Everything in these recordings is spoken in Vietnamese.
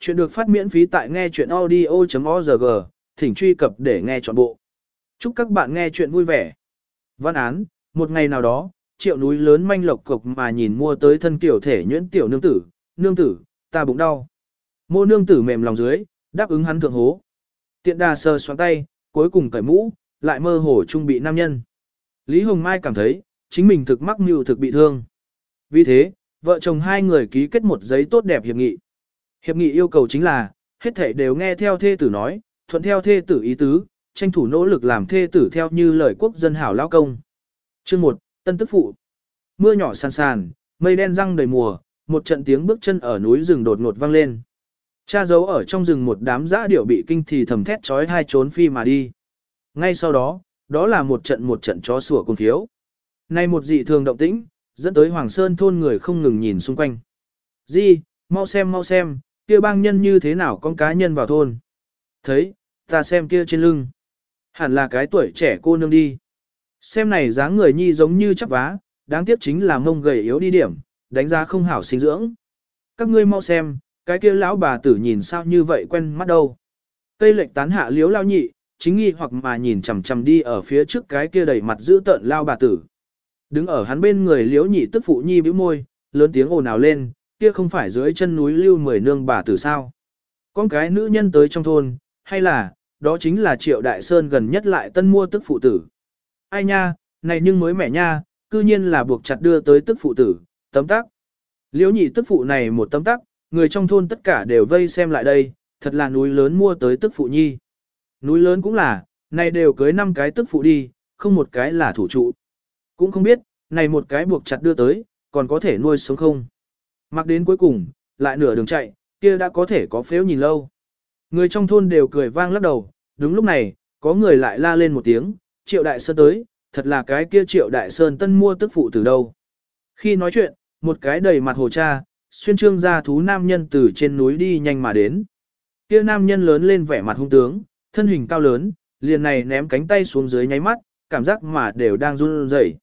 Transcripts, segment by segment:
Chuyện được phát miễn phí tại nghe chuyện audio.org, thỉnh truy cập để nghe trọn bộ. Chúc các bạn nghe chuyện vui vẻ. Văn án, một ngày nào đó, triệu núi lớn manh lộc cục mà nhìn mua tới thân kiểu thể nhuyễn tiểu nương tử, nương tử, ta bụng đau. Mô nương tử mềm lòng dưới, đáp ứng hắn thượng hố. Tiện đà sờ xoắn tay, cuối cùng cởi mũ, lại mơ hồ trung bị nam nhân. Lý Hồng Mai cảm thấy, chính mình thực mắc mưu thực bị thương. Vì thế, vợ chồng hai người ký kết một giấy tốt đẹp hiệp nghị. Hiệp nghị yêu cầu chính là, hết thảy đều nghe theo thê tử nói, thuận theo thê tử ý tứ, tranh thủ nỗ lực làm thê tử theo như lời quốc dân hảo lao công. Chương 1, Tân Tức Phụ Mưa nhỏ sàn sàn, mây đen răng đầy mùa, một trận tiếng bước chân ở núi rừng đột ngột vang lên. Cha giấu ở trong rừng một đám dã điểu bị kinh thì thầm thét chói hai trốn phi mà đi. Ngay sau đó, đó là một trận một trận chó sủa cùng thiếu. Nay một dị thường động tĩnh, dẫn tới Hoàng Sơn thôn người không ngừng nhìn xung quanh. Di, mau xem mau xem, kia bang nhân như thế nào con cá nhân vào thôn. Thấy, ta xem kia trên lưng. Hẳn là cái tuổi trẻ cô nương đi. Xem này dáng người nhi giống như chắp vá, đáng tiếc chính là mông gầy yếu đi điểm, đánh giá không hảo sinh dưỡng. Các ngươi mau xem, cái kia lão bà tử nhìn sao như vậy quen mắt đâu. Tây lệch tán hạ liếu lao nhị, chính nghi hoặc mà nhìn chằm chằm đi ở phía trước cái kia đầy mặt giữ tợn lao bà tử. Đứng ở hắn bên người liếu nhị tức phụ nhi bĩu môi, lớn tiếng ồn ào lên, kia không phải dưới chân núi lưu mười nương bà tử sao. Con cái nữ nhân tới trong thôn, hay là, đó chính là triệu đại sơn gần nhất lại tân mua tức phụ tử. Ai nha, này nhưng mới mẻ nha, cư nhiên là buộc chặt đưa tới tức phụ tử, tấm tắc. Liễu nhị tức phụ này một tấm tắc, người trong thôn tất cả đều vây xem lại đây, thật là núi lớn mua tới tức phụ nhi. Núi lớn cũng là, này đều cưới năm cái tức phụ đi, không một cái là thủ trụ. Cũng không biết, này một cái buộc chặt đưa tới, còn có thể nuôi sống không. Mặc đến cuối cùng, lại nửa đường chạy, kia đã có thể có phếu nhìn lâu. Người trong thôn đều cười vang lắc đầu, đúng lúc này, có người lại la lên một tiếng, triệu đại sơn tới, thật là cái kia triệu đại sơn tân mua tức phụ từ đâu. Khi nói chuyện, một cái đầy mặt hồ cha, xuyên trương ra thú nam nhân từ trên núi đi nhanh mà đến. Kia nam nhân lớn lên vẻ mặt hung tướng, thân hình cao lớn, liền này ném cánh tay xuống dưới nháy mắt, cảm giác mà đều đang run rẩy.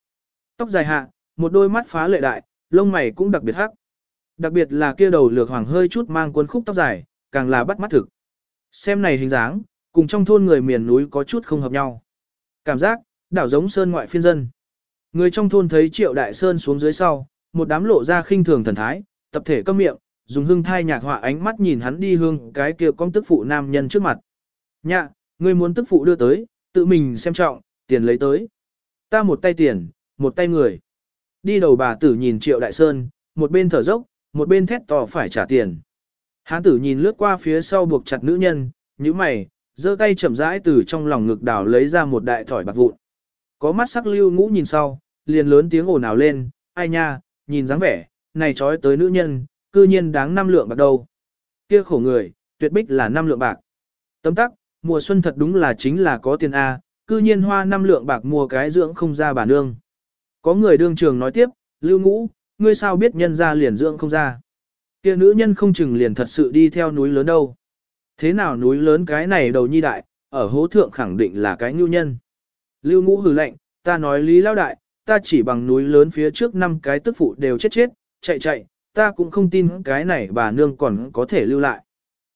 Tóc dài hạ, một đôi mắt phá lệ đại, lông mày cũng đặc biệt hắc. Đặc biệt là kia đầu lược hoàng hơi chút mang cuốn khúc tóc dài, càng là bắt mắt thực. Xem này hình dáng, cùng trong thôn người miền núi có chút không hợp nhau. Cảm giác, đảo giống sơn ngoại phiên dân. Người trong thôn thấy triệu đại sơn xuống dưới sau, một đám lộ ra khinh thường thần thái, tập thể câm miệng, dùng hương thai nhạc họa ánh mắt nhìn hắn đi hương cái kia con tức phụ nam nhân trước mặt. Nhạ, người muốn tức phụ đưa tới, tự mình xem trọng, tiền lấy tới. Ta một tay tiền, một tay người. Đi đầu bà tử nhìn triệu đại sơn, một bên thở dốc, một bên thét to phải trả tiền. Hán tử nhìn lướt qua phía sau buộc chặt nữ nhân, như mày, giơ tay chậm rãi từ trong lòng ngực đảo lấy ra một đại thỏi bạc vụn. Có mắt sắc lưu ngũ nhìn sau, liền lớn tiếng ồn ào lên, ai nha, nhìn dáng vẻ, này trói tới nữ nhân, cư nhiên đáng năm lượng bạc đâu. Kia khổ người, tuyệt bích là năm lượng bạc. Tấm tắc, mùa xuân thật đúng là chính là có tiền A, cư nhiên hoa năm lượng bạc mua cái dưỡng không ra bà nương. Có người đương trường nói tiếp, lưu ngũ, ngươi sao biết nhân ra liền dưỡng không ra. Kia nữ nhân không chừng liền thật sự đi theo núi lớn đâu. Thế nào núi lớn cái này đầu nhi đại, ở hố thượng khẳng định là cái nhu nhân. Lưu ngũ hừ lạnh, ta nói lý lao đại, ta chỉ bằng núi lớn phía trước năm cái tức phụ đều chết chết, chạy chạy, ta cũng không tin cái này bà nương còn có thể lưu lại.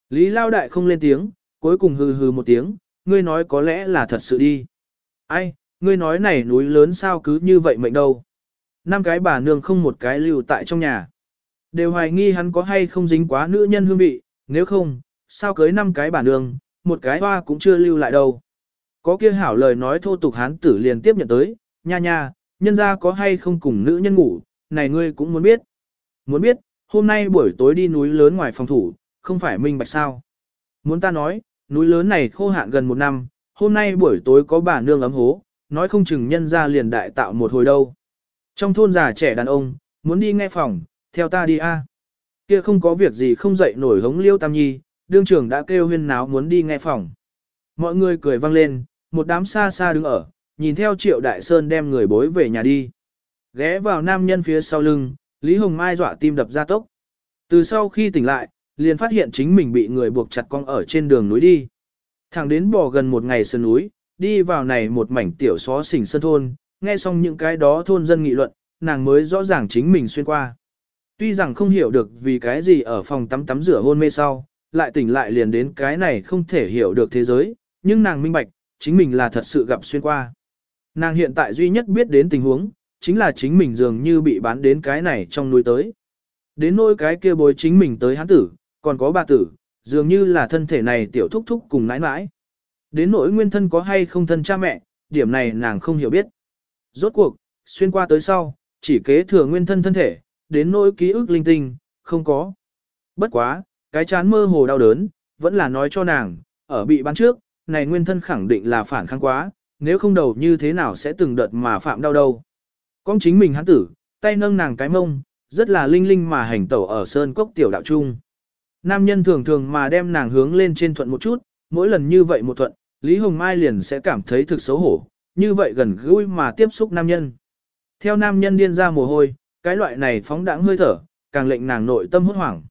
Lý lao đại không lên tiếng, cuối cùng hừ hừ một tiếng, ngươi nói có lẽ là thật sự đi. Ai, ngươi nói này núi lớn sao cứ như vậy mệnh đâu. Năm cái bà nương không một cái lưu tại trong nhà. Đều hoài nghi hắn có hay không dính quá nữ nhân hương vị, nếu không, sao cưới năm cái bà nương, một cái hoa cũng chưa lưu lại đâu. Có kia hảo lời nói thô tục hán tử liền tiếp nhận tới, nha nha, nhân ra có hay không cùng nữ nhân ngủ, này ngươi cũng muốn biết. Muốn biết, hôm nay buổi tối đi núi lớn ngoài phòng thủ, không phải minh bạch sao. Muốn ta nói, núi lớn này khô hạn gần một năm, hôm nay buổi tối có bà nương ấm hố, nói không chừng nhân ra liền đại tạo một hồi đâu. Trong thôn già trẻ đàn ông, muốn đi nghe phòng, theo ta đi a. Kia không có việc gì không dậy nổi hống liêu tam nhi, đương trưởng đã kêu huyên náo muốn đi nghe phòng. Mọi người cười vang lên, một đám xa xa đứng ở, nhìn theo triệu đại sơn đem người bối về nhà đi. Ghé vào nam nhân phía sau lưng, Lý Hồng Mai dọa tim đập ra tốc. Từ sau khi tỉnh lại, liền phát hiện chính mình bị người buộc chặt cong ở trên đường núi đi. Thẳng đến bò gần một ngày sơn núi, đi vào này một mảnh tiểu xó xỉnh sơn thôn, nghe xong những cái đó thôn dân nghị luận, nàng mới rõ ràng chính mình xuyên qua. Tuy rằng không hiểu được vì cái gì ở phòng tắm tắm rửa hôn mê sau, lại tỉnh lại liền đến cái này không thể hiểu được thế giới, nhưng nàng minh bạch, chính mình là thật sự gặp xuyên qua. Nàng hiện tại duy nhất biết đến tình huống, chính là chính mình dường như bị bán đến cái này trong núi tới. Đến nỗi cái kia bối chính mình tới hắn tử, còn có bà tử, dường như là thân thể này tiểu thúc thúc cùng nãi nãi. Đến nỗi nguyên thân có hay không thân cha mẹ, điểm này nàng không hiểu biết. Rốt cuộc, xuyên qua tới sau, chỉ kế thừa nguyên thân thân thể, đến nỗi ký ức linh tinh, không có. Bất quá, cái chán mơ hồ đau đớn, vẫn là nói cho nàng, ở bị bán trước, này nguyên thân khẳng định là phản kháng quá, nếu không đầu như thế nào sẽ từng đợt mà phạm đau đâu. Con chính mình hắn tử, tay nâng nàng cái mông, rất là linh linh mà hành tẩu ở sơn cốc tiểu đạo trung. Nam nhân thường thường mà đem nàng hướng lên trên thuận một chút, mỗi lần như vậy một thuận, Lý Hồng Mai liền sẽ cảm thấy thực xấu hổ, như vậy gần gũi mà tiếp xúc nam nhân. Theo nam nhân điên ra mồ hôi, cái loại này phóng đãng hơi thở, càng lệnh nàng nội tâm hốt hoảng.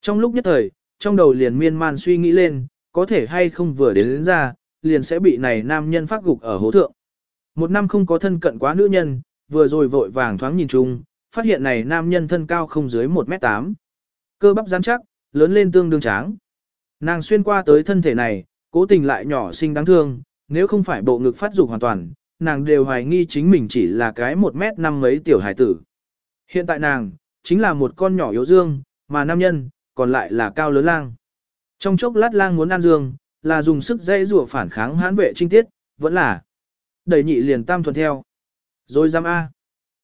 Trong lúc nhất thời, trong đầu liền miên man suy nghĩ lên, có thể hay không vừa đến, đến ra, liền sẽ bị này nam nhân phát gục ở hố thượng. Một năm không có thân cận quá nữ nhân, vừa rồi vội vàng thoáng nhìn chung, phát hiện này nam nhân thân cao không dưới 1m8. Cơ bắp rắn chắc, lớn lên tương đương tráng. Nàng xuyên qua tới thân thể này, cố tình lại nhỏ xinh đáng thương, nếu không phải bộ ngực phát dục hoàn toàn, nàng đều hoài nghi chính mình chỉ là cái 1 mét năm mấy tiểu hải tử. Hiện tại nàng, chính là một con nhỏ yếu dương, mà nam nhân, còn lại là cao lớn lang. Trong chốc lát lang muốn ăn dương, là dùng sức dây rùa phản kháng hãn vệ trinh tiết, vẫn là đẩy nhị liền tam thuần theo. Rồi giam A.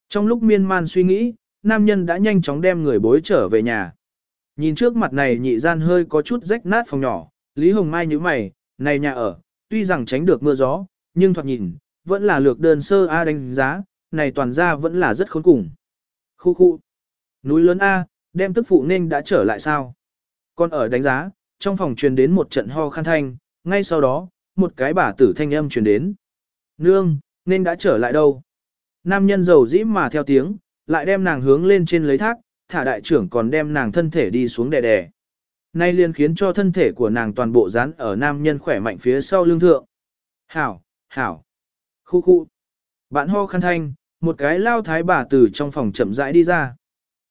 Trong lúc miên man suy nghĩ, nam nhân đã nhanh chóng đem người bối trở về nhà. Nhìn trước mặt này nhị gian hơi có chút rách nát phòng nhỏ, Lý Hồng Mai như mày, này nhà ở, tuy rằng tránh được mưa gió, nhưng thoạt nhìn, vẫn là lược đơn sơ A đánh giá, này toàn ra vẫn là rất khốn cùng. Khu khu. Núi lớn A, đem tức phụ nên đã trở lại sao? Còn ở đánh giá, trong phòng truyền đến một trận ho khăn thanh, ngay sau đó, một cái bà tử thanh âm truyền đến. Nương, nên đã trở lại đâu? Nam nhân giàu dĩ mà theo tiếng, lại đem nàng hướng lên trên lấy thác, thả đại trưởng còn đem nàng thân thể đi xuống đè đè. Nay liền khiến cho thân thể của nàng toàn bộ dán ở nam nhân khỏe mạnh phía sau lưng thượng. Hảo, hảo. Khu khu. Bạn ho khăn thanh, một cái lao thái bà từ trong phòng chậm rãi đi ra.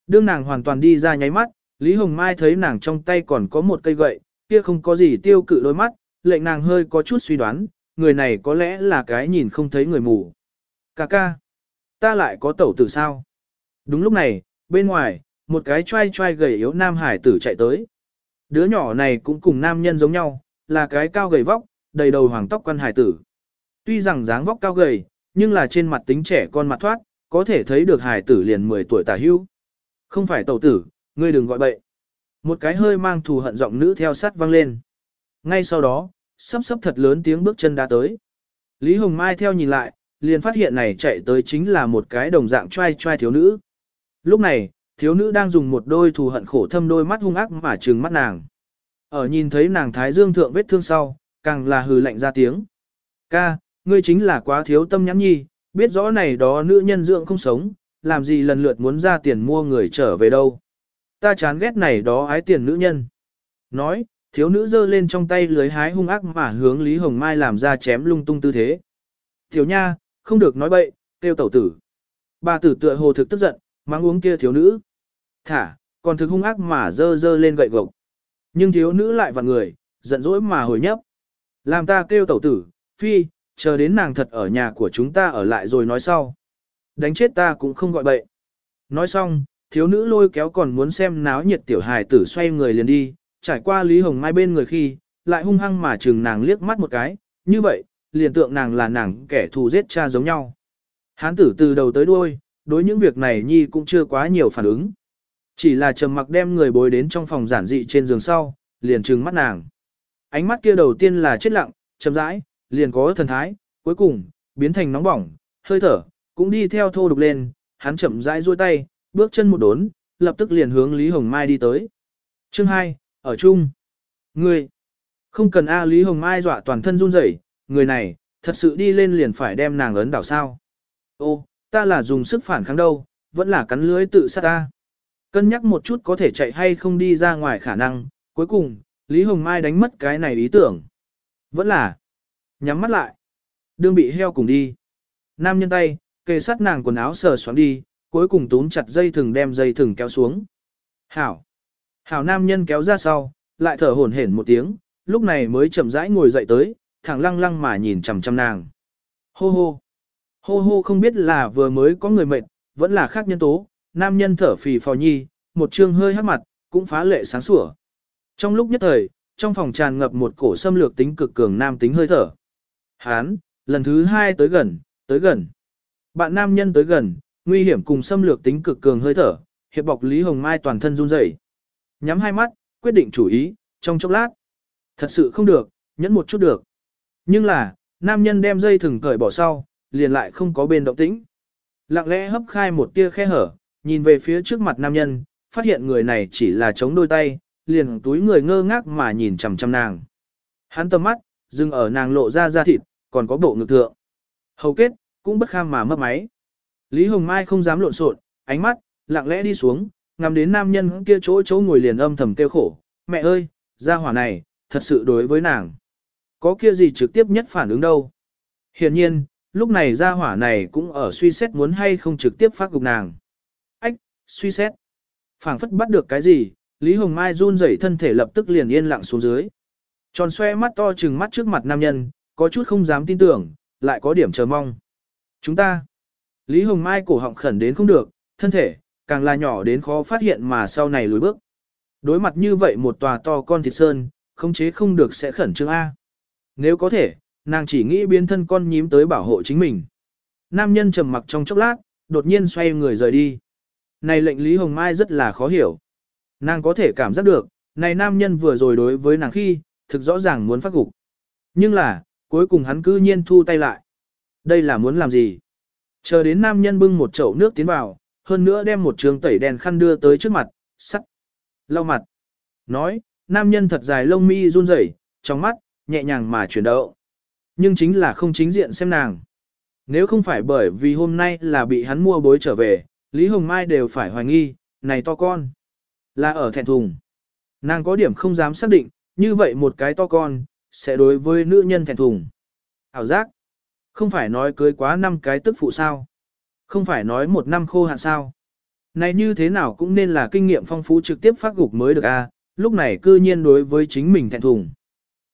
Đương nàng hoàn toàn đi ra nháy mắt, Lý Hồng Mai thấy nàng trong tay còn có một cây gậy, kia không có gì tiêu cự đôi mắt, lệnh nàng hơi có chút suy đoán, người này có lẽ là cái nhìn không thấy người mù. Cà ca, ta lại có tẩu tử sao? Đúng lúc này, bên ngoài, một cái trai trai gầy yếu nam hải tử chạy tới. Đứa nhỏ này cũng cùng nam nhân giống nhau, là cái cao gầy vóc, đầy đầu hoàng tóc quan hải tử. Tuy rằng dáng vóc cao gầy, nhưng là trên mặt tính trẻ con mặt thoát, có thể thấy được hải tử liền 10 tuổi tả hưu. Không phải tẩu tử, ngươi đừng gọi bậy. Một cái hơi mang thù hận giọng nữ theo sát vang lên. Ngay sau đó, sắp sắp thật lớn tiếng bước chân đã tới. Lý Hồng Mai theo nhìn lại, liền phát hiện này chạy tới chính là một cái đồng dạng trai trai thiếu nữ. Lúc này, thiếu nữ đang dùng một đôi thù hận khổ thâm đôi mắt hung ác mà trừng mắt nàng. Ở nhìn thấy nàng thái dương thượng vết thương sau, càng là hừ lạnh ra tiếng. Ca, ngươi chính là quá thiếu tâm nhãn nhi, biết rõ này đó nữ nhân dưỡng không sống, làm gì lần lượt muốn ra tiền mua người trở về đâu. Ta chán ghét này đó ái tiền nữ nhân. Nói, thiếu nữ giơ lên trong tay lưới hái hung ác mà hướng Lý Hồng Mai làm ra chém lung tung tư thế. Tiểu nha, không được nói bậy, kêu tẩu tử. Bà tử tựa hồ thực tức giận, mang uống kia thiếu nữ. Thả, còn thực hung ác mà dơ dơ lên gậy gộc. Nhưng thiếu nữ lại vặn người, giận dỗi mà hồi nhấp. Làm ta kêu tẩu tử, phi, chờ đến nàng thật ở nhà của chúng ta ở lại rồi nói sau. Đánh chết ta cũng không gọi bậy. Nói xong, thiếu nữ lôi kéo còn muốn xem náo nhiệt tiểu hài tử xoay người liền đi, trải qua Lý Hồng Mai bên người khi, lại hung hăng mà chừng nàng liếc mắt một cái, như vậy, liền tượng nàng là nàng kẻ thù giết cha giống nhau. Hán tử từ đầu tới đuôi, đối những việc này nhi cũng chưa quá nhiều phản ứng. Chỉ là trầm mặc đem người bồi đến trong phòng giản dị trên giường sau, liền trừng mắt nàng. Ánh mắt kia đầu tiên là chết lặng, chậm rãi, liền có thần thái, cuối cùng, biến thành nóng bỏng, hơi thở, cũng đi theo thô đục lên, hắn chậm rãi duỗi tay, bước chân một đốn, lập tức liền hướng Lý Hồng Mai đi tới. Chương 2, ở chung. Ngươi, không cần A Lý Hồng Mai dọa toàn thân run rẩy, người này, thật sự đi lên liền phải đem nàng ấn đảo sao. Ô, ta là dùng sức phản kháng đâu, vẫn là cắn lưới tự sát ta. Cân nhắc một chút có thể chạy hay không đi ra ngoài khả năng, cuối cùng, Lý Hồng Mai đánh mất cái này ý tưởng. Vẫn là, nhắm mắt lại, đương bị heo cùng đi. Nam nhân tay, kề sát nàng quần áo sờ xoắn đi, cuối cùng túm chặt dây thừng đem dây thừng kéo xuống. Hảo. Hảo nam nhân kéo ra sau, lại thở hổn hển một tiếng, lúc này mới chậm rãi ngồi dậy tới, thẳng lăng lăng mà nhìn chằm chằm nàng. Hô hô. Hô hô không biết là vừa mới có người mệt, vẫn là khác nhân tố, nam nhân thở phì phò nhi, một trương hơi hắc mặt, cũng phá lệ sáng sủa. Trong lúc nhất thời, trong phòng tràn ngập một cổ xâm lược tính cực cường nam tính hơi thở. Hán, lần thứ hai tới gần, tới gần. Bạn nam nhân tới gần, nguy hiểm cùng xâm lược tính cực cường hơi thở, hiệp bọc Lý Hồng Mai toàn thân run rẩy. Nhắm hai mắt, quyết định chủ ý, trong chốc lát. Thật sự không được, nhẫn một chút được. Nhưng là, nam nhân đem dây thừng cởi bỏ sau, liền lại không có bên động tĩnh. Lặng lẽ hấp khai một tia khe hở, nhìn về phía trước mặt nam nhân, phát hiện người này chỉ là chống đôi tay, liền túi người ngơ ngác mà nhìn chằm chằm nàng. Hắn tầm mắt, dừng ở nàng lộ ra da thịt, còn có bộ ngực thượng. Hầu kết, cũng bất kham mà mất máy. Lý Hồng Mai không dám lộn xộn, ánh mắt, lặng lẽ đi xuống, ngắm đến nam nhân kia chỗ chỗ ngồi liền âm thầm kêu khổ. Mẹ ơi, gia hỏa này, thật sự đối với nàng. Có kia gì trực tiếp nhất phản ứng đâu. Hiển nhiên, lúc này gia hỏa này cũng ở suy xét muốn hay không trực tiếp phát gục nàng. Ách, suy xét. phảng phất bắt được cái gì, Lý Hồng Mai run rẩy thân thể lập tức liền yên lặng xuống dưới. Tròn xoe mắt to trừng mắt trước mặt nam nhân, có chút không dám tin tưởng, lại có điểm chờ mong. Chúng ta. Lý Hồng Mai cổ họng khẩn đến không được, thân thể, càng là nhỏ đến khó phát hiện mà sau này lùi bước. Đối mặt như vậy một tòa to con thịt sơn, không chế không được sẽ khẩn trương A. Nếu có thể, nàng chỉ nghĩ biến thân con nhím tới bảo hộ chính mình. Nam nhân trầm mặc trong chốc lát, đột nhiên xoay người rời đi. Này lệnh Lý Hồng Mai rất là khó hiểu. Nàng có thể cảm giác được, này nam nhân vừa rồi đối với nàng khi, thực rõ ràng muốn phát gục. Nhưng là, cuối cùng hắn cư nhiên thu tay lại. Đây là muốn làm gì? Chờ đến nam nhân bưng một chậu nước tiến vào, hơn nữa đem một trường tẩy đèn khăn đưa tới trước mặt, sắt, lau mặt. Nói, nam nhân thật dài lông mi run rẩy, trong mắt, nhẹ nhàng mà chuyển động. Nhưng chính là không chính diện xem nàng. Nếu không phải bởi vì hôm nay là bị hắn mua bối trở về, Lý Hồng Mai đều phải hoài nghi, này to con. Là ở thẹn thùng. Nàng có điểm không dám xác định, như vậy một cái to con, sẽ đối với nữ nhân thẹn thùng. Hảo giác. Không phải nói cưới quá năm cái tức phụ sao. Không phải nói một năm khô hạn sao. Này như thế nào cũng nên là kinh nghiệm phong phú trực tiếp phát gục mới được a. lúc này cư nhiên đối với chính mình thẹn thùng.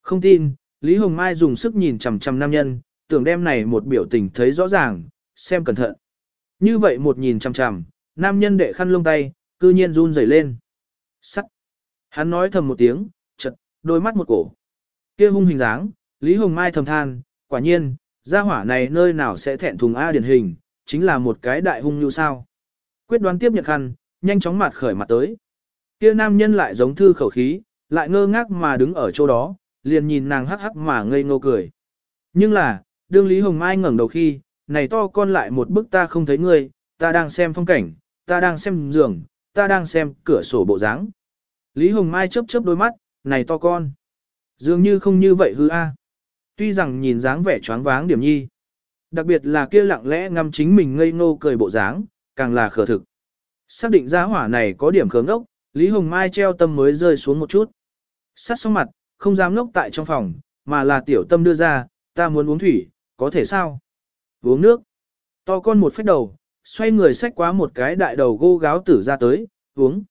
Không tin, Lý Hồng Mai dùng sức nhìn chằm chằm nam nhân, tưởng đem này một biểu tình thấy rõ ràng, xem cẩn thận. Như vậy một nhìn chằm chằm, nam nhân đệ khăn lông tay, cư nhiên run rẩy lên. Sắt. Hắn nói thầm một tiếng, chật, đôi mắt một cổ. Kia hung hình dáng, Lý Hồng Mai thầm than, quả nhiên, gia hỏa này nơi nào sẽ thẹn thùng A điển hình, chính là một cái đại hung như sao. Quyết đoán tiếp nhận khăn, nhanh chóng mặt khởi mặt tới. Kia nam nhân lại giống thư khẩu khí, lại ngơ ngác mà đứng ở chỗ đó, liền nhìn nàng hắc hắc mà ngây ngô cười. Nhưng là, đương Lý Hồng Mai ngẩng đầu khi, này to con lại một bức ta không thấy ngươi, ta đang xem phong cảnh, ta đang xem giường, ta đang xem cửa sổ bộ dáng. Lý Hồng Mai chớp chớp đôi mắt, này to con. Dường như không như vậy hư a. Tuy rằng nhìn dáng vẻ choáng váng điểm nhi. Đặc biệt là kia lặng lẽ ngâm chính mình ngây ngô cười bộ dáng, càng là khờ thực. Xác định giá hỏa này có điểm khớm ốc, Lý Hồng Mai treo tâm mới rơi xuống một chút. Sát xong mặt, không dám ngốc tại trong phòng, mà là tiểu tâm đưa ra, ta muốn uống thủy, có thể sao? Uống nước. To con một phép đầu, xoay người xách quá một cái đại đầu gô gáo tử ra tới, uống.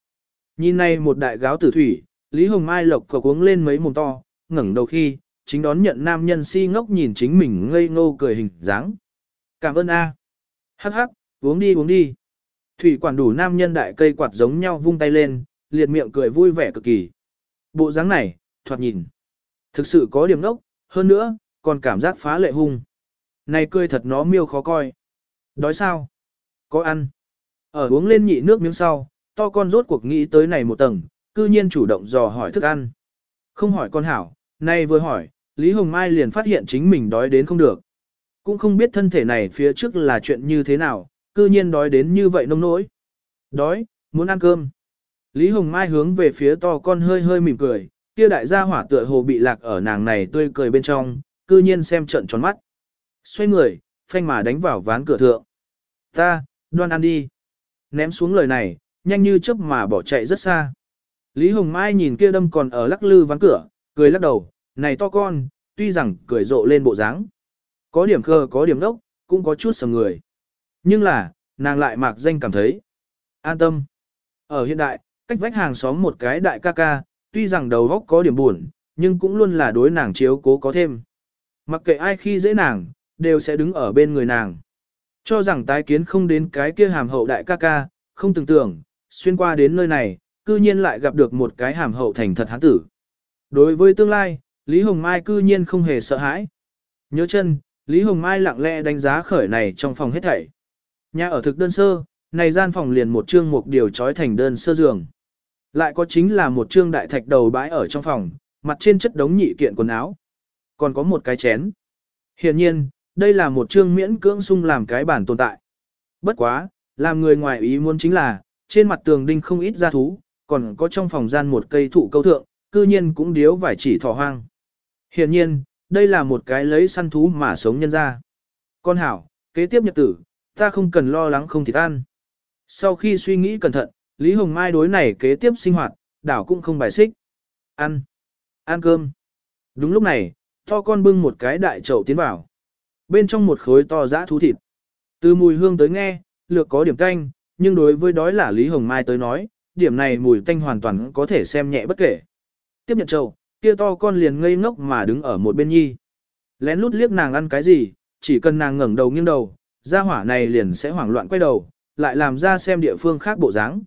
Nhìn này một đại gáo tử thủy, Lý Hồng Mai lộc cộc uống lên mấy mồm to, ngẩng đầu khi, chính đón nhận nam nhân si ngốc nhìn chính mình ngây ngô cười hình dáng. Cảm ơn a. Hắc hắc, uống đi uống đi. Thủy quản đủ nam nhân đại cây quạt giống nhau vung tay lên, liệt miệng cười vui vẻ cực kỳ. Bộ dáng này, thoạt nhìn. Thực sự có điểm nốc, hơn nữa, còn cảm giác phá lệ hung. Này cười thật nó miêu khó coi. Đói sao? Có ăn. Ở uống lên nhị nước miếng sau, to con rốt cuộc nghĩ tới này một tầng, cư nhiên chủ động dò hỏi thức ăn. Không hỏi con hảo, nay vừa hỏi, Lý Hồng Mai liền phát hiện chính mình đói đến không được. Cũng không biết thân thể này phía trước là chuyện như thế nào, cư nhiên đói đến như vậy nông nỗi. Đói, muốn ăn cơm. Lý Hồng Mai hướng về phía to con hơi hơi mỉm cười, kia đại gia hỏa tựa hồ bị lạc ở nàng này tươi cười bên trong, cư nhiên xem trận tròn mắt. Xoay người, phanh mà đánh vào ván cửa thượng. Ta, đoan ăn đi. Ném xuống lời này, nhanh như chớp mà bỏ chạy rất xa. Lý Hồng Mai nhìn kia đâm còn ở lắc lư ván cửa, cười lắc đầu, này to con, tuy rằng cười rộ lên bộ dáng, Có điểm khờ có điểm đốc, cũng có chút sầm người. Nhưng là, nàng lại mạc danh cảm thấy. An tâm. Ở hiện đại, cách vách hàng xóm một cái đại ca ca, tuy rằng đầu góc có điểm buồn, nhưng cũng luôn là đối nàng chiếu cố có thêm. Mặc kệ ai khi dễ nàng, đều sẽ đứng ở bên người nàng. Cho rằng tái kiến không đến cái kia hàm hậu đại ca ca, không tưởng tưởng, xuyên qua đến nơi này, cư nhiên lại gặp được một cái hàm hậu thành thật hán tử. Đối với tương lai, Lý Hồng Mai cư nhiên không hề sợ hãi. Nhớ chân, Lý Hồng Mai lặng lẽ đánh giá khởi này trong phòng hết thảy. Nhà ở thực đơn sơ, này gian phòng liền một chương một điều trói thành đơn sơ giường. Lại có chính là một trương đại thạch đầu bãi ở trong phòng, mặt trên chất đống nhị kiện quần áo. Còn có một cái chén. Hiện nhiên, đây là một trương miễn cưỡng sung làm cái bản tồn tại. Bất quá, làm người ngoài ý muốn chính là, trên mặt tường đinh không ít gia thú, còn có trong phòng gian một cây thụ câu thượng, cư nhiên cũng điếu vải chỉ thỏ hoang. Hiện nhiên, đây là một cái lấy săn thú mà sống nhân ra. Con hảo, kế tiếp nhật tử, ta không cần lo lắng không thịt ăn. Sau khi suy nghĩ cẩn thận, Lý Hồng Mai đối này kế tiếp sinh hoạt, đảo cũng không bài xích. Ăn. Ăn cơm. Đúng lúc này, to con bưng một cái đại chậu tiến vào. Bên trong một khối to dã thú thịt. Từ mùi hương tới nghe, lược có điểm canh, nhưng đối với đói là Lý Hồng Mai tới nói, điểm này mùi tanh hoàn toàn có thể xem nhẹ bất kể. Tiếp nhận chậu, kia to con liền ngây ngốc mà đứng ở một bên nhi. Lén lút liếc nàng ăn cái gì, chỉ cần nàng ngẩng đầu nghiêng đầu, gia hỏa này liền sẽ hoảng loạn quay đầu, lại làm ra xem địa phương khác bộ dáng.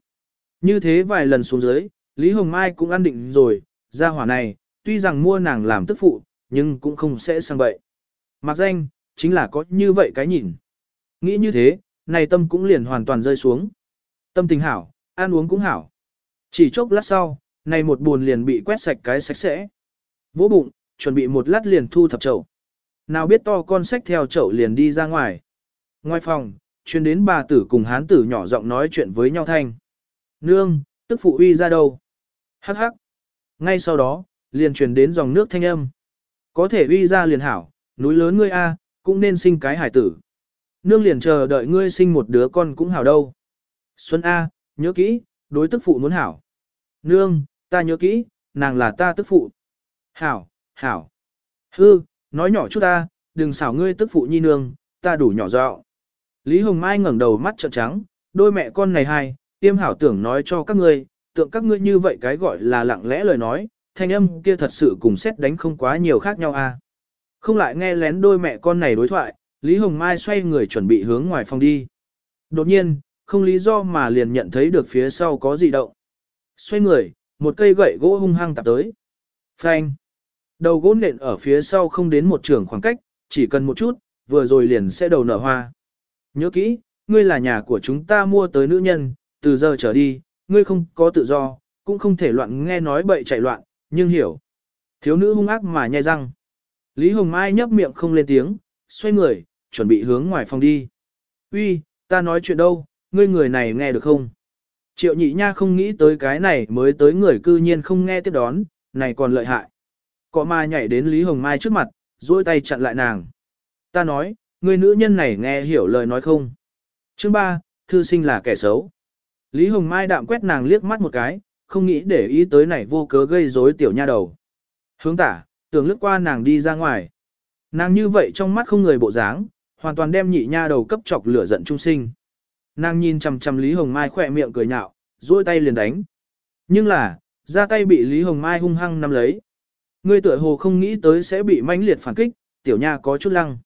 Như thế vài lần xuống dưới, Lý Hồng Mai cũng ăn định rồi, gia hỏa này, tuy rằng mua nàng làm tức phụ, nhưng cũng không sẽ sang bậy. Mặc danh, chính là có như vậy cái nhìn. Nghĩ như thế, này tâm cũng liền hoàn toàn rơi xuống. Tâm tình hảo, ăn uống cũng hảo. Chỉ chốc lát sau, này một buồn liền bị quét sạch cái sạch sẽ. Vỗ bụng, chuẩn bị một lát liền thu thập chậu. Nào biết to con sách theo chậu liền đi ra ngoài. Ngoài phòng, chuyên đến bà tử cùng hán tử nhỏ giọng nói chuyện với nhau thanh. Nương, tức phụ uy ra đâu? Hắc hắc. Ngay sau đó, liền truyền đến dòng nước thanh âm. Có thể uy ra liền hảo, núi lớn ngươi A, cũng nên sinh cái hải tử. Nương liền chờ đợi ngươi sinh một đứa con cũng hảo đâu. Xuân A, nhớ kỹ, đối tức phụ muốn hảo. Nương, ta nhớ kỹ, nàng là ta tức phụ. Hảo, hảo. Hư, nói nhỏ chút ta, đừng xảo ngươi tức phụ nhi nương, ta đủ nhỏ dọ. Lý Hồng Mai ngẩng đầu mắt trợn trắng, đôi mẹ con này hai, tiêm hảo tưởng nói cho các ngươi, tượng các ngươi như vậy cái gọi là lặng lẽ lời nói, thanh âm kia thật sự cùng xét đánh không quá nhiều khác nhau à. Không lại nghe lén đôi mẹ con này đối thoại, Lý Hồng Mai xoay người chuẩn bị hướng ngoài phòng đi. Đột nhiên, không lý do mà liền nhận thấy được phía sau có gì động. Xoay người, một cây gậy gỗ hung hăng tạp tới. Phanh. Đầu gỗ nện ở phía sau không đến một trường khoảng cách, chỉ cần một chút, vừa rồi liền sẽ đầu nở hoa. Nhớ kỹ, ngươi là nhà của chúng ta mua tới nữ nhân, từ giờ trở đi, ngươi không có tự do, cũng không thể loạn nghe nói bậy chạy loạn, nhưng hiểu. Thiếu nữ hung ác mà nhai răng. Lý Hồng Mai nhấp miệng không lên tiếng, xoay người, chuẩn bị hướng ngoài phòng đi. Uy, ta nói chuyện đâu, ngươi người này nghe được không? Triệu nhị nha không nghĩ tới cái này mới tới người cư nhiên không nghe tiếp đón, này còn lợi hại. Cọ ma nhảy đến Lý Hồng Mai trước mặt, duỗi tay chặn lại nàng. Ta nói, người nữ nhân này nghe hiểu lời nói không? Chương 3, thư sinh là kẻ xấu. Lý Hồng Mai đạm quét nàng liếc mắt một cái, không nghĩ để ý tới này vô cớ gây rối tiểu nha đầu. Hướng tả, tưởng lướt qua nàng đi ra ngoài. Nàng như vậy trong mắt không người bộ dáng, hoàn toàn đem nhị nha đầu cấp chọc lửa giận trung sinh. Nàng nhìn chằm chằm Lý Hồng Mai khỏe miệng cười nhạo, duỗi tay liền đánh. Nhưng là, ra tay bị Lý Hồng Mai hung hăng nắm lấy. Ngươi tựa hồ không nghĩ tới sẽ bị mãnh liệt phản kích, tiểu nha có chút lăng.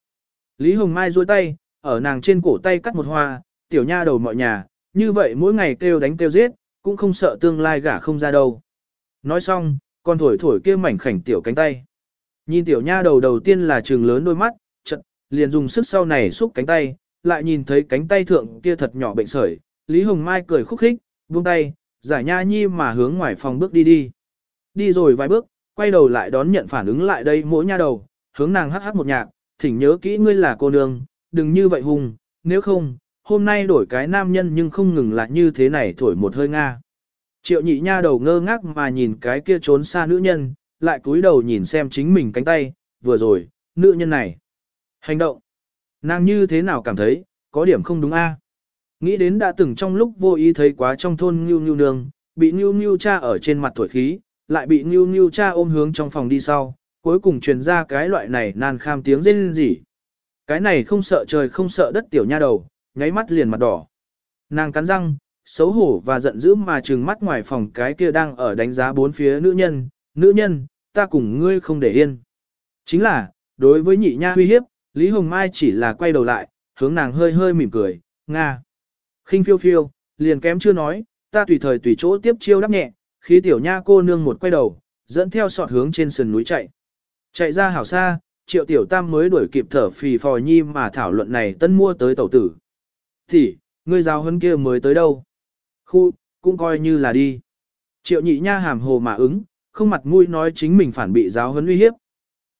Lý Hồng Mai duỗi tay, ở nàng trên cổ tay cắt một hoa, tiểu nha đầu mọi nhà, như vậy mỗi ngày kêu đánh kêu giết, cũng không sợ tương lai gả không ra đâu. Nói xong, con thổi thổi kia mảnh khảnh tiểu cánh tay. Nhìn tiểu nha đầu đầu tiên là trường lớn đôi mắt, chật, liền dùng sức sau này xúc cánh tay, lại nhìn thấy cánh tay thượng kia thật nhỏ bệnh sởi, Lý Hồng Mai cười khúc khích, buông tay, giải nha nhi mà hướng ngoài phòng bước đi đi. Đi rồi vài bước, quay đầu lại đón nhận phản ứng lại đây mỗi nha đầu, hướng nàng hắc hắc một nhạc, thỉnh nhớ kỹ ngươi là cô nương, đừng như vậy hùng, nếu không, hôm nay đổi cái nam nhân nhưng không ngừng lại như thế này thổi một hơi nga. Triệu nhị nha đầu ngơ ngác mà nhìn cái kia trốn xa nữ nhân, lại cúi đầu nhìn xem chính mình cánh tay, vừa rồi, nữ nhân này. Hành động. Nàng như thế nào cảm thấy, có điểm không đúng a? Nghĩ đến đã từng trong lúc vô ý thấy quá trong thôn Ngưu Ngưu Nương, bị Ngưu Ngưu cha ở trên mặt thổi khí, lại bị Ngưu Ngưu cha ôm hướng trong phòng đi sau, cuối cùng truyền ra cái loại này nan kham tiếng rên rỉ. Cái này không sợ trời không sợ đất tiểu nha đầu, nháy mắt liền mặt đỏ. Nàng cắn răng, xấu hổ và giận dữ mà trừng mắt ngoài phòng cái kia đang ở đánh giá bốn phía nữ nhân, nữ nhân, ta cùng ngươi không để yên. Chính là, đối với nhị nha uy hiếp, Lý Hồng Mai chỉ là quay đầu lại, hướng nàng hơi hơi mỉm cười, Nga. khinh phiêu phiêu, liền kém chưa nói, ta tùy thời tùy chỗ tiếp chiêu đắp nhẹ, khi tiểu nha cô nương một quay đầu, dẫn theo sọt hướng trên sườn núi chạy. Chạy ra hảo xa, triệu tiểu tam mới đuổi kịp thở phì phò nhi mà thảo luận này tân mua tới tẩu tử. Thì, ngươi giáo huấn kia mới tới đâu? Khu, cũng coi như là đi. Triệu nhị nha hàm hồ mà ứng, không mặt mũi nói chính mình phản bị giáo huấn uy hiếp.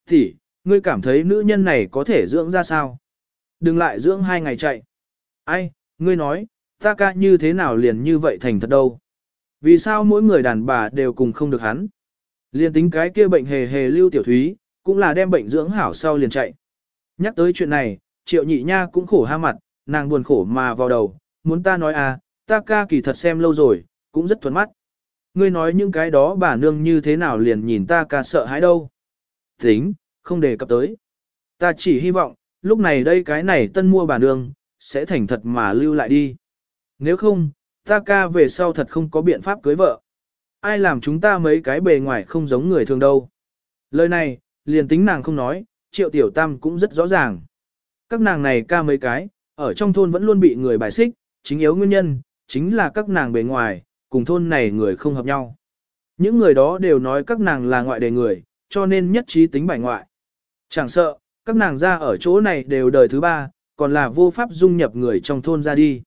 Thì, ngươi cảm thấy nữ nhân này có thể dưỡng ra sao? Đừng lại dưỡng hai ngày chạy. Ai, ngươi nói, ta ca như thế nào liền như vậy thành thật đâu? Vì sao mỗi người đàn bà đều cùng không được hắn? Liền tính cái kia bệnh hề hề lưu tiểu thúy, cũng là đem bệnh dưỡng hảo sau liền chạy. Nhắc tới chuyện này, triệu nhị nha cũng khổ ha mặt, nàng buồn khổ mà vào đầu, muốn ta nói à, ta ca kỳ thật xem lâu rồi, cũng rất thuần mắt. Ngươi nói những cái đó bà nương như thế nào liền nhìn ta ca sợ hãi đâu. Tính, không đề cập tới. Ta chỉ hy vọng, lúc này đây cái này tân mua bà nương, sẽ thành thật mà lưu lại đi. Nếu không, ta ca về sau thật không có biện pháp cưới vợ. Ai làm chúng ta mấy cái bề ngoài không giống người thường đâu. Lời này, liền tính nàng không nói, triệu tiểu tam cũng rất rõ ràng. Các nàng này ca mấy cái, ở trong thôn vẫn luôn bị người bài xích, chính yếu nguyên nhân, chính là các nàng bề ngoài, cùng thôn này người không hợp nhau. Những người đó đều nói các nàng là ngoại đề người, cho nên nhất trí tính bài ngoại. Chẳng sợ, các nàng ra ở chỗ này đều đời thứ ba, còn là vô pháp dung nhập người trong thôn ra đi.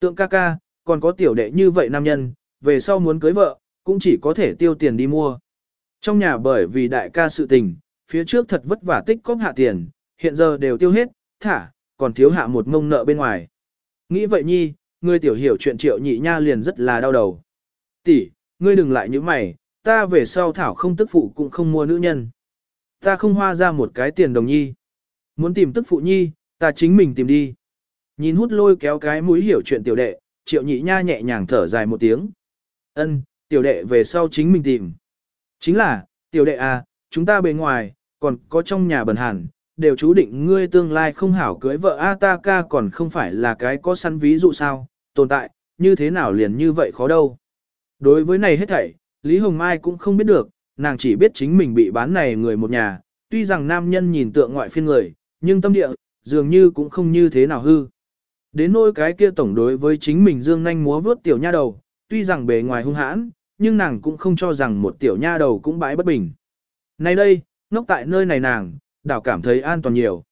Tượng ca ca, còn có tiểu đệ như vậy nam nhân, về sau muốn cưới vợ, cũng chỉ có thể tiêu tiền đi mua. Trong nhà bởi vì đại ca sự tình, phía trước thật vất vả tích cóp hạ tiền, hiện giờ đều tiêu hết, thả, còn thiếu hạ một mông nợ bên ngoài. Nghĩ vậy nhi, ngươi tiểu hiểu chuyện triệu nhị nha liền rất là đau đầu. Tỷ, ngươi đừng lại như mày, ta về sau thảo không tức phụ cũng không mua nữ nhân. Ta không hoa ra một cái tiền đồng nhi. Muốn tìm tức phụ nhi, ta chính mình tìm đi. Nhìn hút lôi kéo cái mũi hiểu chuyện tiểu đệ, triệu nhị nha nhẹ nhàng thở dài một tiếng. Ân, tiểu đệ về sau chính mình tìm. Chính là, tiểu đệ à, chúng ta bề ngoài, còn có trong nhà bần hàn, đều chú định ngươi tương lai không hảo cưới vợ A ta ca còn không phải là cái có săn ví dụ sao, tồn tại, như thế nào liền như vậy khó đâu. Đối với này hết thảy, Lý Hồng Mai cũng không biết được, nàng chỉ biết chính mình bị bán này người một nhà, tuy rằng nam nhân nhìn tượng ngoại phiên người, nhưng tâm địa, dường như cũng không như thế nào hư. Đến nỗi cái kia tổng đối với chính mình dương nhanh múa vướt tiểu nha đầu, tuy rằng bề ngoài hung hãn, nhưng nàng cũng không cho rằng một tiểu nha đầu cũng bãi bất bình. Nay đây, ngốc tại nơi này nàng, đảo cảm thấy an toàn nhiều.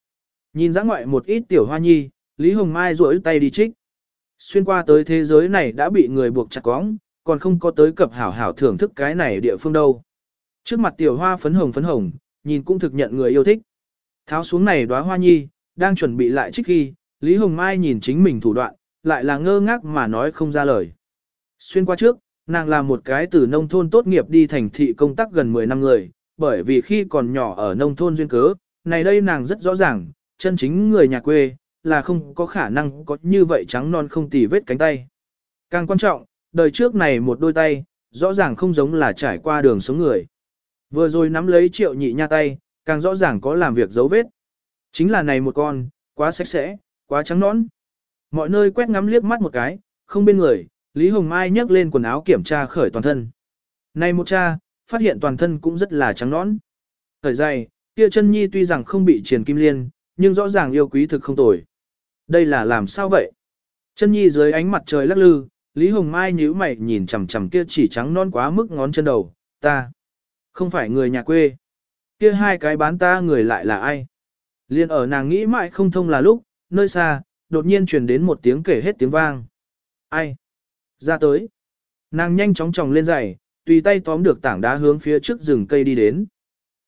Nhìn ra ngoại một ít tiểu hoa nhi, Lý Hồng Mai duỗi tay đi trích. Xuyên qua tới thế giới này đã bị người buộc chặt cóng, còn không có tới cập hảo hảo thưởng thức cái này địa phương đâu. Trước mặt tiểu hoa phấn hồng phấn hồng, nhìn cũng thực nhận người yêu thích. Tháo xuống này đóa hoa nhi, đang chuẩn bị lại trích khi, Lý Hồng Mai nhìn chính mình thủ đoạn, lại là ngơ ngác mà nói không ra lời. Xuyên qua trước, nàng là một cái từ nông thôn tốt nghiệp đi thành thị công tác gần 10 năm người, bởi vì khi còn nhỏ ở nông thôn duyên cớ, này đây nàng rất rõ ràng, chân chính người nhà quê, là không có khả năng có như vậy trắng non không tì vết cánh tay. Càng quan trọng, đời trước này một đôi tay, rõ ràng không giống là trải qua đường sống người. Vừa rồi nắm lấy triệu nhị nha tay, càng rõ ràng có làm việc dấu vết. Chính là này một con, quá sạch sẽ, quá trắng nõn. Mọi nơi quét ngắm liếc mắt một cái, không bên người, Lý Hồng Mai nhấc lên quần áo kiểm tra khởi toàn thân. Này một cha, phát hiện toàn thân cũng rất là trắng nõn. Thời dày, kia chân nhi tuy rằng không bị triền kim liên, nhưng rõ ràng yêu quý thực không tồi. Đây là làm sao vậy? Chân nhi dưới ánh mặt trời lắc lư, Lý Hồng Mai nhíu mày nhìn chằm chằm kia chỉ trắng non quá mức ngón chân đầu, ta. Không phải người nhà quê. Kia hai cái bán ta người lại là ai? Liên ở nàng nghĩ mãi không thông là lúc, nơi xa, đột nhiên truyền đến một tiếng kể hết tiếng vang. Ai? Ra tới. Nàng nhanh chóng tròng lên giày, tùy tay tóm được tảng đá hướng phía trước rừng cây đi đến.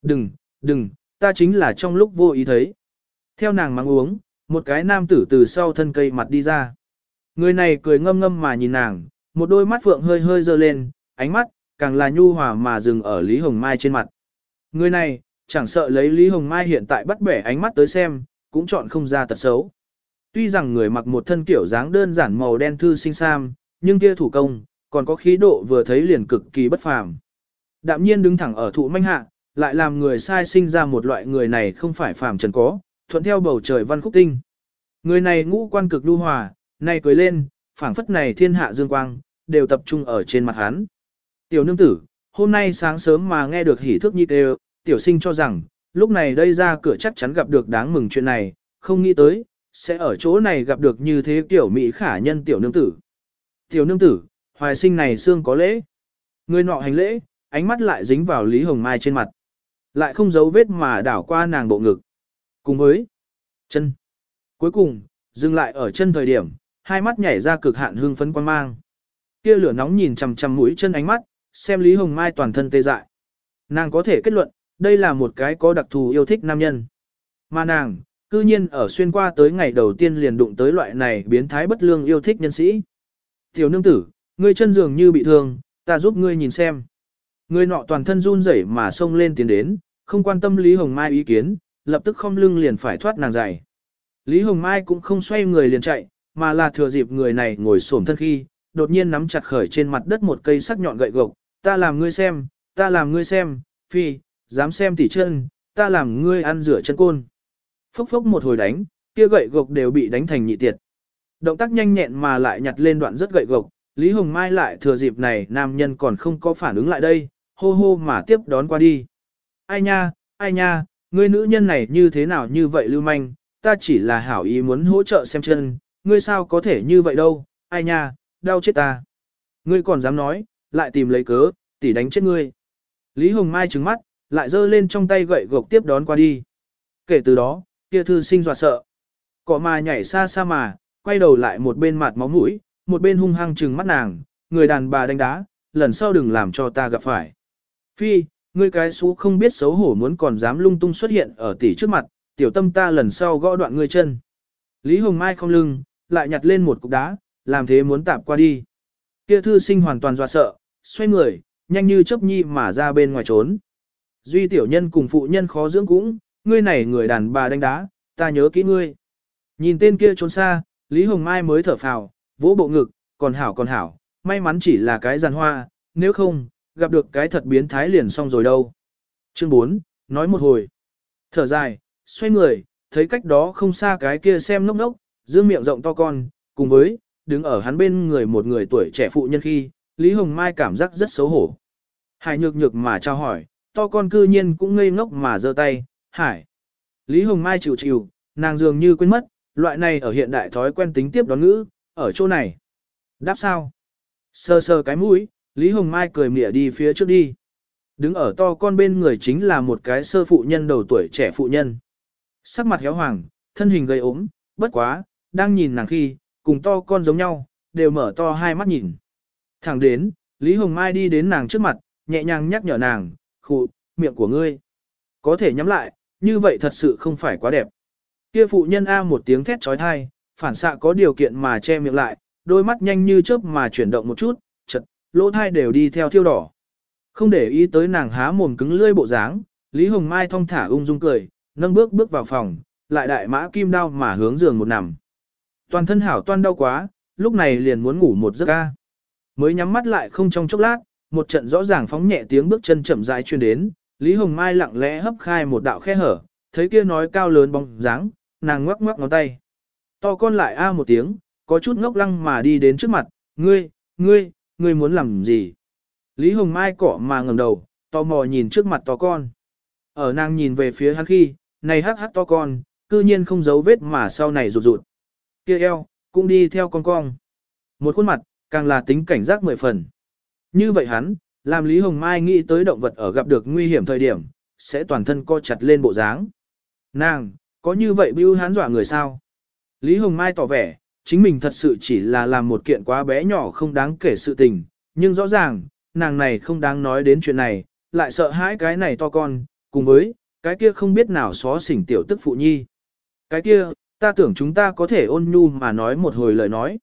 Đừng, đừng, ta chính là trong lúc vô ý thấy. Theo nàng mang uống, một cái nam tử từ sau thân cây mặt đi ra. Người này cười ngâm ngâm mà nhìn nàng, một đôi mắt phượng hơi hơi dơ lên, ánh mắt, càng là nhu hòa mà dừng ở Lý Hồng Mai trên mặt. Người này, chẳng sợ lấy Lý Hồng Mai hiện tại bắt bẻ ánh mắt tới xem, cũng chọn không ra tật xấu. Tuy rằng người mặc một thân kiểu dáng đơn giản màu đen thư sinh sam, nhưng kia thủ công, còn có khí độ vừa thấy liền cực kỳ bất phàm. Đạm nhiên đứng thẳng ở thụ manh hạ, lại làm người sai sinh ra một loại người này không phải phàm trần có, thuận theo bầu trời văn khúc tinh. Người này ngũ quan cực lưu hòa, nay cười lên, phảng phất này thiên hạ dương quang, đều tập trung ở trên mặt hắn. Tiểu nương tử, hôm nay sáng sớm mà nghe được hỉ thức nhi đều, tiểu sinh cho rằng, lúc này đây ra cửa chắc chắn gặp được đáng mừng chuyện này, không nghĩ tới, sẽ ở chỗ này gặp được như thế tiểu mỹ khả nhân tiểu nương tử. Tiểu nương tử, hoài sinh này xương có lễ. Người nọ hành lễ, ánh mắt lại dính vào Lý Hồng Mai trên mặt. Lại không giấu vết mà đảo qua nàng bộ ngực. Cùng với chân. Cuối cùng, dừng lại ở chân thời điểm, hai mắt nhảy ra cực hạn hương phấn quan mang. Kia lửa nóng nhìn chằm chằm mũi chân ánh mắt, xem Lý Hồng Mai toàn thân tê dại. Nàng có thể kết luận, đây là một cái có đặc thù yêu thích nam nhân. Mà nàng, cư nhiên ở xuyên qua tới ngày đầu tiên liền đụng tới loại này biến thái bất lương yêu thích nhân sĩ. Tiểu nương tử, ngươi chân dường như bị thương, ta giúp ngươi nhìn xem. Ngươi nọ toàn thân run rẩy mà xông lên tiến đến, không quan tâm Lý Hồng Mai ý kiến, lập tức không lưng liền phải thoát nàng giày. Lý Hồng Mai cũng không xoay người liền chạy, mà là thừa dịp người này ngồi xổm thân khi, đột nhiên nắm chặt khởi trên mặt đất một cây sắc nhọn gậy gộc, ta làm ngươi xem, ta làm ngươi xem, phi, dám xem tỉ chân, ta làm ngươi ăn rửa chân côn. Phốc phốc một hồi đánh, kia gậy gộc đều bị đánh thành nhị tiệt. Động tác nhanh nhẹn mà lại nhặt lên đoạn rất gậy gộc, Lý Hồng Mai lại thừa dịp này nam nhân còn không có phản ứng lại đây, hô hô mà tiếp đón qua đi. Ai nha, ai nha, ngươi nữ nhân này như thế nào như vậy lưu manh, ta chỉ là hảo ý muốn hỗ trợ xem chân, ngươi sao có thể như vậy đâu, ai nha, đau chết ta. Ngươi còn dám nói, lại tìm lấy cớ, tỉ đánh chết ngươi. Lý Hồng Mai trừng mắt, lại giơ lên trong tay gậy gộc tiếp đón qua đi. Kể từ đó, kia thư sinh dọa sợ. Cọ mà nhảy xa xa mà, quay đầu lại một bên mặt máu mũi, một bên hung hăng trừng mắt nàng, người đàn bà đánh đá, lần sau đừng làm cho ta gặp phải. Phi, ngươi cái xú không biết xấu hổ muốn còn dám lung tung xuất hiện ở tỷ trước mặt, tiểu tâm ta lần sau gõ đoạn ngươi chân. Lý Hồng Mai không lưng, lại nhặt lên một cục đá, làm thế muốn tạp qua đi. Kia thư sinh hoàn toàn dọa sợ, xoay người, nhanh như chớp nhi mà ra bên ngoài trốn. Duy tiểu nhân cùng phụ nhân khó dưỡng cũng, ngươi này người đàn bà đánh đá, ta nhớ kỹ ngươi. Nhìn tên kia trốn xa, Lý Hồng Mai mới thở phào, vỗ bộ ngực, còn hảo còn hảo, may mắn chỉ là cái giàn hoa, nếu không, gặp được cái thật biến thái liền xong rồi đâu. Chương 4, nói một hồi. Thở dài, xoay người, thấy cách đó không xa cái kia xem ngốc ngốc, dương miệng rộng to con, cùng với, đứng ở hắn bên người một người tuổi trẻ phụ nhân khi, Lý Hồng Mai cảm giác rất xấu hổ. Hải nhược nhược mà trao hỏi, to con cư nhiên cũng ngây ngốc mà giơ tay, hải. Lý Hồng Mai chịu chịu, nàng dường như quên mất, loại này ở hiện đại thói quen tính tiếp đón ngữ, ở chỗ này. Đáp sao? Sơ sơ cái mũi, Lý Hồng Mai cười mỉa đi phía trước đi. Đứng ở to con bên người chính là một cái sơ phụ nhân đầu tuổi trẻ phụ nhân. Sắc mặt héo hoàng, thân hình gầy ốm, bất quá, đang nhìn nàng khi, cùng to con giống nhau, đều mở to hai mắt nhìn. Thẳng đến, Lý Hồng Mai đi đến nàng trước mặt, nhẹ nhàng nhắc nhở nàng, khụ, miệng của ngươi. Có thể nhắm lại, như vậy thật sự không phải quá đẹp. Kia phụ nhân A một tiếng thét trói thai, phản xạ có điều kiện mà che miệng lại, đôi mắt nhanh như chớp mà chuyển động một chút, chật, lỗ thai đều đi theo thiêu đỏ. Không để ý tới nàng há mồm cứng lưỡi bộ dáng, Lý Hồng Mai thong thả ung dung cười, nâng bước bước vào phòng, lại đại mã kim đao mà hướng giường một nằm. Toàn thân hảo toan đau quá, lúc này liền muốn ngủ một giấc ca. Mới nhắm mắt lại không trong chốc lát, một trận rõ ràng phóng nhẹ tiếng bước chân chậm rãi truyền đến, Lý Hồng Mai lặng lẽ hấp khai một đạo khe hở, thấy kia nói cao lớn bóng dáng, nàng ngoắc ngoắc ngón tay. To con lại a một tiếng, có chút ngốc lăng mà đi đến trước mặt, ngươi, ngươi, ngươi muốn làm gì? Lý Hồng Mai cỏ mà ngẩng đầu, to mò nhìn trước mặt to con. Ở nàng nhìn về phía hắn khi, này hắc hắc to con, cư nhiên không giấu vết mà sau này rụt rụt. Kia eo, cũng đi theo con cong. Một khuôn mặt, càng là tính cảnh giác mười phần. Như vậy hắn, làm Lý Hồng Mai nghĩ tới động vật ở gặp được nguy hiểm thời điểm, sẽ toàn thân co chặt lên bộ dáng. Nàng, có như vậy bưu hán dọa người sao? Lý Hồng Mai tỏ vẻ, chính mình thật sự chỉ là làm một kiện quá bé nhỏ không đáng kể sự tình, nhưng rõ ràng, nàng này không đáng nói đến chuyện này, lại sợ hãi cái này to con, cùng với, cái kia không biết nào xó xỉnh tiểu tức phụ nhi. Cái kia, ta tưởng chúng ta có thể ôn nhu mà nói một hồi lời nói.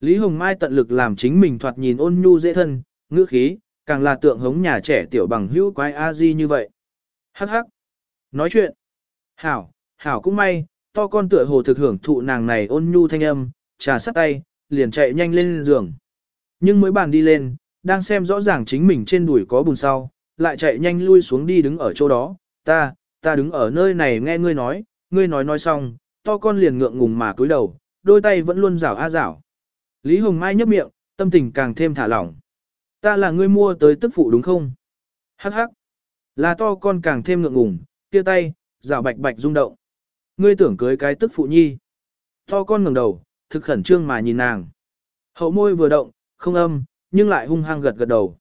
Lý Hồng Mai tận lực làm chính mình thoạt nhìn ôn nhu dễ thân, ngữ khí, càng là tượng hống nhà trẻ tiểu bằng hữu quái a di như vậy. Hắc hắc. Nói chuyện. Hảo, hảo cũng may, to con tựa hồ thực hưởng thụ nàng này ôn nhu thanh âm, trà sắt tay, liền chạy nhanh lên giường. Nhưng mới bàn đi lên, đang xem rõ ràng chính mình trên đùi có bùn sau, lại chạy nhanh lui xuống đi đứng ở chỗ đó, ta, ta đứng ở nơi này nghe ngươi nói, ngươi nói nói xong, to con liền ngượng ngùng mà cúi đầu, đôi tay vẫn luôn rảo a rảo. Lý Hồng Mai nhấp miệng, tâm tình càng thêm thả lỏng. Ta là ngươi mua tới tức phụ đúng không? Hắc hắc. Là to con càng thêm ngượng ngùng, kia tay, rảo bạch bạch rung động. Ngươi tưởng cưới cái tức phụ nhi. To con ngẩng đầu, thực khẩn trương mà nhìn nàng. Hậu môi vừa động, không âm, nhưng lại hung hăng gật gật đầu.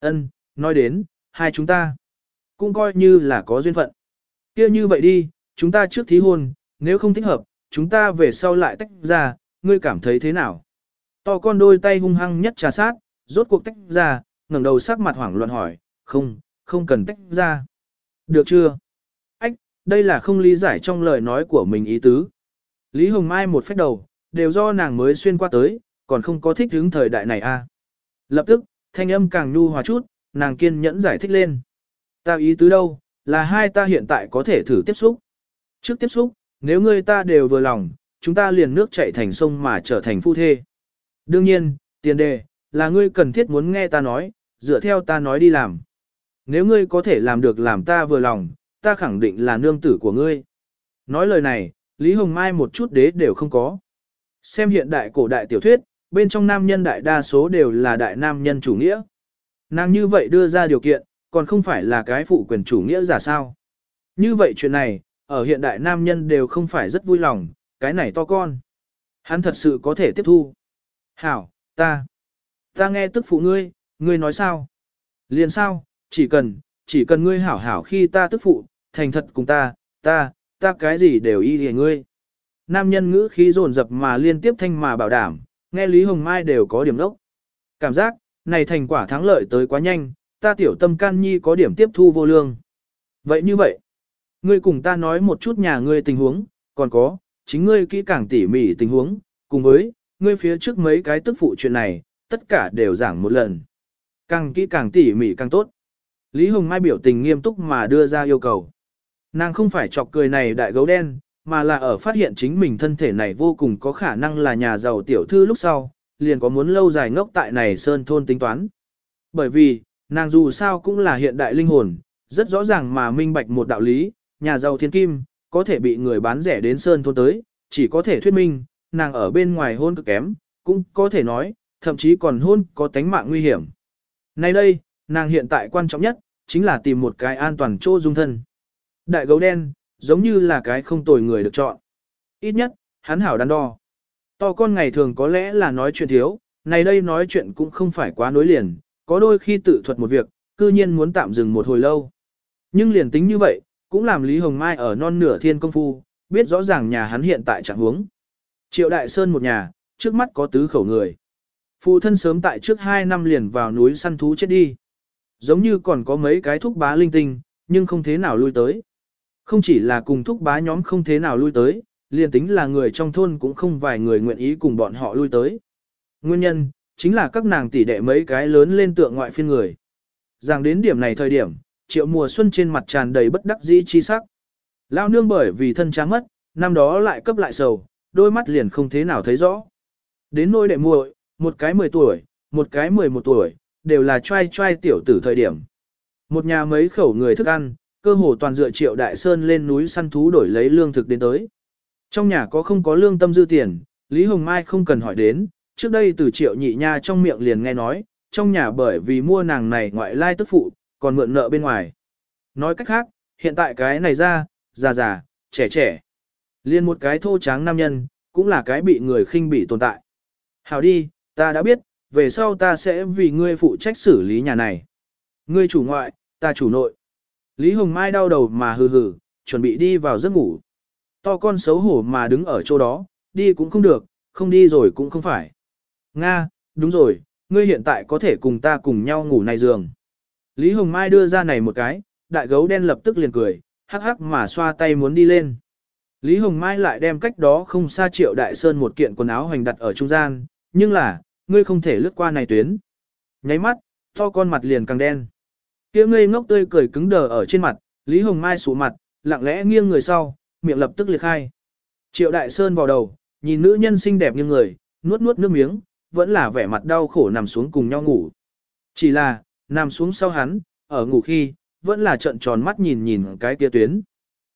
Ân, nói đến, hai chúng ta cũng coi như là có duyên phận. Kia như vậy đi, chúng ta trước thí hôn, nếu không thích hợp, chúng ta về sau lại tách ra, ngươi cảm thấy thế nào? To con đôi tay hung hăng nhất trà sát, rốt cuộc tách ra, ngẩng đầu sắc mặt hoảng loạn hỏi, không, không cần tách ra. Được chưa? Đây là không lý giải trong lời nói của mình ý tứ. Lý Hồng Mai một phép đầu, đều do nàng mới xuyên qua tới, còn không có thích hướng thời đại này a. À. Lập tức, thanh âm càng nhu hòa chút, nàng kiên nhẫn giải thích lên. Ta ý tứ đâu, là hai ta hiện tại có thể thử tiếp xúc. Trước tiếp xúc, nếu ngươi ta đều vừa lòng, chúng ta liền nước chạy thành sông mà trở thành phu thê. Đương nhiên, tiền đề, là ngươi cần thiết muốn nghe ta nói, dựa theo ta nói đi làm. Nếu ngươi có thể làm được làm ta vừa lòng, ta khẳng định là nương tử của ngươi. Nói lời này, Lý Hồng Mai một chút đế đều không có. Xem hiện đại cổ đại tiểu thuyết, bên trong nam nhân đại đa số đều là đại nam nhân chủ nghĩa. Nàng như vậy đưa ra điều kiện, còn không phải là cái phụ quyền chủ nghĩa giả sao. Như vậy chuyện này, ở hiện đại nam nhân đều không phải rất vui lòng, cái này to con. Hắn thật sự có thể tiếp thu. Hảo, ta, ta nghe tức phụ ngươi, ngươi nói sao? Liền sao, chỉ cần, chỉ cần ngươi hảo hảo khi ta tức phụ, thành thật cùng ta, ta, ta cái gì đều y hề ngươi. Nam nhân ngữ khí dồn dập mà liên tiếp thanh mà bảo đảm, nghe Lý Hồng Mai đều có điểm đốc. Cảm giác, này thành quả thắng lợi tới quá nhanh, ta tiểu tâm can nhi có điểm tiếp thu vô lương. Vậy như vậy, ngươi cùng ta nói một chút nhà ngươi tình huống, còn có, chính ngươi kỹ càng tỉ mỉ tình huống, cùng với, ngươi phía trước mấy cái tức phụ chuyện này, tất cả đều giảng một lần. Càng kỹ càng tỉ mỉ càng tốt. Lý Hồng Mai biểu tình nghiêm túc mà đưa ra yêu cầu. Nàng không phải chọc cười này đại gấu đen, mà là ở phát hiện chính mình thân thể này vô cùng có khả năng là nhà giàu tiểu thư lúc sau, liền có muốn lâu dài ngốc tại này sơn thôn tính toán. Bởi vì, nàng dù sao cũng là hiện đại linh hồn, rất rõ ràng mà minh bạch một đạo lý, nhà giàu thiên kim, có thể bị người bán rẻ đến sơn thôn tới, chỉ có thể thuyết minh, nàng ở bên ngoài hôn cực kém, cũng có thể nói, thậm chí còn hôn có tánh mạng nguy hiểm. Nay đây, nàng hiện tại quan trọng nhất, chính là tìm một cái an toàn chỗ dung thân. Đại gấu đen, giống như là cái không tồi người được chọn. Ít nhất, hắn hảo đắn đo. To con ngày thường có lẽ là nói chuyện thiếu, này đây nói chuyện cũng không phải quá nối liền, có đôi khi tự thuật một việc, cư nhiên muốn tạm dừng một hồi lâu. Nhưng liền tính như vậy, cũng làm Lý Hồng Mai ở non nửa thiên công phu, biết rõ ràng nhà hắn hiện tại trạng huống. Triệu Đại Sơn một nhà, trước mắt có tứ khẩu người. Phụ thân sớm tại trước hai năm liền vào núi săn thú chết đi. Giống như còn có mấy cái thúc bá linh tinh, nhưng không thế nào lui tới. Không chỉ là cùng thúc bá nhóm không thế nào lui tới, liền tính là người trong thôn cũng không vài người nguyện ý cùng bọn họ lui tới. Nguyên nhân, chính là các nàng tỷ đệ mấy cái lớn lên tượng ngoại phiên người. Rằng đến điểm này thời điểm, triệu mùa xuân trên mặt tràn đầy bất đắc dĩ chi sắc. Lao nương bởi vì thân cha mất, năm đó lại cấp lại sầu, đôi mắt liền không thế nào thấy rõ. Đến nôi đệ muội, một cái 10 tuổi, một cái 11 tuổi, đều là trai trai tiểu tử thời điểm. Một nhà mấy khẩu người thức ăn, cơ hồ toàn dựa triệu đại sơn lên núi săn thú đổi lấy lương thực đến tới. Trong nhà có không có lương tâm dư tiền, Lý Hồng Mai không cần hỏi đến, trước đây từ triệu nhị nha trong miệng liền nghe nói, trong nhà bởi vì mua nàng này ngoại lai tức phụ, còn mượn nợ bên ngoài. Nói cách khác, hiện tại cái này ra, già già, trẻ trẻ. Liên một cái thô tráng nam nhân, cũng là cái bị người khinh bị tồn tại. Hảo đi, ta đã biết, về sau ta sẽ vì ngươi phụ trách xử lý nhà này. Ngươi chủ ngoại, ta chủ nội. Lý Hồng Mai đau đầu mà hừ hừ, chuẩn bị đi vào giấc ngủ. To con xấu hổ mà đứng ở chỗ đó, đi cũng không được, không đi rồi cũng không phải. Nga, đúng rồi, ngươi hiện tại có thể cùng ta cùng nhau ngủ này giường. Lý Hồng Mai đưa ra này một cái, đại gấu đen lập tức liền cười, hắc hắc mà xoa tay muốn đi lên. Lý Hồng Mai lại đem cách đó không xa triệu đại sơn một kiện quần áo hoành đặt ở trung gian, nhưng là, ngươi không thể lướt qua này tuyến. Nháy mắt, to con mặt liền càng đen. Kia ngây ngốc tươi cười cứng đờ ở trên mặt, Lý Hồng Mai sụ mặt, lặng lẽ nghiêng người sau, miệng lập tức liệt khai. Triệu Đại Sơn vào đầu, nhìn nữ nhân xinh đẹp như người, nuốt nuốt nước miếng, vẫn là vẻ mặt đau khổ nằm xuống cùng nhau ngủ. Chỉ là, nằm xuống sau hắn, ở ngủ khi, vẫn là trận tròn mắt nhìn nhìn cái kia tuyến.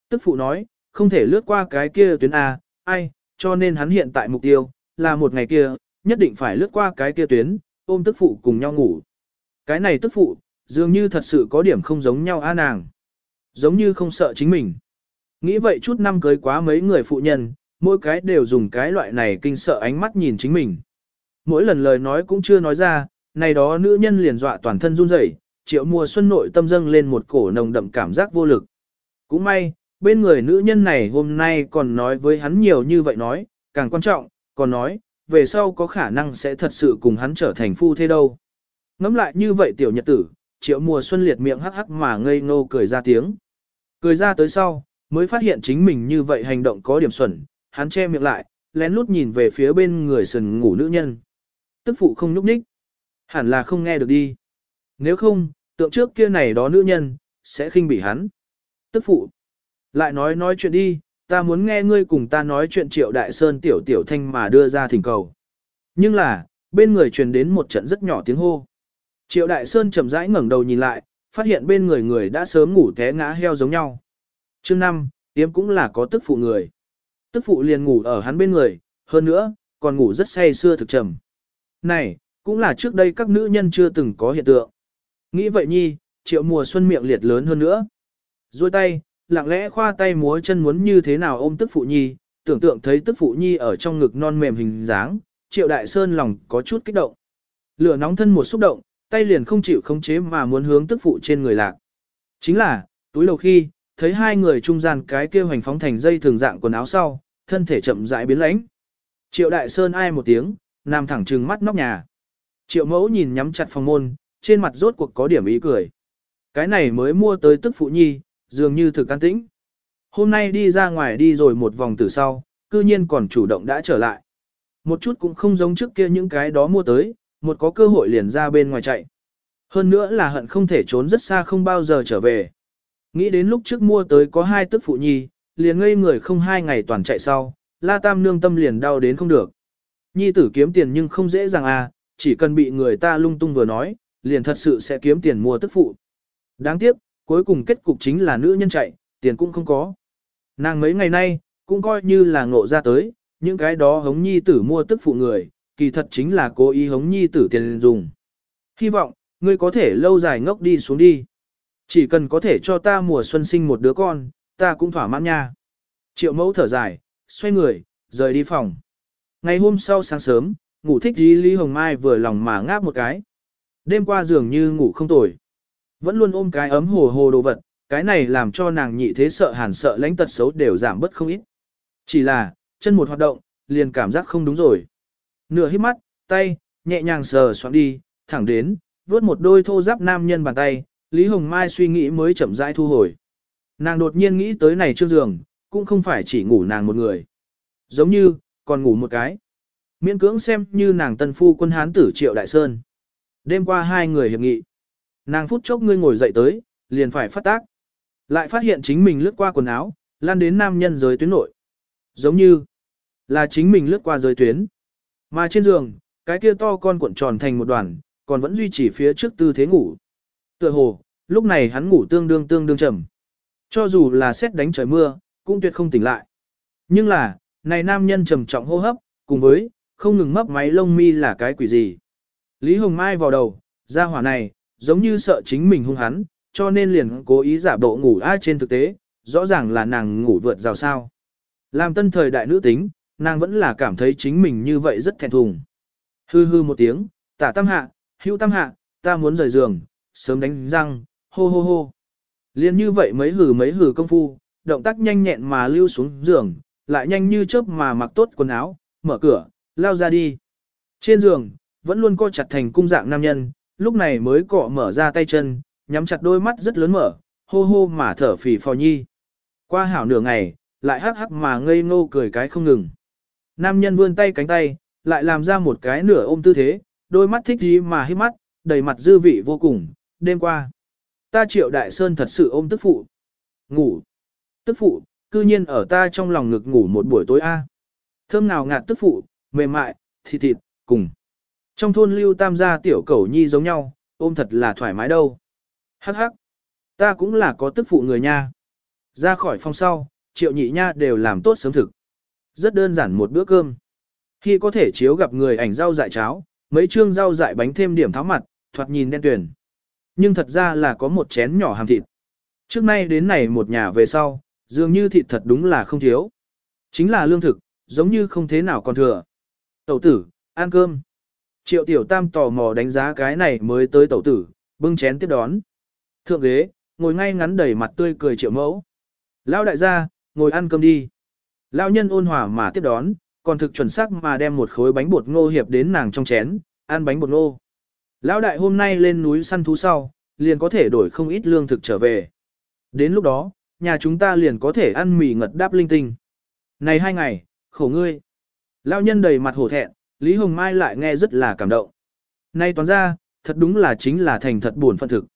Tức phụ nói, không thể lướt qua cái kia tuyến A, ai, cho nên hắn hiện tại mục tiêu, là một ngày kia, nhất định phải lướt qua cái kia tuyến, ôm tức phụ cùng nhau ngủ. Cái này tức phụ, dường như thật sự có điểm không giống nhau a nàng. Giống như không sợ chính mình. Nghĩ vậy chút năm cưới quá mấy người phụ nhân, mỗi cái đều dùng cái loại này kinh sợ ánh mắt nhìn chính mình. Mỗi lần lời nói cũng chưa nói ra, này đó nữ nhân liền dọa toàn thân run rẩy, triệu mùa xuân nội tâm dâng lên một cổ nồng đậm cảm giác vô lực. Cũng may, bên người nữ nhân này hôm nay còn nói với hắn nhiều như vậy nói, càng quan trọng, còn nói, về sau có khả năng sẽ thật sự cùng hắn trở thành phu thế đâu. Ngắm lại như vậy tiểu nhật tử, triệu mùa xuân liệt miệng hắc hắc mà ngây ngô cười ra tiếng. Cười ra tới sau, mới phát hiện chính mình như vậy hành động có điểm xuẩn, hắn che miệng lại, lén lút nhìn về phía bên người sần ngủ nữ nhân. Tức phụ không nhúc nhích. Hẳn là không nghe được đi. Nếu không, tượng trước kia này đó nữ nhân, sẽ khinh bỉ hắn. Tức phụ. Lại nói nói chuyện đi, ta muốn nghe ngươi cùng ta nói chuyện triệu đại sơn tiểu tiểu thanh mà đưa ra thỉnh cầu. Nhưng là, bên người truyền đến một trận rất nhỏ tiếng hô. Triệu đại sơn chậm rãi ngẩng đầu nhìn lại, phát hiện bên người người đã sớm ngủ té ngã heo giống nhau. Chương 5, Tiếm cũng là có tức phụ người. Tức phụ liền ngủ ở hắn bên người, hơn nữa, còn ngủ rất say xưa thực trầm. Này, cũng là trước đây các nữ nhân chưa từng có hiện tượng. Nghĩ vậy nhi, triệu mùa xuân miệng liệt lớn hơn nữa. Rồi tay, lặng lẽ khoa tay múa chân muốn như thế nào ôm tức phụ nhi, tưởng tượng thấy tức phụ nhi ở trong ngực non mềm hình dáng, triệu đại sơn lòng có chút kích động. Lửa nóng thân một xúc động, tay liền không chịu khống chế mà muốn hướng tức phụ trên người lạc. Chính là, túi đầu khi, thấy hai người trung gian cái kia hoành phóng thành dây thường dạng quần áo sau, thân thể chậm rãi biến lãnh. Triệu đại sơn ai một tiếng, nằm thẳng trừng mắt nóc nhà. Triệu mẫu nhìn nhắm chặt phòng môn, trên mặt rốt cuộc có điểm ý cười. Cái này mới mua tới tức phụ nhi, dường như thực an tĩnh. Hôm nay đi ra ngoài đi rồi một vòng từ sau, cư nhiên còn chủ động đã trở lại. Một chút cũng không giống trước kia những cái đó mua tới, một có cơ hội liền ra bên ngoài chạy. Hơn nữa là hận không thể trốn rất xa không bao giờ trở về. Nghĩ đến lúc trước mua tới có hai tức phụ nhi, liền ngây người không hai ngày toàn chạy sau, la tam nương tâm liền đau đến không được. Nhi tử kiếm tiền nhưng không dễ dàng à, chỉ cần bị người ta lung tung vừa nói, liền thật sự sẽ kiếm tiền mua tức phụ. Đáng tiếc, cuối cùng kết cục chính là nữ nhân chạy, tiền cũng không có. Nàng mấy ngày nay, cũng coi như là ngộ ra tới, những cái đó hống nhi tử mua tức phụ người, kỳ thật chính là cố ý hống nhi tử tiền dùng. Hy vọng, ngươi có thể lâu dài ngốc đi xuống đi. Chỉ cần có thể cho ta mùa xuân sinh một đứa con, ta cũng thỏa mãn nha. Triệu mẫu thở dài, xoay người, rời đi phòng. Ngày hôm sau sáng sớm, ngủ thích dí Lý Hồng Mai vừa lòng mà ngáp một cái. Đêm qua dường như ngủ không tồi. Vẫn luôn ôm cái ấm hồ hồ đồ vật, cái này làm cho nàng nhị thế sợ hàn sợ lãnh tật xấu đều giảm bớt không ít. Chỉ là, chân một hoạt động, liền cảm giác không đúng rồi. Nửa hít mắt, tay, nhẹ nhàng sờ soạn đi, thẳng đến, vuốt một đôi thô giáp nam nhân bàn tay, Lý Hồng Mai suy nghĩ mới chậm rãi thu hồi. Nàng đột nhiên nghĩ tới này chưa giường, cũng không phải chỉ ngủ nàng một người. Giống như, còn ngủ một cái. Miễn cưỡng xem như nàng tân phu quân hán tử triệu đại sơn. Đêm qua hai người hiệp nghị. Nàng phút chốc ngươi ngồi dậy tới, liền phải phát tác. Lại phát hiện chính mình lướt qua quần áo, lan đến nam nhân giới tuyến nội. Giống như là chính mình lướt qua giới tuyến. Mà trên giường, cái kia to con cuộn tròn thành một đoàn, còn vẫn duy trì phía trước tư thế ngủ. Tựa hồ, lúc này hắn ngủ tương đương tương đương trầm. Cho dù là xét đánh trời mưa, cũng tuyệt không tỉnh lại. Nhưng là, này nam nhân trầm trọng hô hấp, cùng với, không ngừng mấp máy lông mi là cái quỷ gì. Lý Hồng Mai vào đầu, ra hỏa này, giống như sợ chính mình hung hắn, cho nên liền cố ý giả bộ ngủ ai trên thực tế, rõ ràng là nàng ngủ vượt rào sao. Làm tân thời đại nữ tính, nàng vẫn là cảm thấy chính mình như vậy rất thẹn thùng. Hư hư một tiếng, tả tam hạ, hữu tam hạ, ta muốn rời giường, sớm đánh răng, hô hô hô. Liên như vậy mấy hử mấy hử công phu, động tác nhanh nhẹn mà lưu xuống giường, lại nhanh như chớp mà mặc tốt quần áo, mở cửa, lao ra đi. Trên giường, vẫn luôn co chặt thành cung dạng nam nhân, lúc này mới cọ mở ra tay chân, nhắm chặt đôi mắt rất lớn mở, hô hô mà thở phì phò nhi. Qua hảo nửa ngày, lại hắc hắc mà ngây ngô cười cái không ngừng. Nam nhân vươn tay cánh tay, lại làm ra một cái nửa ôm tư thế, đôi mắt thích gì mà hít mắt, đầy mặt dư vị vô cùng, đêm qua. Ta triệu đại sơn thật sự ôm tức phụ. Ngủ. Tức phụ, cư nhiên ở ta trong lòng ngực ngủ một buổi tối A. Thơm nào ngạt tức phụ, mềm mại, thịt thịt, cùng. Trong thôn lưu tam gia tiểu cẩu nhi giống nhau, ôm thật là thoải mái đâu. Hắc hắc. Ta cũng là có tức phụ người nha. Ra khỏi phòng sau, triệu nhị nha đều làm tốt sớm thực. Rất đơn giản một bữa cơm. Khi có thể chiếu gặp người ảnh rau dại cháo, mấy chương rau dại bánh thêm điểm tháo mặt, thoạt nhìn đen tuyển. Nhưng thật ra là có một chén nhỏ hàm thịt. Trước nay đến này một nhà về sau, dường như thịt thật đúng là không thiếu. Chính là lương thực, giống như không thế nào còn thừa. Tẩu tử, ăn cơm. Triệu tiểu tam tò mò đánh giá cái này mới tới tẩu tử, bưng chén tiếp đón. Thượng ghế, ngồi ngay ngắn đầy mặt tươi cười triệu mẫu. Lao đại gia, ngồi ăn cơm đi. Lão nhân ôn hòa mà tiếp đón, còn thực chuẩn xác mà đem một khối bánh bột ngô hiệp đến nàng trong chén, ăn bánh bột ngô. Lão đại hôm nay lên núi săn thú sau, liền có thể đổi không ít lương thực trở về. Đến lúc đó, nhà chúng ta liền có thể ăn mì ngật đáp linh tinh. Này hai ngày, khổ ngươi. Lão nhân đầy mặt hổ thẹn, Lý Hồng Mai lại nghe rất là cảm động. Nay toán ra, thật đúng là chính là thành thật buồn phân thực.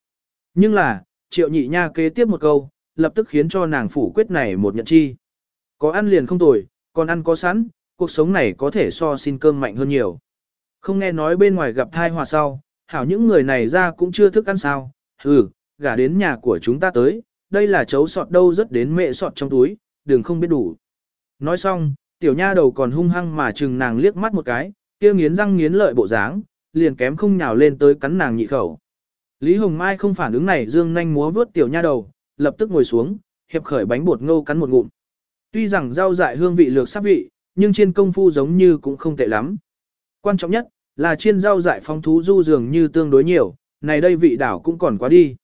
Nhưng là, triệu nhị nha kế tiếp một câu, lập tức khiến cho nàng phủ quyết này một nhận chi. Có ăn liền không tồi, còn ăn có sẵn, cuộc sống này có thể so xin cơm mạnh hơn nhiều. Không nghe nói bên ngoài gặp thai hòa sau, hảo những người này ra cũng chưa thức ăn sao, hừ, gả đến nhà của chúng ta tới, đây là chấu sọt đâu rất đến mẹ sọt trong túi, đừng không biết đủ. Nói xong, tiểu nha đầu còn hung hăng mà chừng nàng liếc mắt một cái, kia nghiến răng nghiến lợi bộ dáng, liền kém không nhào lên tới cắn nàng nhị khẩu. Lý Hồng Mai không phản ứng này dương nhanh múa vướt tiểu nha đầu, lập tức ngồi xuống, hiệp khởi bánh bột ngô cắn một ngụm. Tuy rằng rau dại hương vị lược sắc vị, nhưng chiên công phu giống như cũng không tệ lắm. Quan trọng nhất, là chiên rau dại phong thú du dường như tương đối nhiều, này đây vị đảo cũng còn quá đi.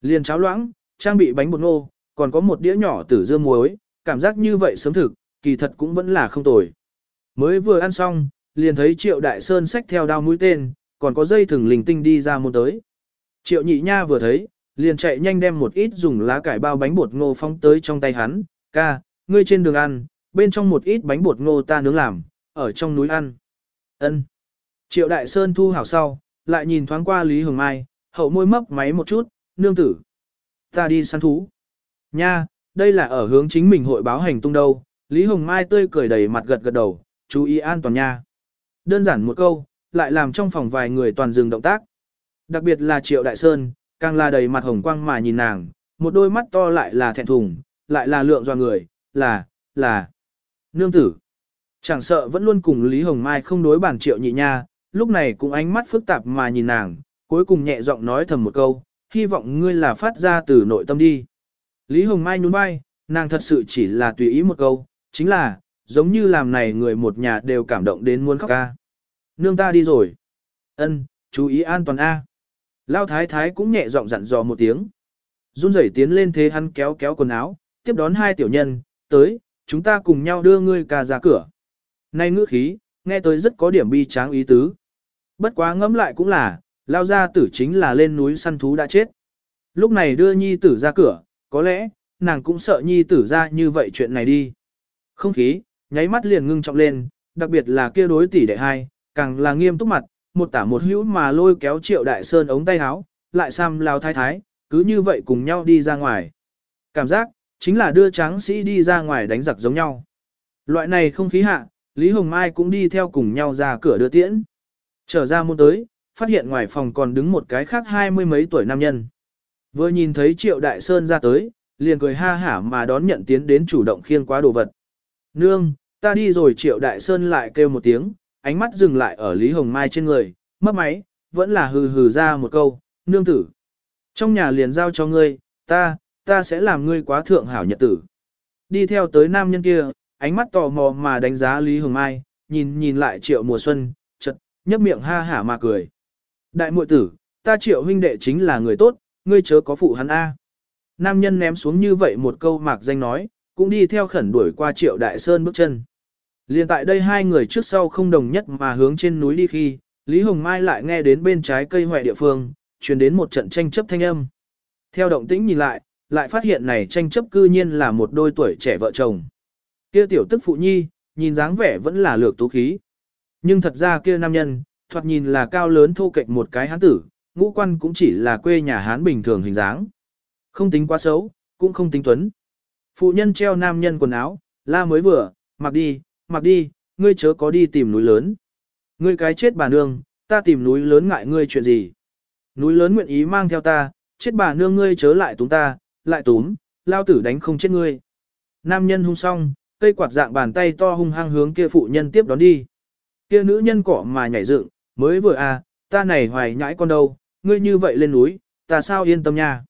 Liền cháo loãng, trang bị bánh bột ngô, còn có một đĩa nhỏ tử dưa muối, cảm giác như vậy sớm thực, kỳ thật cũng vẫn là không tồi. Mới vừa ăn xong, liền thấy Triệu Đại Sơn xách theo đao mũi tên, còn có dây thừng linh tinh đi ra môn tới. Triệu Nhị Nha vừa thấy, liền chạy nhanh đem một ít dùng lá cải bao bánh bột ngô phóng tới trong tay hắn, ca, ngươi trên đường ăn, bên trong một ít bánh bột ngô ta nướng làm, ở trong núi ăn. Ân. Triệu Đại Sơn thu hảo sau, lại nhìn thoáng qua Lý Hồng Mai, hậu môi mấp máy một chút, nương tử. Ta đi săn thú. Nha, đây là ở hướng chính mình hội báo hành tung đâu. Lý Hồng Mai tươi cười đầy mặt gật gật đầu, chú ý an toàn nha. Đơn giản một câu, lại làm trong phòng vài người toàn dừng động tác. Đặc biệt là Triệu Đại Sơn, càng là đầy mặt hồng quang mà nhìn nàng, một đôi mắt to lại là thẹn thùng, lại là lượng doa người, là, là, nương tử. Chẳng sợ vẫn luôn cùng Lý Hồng Mai không đối bản Triệu nhị nha, lúc này cũng ánh mắt phức tạp mà nhìn nàng, cuối cùng nhẹ giọng nói thầm một câu, hy vọng ngươi là phát ra từ nội tâm đi. Lý Hồng Mai nhún vai, nàng thật sự chỉ là tùy ý một câu, chính là, giống như làm này người một nhà đều cảm động đến muốn khóc ca. Nương ta đi rồi. Ân, chú ý an toàn A. Lao thái thái cũng nhẹ giọng dặn dò một tiếng. Run rẩy tiến lên thế hắn kéo kéo quần áo, tiếp đón hai tiểu nhân, tới, chúng ta cùng nhau đưa ngươi ca ra cửa. Nay ngữ khí, nghe tới rất có điểm bi tráng ý tứ. Bất quá ngẫm lại cũng là, lao gia tử chính là lên núi săn thú đã chết. Lúc này đưa nhi tử ra cửa, có lẽ, nàng cũng sợ nhi tử ra như vậy chuyện này đi. Không khí, nháy mắt liền ngưng trọng lên, đặc biệt là kia đối tỷ đệ hai, càng là nghiêm túc mặt, một tả một hữu mà lôi kéo triệu đại sơn ống tay áo, lại xăm lao thái thái, cứ như vậy cùng nhau đi ra ngoài. Cảm giác, chính là đưa tráng sĩ đi ra ngoài đánh giặc giống nhau. Loại này không khí hạ, Lý Hồng Mai cũng đi theo cùng nhau ra cửa đưa tiễn. Trở ra môn tới, phát hiện ngoài phòng còn đứng một cái khác hai mươi mấy tuổi nam nhân. Vừa nhìn thấy Triệu Đại Sơn ra tới, liền cười ha hả mà đón nhận tiến đến chủ động khiêng quá đồ vật. Nương, ta đi rồi Triệu Đại Sơn lại kêu một tiếng, ánh mắt dừng lại ở Lý Hồng Mai trên người, mất máy, vẫn là hừ hừ ra một câu, nương tử. Trong nhà liền giao cho ngươi, ta, ta sẽ làm ngươi quá thượng hảo nhật tử. Đi theo tới nam nhân kia, ánh mắt tò mò mà đánh giá Lý Hồng Mai, nhìn nhìn lại Triệu Mùa Xuân, chật, nhấp miệng ha hả mà cười. Đại muội tử, ta Triệu huynh đệ chính là người tốt, ngươi chớ có phụ hắn A. Nam nhân ném xuống như vậy một câu mạc danh nói, cũng đi theo khẩn đuổi qua Triệu Đại Sơn bước chân. Liên tại đây hai người trước sau không đồng nhất mà hướng trên núi đi khi, Lý Hồng Mai lại nghe đến bên trái cây hoại địa phương, truyền đến một trận tranh chấp thanh âm. Theo động tĩnh nhìn lại, lại phát hiện này tranh chấp cư nhiên là một đôi tuổi trẻ vợ chồng. Kia tiểu tức phụ nhi, nhìn dáng vẻ vẫn là lược tú khí. Nhưng thật ra kia nam nhân, thoạt nhìn là cao lớn thô kệch một cái hán tử, ngũ quan cũng chỉ là quê nhà hán bình thường hình dáng. Không tính quá xấu, cũng không tính tuấn. Phụ nhân treo nam nhân quần áo, la mới vừa, mặc đi, mặc đi, ngươi chớ có đi tìm núi lớn. Ngươi cái chết bà nương, ta tìm núi lớn ngại ngươi chuyện gì. Núi lớn nguyện ý mang theo ta, chết bà nương ngươi chớ lại túng ta, lại túm, lao tử đánh không chết ngươi. Nam nhân hung xong, cây quạt dạng bàn tay to hung hăng hướng kia phụ nhân tiếp đón đi. Kia nữ nhân cỏ mà nhảy dựng, mới vừa à, ta này hoài nhãi con đâu, ngươi như vậy lên núi, ta sao yên tâm nha.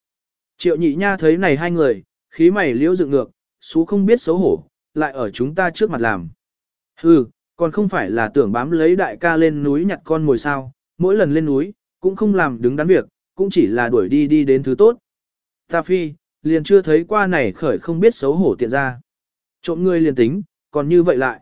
Triệu nhị nha thấy này hai người, khí mày liễu dựng ngược, xú không biết xấu hổ, lại ở chúng ta trước mặt làm. Hừ, còn không phải là tưởng bám lấy đại ca lên núi nhặt con ngồi sao, mỗi lần lên núi, cũng không làm đứng đắn việc, cũng chỉ là đuổi đi đi đến thứ tốt. Ta phi, liền chưa thấy qua này khởi không biết xấu hổ tiện ra. Trộm ngươi liền tính, còn như vậy lại.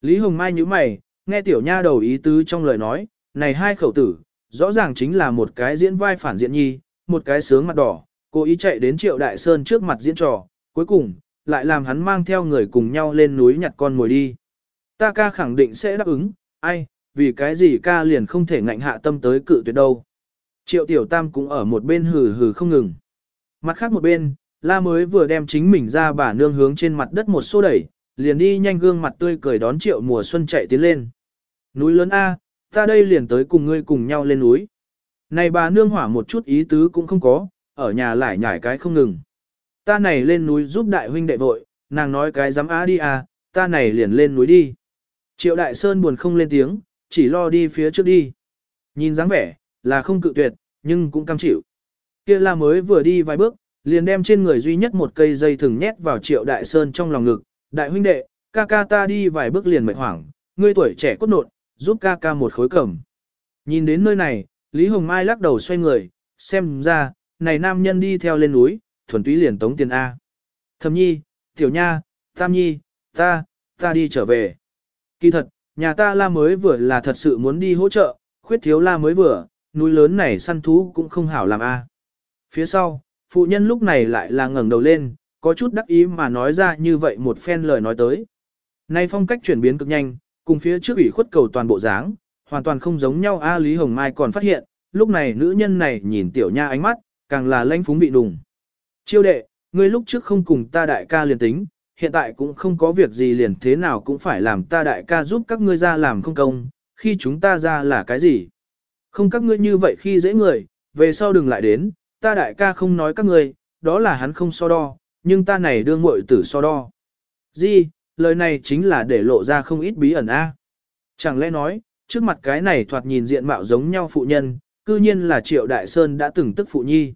Lý Hồng Mai như mày, nghe tiểu nha đầu ý tứ trong lời nói, này hai khẩu tử, rõ ràng chính là một cái diễn vai phản diện nhi, một cái sướng mặt đỏ, cố ý chạy đến Triệu Đại Sơn trước mặt diễn trò, cuối cùng, lại làm hắn mang theo người cùng nhau lên núi nhặt con mồi đi. Ta ca khẳng định sẽ đáp ứng, ai, vì cái gì ca liền không thể ngạnh hạ tâm tới cự tuyệt đâu. Triệu Tiểu Tam cũng ở một bên hừ hừ không ngừng. Mặt khác một bên, la mới vừa đem chính mình ra bà nương hướng trên mặt đất một xô đẩy, liền đi nhanh gương mặt tươi cười đón Triệu mùa xuân chạy tiến lên. Núi lớn A, ta đây liền tới cùng ngươi cùng nhau lên núi. Này bà nương hỏa một chút ý tứ cũng không có, ở nhà lại nhảy cái không ngừng. Ta này lên núi giúp đại huynh đệ vội, nàng nói cái dám á đi à, ta này liền lên núi đi. Triệu đại sơn buồn không lên tiếng, chỉ lo đi phía trước đi. Nhìn dáng vẻ, là không cự tuyệt, nhưng cũng cam chịu. Kia là mới vừa đi vài bước, liền đem trên người duy nhất một cây dây thừng nhét vào triệu đại sơn trong lòng ngực. Đại huynh đệ, ca ca ta đi vài bước liền mệt hoảng, ngươi tuổi trẻ cốt nộn, giúp ca ca một khối cẩm. Nhìn đến nơi này, Lý Hồng Mai lắc đầu xoay người, xem ra, này nam nhân đi theo lên núi, thuần túy liền tống tiền A. Thầm nhi, tiểu nha, tam nhi, ta, ta đi trở về. Kỳ thật, nhà ta la mới vừa là thật sự muốn đi hỗ trợ, khuyết thiếu la mới vừa, núi lớn này săn thú cũng không hảo làm A. Phía sau, phụ nhân lúc này lại là ngẩng đầu lên, có chút đắc ý mà nói ra như vậy một phen lời nói tới. Nay phong cách chuyển biến cực nhanh, cùng phía trước ủy khuất cầu toàn bộ dáng, hoàn toàn không giống nhau A Lý Hồng Mai còn phát hiện, lúc này nữ nhân này nhìn tiểu nha ánh mắt, càng là lanh phúng bị đùng. Chiêu đệ, ngươi lúc trước không cùng ta đại ca liền tính, hiện tại cũng không có việc gì liền thế nào cũng phải làm ta đại ca giúp các ngươi ra làm không công, khi chúng ta ra là cái gì? Không các ngươi như vậy khi dễ người, về sau đừng lại đến, ta đại ca không nói các ngươi, đó là hắn không so đo, nhưng ta này đương muội tử so đo. Gì, lời này chính là để lộ ra không ít bí ẩn a. Chẳng lẽ nói, trước mặt cái này thoạt nhìn diện mạo giống nhau phụ nhân, cư nhiên là Triệu Đại Sơn đã từng tức phụ nhi.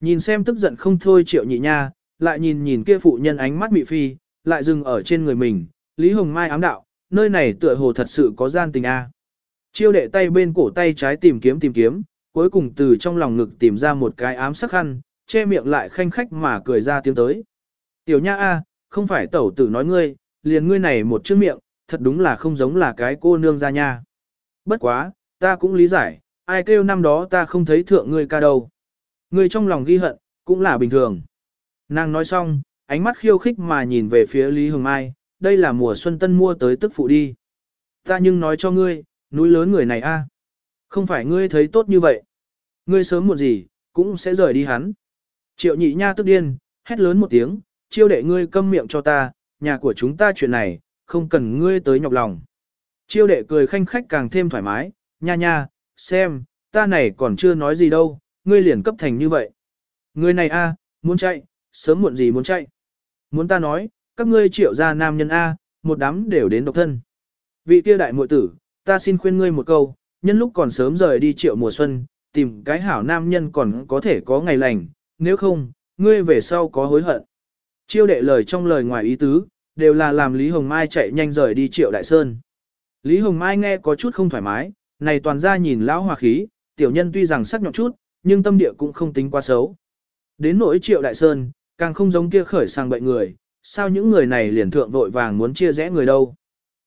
Nhìn xem tức giận không thôi Triệu Nhị Nha, lại nhìn nhìn kia phụ nhân ánh mắt mị phi, lại dừng ở trên người mình, Lý Hồng Mai ám đạo, nơi này tựa hồ thật sự có gian tình a. Chiêu đệ tay bên cổ tay trái tìm kiếm tìm kiếm, cuối cùng từ trong lòng ngực tìm ra một cái ám sắc khăn, che miệng lại khanh khách mà cười ra tiếng tới. Tiểu Nha a, không phải tẩu tử nói ngươi, liền ngươi này một chữ miệng, thật đúng là không giống là cái cô nương ra nha. Bất quá, ta cũng lý giải, ai kêu năm đó ta không thấy thượng ngươi ca đâu. Ngươi trong lòng ghi hận, cũng là bình thường. Nàng nói xong, ánh mắt khiêu khích mà nhìn về phía Lý Hồng Mai, đây là mùa xuân tân mua tới tức phụ đi. Ta nhưng nói cho ngươi, núi lớn người này a, Không phải ngươi thấy tốt như vậy. Ngươi sớm muộn gì, cũng sẽ rời đi hắn. Triệu nhị nha tức điên, hét lớn một tiếng, chiêu đệ ngươi câm miệng cho ta, nhà của chúng ta chuyện này, không cần ngươi tới nhọc lòng. Chiêu đệ cười khanh khách càng thêm thoải mái, nha nha, xem, ta này còn chưa nói gì đâu, ngươi liền cấp thành như vậy. Ngươi này a, muốn chạy, sớm muộn gì muốn chạy. Muốn ta nói, các ngươi triệu gia nam nhân a, một đám đều đến độc thân. Vị kia đại muội tử, ta xin khuyên ngươi một câu, nhân lúc còn sớm rời đi triệu mùa xuân, tìm cái hảo nam nhân còn có thể có ngày lành, nếu không, ngươi về sau có hối hận. Chiêu đệ lời trong lời ngoài ý tứ, đều là làm Lý Hồng Mai chạy nhanh rời đi triệu đại sơn. Lý Hồng Mai nghe có chút không thoải mái, này toàn ra nhìn lão hòa khí, tiểu nhân tuy rằng sắc nhọn chút, nhưng tâm địa cũng không tính quá xấu. Đến nỗi triệu đại sơn, càng không giống kia khởi sang bệnh người, sao những người này liền thượng vội vàng muốn chia rẽ người đâu.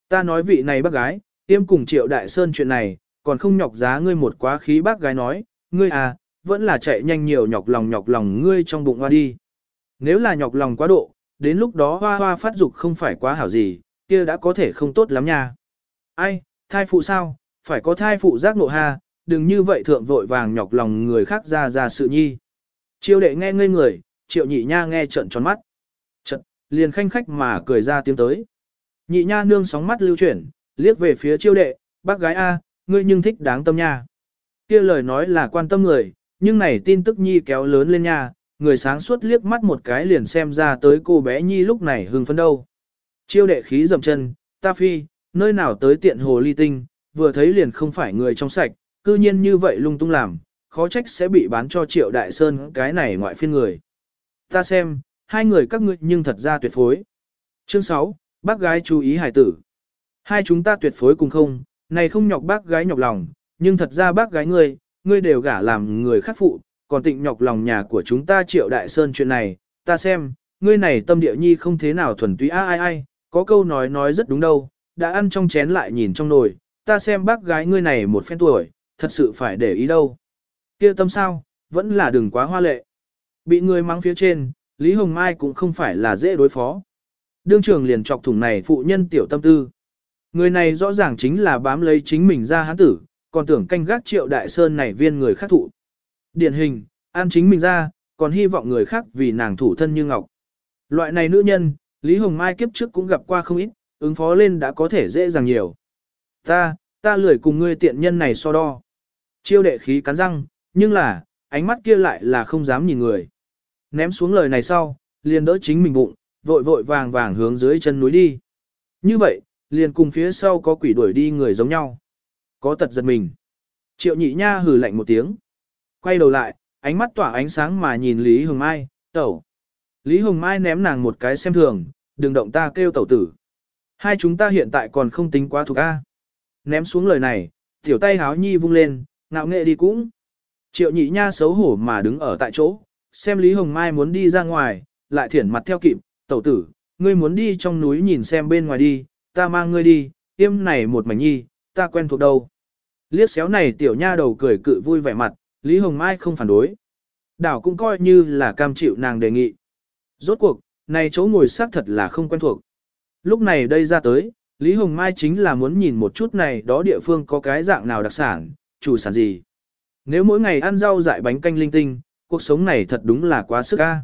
Ta nói vị này bác gái, tiêm cùng triệu đại sơn chuyện này, còn không nhọc giá ngươi một quá khí bác gái nói, ngươi à, vẫn là chạy nhanh nhiều nhọc lòng nhọc lòng ngươi trong bụng hoa đi. Nếu là nhọc lòng quá độ, đến lúc đó hoa hoa phát dục không phải quá hảo gì, kia đã có thể không tốt lắm nha. Ai, thai phụ sao, phải có thai phụ giác nộ ha, đừng như vậy thượng vội vàng nhọc lòng người khác ra ra sự nhi. Triệu đệ nghe ngây người, triệu nhị nha nghe trận tròn mắt. Trận, liền khanh khách mà cười ra tiếng tới. Nhị nha nương sóng mắt lưu chuyển, liếc về phía triệu đệ, bác gái A, ngươi nhưng thích đáng tâm nha. kia lời nói là quan tâm người, nhưng này tin tức nhi kéo lớn lên nha, người sáng suốt liếc mắt một cái liền xem ra tới cô bé nhi lúc này hưng phấn đâu. Chiêu đệ khí dầm chân, ta phi, nơi nào tới tiện hồ ly tinh, vừa thấy liền không phải người trong sạch, cư nhiên như vậy lung tung làm, khó trách sẽ bị bán cho triệu đại sơn cái này ngoại phiên người. Ta xem, hai người các ngươi nhưng thật ra tuyệt phối. Chương 6, bác gái chú ý hải tử. Hai chúng ta tuyệt phối cùng không, này không nhọc bác gái nhọc lòng, nhưng thật ra bác gái ngươi, ngươi đều gả làm người khác phụ, còn tịnh nhọc lòng nhà của chúng ta triệu đại sơn chuyện này, ta xem, ngươi này tâm địa nhi không thế nào thuần túy ai ai ai, có câu nói nói rất đúng đâu, đã ăn trong chén lại nhìn trong nồi, ta xem bác gái ngươi này một phen tuổi, thật sự phải để ý đâu. kia tâm sao, vẫn là đừng quá hoa lệ. Bị người mắng phía trên, Lý Hồng Mai cũng không phải là dễ đối phó. Đương trường liền chọc thủng này phụ nhân tiểu tâm tư. Người này rõ ràng chính là bám lấy chính mình ra hán tử, còn tưởng canh gác triệu đại sơn này viên người khác thụ. Điển hình, an chính mình ra, còn hy vọng người khác vì nàng thủ thân như ngọc. Loại này nữ nhân, Lý Hồng Mai kiếp trước cũng gặp qua không ít, ứng phó lên đã có thể dễ dàng nhiều. Ta, ta lười cùng ngươi tiện nhân này so đo. Chiêu đệ khí cắn răng, nhưng là, ánh mắt kia lại là không dám nhìn người. Ném xuống lời này sau, liền đỡ chính mình bụng, vội vội vàng vàng hướng dưới chân núi đi. Như vậy, liền cùng phía sau có quỷ đuổi đi người giống nhau. Có tật giật mình. Triệu nhị nha hừ lạnh một tiếng. Quay đầu lại, ánh mắt tỏa ánh sáng mà nhìn Lý Hồng Mai, tẩu. Lý Hồng Mai ném nàng một cái xem thường, đừng động ta kêu tẩu tử. Hai chúng ta hiện tại còn không tính quá thuộc A. Ném xuống lời này, tiểu tay háo nhi vung lên, ngạo nghệ đi cũng. Triệu nhị nha xấu hổ mà đứng ở tại chỗ, xem Lý Hồng Mai muốn đi ra ngoài, lại thiển mặt theo kịp, tẩu tử, ngươi muốn đi trong núi nhìn xem bên ngoài đi, ta mang ngươi đi, tiêm này một mảnh nhi, ta quen thuộc đâu. Liếc xéo này tiểu nha đầu cười cự vui vẻ mặt, Lý Hồng Mai không phản đối. Đảo cũng coi như là cam chịu nàng đề nghị. Rốt cuộc, này chỗ ngồi xác thật là không quen thuộc. Lúc này đây ra tới, Lý Hồng Mai chính là muốn nhìn một chút này đó địa phương có cái dạng nào đặc sản, chủ sản gì. Nếu mỗi ngày ăn rau dại bánh canh linh tinh, cuộc sống này thật đúng là quá sức ca.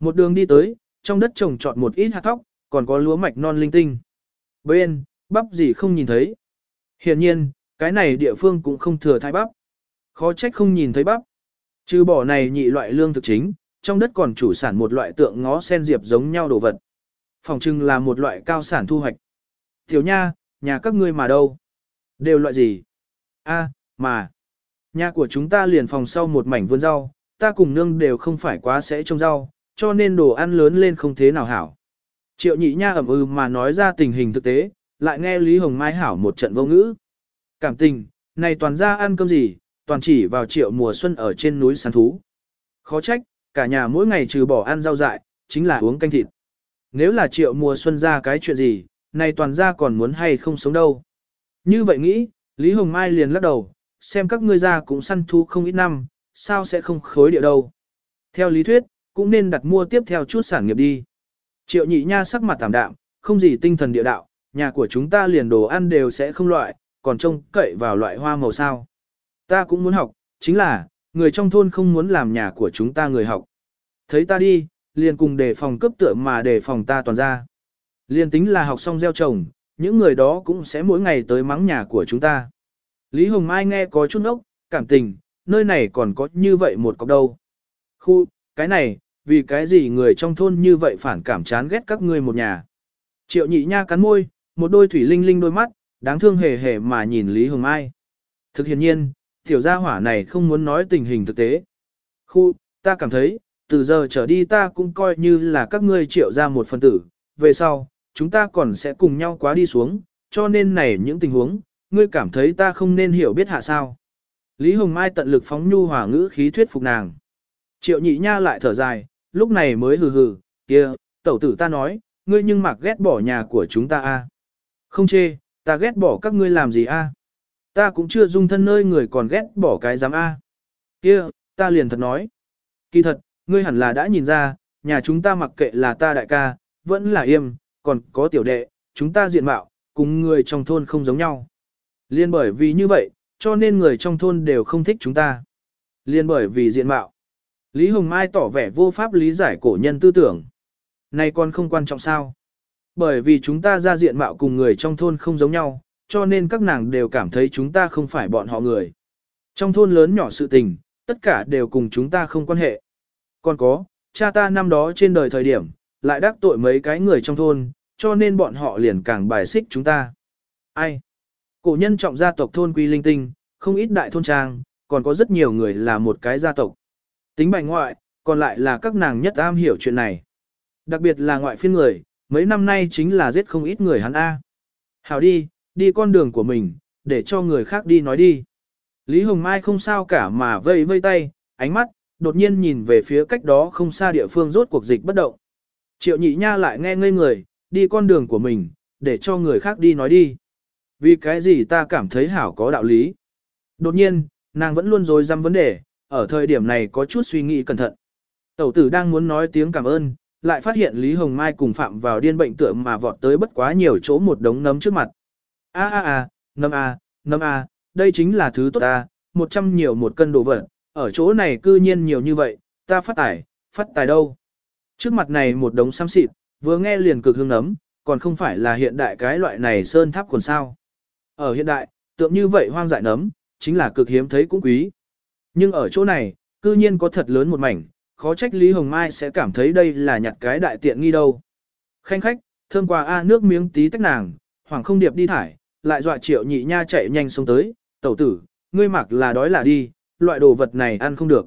Một đường đi tới, trong đất trồng trọt một ít hạt thóc, còn có lúa mạch non linh tinh. Bên, bắp gì không nhìn thấy. Hiện nhiên, cái này địa phương cũng không thừa thai bắp. Khó trách không nhìn thấy bắp. Trừ bỏ này nhị loại lương thực chính, trong đất còn chủ sản một loại tượng ngó sen diệp giống nhau đồ vật. Phòng trưng là một loại cao sản thu hoạch. Tiểu nha, nhà các ngươi mà đâu? Đều loại gì? A, mà. Nhà của chúng ta liền phòng sau một mảnh vườn rau, ta cùng nương đều không phải quá sẽ trông rau, cho nên đồ ăn lớn lên không thế nào hảo. Triệu nhị nha ẩm ư mà nói ra tình hình thực tế, lại nghe Lý Hồng Mai hảo một trận vô ngữ. Cảm tình, này toàn ra ăn cơm gì, toàn chỉ vào triệu mùa xuân ở trên núi săn thú. Khó trách, cả nhà mỗi ngày trừ bỏ ăn rau dại, chính là uống canh thịt. Nếu là triệu mùa xuân ra cái chuyện gì, này toàn ra còn muốn hay không sống đâu. Như vậy nghĩ, Lý Hồng Mai liền lắc đầu, xem các ngươi ra cũng săn thú không ít năm, sao sẽ không khối địa đâu. Theo lý thuyết, cũng nên đặt mua tiếp theo chút sản nghiệp đi. Triệu nhị nha sắc mặt tạm đạm, không gì tinh thần địa đạo, nhà của chúng ta liền đồ ăn đều sẽ không loại, còn trông cậy vào loại hoa màu sao. Ta cũng muốn học, chính là, người trong thôn không muốn làm nhà của chúng ta người học. Thấy ta đi, liền cùng đề phòng cấp tựa mà đề phòng ta toàn ra. Liền tính là học xong gieo trồng, những người đó cũng sẽ mỗi ngày tới mắng nhà của chúng ta. Lý Hồng Mai nghe có chút ốc, cảm tình, nơi này còn có như vậy một cọc đâu. Khu, cái này, vì cái gì người trong thôn như vậy phản cảm chán ghét các ngươi một nhà. Triệu nhị nha cắn môi, một đôi thủy linh linh đôi mắt, đáng thương hề hề mà nhìn Lý Hồng Mai. Thực hiện nhiên, tiểu gia hỏa này không muốn nói tình hình thực tế. Khu, ta cảm thấy, từ giờ trở đi ta cũng coi như là các ngươi triệu ra một phần tử, về sau, chúng ta còn sẽ cùng nhau quá đi xuống, cho nên này những tình huống, ngươi cảm thấy ta không nên hiểu biết hạ sao. Lý Hồng Mai tận lực phóng nhu hòa ngữ khí thuyết phục nàng. Triệu nhị nha lại thở dài, lúc này mới hừ hừ, kia, tẩu tử ta nói, ngươi nhưng mặc ghét bỏ nhà của chúng ta a Không chê, ta ghét bỏ các ngươi làm gì a Ta cũng chưa dung thân nơi người còn ghét bỏ cái dám a Kia, ta liền thật nói. Kỳ thật, ngươi hẳn là đã nhìn ra, nhà chúng ta mặc kệ là ta đại ca, vẫn là yêm còn có tiểu đệ, chúng ta diện mạo, cùng người trong thôn không giống nhau. Liên bởi vì như vậy, cho nên người trong thôn đều không thích chúng ta. Liên bởi vì diện mạo. Lý Hồng Mai tỏ vẻ vô pháp lý giải cổ nhân tư tưởng. Này còn không quan trọng sao? Bởi vì chúng ta ra diện mạo cùng người trong thôn không giống nhau, cho nên các nàng đều cảm thấy chúng ta không phải bọn họ người. Trong thôn lớn nhỏ sự tình, tất cả đều cùng chúng ta không quan hệ. Còn có, cha ta năm đó trên đời thời điểm, lại đắc tội mấy cái người trong thôn, cho nên bọn họ liền càng bài xích chúng ta. Ai? Cổ nhân trọng gia tộc thôn quy linh tinh, không ít đại thôn trang, còn có rất nhiều người là một cái gia tộc. Tính bài ngoại, còn lại là các nàng nhất am hiểu chuyện này. Đặc biệt là ngoại phiên người, mấy năm nay chính là giết không ít người hắn A. Hảo đi, đi con đường của mình, để cho người khác đi nói đi. Lý Hồng Mai không sao cả mà vây vây tay, ánh mắt, đột nhiên nhìn về phía cách đó không xa địa phương rốt cuộc dịch bất động. Triệu nhị nha lại nghe ngây người, đi con đường của mình, để cho người khác đi nói đi. Vì cái gì ta cảm thấy hảo có đạo lý. Đột nhiên, nàng vẫn luôn dối dăm vấn đề, ở thời điểm này có chút suy nghĩ cẩn thận. Tẩu tử đang muốn nói tiếng cảm ơn, lại phát hiện Lý Hồng Mai cùng phạm vào điên bệnh tượng mà vọt tới bất quá nhiều chỗ một đống nấm trước mặt. A a a, nấm a, nấm a, đây chính là thứ tốt ta, một trăm nhiều một cân đồ vật, ở chỗ này cư nhiên nhiều như vậy, ta phát tài, phát tài đâu. Trước mặt này một đống xăm xịt, vừa nghe liền cực hương nấm, còn không phải là hiện đại cái loại này sơn tháp còn sao. Ở hiện đại, tượng như vậy hoang dại nấm, chính là cực hiếm thấy cũng quý. Nhưng ở chỗ này, cư nhiên có thật lớn một mảnh, khó trách Lý Hồng Mai sẽ cảm thấy đây là nhặt cái đại tiện nghi đâu. Khanh khách, thơm qua A nước miếng tí tách nàng, hoàng không điệp đi thải, lại dọa triệu nhị nha chạy nhanh xuống tới, tẩu tử, ngươi mặc là đói là đi, loại đồ vật này ăn không được.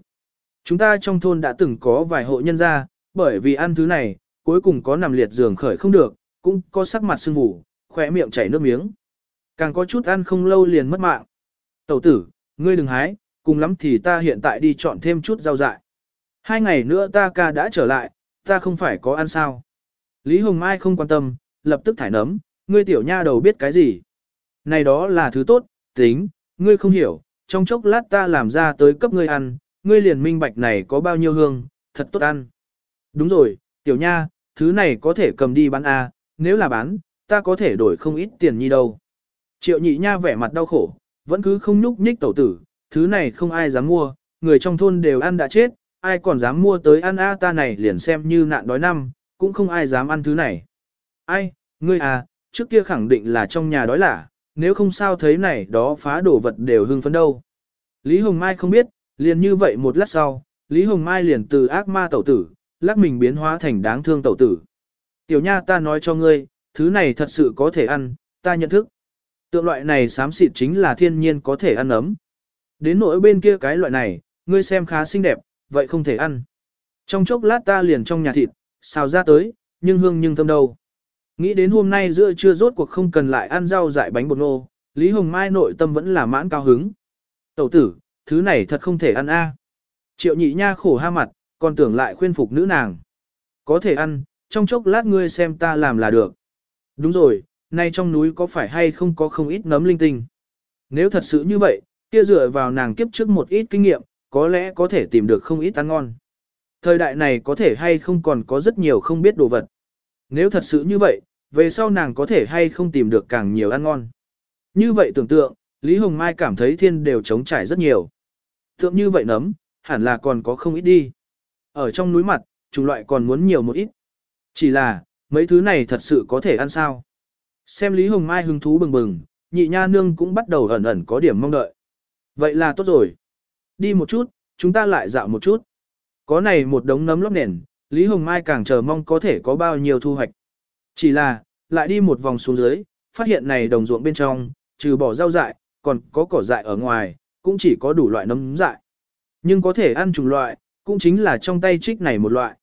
Chúng ta trong thôn đã từng có vài hộ nhân gia, bởi vì ăn thứ này, cuối cùng có nằm liệt giường khởi không được, cũng có sắc mặt sưng vù, khỏe miệng chảy nước miếng. Càng có chút ăn không lâu liền mất mạng. Tẩu tử, ngươi đừng hái, cùng lắm thì ta hiện tại đi chọn thêm chút rau dại. Hai ngày nữa ta ca đã trở lại, ta không phải có ăn sao. Lý Hồng Mai không quan tâm, lập tức thải nấm, ngươi tiểu nha đầu biết cái gì. Này đó là thứ tốt, tính, ngươi không hiểu, trong chốc lát ta làm ra tới cấp ngươi ăn, ngươi liền minh bạch này có bao nhiêu hương, thật tốt ăn. Đúng rồi, tiểu nha, thứ này có thể cầm đi bán A, à, nếu là bán, ta có thể đổi không ít tiền nhi đâu. Triệu nhị nha vẻ mặt đau khổ, vẫn cứ không nhúc nhích tẩu tử, thứ này không ai dám mua, người trong thôn đều ăn đã chết, ai còn dám mua tới ăn a ta này liền xem như nạn đói năm, cũng không ai dám ăn thứ này. Ai, ngươi à, trước kia khẳng định là trong nhà đói lả, nếu không sao thấy này đó phá đổ vật đều hưng phấn đâu. Lý Hồng Mai không biết, liền như vậy một lát sau, Lý Hồng Mai liền từ ác ma tẩu tử, lắc mình biến hóa thành đáng thương tẩu tử. Tiểu nha ta nói cho ngươi, thứ này thật sự có thể ăn, ta nhận thức. Tượng loại này xám xịt chính là thiên nhiên có thể ăn ấm. Đến nỗi bên kia cái loại này, ngươi xem khá xinh đẹp, vậy không thể ăn. Trong chốc lát ta liền trong nhà thịt, xào ra tới, nhưng hương nhưng thơm đâu. Nghĩ đến hôm nay giữa trưa rốt cuộc không cần lại ăn rau dại bánh bột nô, Lý Hồng Mai nội tâm vẫn là mãn cao hứng. Tẩu tử, thứ này thật không thể ăn a. Triệu nhị nha khổ ha mặt, còn tưởng lại khuyên phục nữ nàng. Có thể ăn, trong chốc lát ngươi xem ta làm là được. Đúng rồi, nay trong núi có phải hay không có không ít nấm linh tinh. Nếu thật sự như vậy, kia dựa vào nàng kiếp trước một ít kinh nghiệm, có lẽ có thể tìm được không ít ăn ngon. Thời đại này có thể hay không còn có rất nhiều không biết đồ vật. Nếu thật sự như vậy, về sau nàng có thể hay không tìm được càng nhiều ăn ngon. Như vậy tưởng tượng, Lý Hồng Mai cảm thấy thiên đều trống trải rất nhiều. Tượng như vậy nấm, hẳn là còn có không ít đi. Ở trong núi mặt, chủng loại còn muốn nhiều một ít. Chỉ là, mấy thứ này thật sự có thể ăn sao. Xem Lý Hồng Mai hứng thú bừng bừng, nhị nha nương cũng bắt đầu ẩn ẩn có điểm mong đợi. Vậy là tốt rồi. Đi một chút, chúng ta lại dạo một chút. Có này một đống nấm lóc nền, Lý Hồng Mai càng chờ mong có thể có bao nhiêu thu hoạch. Chỉ là, lại đi một vòng xuống dưới, phát hiện này đồng ruộng bên trong, trừ bỏ rau dại, còn có cỏ dại ở ngoài, cũng chỉ có đủ loại nấm dại. Nhưng có thể ăn chủng loại, cũng chính là trong tay trích này một loại.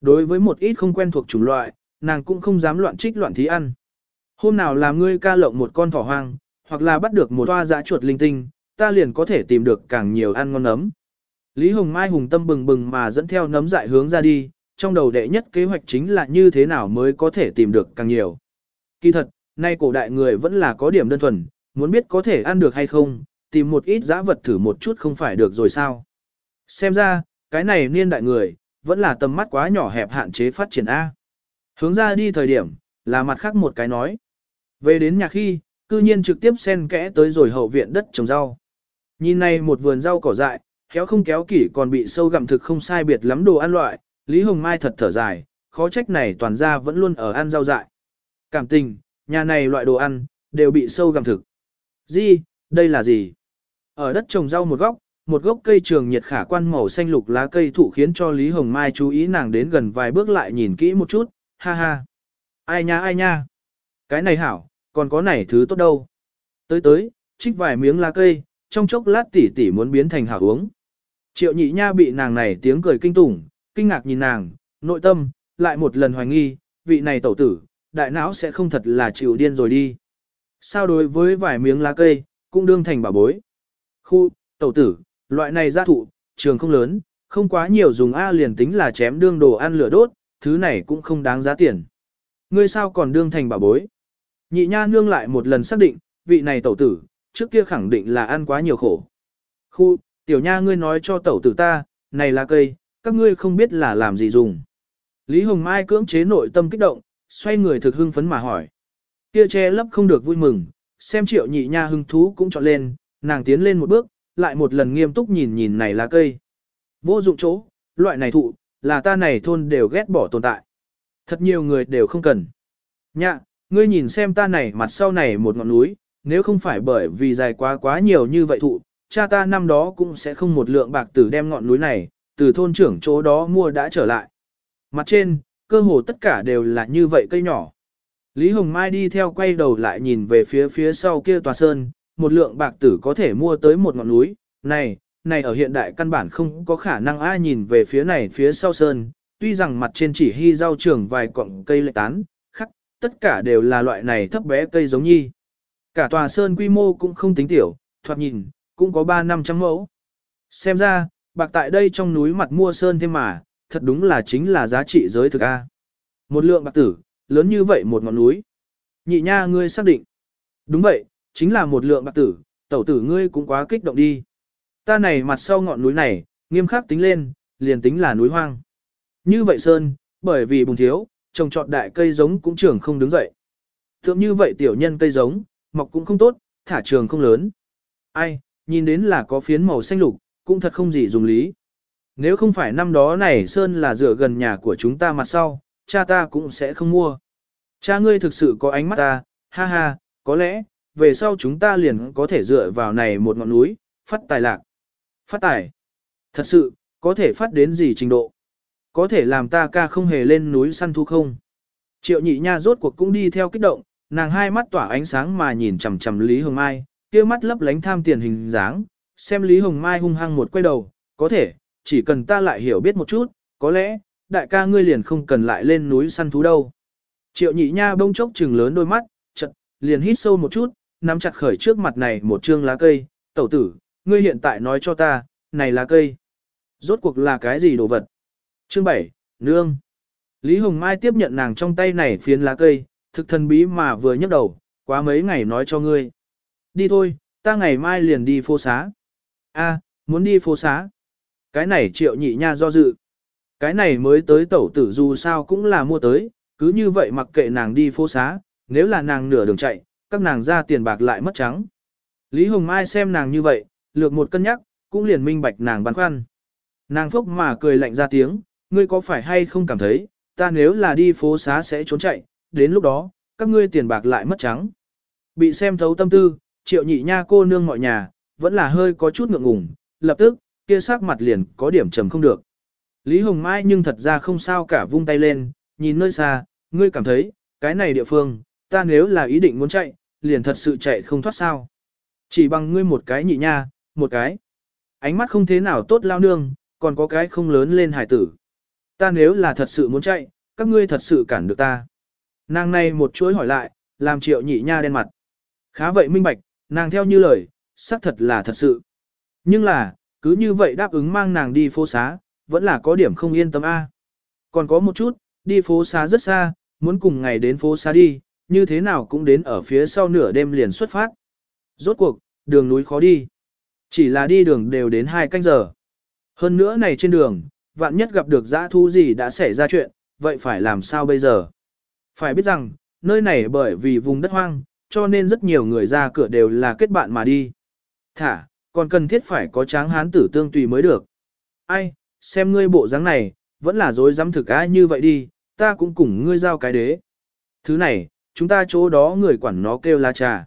Đối với một ít không quen thuộc chủng loại, nàng cũng không dám loạn trích loạn thí ăn. Hôm nào làm ngươi ca lộng một con thỏ hoang, hoặc là bắt được một toa dã chuột linh tinh, ta liền có thể tìm được càng nhiều ăn ngon nấm. Lý Hồng Mai hùng tâm bừng bừng mà dẫn theo nấm dại hướng ra đi, trong đầu đệ nhất kế hoạch chính là như thế nào mới có thể tìm được càng nhiều. Kỳ thật, nay cổ đại người vẫn là có điểm đơn thuần, muốn biết có thể ăn được hay không, tìm một ít dã vật thử một chút không phải được rồi sao. Xem ra, cái này niên đại người, vẫn là tầm mắt quá nhỏ hẹp hạn chế phát triển A. Hướng ra đi thời điểm, là mặt khác một cái nói. Về đến nhà khi, cư nhiên trực tiếp xen kẽ tới rồi hậu viện đất trồng rau. Nhìn này một vườn rau cỏ dại, khéo không kéo kỹ còn bị sâu gặm thực không sai biệt lắm đồ ăn loại, Lý Hồng Mai thật thở dài, khó trách này toàn ra vẫn luôn ở ăn rau dại. Cảm tình, nhà này loại đồ ăn, đều bị sâu gặm thực. Gì, đây là gì? Ở đất trồng rau một góc, một gốc cây trường nhiệt khả quan màu xanh lục lá cây thụ khiến cho Lý Hồng Mai chú ý nàng đến gần vài bước lại nhìn kỹ một chút, ha ha. Ai nha ai nha. Cái này hảo, Còn có này thứ tốt đâu. Tới tới, trích vài miếng lá cây, trong chốc lát tỉ tỉ muốn biến thành hảo uống. Triệu nhị nha bị nàng này tiếng cười kinh tủng, kinh ngạc nhìn nàng, nội tâm, lại một lần hoài nghi, vị này tẩu tử, đại não sẽ không thật là chịu điên rồi đi. Sao đối với vài miếng lá cây, cũng đương thành bảo bối. Khu, tẩu tử, loại này gia thụ, trường không lớn, không quá nhiều dùng A liền tính là chém đương đồ ăn lửa đốt, thứ này cũng không đáng giá tiền. Ngươi sao còn đương thành bảo bối? Nhị nha nương lại một lần xác định, vị này tẩu tử, trước kia khẳng định là ăn quá nhiều khổ. Khu, tiểu nha ngươi nói cho tẩu tử ta, này là cây, các ngươi không biết là làm gì dùng. Lý Hồng Mai cưỡng chế nội tâm kích động, xoay người thực hưng phấn mà hỏi. Kia che lấp không được vui mừng, xem triệu nhị nha hưng thú cũng chọn lên, nàng tiến lên một bước, lại một lần nghiêm túc nhìn nhìn này là cây. Vô dụng chỗ, loại này thụ, là ta này thôn đều ghét bỏ tồn tại. Thật nhiều người đều không cần. Nhạ, ngươi nhìn xem ta này mặt sau này một ngọn núi, nếu không phải bởi vì dài quá quá nhiều như vậy thụ, cha ta năm đó cũng sẽ không một lượng bạc tử đem ngọn núi này, từ thôn trưởng chỗ đó mua đã trở lại. Mặt trên, cơ hồ tất cả đều là như vậy cây nhỏ. Lý Hồng Mai đi theo quay đầu lại nhìn về phía phía sau kia tòa sơn, một lượng bạc tử có thể mua tới một ngọn núi, này, này ở hiện đại căn bản không có khả năng ai nhìn về phía này phía sau sơn, tuy rằng mặt trên chỉ hy rau trường vài cọng cây lệ tán, khắc, tất cả đều là loại này thấp bé cây giống nhi. Cả tòa sơn quy mô cũng không tính tiểu, thoạt nhìn, cũng có 3 năm trăm mẫu. Xem ra, bạc tại đây trong núi mặt mua sơn thêm mà, thật đúng là chính là giá trị giới thực A. Một lượng bạc tử, lớn như vậy một ngọn núi. Nhị nha ngươi xác định. Đúng vậy, chính là một lượng bạc tử, tẩu tử ngươi cũng quá kích động đi. Ta này mặt sau ngọn núi này, nghiêm khắc tính lên, liền tính là núi hoang. Như vậy Sơn, bởi vì bùng thiếu, trồng trọt đại cây giống cũng trưởng không đứng dậy. Thượng như vậy tiểu nhân cây giống, mọc cũng không tốt, thả trường không lớn. Ai, nhìn đến là có phiến màu xanh lục, cũng thật không gì dùng lý. Nếu không phải năm đó này Sơn là dựa gần nhà của chúng ta mặt sau, cha ta cũng sẽ không mua. Cha ngươi thực sự có ánh mắt ta, ha ha, có lẽ, về sau chúng ta liền có thể dựa vào này một ngọn núi, phát tài lạc. Phát tài. Thật sự, có thể phát đến gì trình độ? Có thể làm ta ca không hề lên núi săn thu không? Triệu nhị nha rốt cuộc cũng đi theo kích động, nàng hai mắt tỏa ánh sáng mà nhìn chằm chằm Lý Hồng Mai, kia mắt lấp lánh tham tiền hình dáng, xem Lý Hồng Mai hung hăng một quay đầu, có thể, chỉ cần ta lại hiểu biết một chút, có lẽ, đại ca ngươi liền không cần lại lên núi săn thú đâu. Triệu nhị nha bông chốc trừng lớn đôi mắt, chật, liền hít sâu một chút, nắm chặt khởi trước mặt này một trương lá cây, tẩu tử, ngươi hiện tại nói cho ta, này lá cây. Rốt cuộc là cái gì đồ vật? Chương 7, Nương. Lý Hồng Mai tiếp nhận nàng trong tay này phiến lá cây, thực thần bí mà vừa nhấc đầu, quá mấy ngày nói cho ngươi. Đi thôi, ta ngày mai liền đi phố xá. A, muốn đi phố xá. Cái này triệu nhị nha do dự. Cái này mới tới tẩu tử dù sao cũng là mua tới, cứ như vậy mặc kệ nàng đi phố xá, nếu là nàng nửa đường chạy, các nàng ra tiền bạc lại mất trắng. Lý Hồng Mai xem nàng như vậy, lược một cân nhắc, cũng liền minh bạch nàng băn khoăn. Nàng phúc mà cười lạnh ra tiếng, ngươi có phải hay không cảm thấy, ta nếu là đi phố xá sẽ trốn chạy, đến lúc đó, các ngươi tiền bạc lại mất trắng. Bị xem thấu tâm tư, triệu nhị nha cô nương mọi nhà, vẫn là hơi có chút ngượng ngùng, lập tức, kia sắc mặt liền có điểm trầm không được. Lý Hồng Mai nhưng thật ra không sao cả vung tay lên, nhìn nơi xa, ngươi cảm thấy, cái này địa phương, ta nếu là ý định muốn chạy, liền thật sự chạy không thoát sao. Chỉ bằng ngươi một cái nhị nha, một cái. Ánh mắt không thế nào tốt lao nương, còn có cái không lớn lên hải tử. Ta nếu là thật sự muốn chạy, các ngươi thật sự cản được ta. Nàng này một chuỗi hỏi lại, làm triệu nhị nha đen mặt. Khá vậy minh bạch, nàng theo như lời, xác thật là thật sự. Nhưng là, cứ như vậy đáp ứng mang nàng đi phố xá, vẫn là có điểm không yên tâm a. Còn có một chút, đi phố xá rất xa, muốn cùng ngày đến phố xá đi, như thế nào cũng đến ở phía sau nửa đêm liền xuất phát. Rốt cuộc, đường núi khó đi. Chỉ là đi đường đều đến hai canh giờ. Hơn nữa này trên đường, vạn nhất gặp được dã thú gì đã xảy ra chuyện, vậy phải làm sao bây giờ? Phải biết rằng, nơi này bởi vì vùng đất hoang, cho nên rất nhiều người ra cửa đều là kết bạn mà đi. Thả, còn cần thiết phải có tráng hán tử tương tùy mới được. Ai, xem ngươi bộ dáng này, vẫn là dối dám thực ai như vậy đi, ta cũng cùng ngươi giao cái đế. Thứ này, chúng ta chỗ đó người quản nó kêu là trà.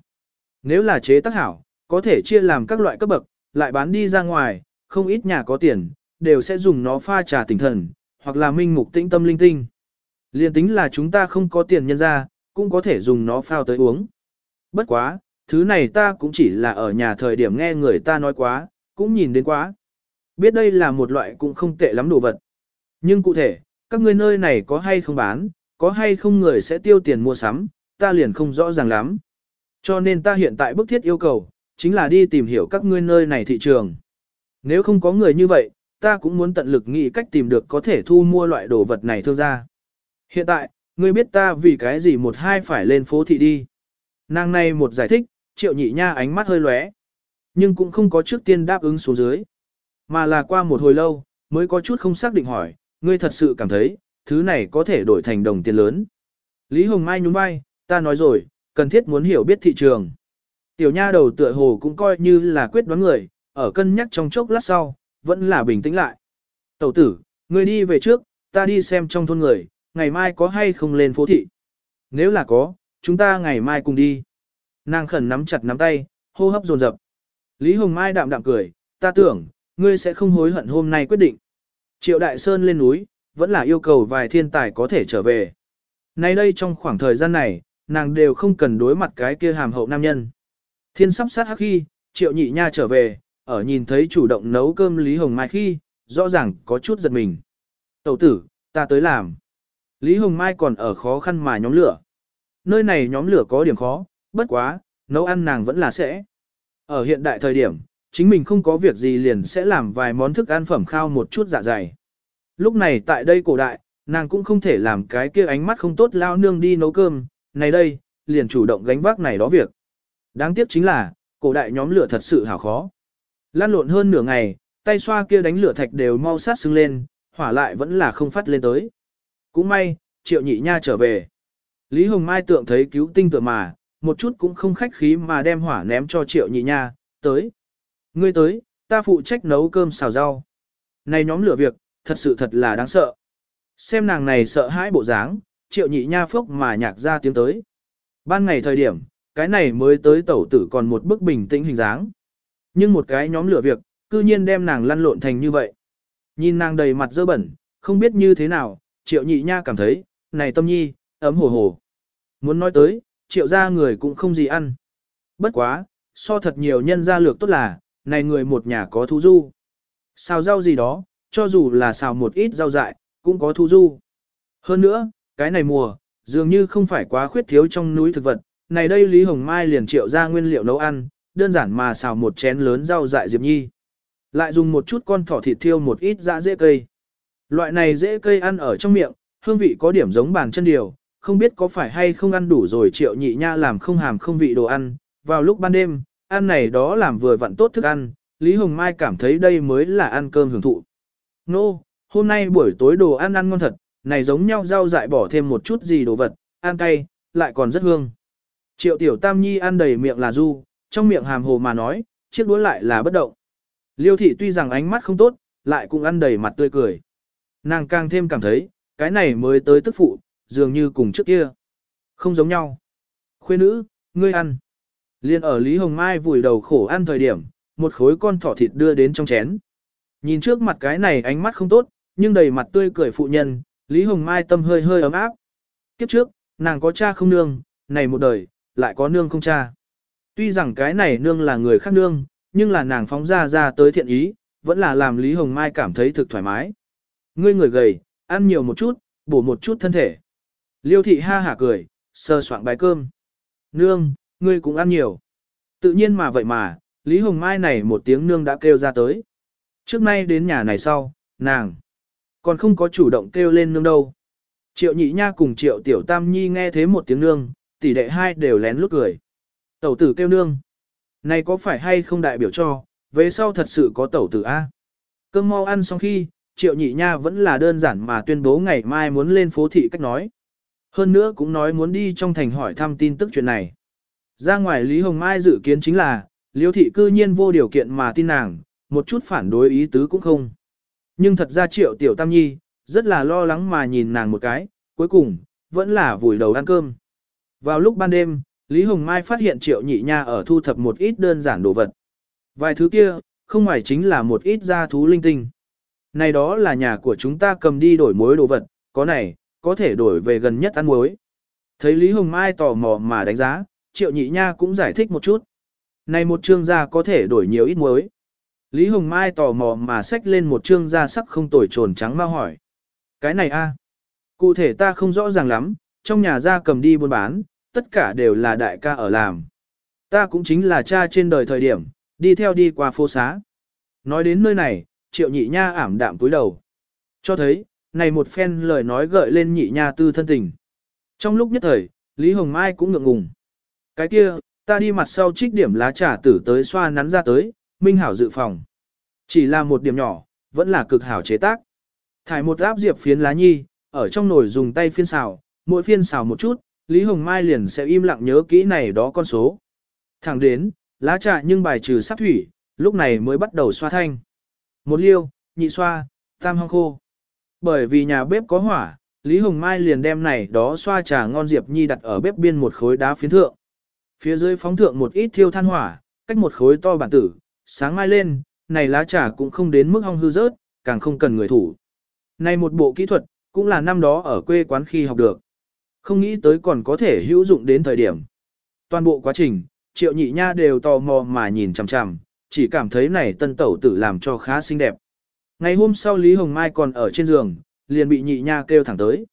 Nếu là chế tác hảo, có thể chia làm các loại cấp bậc, lại bán đi ra ngoài, không ít nhà có tiền, đều sẽ dùng nó pha trà tỉnh thần, hoặc là minh mục tĩnh tâm linh tinh. Liên tính là chúng ta không có tiền nhân ra, cũng có thể dùng nó phao tới uống. bất quá, thứ này ta cũng chỉ là ở nhà thời điểm nghe người ta nói quá, cũng nhìn đến quá. Biết đây là một loại cũng không tệ lắm đồ vật. Nhưng cụ thể, các ngươi nơi này có hay không bán, có hay không người sẽ tiêu tiền mua sắm, ta liền không rõ ràng lắm. Cho nên ta hiện tại bức thiết yêu cầu, chính là đi tìm hiểu các ngươi nơi này thị trường. Nếu không có người như vậy, ta cũng muốn tận lực nghĩ cách tìm được có thể thu mua loại đồ vật này thương gia. Hiện tại, ngươi biết ta vì cái gì một hai phải lên phố thị đi. Nàng này một giải thích, triệu nhị nha ánh mắt hơi lóe, nhưng cũng không có trước tiên đáp ứng xuống dưới. Mà là qua một hồi lâu, mới có chút không xác định hỏi, ngươi thật sự cảm thấy, thứ này có thể đổi thành đồng tiền lớn. Lý Hồng Mai nhún vai, ta nói rồi, cần thiết muốn hiểu biết thị trường. Tiểu nha đầu tựa hồ cũng coi như là quyết đoán người, ở cân nhắc trong chốc lát sau, vẫn là bình tĩnh lại. Tẩu tử, ngươi đi về trước, ta đi xem trong thôn người, ngày mai có hay không lên phố thị. Nếu là có, chúng ta ngày mai cùng đi. Nàng khẩn nắm chặt nắm tay, hô hấp dồn dập. Lý Hồng Mai đạm đạm cười, ta tưởng, ngươi sẽ không hối hận hôm nay quyết định. Triệu Đại Sơn lên núi, vẫn là yêu cầu vài thiên tài có thể trở về. Nay đây trong khoảng thời gian này, nàng đều không cần đối mặt cái kia hàm hậu nam nhân. Thiên sắp sát hắc khi, Triệu Nhị Nha trở về, ở nhìn thấy chủ động nấu cơm Lý Hồng Mai khi, rõ ràng có chút giật mình. Tẩu tử, ta tới làm. Lý Hồng Mai còn ở khó khăn mà nhóm lửa. Nơi này nhóm lửa có điểm khó, bất quá, nấu ăn nàng vẫn là sẽ. Ở hiện đại thời điểm, chính mình không có việc gì liền sẽ làm vài món thức ăn phẩm khao một chút dạ dày. Lúc này tại đây cổ đại, nàng cũng không thể làm cái kia ánh mắt không tốt lao nương đi nấu cơm, này đây, liền chủ động gánh vác này đó việc. Đáng tiếc chính là, cổ đại nhóm lửa thật sự hảo khó. Lan lộn hơn nửa ngày, tay xoa kia đánh lửa thạch đều mau sát sưng lên, hỏa lại vẫn là không phát lên tới. Cũng may, triệu nhị nha trở về. Lý Hồng Mai tượng thấy cứu tinh tựa mà, một chút cũng không khách khí mà đem hỏa ném cho triệu nhị nha, tới. Ngươi tới, ta phụ trách nấu cơm xào rau. Này nhóm lửa việc, thật sự thật là đáng sợ. Xem nàng này sợ hãi bộ dáng, triệu nhị nha phốc mà nhạc ra tiếng tới. Ban ngày thời điểm, cái này mới tới tẩu tử còn một bức bình tĩnh hình dáng. Nhưng một cái nhóm lửa việc, cư nhiên đem nàng lăn lộn thành như vậy. Nhìn nàng đầy mặt dơ bẩn, không biết như thế nào, triệu nhị nha cảm thấy, này tâm nhi, ấm hồ hồ. Muốn nói tới, triệu ra người cũng không gì ăn. Bất quá, so thật nhiều nhân gia lược tốt là, này người một nhà có thu du. Xào rau gì đó, cho dù là xào một ít rau dại, cũng có thu du. Hơn nữa, cái này mùa, dường như không phải quá khuyết thiếu trong núi thực vật, này đây Lý Hồng Mai liền triệu ra nguyên liệu nấu ăn, đơn giản mà xào một chén lớn rau dại diệp nhi. Lại dùng một chút con thỏ thịt thiêu một ít dã dễ cây. Loại này dễ cây ăn ở trong miệng, hương vị có điểm giống bàn chân điều, không biết có phải hay không ăn đủ rồi triệu nhị nha làm không hàm không vị đồ ăn. Vào lúc ban đêm, ăn này đó làm vừa vặn tốt thức ăn, Lý Hồng Mai cảm thấy đây mới là ăn cơm hưởng thụ. Nô, no, hôm nay buổi tối đồ ăn ăn ngon thật, này giống nhau rau dại bỏ thêm một chút gì đồ vật, ăn cay, lại còn rất hương. Triệu tiểu tam nhi ăn đầy miệng là du, trong miệng hàm hồ mà nói, chiếc đũa lại là bất động. Liêu thị tuy rằng ánh mắt không tốt, lại cũng ăn đầy mặt tươi cười. Nàng càng thêm cảm thấy, cái này mới tới tức phụ, dường như cùng trước kia. Không giống nhau. Khuê nữ, ngươi ăn. Liên ở Lý Hồng Mai vùi đầu khổ ăn thời điểm, một khối con thỏ thịt đưa đến trong chén. Nhìn trước mặt cái này ánh mắt không tốt, nhưng đầy mặt tươi cười phụ nhân, Lý Hồng Mai tâm hơi hơi ấm áp. Kiếp trước, nàng có cha không nương, này một đời, lại có nương không cha. Tuy rằng cái này nương là người khác nương, nhưng là nàng phóng ra ra tới thiện ý, vẫn là làm Lý Hồng Mai cảm thấy thực thoải mái. Ngươi người gầy, ăn nhiều một chút, bổ một chút thân thể. Liêu thị ha hả cười, sơ soạn bài cơm. Nương, ngươi cũng ăn nhiều. Tự nhiên mà vậy mà, Lý Hồng Mai này một tiếng nương đã kêu ra tới. Trước nay đến nhà này sau, nàng còn không có chủ động kêu lên nương đâu. Triệu nhị nha cùng triệu tiểu tam nhi nghe thế một tiếng nương, tỷ đệ hai đều lén lút cười. Tẩu tử kêu nương. Này có phải hay không đại biểu cho, về sau thật sự có tẩu tử A. Cơm mau ăn xong khi, triệu nhị nha vẫn là đơn giản mà tuyên bố ngày mai muốn lên phố thị cách nói. Hơn nữa cũng nói muốn đi trong thành hỏi thăm tin tức chuyện này. Ra ngoài Lý Hồng Mai dự kiến chính là, liêu thị cư nhiên vô điều kiện mà tin nàng, một chút phản đối ý tứ cũng không. Nhưng thật ra triệu tiểu tam nhi, rất là lo lắng mà nhìn nàng một cái, cuối cùng, vẫn là vùi đầu ăn cơm. Vào lúc ban đêm, Lý Hồng Mai phát hiện triệu nhị nha ở thu thập một ít đơn giản đồ vật. Vài thứ kia, không ngoài chính là một ít gia thú linh tinh. Này đó là nhà của chúng ta cầm đi đổi muối đồ vật, có này, có thể đổi về gần nhất ăn muối. Thấy Lý Hồng Mai tò mò mà đánh giá, triệu nhị nha cũng giải thích một chút. Này một trương gia có thể đổi nhiều ít muối. Lý Hồng Mai tò mò mà xách lên một trương gia sắc không tồi trồn trắng mau hỏi. Cái này a, Cụ thể ta không rõ ràng lắm, trong nhà gia cầm đi buôn bán, tất cả đều là đại ca ở làm. Ta cũng chính là cha trên đời thời điểm, đi theo đi qua phố xá. Nói đến nơi này, triệu nhị nha ảm đạm túi đầu. Cho thấy, này một phen lời nói gợi lên nhị nha tư thân tình. Trong lúc nhất thời, Lý Hồng Mai cũng ngượng ngùng. Cái kia, ta đi mặt sau trích điểm lá trà tử tới xoa nắn ra tới, minh hảo dự phòng. Chỉ là một điểm nhỏ, vẫn là cực hảo chế tác. Thải một áp diệp phiến lá nhi, ở trong nồi dùng tay phiên xào, mỗi phiên xào một chút, Lý Hồng Mai liền sẽ im lặng nhớ kỹ này đó con số. Thẳng đến, lá trà nhưng bài trừ sắc thủy, lúc này mới bắt đầu xoa thanh. Một liêu, nhị xoa, tam hong khô. Bởi vì nhà bếp có hỏa, Lý Hồng Mai liền đem này đó xoa trà ngon Diệp Nhi đặt ở bếp biên một khối đá phiến thượng. Phía dưới phóng thượng một ít thiêu than hỏa, cách một khối to bản tử, sáng mai lên, này lá trà cũng không đến mức hong hư rớt, càng không cần người thủ. Này một bộ kỹ thuật, cũng là năm đó ở quê quán khi học được. Không nghĩ tới còn có thể hữu dụng đến thời điểm. Toàn bộ quá trình, triệu nhị nha đều tò mò mà nhìn chằm chằm, chỉ cảm thấy này tân tẩu tử làm cho khá xinh đẹp. Ngày hôm sau Lý Hồng Mai còn ở trên giường, liền bị nhị nha kêu thẳng tới.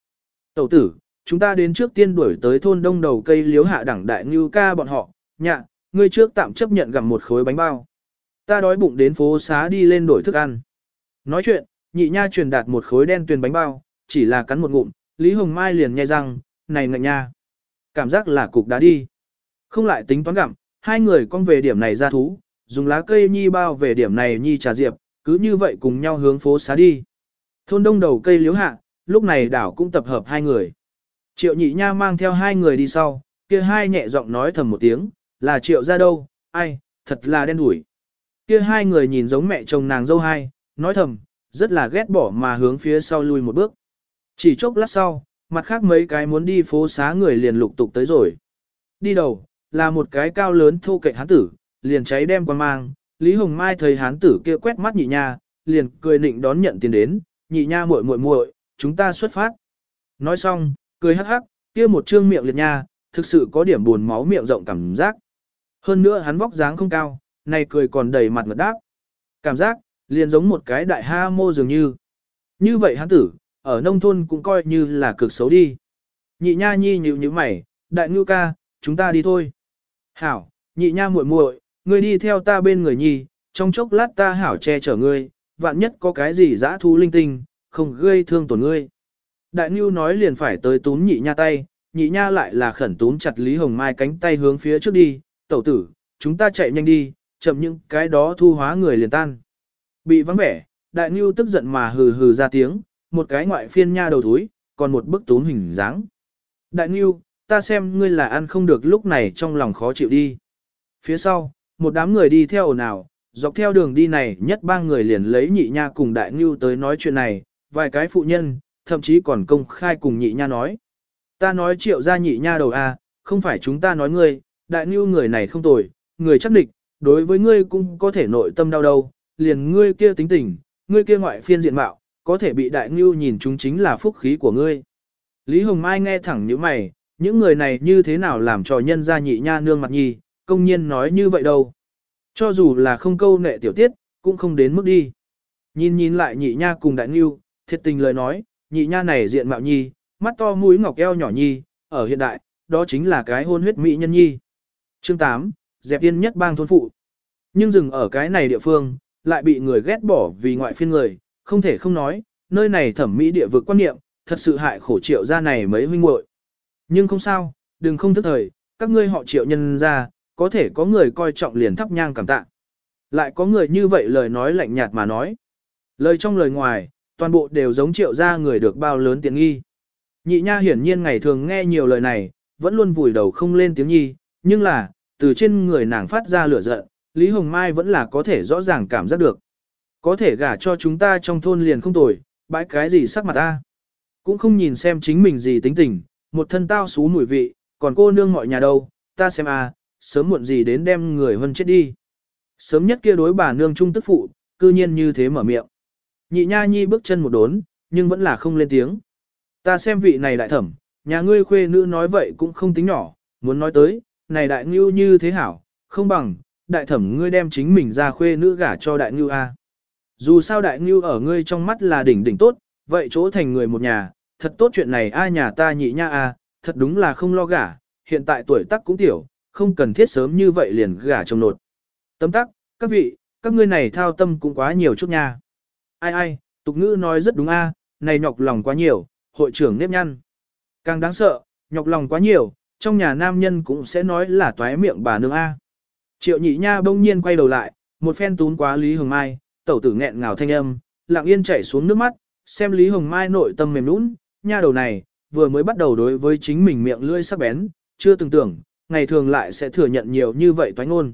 Tẩu tử, chúng ta đến trước tiên đuổi tới thôn đông đầu cây liếu hạ đẳng đại như ca bọn họ, nhạ, ngươi trước tạm chấp nhận gặm một khối bánh bao. Ta đói bụng đến phố xá đi lên đổi thức ăn. Nói chuyện, nhị nha truyền đạt một khối đen tuyền bánh bao, chỉ là cắn một ngụm, Lý Hồng Mai liền nghe răng, này ngạnh nha. Cảm giác là cục đá đi. Không lại tính toán gặm, hai người con về điểm này ra thú, dùng lá cây nhi bao về điểm này nhi trà diệp, cứ như vậy cùng nhau hướng phố xá đi. Thôn đông đầu cây liếu hạ, lúc này đảo cũng tập hợp hai người. Triệu nhị nha mang theo hai người đi sau, kia hai nhẹ giọng nói thầm một tiếng, là triệu ra đâu, ai, thật là đen đủi. Kia hai người nhìn giống mẹ chồng nàng dâu hai, nói thầm, rất là ghét bỏ mà hướng phía sau lui một bước. Chỉ chốc lát sau, mặt khác mấy cái muốn đi phố xá người liền lục tục tới rồi. Đi đầu, là một cái cao lớn thô kệ hán tử, liền cháy đem quan mang, Lý Hồng Mai thấy hán tử kia quét mắt nhị nha, liền cười nịnh đón nhận tiền đến, nhị nha muội muội muội, chúng ta xuất phát. Nói xong, cười hắc hắc, kia một trương miệng liệt nha, thực sự có điểm buồn máu miệng rộng cảm giác. Hơn nữa hắn vóc dáng không cao, này cười còn đầy mặt ngật đáp. Cảm giác, liền giống một cái đại ha mô dường như. Như vậy hắn tử, ở nông thôn cũng coi như là cực xấu đi. Nhị nha nhi nhíu như mày, đại ngưu ca, chúng ta đi thôi. Hảo, nhị nha muội muội, ngươi đi theo ta bên người nhi, trong chốc lát ta hảo che chở ngươi, vạn nhất có cái gì dã thú linh tinh, không gây thương tổn ngươi. Đại Nưu nói liền phải tới túm nhị nha tay, nhị nha lại là khẩn túm chặt Lý Hồng Mai cánh tay hướng phía trước đi, tẩu tử, chúng ta chạy nhanh đi, chậm những cái đó thu hóa người liền tan. Bị vắng vẻ, Đại Nưu tức giận mà hừ hừ ra tiếng, một cái ngoại phiên nha đầu thúi, còn một bức túm hình dáng. Đại Nưu, ta xem ngươi là ăn không được lúc này trong lòng khó chịu đi. Phía sau, một đám người đi theo ồn ào, dọc theo đường đi này nhất ba người liền lấy nhị nha cùng đại ngưu tới nói chuyện này, vài cái phụ nhân, thậm chí còn công khai cùng nhị nha nói. Ta nói triệu ra nhị nha đầu a, không phải chúng ta nói ngươi, đại ngưu người này không tồi, người chắc địch, đối với ngươi cũng có thể nội tâm đau đâu, liền ngươi kia tính tình, ngươi kia ngoại phiên diện mạo, có thể bị đại ngưu nhìn chúng chính là phúc khí của ngươi. Lý Hồng Mai nghe thẳng như mày, những người này như thế nào làm trò nhân ra nhị nha nương mặt nhi, công nhiên nói như vậy đâu. Cho dù là không câu nệ tiểu tiết, cũng không đến mức đi. Nhìn nhìn lại nhị nha cùng đại nghiêu, thiệt tình lời nói, nhị nha này diện mạo nhi, mắt to mũi ngọc eo nhỏ nhi, ở hiện đại, đó chính là cái hôn huyết mỹ nhân nhi. Chương 8, dẹp tiên nhất bang thôn phụ. Nhưng dừng ở cái này địa phương, lại bị người ghét bỏ vì ngoại phiên người, không thể không nói, nơi này thẩm mỹ địa vực quan niệm, thật sự hại khổ triệu ra này mấy huynh muội. Nhưng không sao, đừng không thức thời, các ngươi họ triệu nhân ra, có thể có người coi trọng liền thắp nhang cảm tạ. Lại có người như vậy lời nói lạnh nhạt mà nói. Lời trong lời ngoài, toàn bộ đều giống triệu ra người được bao lớn tiện nghi. Nhị nha hiển nhiên ngày thường nghe nhiều lời này, vẫn luôn vùi đầu không lên tiếng nhi, nhưng là, từ trên người nàng phát ra lửa giận, Lý Hồng Mai vẫn là có thể rõ ràng cảm giác được. Có thể gả cho chúng ta trong thôn liền không tồi, bãi cái gì sắc mặt ta. Cũng không nhìn xem chính mình gì tính tình, một thân tao xú mùi vị, còn cô nương mọi nhà đâu, ta xem à, sớm muộn gì đến đem người hơn chết đi. Sớm nhất kia đối bà nương trung tức phụ, cư nhiên như thế mở miệng. Nhị nha nhi bước chân một đốn, nhưng vẫn là không lên tiếng. Ta xem vị này đại thẩm, nhà ngươi khuê nữ nói vậy cũng không tính nhỏ, muốn nói tới, này đại ngưu như thế hảo, không bằng, đại thẩm ngươi đem chính mình ra khuê nữ gả cho đại ngưu a. Dù sao đại ngưu ở ngươi trong mắt là đỉnh đỉnh tốt, vậy chỗ thành người một nhà, thật tốt chuyện này ai nhà ta nhị nha a, thật đúng là không lo gả, hiện tại tuổi tác cũng tiểu, không cần thiết sớm như vậy liền gả chồng nột. Tấm tắc, các vị, các ngươi này thao tâm cũng quá nhiều chút nha. Ai ai, tục ngữ nói rất đúng a, này nhọc lòng quá nhiều, hội trưởng nếp nhăn. Càng đáng sợ, nhọc lòng quá nhiều, trong nhà nam nhân cũng sẽ nói là toái miệng bà nương a. Triệu nhị nha bỗng nhiên quay đầu lại, một phen tún quá Lý Hồng Mai, tẩu tử nghẹn ngào thanh âm, lặng yên chảy xuống nước mắt, xem Lý Hồng Mai nội tâm mềm nũng, nha đầu này, vừa mới bắt đầu đối với chính mình miệng lưỡi sắc bén, chưa từng tưởng, ngày thường lại sẽ thừa nhận nhiều như vậy toán ngôn.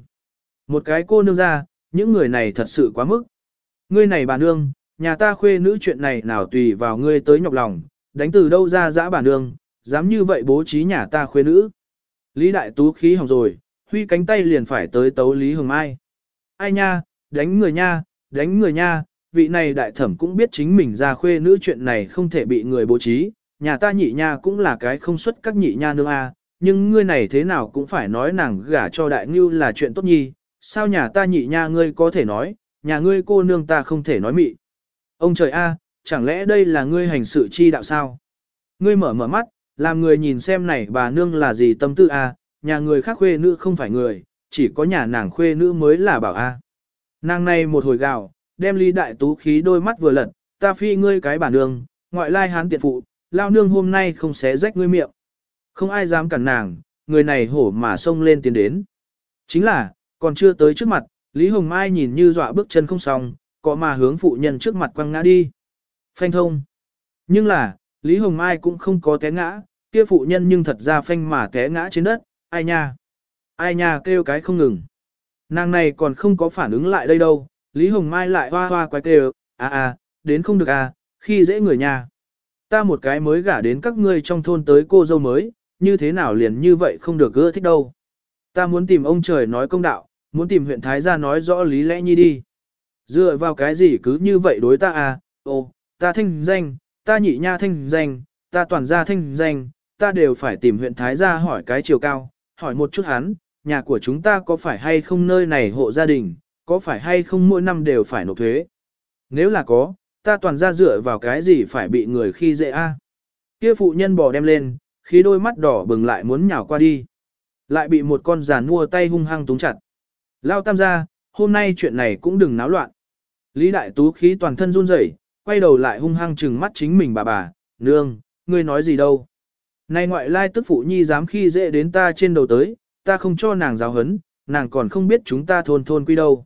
Một cái cô nương ra, những người này thật sự quá mức. Ngươi này bà nương, nhà ta khuê nữ chuyện này nào tùy vào ngươi tới nhọc lòng, đánh từ đâu ra dã bà nương, dám như vậy bố trí nhà ta khuê nữ. Lý Đại Tú khí hỏng rồi, huy cánh tay liền phải tới tấu Lý Hồng Mai. Ai nha, đánh người nha, đánh người nha, vị này đại thẩm cũng biết chính mình ra khuê nữ chuyện này không thể bị người bố trí, nhà ta nhị nha cũng là cái không xuất các nhị nha nương a, nhưng ngươi này thế nào cũng phải nói nàng gả cho đại ngưu là chuyện tốt nhi, sao nhà ta nhị nha ngươi có thể nói, nhà ngươi cô nương ta không thể nói mị. Ông trời a, chẳng lẽ đây là ngươi hành sự chi đạo sao? Ngươi mở mở mắt, làm người nhìn xem này bà nương là gì tâm tư a, nhà người khác khuê nữ không phải người, chỉ có nhà nàng khuê nữ mới là bảo a. Nàng này một hồi gào, đem ly đại tú khí đôi mắt vừa lật, ta phi ngươi cái bà nương, ngoại lai hán tiện phụ, lao nương hôm nay không xé rách ngươi miệng. Không ai dám cản nàng, người này hổ mà xông lên tiến đến. Chính là, còn chưa tới trước mặt, Lý Hồng Mai nhìn như dọa bước chân không xong, có mà hướng phụ nhân trước mặt quăng ngã đi. Phanh thông. Nhưng là, Lý Hồng Mai cũng không có té ngã, kia phụ nhân nhưng thật ra phanh mà té ngã trên đất, ai nha. Ai nha kêu cái không ngừng. Nàng này còn không có phản ứng lại đây đâu, Lý Hồng Mai lại hoa hoa quái kêu, à à, đến không được à, khi dễ người nhà. Ta một cái mới gả đến các ngươi trong thôn tới cô dâu mới, như thế nào liền như vậy không được gỡ thích đâu. Ta muốn tìm ông trời nói công đạo, muốn tìm huyện Thái gia nói rõ lý lẽ nhi đi. Dựa vào cái gì cứ như vậy đối ta à, ô, ta thanh danh, ta nhị nha thanh danh, ta toàn gia thanh danh, ta đều phải tìm huyện Thái gia hỏi cái chiều cao, hỏi một chút hắn, nhà của chúng ta có phải hay không nơi này hộ gia đình, có phải hay không mỗi năm đều phải nộp thuế. Nếu là có, ta toàn ra dựa vào cái gì phải bị người khi dễ a? Kia phụ nhân bò đem lên, khi đôi mắt đỏ bừng lại muốn nhào qua đi. Lại bị một con giàn mua tay hung hăng túng chặt. Lao tam gia, hôm nay chuyện này cũng đừng náo loạn. Lý đại tú khí toàn thân run rẩy, quay đầu lại hung hăng trừng mắt chính mình bà bà, nương, ngươi nói gì đâu. Này ngoại lai tức phụ nhi dám khi dễ đến ta trên đầu tới, ta không cho nàng giáo hấn, nàng còn không biết chúng ta thôn thôn quy đâu.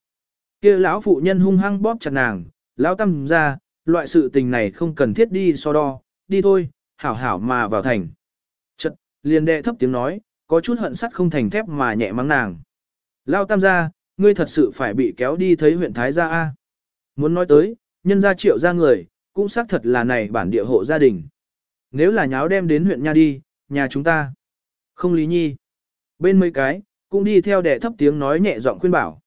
kia lão phụ nhân hung hăng bóp chặt nàng, lão tam gia, loại sự tình này không cần thiết đi so đo, đi thôi, hảo hảo mà vào thành. Liền đệ thấp tiếng nói, có chút hận sắt không thành thép mà nhẹ mắng nàng. Lao tam gia, ngươi thật sự phải bị kéo đi thấy huyện Thái gia A. Muốn nói tới, nhân gia triệu gia người, cũng xác thật là này bản địa hộ gia đình. Nếu là nháo đem đến huyện nha đi, nhà chúng ta. Không lý nhi. Bên mấy cái, cũng đi theo đệ thấp tiếng nói nhẹ giọng khuyên bảo.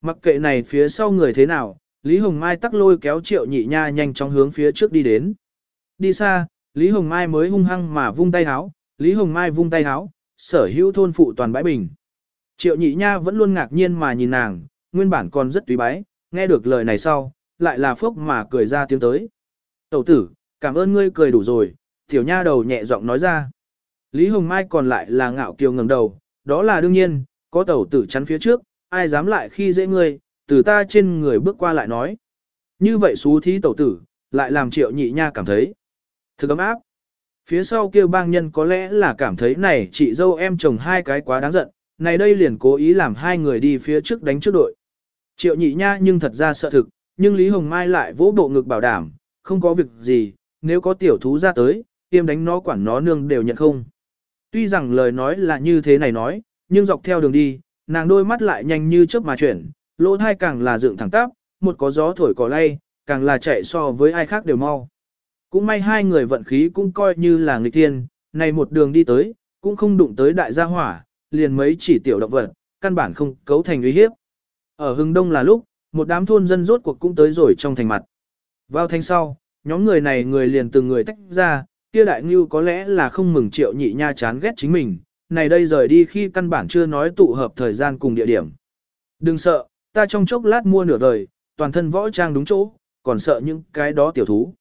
Mặc kệ này phía sau người thế nào, Lý Hồng Mai tắc lôi kéo triệu nhị nha nhanh chóng hướng phía trước đi đến. Đi xa, Lý Hồng Mai mới hung hăng mà vung tay háo, Lý Hồng Mai vung tay háo, sở hữu thôn phụ toàn bãi bình. Triệu nhị nha vẫn luôn ngạc nhiên mà nhìn nàng, nguyên bản còn rất tùy bái, nghe được lời này sau, lại là phốc mà cười ra tiếng tới. Tẩu tử, cảm ơn ngươi cười đủ rồi, tiểu nha đầu nhẹ giọng nói ra. Lý Hồng Mai còn lại là ngạo kiều ngẩng đầu, đó là đương nhiên, có tẩu tử chắn phía trước, ai dám lại khi dễ ngươi, từ ta trên người bước qua lại nói. Như vậy xú thí tẩu tử, lại làm triệu nhị nha cảm thấy. Thực ấm áp. Phía sau kêu bang nhân có lẽ là cảm thấy này chị dâu em chồng hai cái quá đáng giận, này đây liền cố ý làm hai người đi phía trước đánh trước đội. Triệu nhị nha nhưng thật ra sợ thực, nhưng Lý Hồng Mai lại vỗ bộ ngực bảo đảm, không có việc gì, nếu có tiểu thú ra tới, tiêm đánh nó quản nó nương đều nhận không. Tuy rằng lời nói là như thế này nói, nhưng dọc theo đường đi, nàng đôi mắt lại nhanh như chớp mà chuyển, lỗ thai càng là dựng thẳng tắp, một có gió thổi cỏ lay, càng là chạy so với ai khác đều mau. Cũng may hai người vận khí cũng coi như là nghịch thiên, này một đường đi tới, cũng không đụng tới đại gia hỏa, liền mấy chỉ tiểu động vật, căn bản không cấu thành uy hiếp. Ở hưng đông là lúc, một đám thôn dân rốt cuộc cũng tới rồi trong thành mặt. Vào thành sau, nhóm người này người liền từng người tách ra, kia đại ngưu có lẽ là không mừng triệu nhị nha chán ghét chính mình, này đây rời đi khi căn bản chưa nói tụ hợp thời gian cùng địa điểm. Đừng sợ, ta trong chốc lát mua nửa vời, toàn thân võ trang đúng chỗ, còn sợ những cái đó tiểu thú.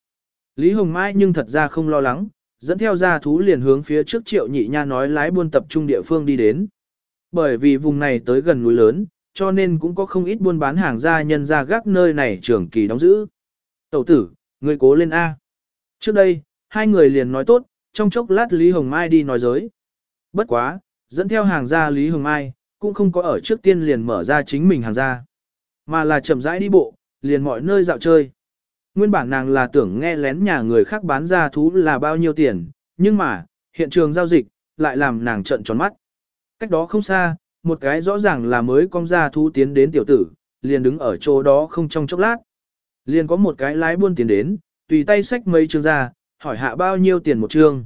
Lý Hồng Mai nhưng thật ra không lo lắng, dẫn theo gia thú liền hướng phía trước triệu nhị nha nói lái buôn tập trung địa phương đi đến. Bởi vì vùng này tới gần núi lớn, cho nên cũng có không ít buôn bán hàng gia nhân ra gác nơi này trường kỳ đóng giữ. Tẩu tử, người cố lên A. Trước đây, hai người liền nói tốt, trong chốc lát Lý Hồng Mai đi nói giới. Bất quá, dẫn theo hàng gia Lý Hồng Mai, cũng không có ở trước tiên liền mở ra chính mình hàng gia, mà là chậm rãi đi bộ, liền mọi nơi dạo chơi. Nguyên bản nàng là tưởng nghe lén nhà người khác bán ra thú là bao nhiêu tiền, nhưng mà, hiện trường giao dịch, lại làm nàng trận tròn mắt. Cách đó không xa, một cái rõ ràng là mới con ra thú tiến đến tiểu tử, liền đứng ở chỗ đó không trong chốc lát. Liền có một cái lái buôn tiến đến, tùy tay xách mấy chương ra, hỏi hạ bao nhiêu tiền một chương.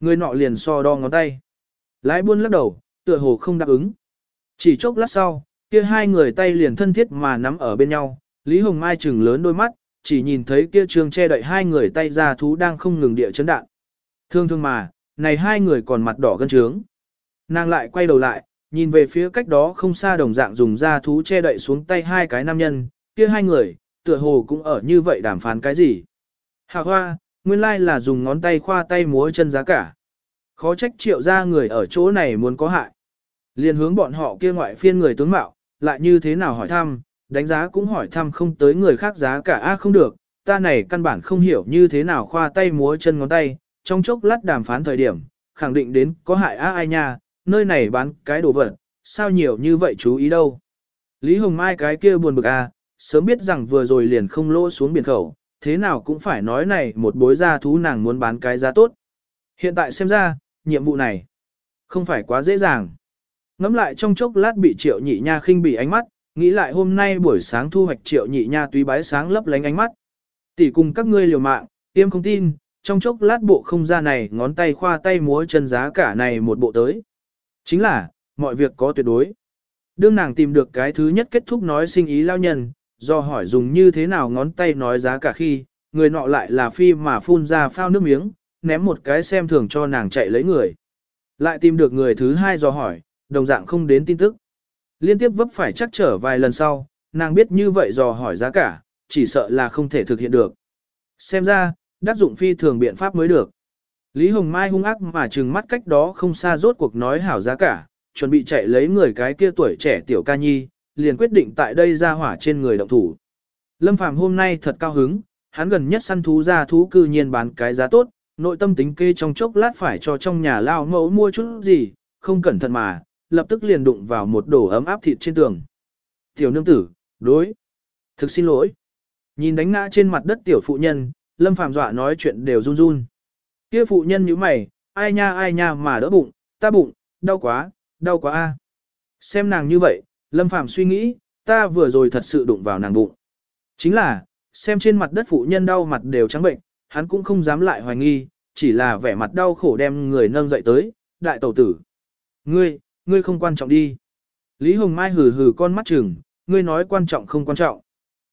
Người nọ liền so đo ngón tay. Lái buôn lắc đầu, tựa hồ không đáp ứng. Chỉ chốc lát sau, kia hai người tay liền thân thiết mà nắm ở bên nhau, Lý Hồng Mai chừng lớn đôi mắt, chỉ nhìn thấy kia trường che đậy hai người tay ra thú đang không ngừng địa chấn đạn. Thương thương mà, này hai người còn mặt đỏ gân trướng. Nàng lại quay đầu lại, nhìn về phía cách đó không xa đồng dạng dùng ra thú che đậy xuống tay hai cái nam nhân, kia hai người, tựa hồ cũng ở như vậy đàm phán cái gì. Hạ hoa, nguyên lai là dùng ngón tay khoa tay múa chân giá cả. Khó trách triệu ra người ở chỗ này muốn có hại. Liên hướng bọn họ kia ngoại phiên người tướng mạo, lại như thế nào hỏi thăm, đánh giá cũng hỏi thăm không tới người khác giá cả a không được, ta này căn bản không hiểu như thế nào khoa tay múa chân ngón tay, trong chốc lát đàm phán thời điểm, khẳng định đến có hại a ai nha, nơi này bán cái đồ vật, sao nhiều như vậy chú ý đâu. Lý Hồng Mai cái kia buồn bực a, sớm biết rằng vừa rồi liền không lỗ xuống biển khẩu, thế nào cũng phải nói này một bối gia thú nàng muốn bán cái giá tốt. Hiện tại xem ra, nhiệm vụ này không phải quá dễ dàng. Ngắm lại trong chốc lát bị triệu nhị nha khinh bị ánh mắt, nghĩ lại hôm nay buổi sáng thu hoạch triệu nhị nha túy bái sáng lấp lánh ánh mắt. Tỷ cùng các ngươi liều mạng, tiêm không tin, trong chốc lát bộ không ra này ngón tay khoa tay múa chân giá cả này một bộ tới. Chính là, mọi việc có tuyệt đối. Đương nàng tìm được cái thứ nhất kết thúc nói sinh ý lao nhân, do hỏi dùng như thế nào ngón tay nói giá cả khi, người nọ lại là phi mà phun ra phao nước miếng, ném một cái xem thường cho nàng chạy lấy người. Lại tìm được người thứ hai do hỏi, đồng dạng không đến tin tức. Liên tiếp vấp phải chắc trở vài lần sau, nàng biết như vậy dò hỏi giá cả, chỉ sợ là không thể thực hiện được. Xem ra, đắc dụng phi thường biện pháp mới được. Lý Hồng Mai hung ác mà trừng mắt cách đó không xa rốt cuộc nói hảo giá cả, chuẩn bị chạy lấy người cái kia tuổi trẻ tiểu ca nhi, liền quyết định tại đây ra hỏa trên người động thủ. Lâm Phàm hôm nay thật cao hứng, hắn gần nhất săn thú ra thú cư nhiên bán cái giá tốt, nội tâm tính kê trong chốc lát phải cho trong nhà lao mẫu mua chút gì, không cẩn thận mà, lập tức liền đụng vào một đổ ấm áp thịt trên tường. Tiểu nương tử, đối. Thực xin lỗi. Nhìn đánh ngã trên mặt đất tiểu phụ nhân, Lâm Phàm dọa nói chuyện đều run run. Kia phụ nhân như mày, ai nha ai nha mà đỡ bụng, ta bụng, đau quá, đau quá a. Xem nàng như vậy, Lâm Phàm suy nghĩ, ta vừa rồi thật sự đụng vào nàng bụng. Chính là, xem trên mặt đất phụ nhân đau mặt đều trắng bệnh, hắn cũng không dám lại hoài nghi, chỉ là vẻ mặt đau khổ đem người nâng dậy tới, đại tẩu tử. Ngươi, ngươi không quan trọng đi. Lý Hồng Mai hừ hừ con mắt chừng, ngươi nói quan trọng không quan trọng.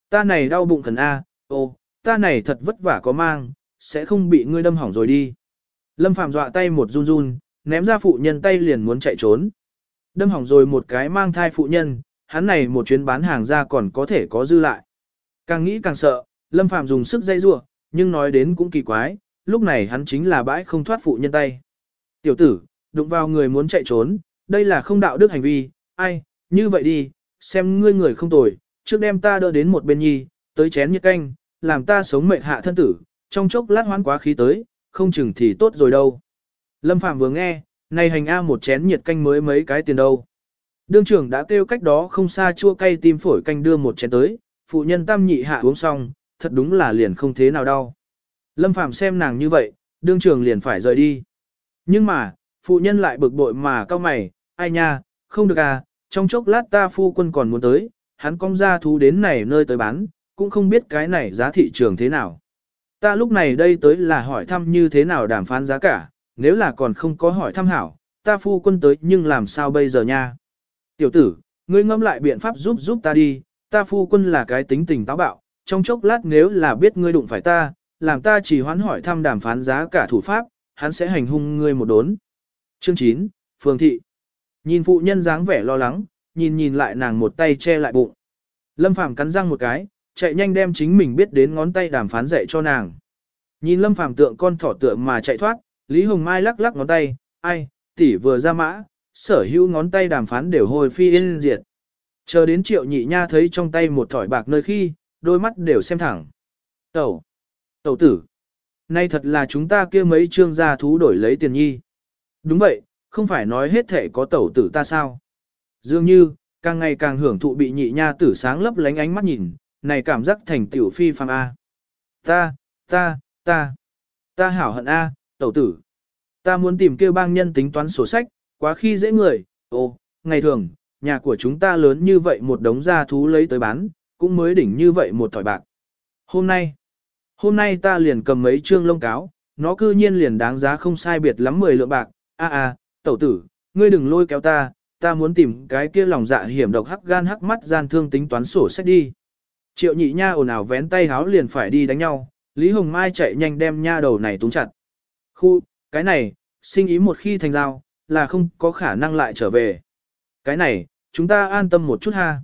Ta này đau bụng thần A, ô, ta này thật vất vả có mang, sẽ không bị ngươi đâm hỏng rồi đi. Lâm Phạm dọa tay một run run, ném ra phụ nhân tay liền muốn chạy trốn. Đâm hỏng rồi một cái mang thai phụ nhân, hắn này một chuyến bán hàng ra còn có thể có dư lại. Càng nghĩ càng sợ, Lâm Phạm dùng sức dây rua, nhưng nói đến cũng kỳ quái, lúc này hắn chính là bãi không thoát phụ nhân tay. Tiểu tử, đụng vào người muốn chạy trốn, đây là không đạo đức hành vi, ai, như vậy đi, xem ngươi người không tồi, trước đem ta đỡ đến một bên nhi, tới chén nhiệt canh, làm ta sống mệt hạ thân tử, trong chốc lát hoán quá khí tới, không chừng thì tốt rồi đâu. Lâm Phạm vừa nghe, này hành A một chén nhiệt canh mới mấy cái tiền đâu. Đương trưởng đã kêu cách đó không xa chua cay tim phổi canh đưa một chén tới, phụ nhân tam nhị hạ uống xong, thật đúng là liền không thế nào đau. Lâm Phạm xem nàng như vậy, đương trưởng liền phải rời đi. Nhưng mà, phụ nhân lại bực bội mà cao mày, ai nha, không được à, trong chốc lát ta phu quân còn muốn tới, hắn cong ra thú đến này nơi tới bán, cũng không biết cái này giá thị trường thế nào. Ta lúc này đây tới là hỏi thăm như thế nào đàm phán giá cả, nếu là còn không có hỏi thăm hảo, ta phu quân tới nhưng làm sao bây giờ nha. Tiểu tử, ngươi ngâm lại biện pháp giúp giúp ta đi, ta phu quân là cái tính tình táo bạo, trong chốc lát nếu là biết ngươi đụng phải ta, làm ta chỉ hoán hỏi thăm đàm phán giá cả thủ pháp, hắn sẽ hành hung ngươi một đốn. Chương 9, Phường thị. Nhìn phụ nhân dáng vẻ lo lắng, nhìn nhìn lại nàng một tay che lại bụng. Lâm Phàm cắn răng một cái, chạy nhanh đem chính mình biết đến ngón tay đàm phán dạy cho nàng. Nhìn Lâm Phàm tượng con thỏ tượng mà chạy thoát, Lý Hồng Mai lắc lắc ngón tay, ai, tỷ vừa ra mã, sở hữu ngón tay đàm phán đều hồi phi yên diệt. Chờ đến triệu nhị nha thấy trong tay một thỏi bạc nơi khi, đôi mắt đều xem thẳng. Tẩu! Tẩu tử! Nay thật là chúng ta kia mấy trương gia thú đổi lấy tiền nhi. Đúng vậy, không phải nói hết thể có tẩu tử ta sao. Dường như, càng ngày càng hưởng thụ bị nhị nha tử sáng lấp lánh ánh mắt nhìn, này cảm giác thành tiểu phi phàm A. Ta, ta, ta, ta hảo hận A, tẩu tử. Ta muốn tìm kêu bang nhân tính toán sổ sách, quá khi dễ người, ồ, ngày thường, nhà của chúng ta lớn như vậy một đống gia thú lấy tới bán, cũng mới đỉnh như vậy một thỏi bạc. Hôm nay, hôm nay ta liền cầm mấy trương lông cáo, nó cư nhiên liền đáng giá không sai biệt lắm 10 lượng bạc, a a, tẩu tử, ngươi đừng lôi kéo ta, ta muốn tìm cái kia lòng dạ hiểm độc hắc gan hắc mắt gian thương tính toán sổ sách đi. Triệu nhị nha ồn ào vén tay háo liền phải đi đánh nhau, Lý Hồng Mai chạy nhanh đem nha đầu này túng chặt. Khu, cái này, sinh ý một khi thành giao, là không có khả năng lại trở về. Cái này, chúng ta an tâm một chút ha.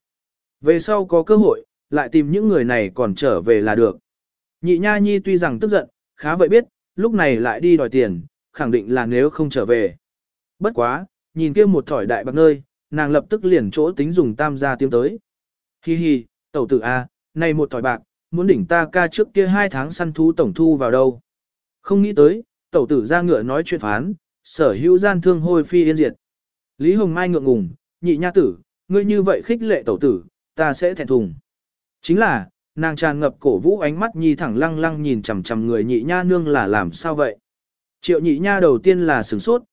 Về sau có cơ hội, lại tìm những người này còn trở về là được. Nhị nha nhi tuy rằng tức giận, khá vậy biết, lúc này lại đi đòi tiền, khẳng định là nếu không trở về. Bất quá, nhìn kia một thỏi đại bạc nơi, nàng lập tức liền chỗ tính dùng tam gia tiếng tới. Hi hi, tẩu tử A, này một thỏi bạc, muốn đỉnh ta ca trước kia hai tháng săn thú tổng thu vào đâu. Không nghĩ tới, tẩu tử ra ngựa nói chuyện phán, sở hữu gian thương hôi phi yên diệt. Lý Hồng Mai ngượng ngùng, nhị nha tử, ngươi như vậy khích lệ tẩu tử, ta sẽ thẹn thùng. Chính là, nàng tràn ngập cổ vũ ánh mắt nhi thẳng lăng lăng nhìn chằm chằm người nhị nha nương là làm sao vậy. Triệu nhị nha đầu tiên là sửng sốt,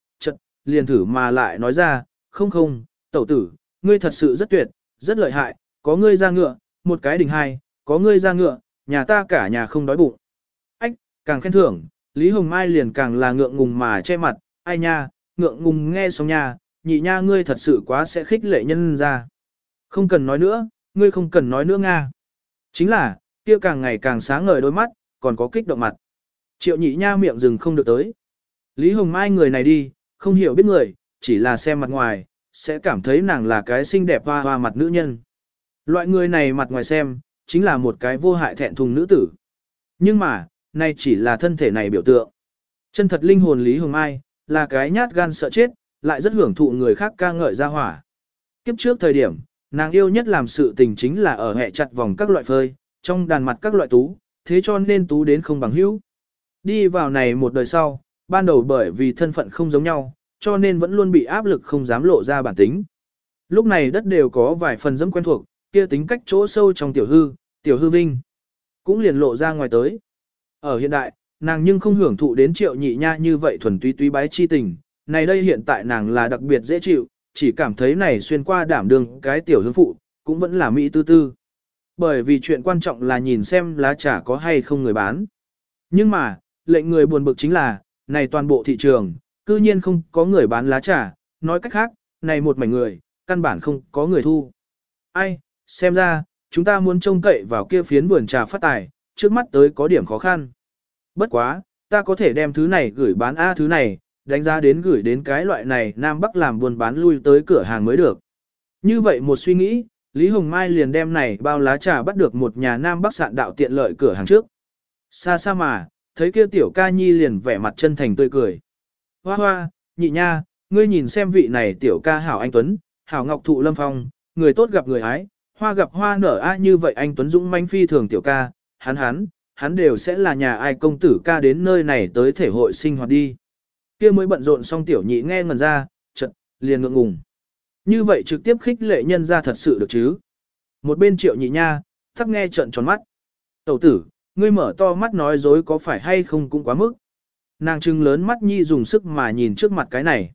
liền thử mà lại nói ra, không không, tẩu tử, ngươi thật sự rất tuyệt, rất lợi hại, có ngươi ra ngựa, một cái đỉnh hai, có ngươi ra ngựa, nhà ta cả nhà không đói bụng. Ách, càng khen thưởng, Lý Hồng Mai liền càng là ngượng ngùng mà che mặt, ai nha, ngượng ngùng nghe xong nha, nhị nha ngươi thật sự quá sẽ khích lệ nhân ra. Không cần nói nữa, ngươi không cần nói nữa Nga. Chính là, kia càng ngày càng sáng ngời đôi mắt, còn có kích động mặt. Triệu nhị nha miệng dừng không được tới. Lý Hồng Mai người này đi, không hiểu biết người, chỉ là xem mặt ngoài, sẽ cảm thấy nàng là cái xinh đẹp hoa hoa mặt nữ nhân. Loại người này mặt ngoài xem, chính là một cái vô hại thẹn thùng nữ tử. Nhưng mà, nay chỉ là thân thể này biểu tượng. Chân thật linh hồn Lý Hồng Mai, là cái nhát gan sợ chết, lại rất hưởng thụ người khác ca ngợi ra hỏa. Kiếp trước thời điểm, nàng yêu nhất làm sự tình chính là ở hệ chặt vòng các loại phơi, trong đàn mặt các loại tú, thế cho nên tú đến không bằng hữu. Đi vào này một đời sau, ban đầu bởi vì thân phận không giống nhau, cho nên vẫn luôn bị áp lực không dám lộ ra bản tính. Lúc này đất đều có vài phần dẫm quen thuộc, kia tính cách chỗ sâu trong tiểu hư, tiểu hư vinh, cũng liền lộ ra ngoài tới. Ở hiện đại, nàng nhưng không hưởng thụ đến triệu nhị nha như vậy thuần túy túy bái chi tình, này đây hiện tại nàng là đặc biệt dễ chịu, chỉ cảm thấy này xuyên qua đảm đường cái tiểu hương phụ, cũng vẫn là mỹ tư tư. Bởi vì chuyện quan trọng là nhìn xem lá trà có hay không người bán. Nhưng mà, lệnh người buồn bực chính là, này toàn bộ thị trường, cư nhiên không có người bán lá trà, nói cách khác, này một mảnh người, căn bản không có người thu. Ai, xem ra, chúng ta muốn trông cậy vào kia phiến vườn trà phát tài, trước mắt tới có điểm khó khăn. Bất quá, ta có thể đem thứ này gửi bán A thứ này, đánh giá đến gửi đến cái loại này Nam Bắc làm buôn bán lui tới cửa hàng mới được. Như vậy một suy nghĩ, Lý Hồng Mai liền đem này bao lá trà bắt được một nhà Nam Bắc sạn đạo tiện lợi cửa hàng trước. Xa xa mà, thấy kia tiểu ca nhi liền vẻ mặt chân thành tươi cười. Hoa hoa, nhị nha, ngươi nhìn xem vị này tiểu ca hảo anh Tuấn, hảo ngọc thụ lâm phong, người tốt gặp người ái, hoa gặp hoa nở a như vậy anh Tuấn Dũng manh phi thường tiểu ca, hắn hắn, hắn đều sẽ là nhà ai công tử ca đến nơi này tới thể hội sinh hoạt đi. kia mới bận rộn xong tiểu nhị nghe ngần ra, chật, liền ngượng ngùng. Như vậy trực tiếp khích lệ nhân ra thật sự được chứ. Một bên triệu nhị nha, thắc nghe trận tròn mắt. Tẩu tử, ngươi mở to mắt nói dối có phải hay không cũng quá mức. Nàng trưng lớn mắt nhi dùng sức mà nhìn trước mặt cái này.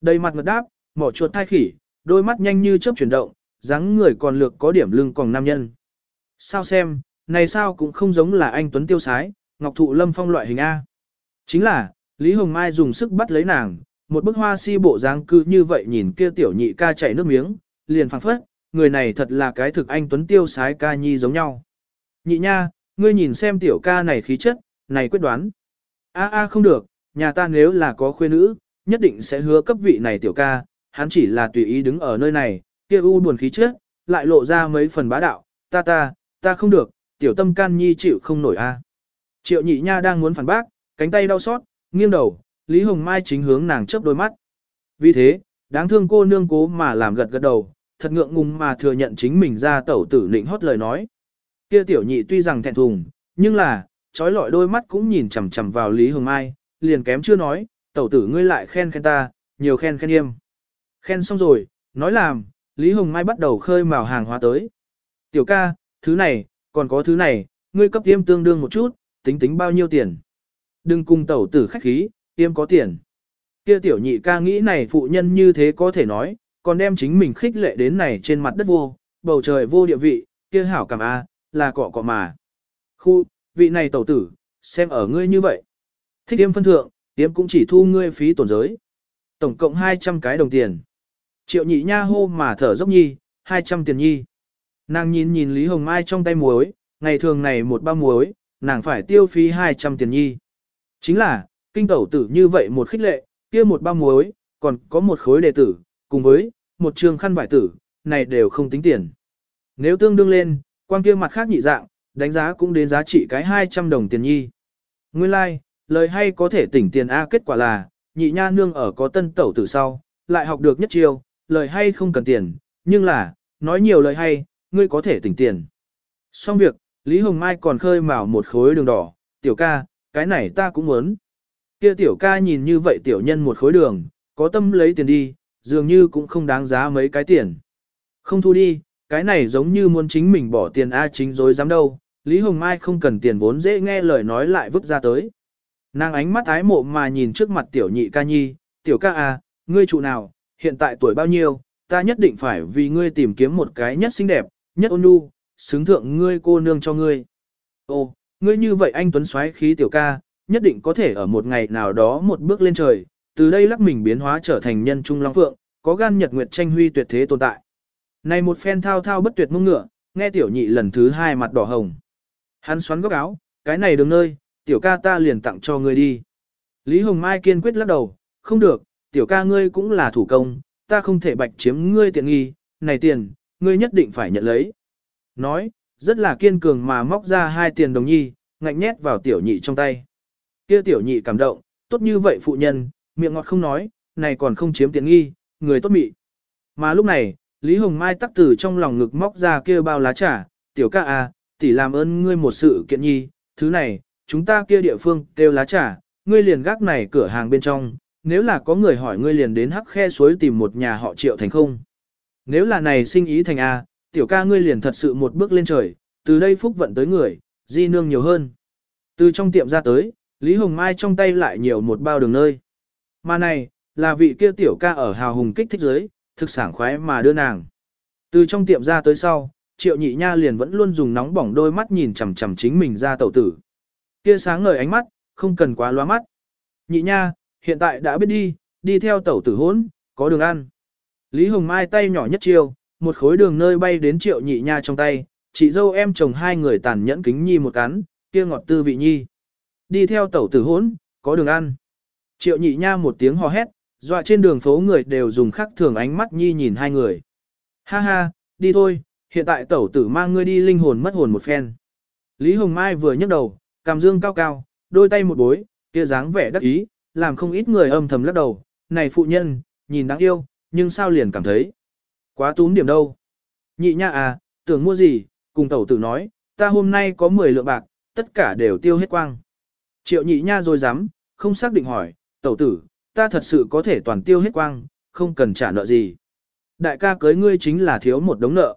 Đầy mặt ngật đáp, mỏ chuột thai khỉ, đôi mắt nhanh như chớp chuyển động, dáng người còn lược có điểm lưng còn nam nhân. Sao xem, này sao cũng không giống là anh Tuấn Tiêu Sái, Ngọc Thụ Lâm Phong loại hình A. Chính là, Lý Hồng Mai dùng sức bắt lấy nàng, một bức hoa si bộ dáng cư như vậy nhìn kia tiểu nhị ca chảy nước miếng, liền phảng phất, người này thật là cái thực anh Tuấn Tiêu Sái ca nhi giống nhau. Nhị nha, ngươi nhìn xem tiểu ca này khí chất, này quyết đoán. A a không được, nhà ta nếu là có khuê nữ, nhất định sẽ hứa cấp vị này tiểu ca, hắn chỉ là tùy ý đứng ở nơi này, kia u buồn khí chất, lại lộ ra mấy phần bá đạo, ta ta, ta không được, tiểu tâm can nhi chịu không nổi a. Triệu nhị nha đang muốn phản bác, cánh tay đau xót, nghiêng đầu, Lý Hồng Mai chính hướng nàng chớp đôi mắt. Vì thế, đáng thương cô nương cố mà làm gật gật đầu, thật ngượng ngùng mà thừa nhận chính mình ra tẩu tử lĩnh hót lời nói. Kia tiểu nhị tuy rằng thẹn thùng, nhưng là, trói lọi đôi mắt cũng nhìn chằm chằm vào Lý Hồng Mai, liền kém chưa nói, tẩu tử ngươi lại khen khen ta, nhiều khen khen yêm. Khen xong rồi, nói làm, Lý Hồng Mai bắt đầu khơi mào hàng hóa tới. Tiểu ca, thứ này, còn có thứ này, ngươi cấp tiêm tương đương một chút, tính tính bao nhiêu tiền. Đừng cùng tẩu tử khách khí, tiêm có tiền. Kia tiểu nhị ca nghĩ này phụ nhân như thế có thể nói, còn đem chính mình khích lệ đến này trên mặt đất vô, bầu trời vô địa vị, kia hảo cảm a, là cọ cọ mà. Khu, vị này tẩu tử, xem ở ngươi như vậy. Thích tiêm phân thượng, tiêm cũng chỉ thu ngươi phí tổn giới. Tổng cộng 200 cái đồng tiền. Triệu nhị nha hô mà thở dốc nhi, 200 tiền nhi. Nàng nhìn nhìn Lý Hồng Mai trong tay muối, ngày thường này một bao muối, nàng phải tiêu phí 200 tiền nhi. Chính là, kinh tẩu tử như vậy một khích lệ, kia một bao muối, còn có một khối đề tử, cùng với, một trường khăn vải tử, này đều không tính tiền. Nếu tương đương lên, quan kia mặt khác nhị dạng, đánh giá cũng đến giá trị cái 200 đồng tiền nhi. Nguyên lai, like, lời hay có thể tỉnh tiền A kết quả là, nhị nha nương ở có tân tẩu từ sau, lại học được nhất chiêu, lời hay không cần tiền, nhưng là, nói nhiều lời hay, ngươi có thể tỉnh tiền. Xong việc, Lý Hồng Mai còn khơi mào một khối đường đỏ, tiểu ca, cái này ta cũng muốn. Kia tiểu ca nhìn như vậy tiểu nhân một khối đường, có tâm lấy tiền đi, dường như cũng không đáng giá mấy cái tiền. Không thu đi, cái này giống như muốn chính mình bỏ tiền A chính dối dám đâu, Lý Hồng Mai không cần tiền vốn dễ nghe lời nói lại vứt ra tới. Nàng ánh mắt ái mộ mà nhìn trước mặt tiểu nhị ca nhi, tiểu ca à, ngươi trụ nào, hiện tại tuổi bao nhiêu, ta nhất định phải vì ngươi tìm kiếm một cái nhất xinh đẹp, nhất ôn nhu, xứng thượng ngươi cô nương cho ngươi. Ô, ngươi như vậy anh Tuấn xoáy khí tiểu ca, nhất định có thể ở một ngày nào đó một bước lên trời, từ đây lắc mình biến hóa trở thành nhân trung long phượng, có gan nhật nguyệt tranh huy tuyệt thế tồn tại. Này một phen thao thao bất tuyệt mông ngựa, nghe tiểu nhị lần thứ hai mặt đỏ hồng. Hắn xoắn góc áo, cái này đường nơi, tiểu ca ta liền tặng cho ngươi đi. Lý Hồng Mai kiên quyết lắc đầu, không được, tiểu ca ngươi cũng là thủ công, ta không thể bạch chiếm ngươi tiện nghi, này tiền, ngươi nhất định phải nhận lấy. Nói, rất là kiên cường mà móc ra hai tiền đồng nhi, ngạnh nhét vào tiểu nhị trong tay. Kia tiểu nhị cảm động, tốt như vậy phụ nhân, miệng ngọt không nói, này còn không chiếm tiện nghi, người tốt mị. Mà lúc này, Lý Hồng Mai tắc từ trong lòng ngực móc ra kia bao lá trà, tiểu ca à, tỷ làm ơn ngươi một sự kiện nhi, thứ này, chúng ta kia địa phương kêu lá trà, ngươi liền gác này cửa hàng bên trong, nếu là có người hỏi ngươi liền đến hắc khe suối tìm một nhà họ triệu thành không. Nếu là này sinh ý thành A, tiểu ca ngươi liền thật sự một bước lên trời, từ đây phúc vận tới người, di nương nhiều hơn. Từ trong tiệm ra tới, Lý Hồng Mai trong tay lại nhiều một bao đường nơi. Mà này, là vị kia tiểu ca ở hào hùng kích thích giới, thực sảng khoái mà đưa nàng. Từ trong tiệm ra tới sau, triệu nhị nha liền vẫn luôn dùng nóng bỏng đôi mắt nhìn chằm chằm chính mình ra tẩu tử. Kia sáng ngời ánh mắt, không cần quá loa mắt. Nhị nha, hiện tại đã biết đi, đi theo tẩu tử hốn, có đường ăn. Lý Hồng Mai tay nhỏ nhất chiêu, một khối đường nơi bay đến triệu nhị nha trong tay, chị dâu em chồng hai người tàn nhẫn kính nhi một cắn, kia ngọt tư vị nhi. Đi theo tẩu tử hốn, có đường ăn. Triệu nhị nha một tiếng hò hét, dọa trên đường phố người đều dùng khắc thường ánh mắt nhi nhìn hai người. Ha ha, đi thôi, hiện tại tẩu tử mang ngươi đi linh hồn mất hồn một phen. Lý Hồng Mai vừa nhấc đầu, cằm dương cao cao, đôi tay một bối, kia dáng vẻ đắc ý, làm không ít người âm thầm lắc đầu, này phụ nhân, nhìn đáng yêu, nhưng sao liền cảm thấy. Quá tún điểm đâu. Nhị nha à, tưởng mua gì, cùng tẩu tử nói, ta hôm nay có 10 lượng bạc, tất cả đều tiêu hết quang. Triệu nhị nha rồi dám, không xác định hỏi, tẩu tử, ta thật sự có thể toàn tiêu hết quang, không cần trả nợ gì. Đại ca cưới ngươi chính là thiếu một đống nợ.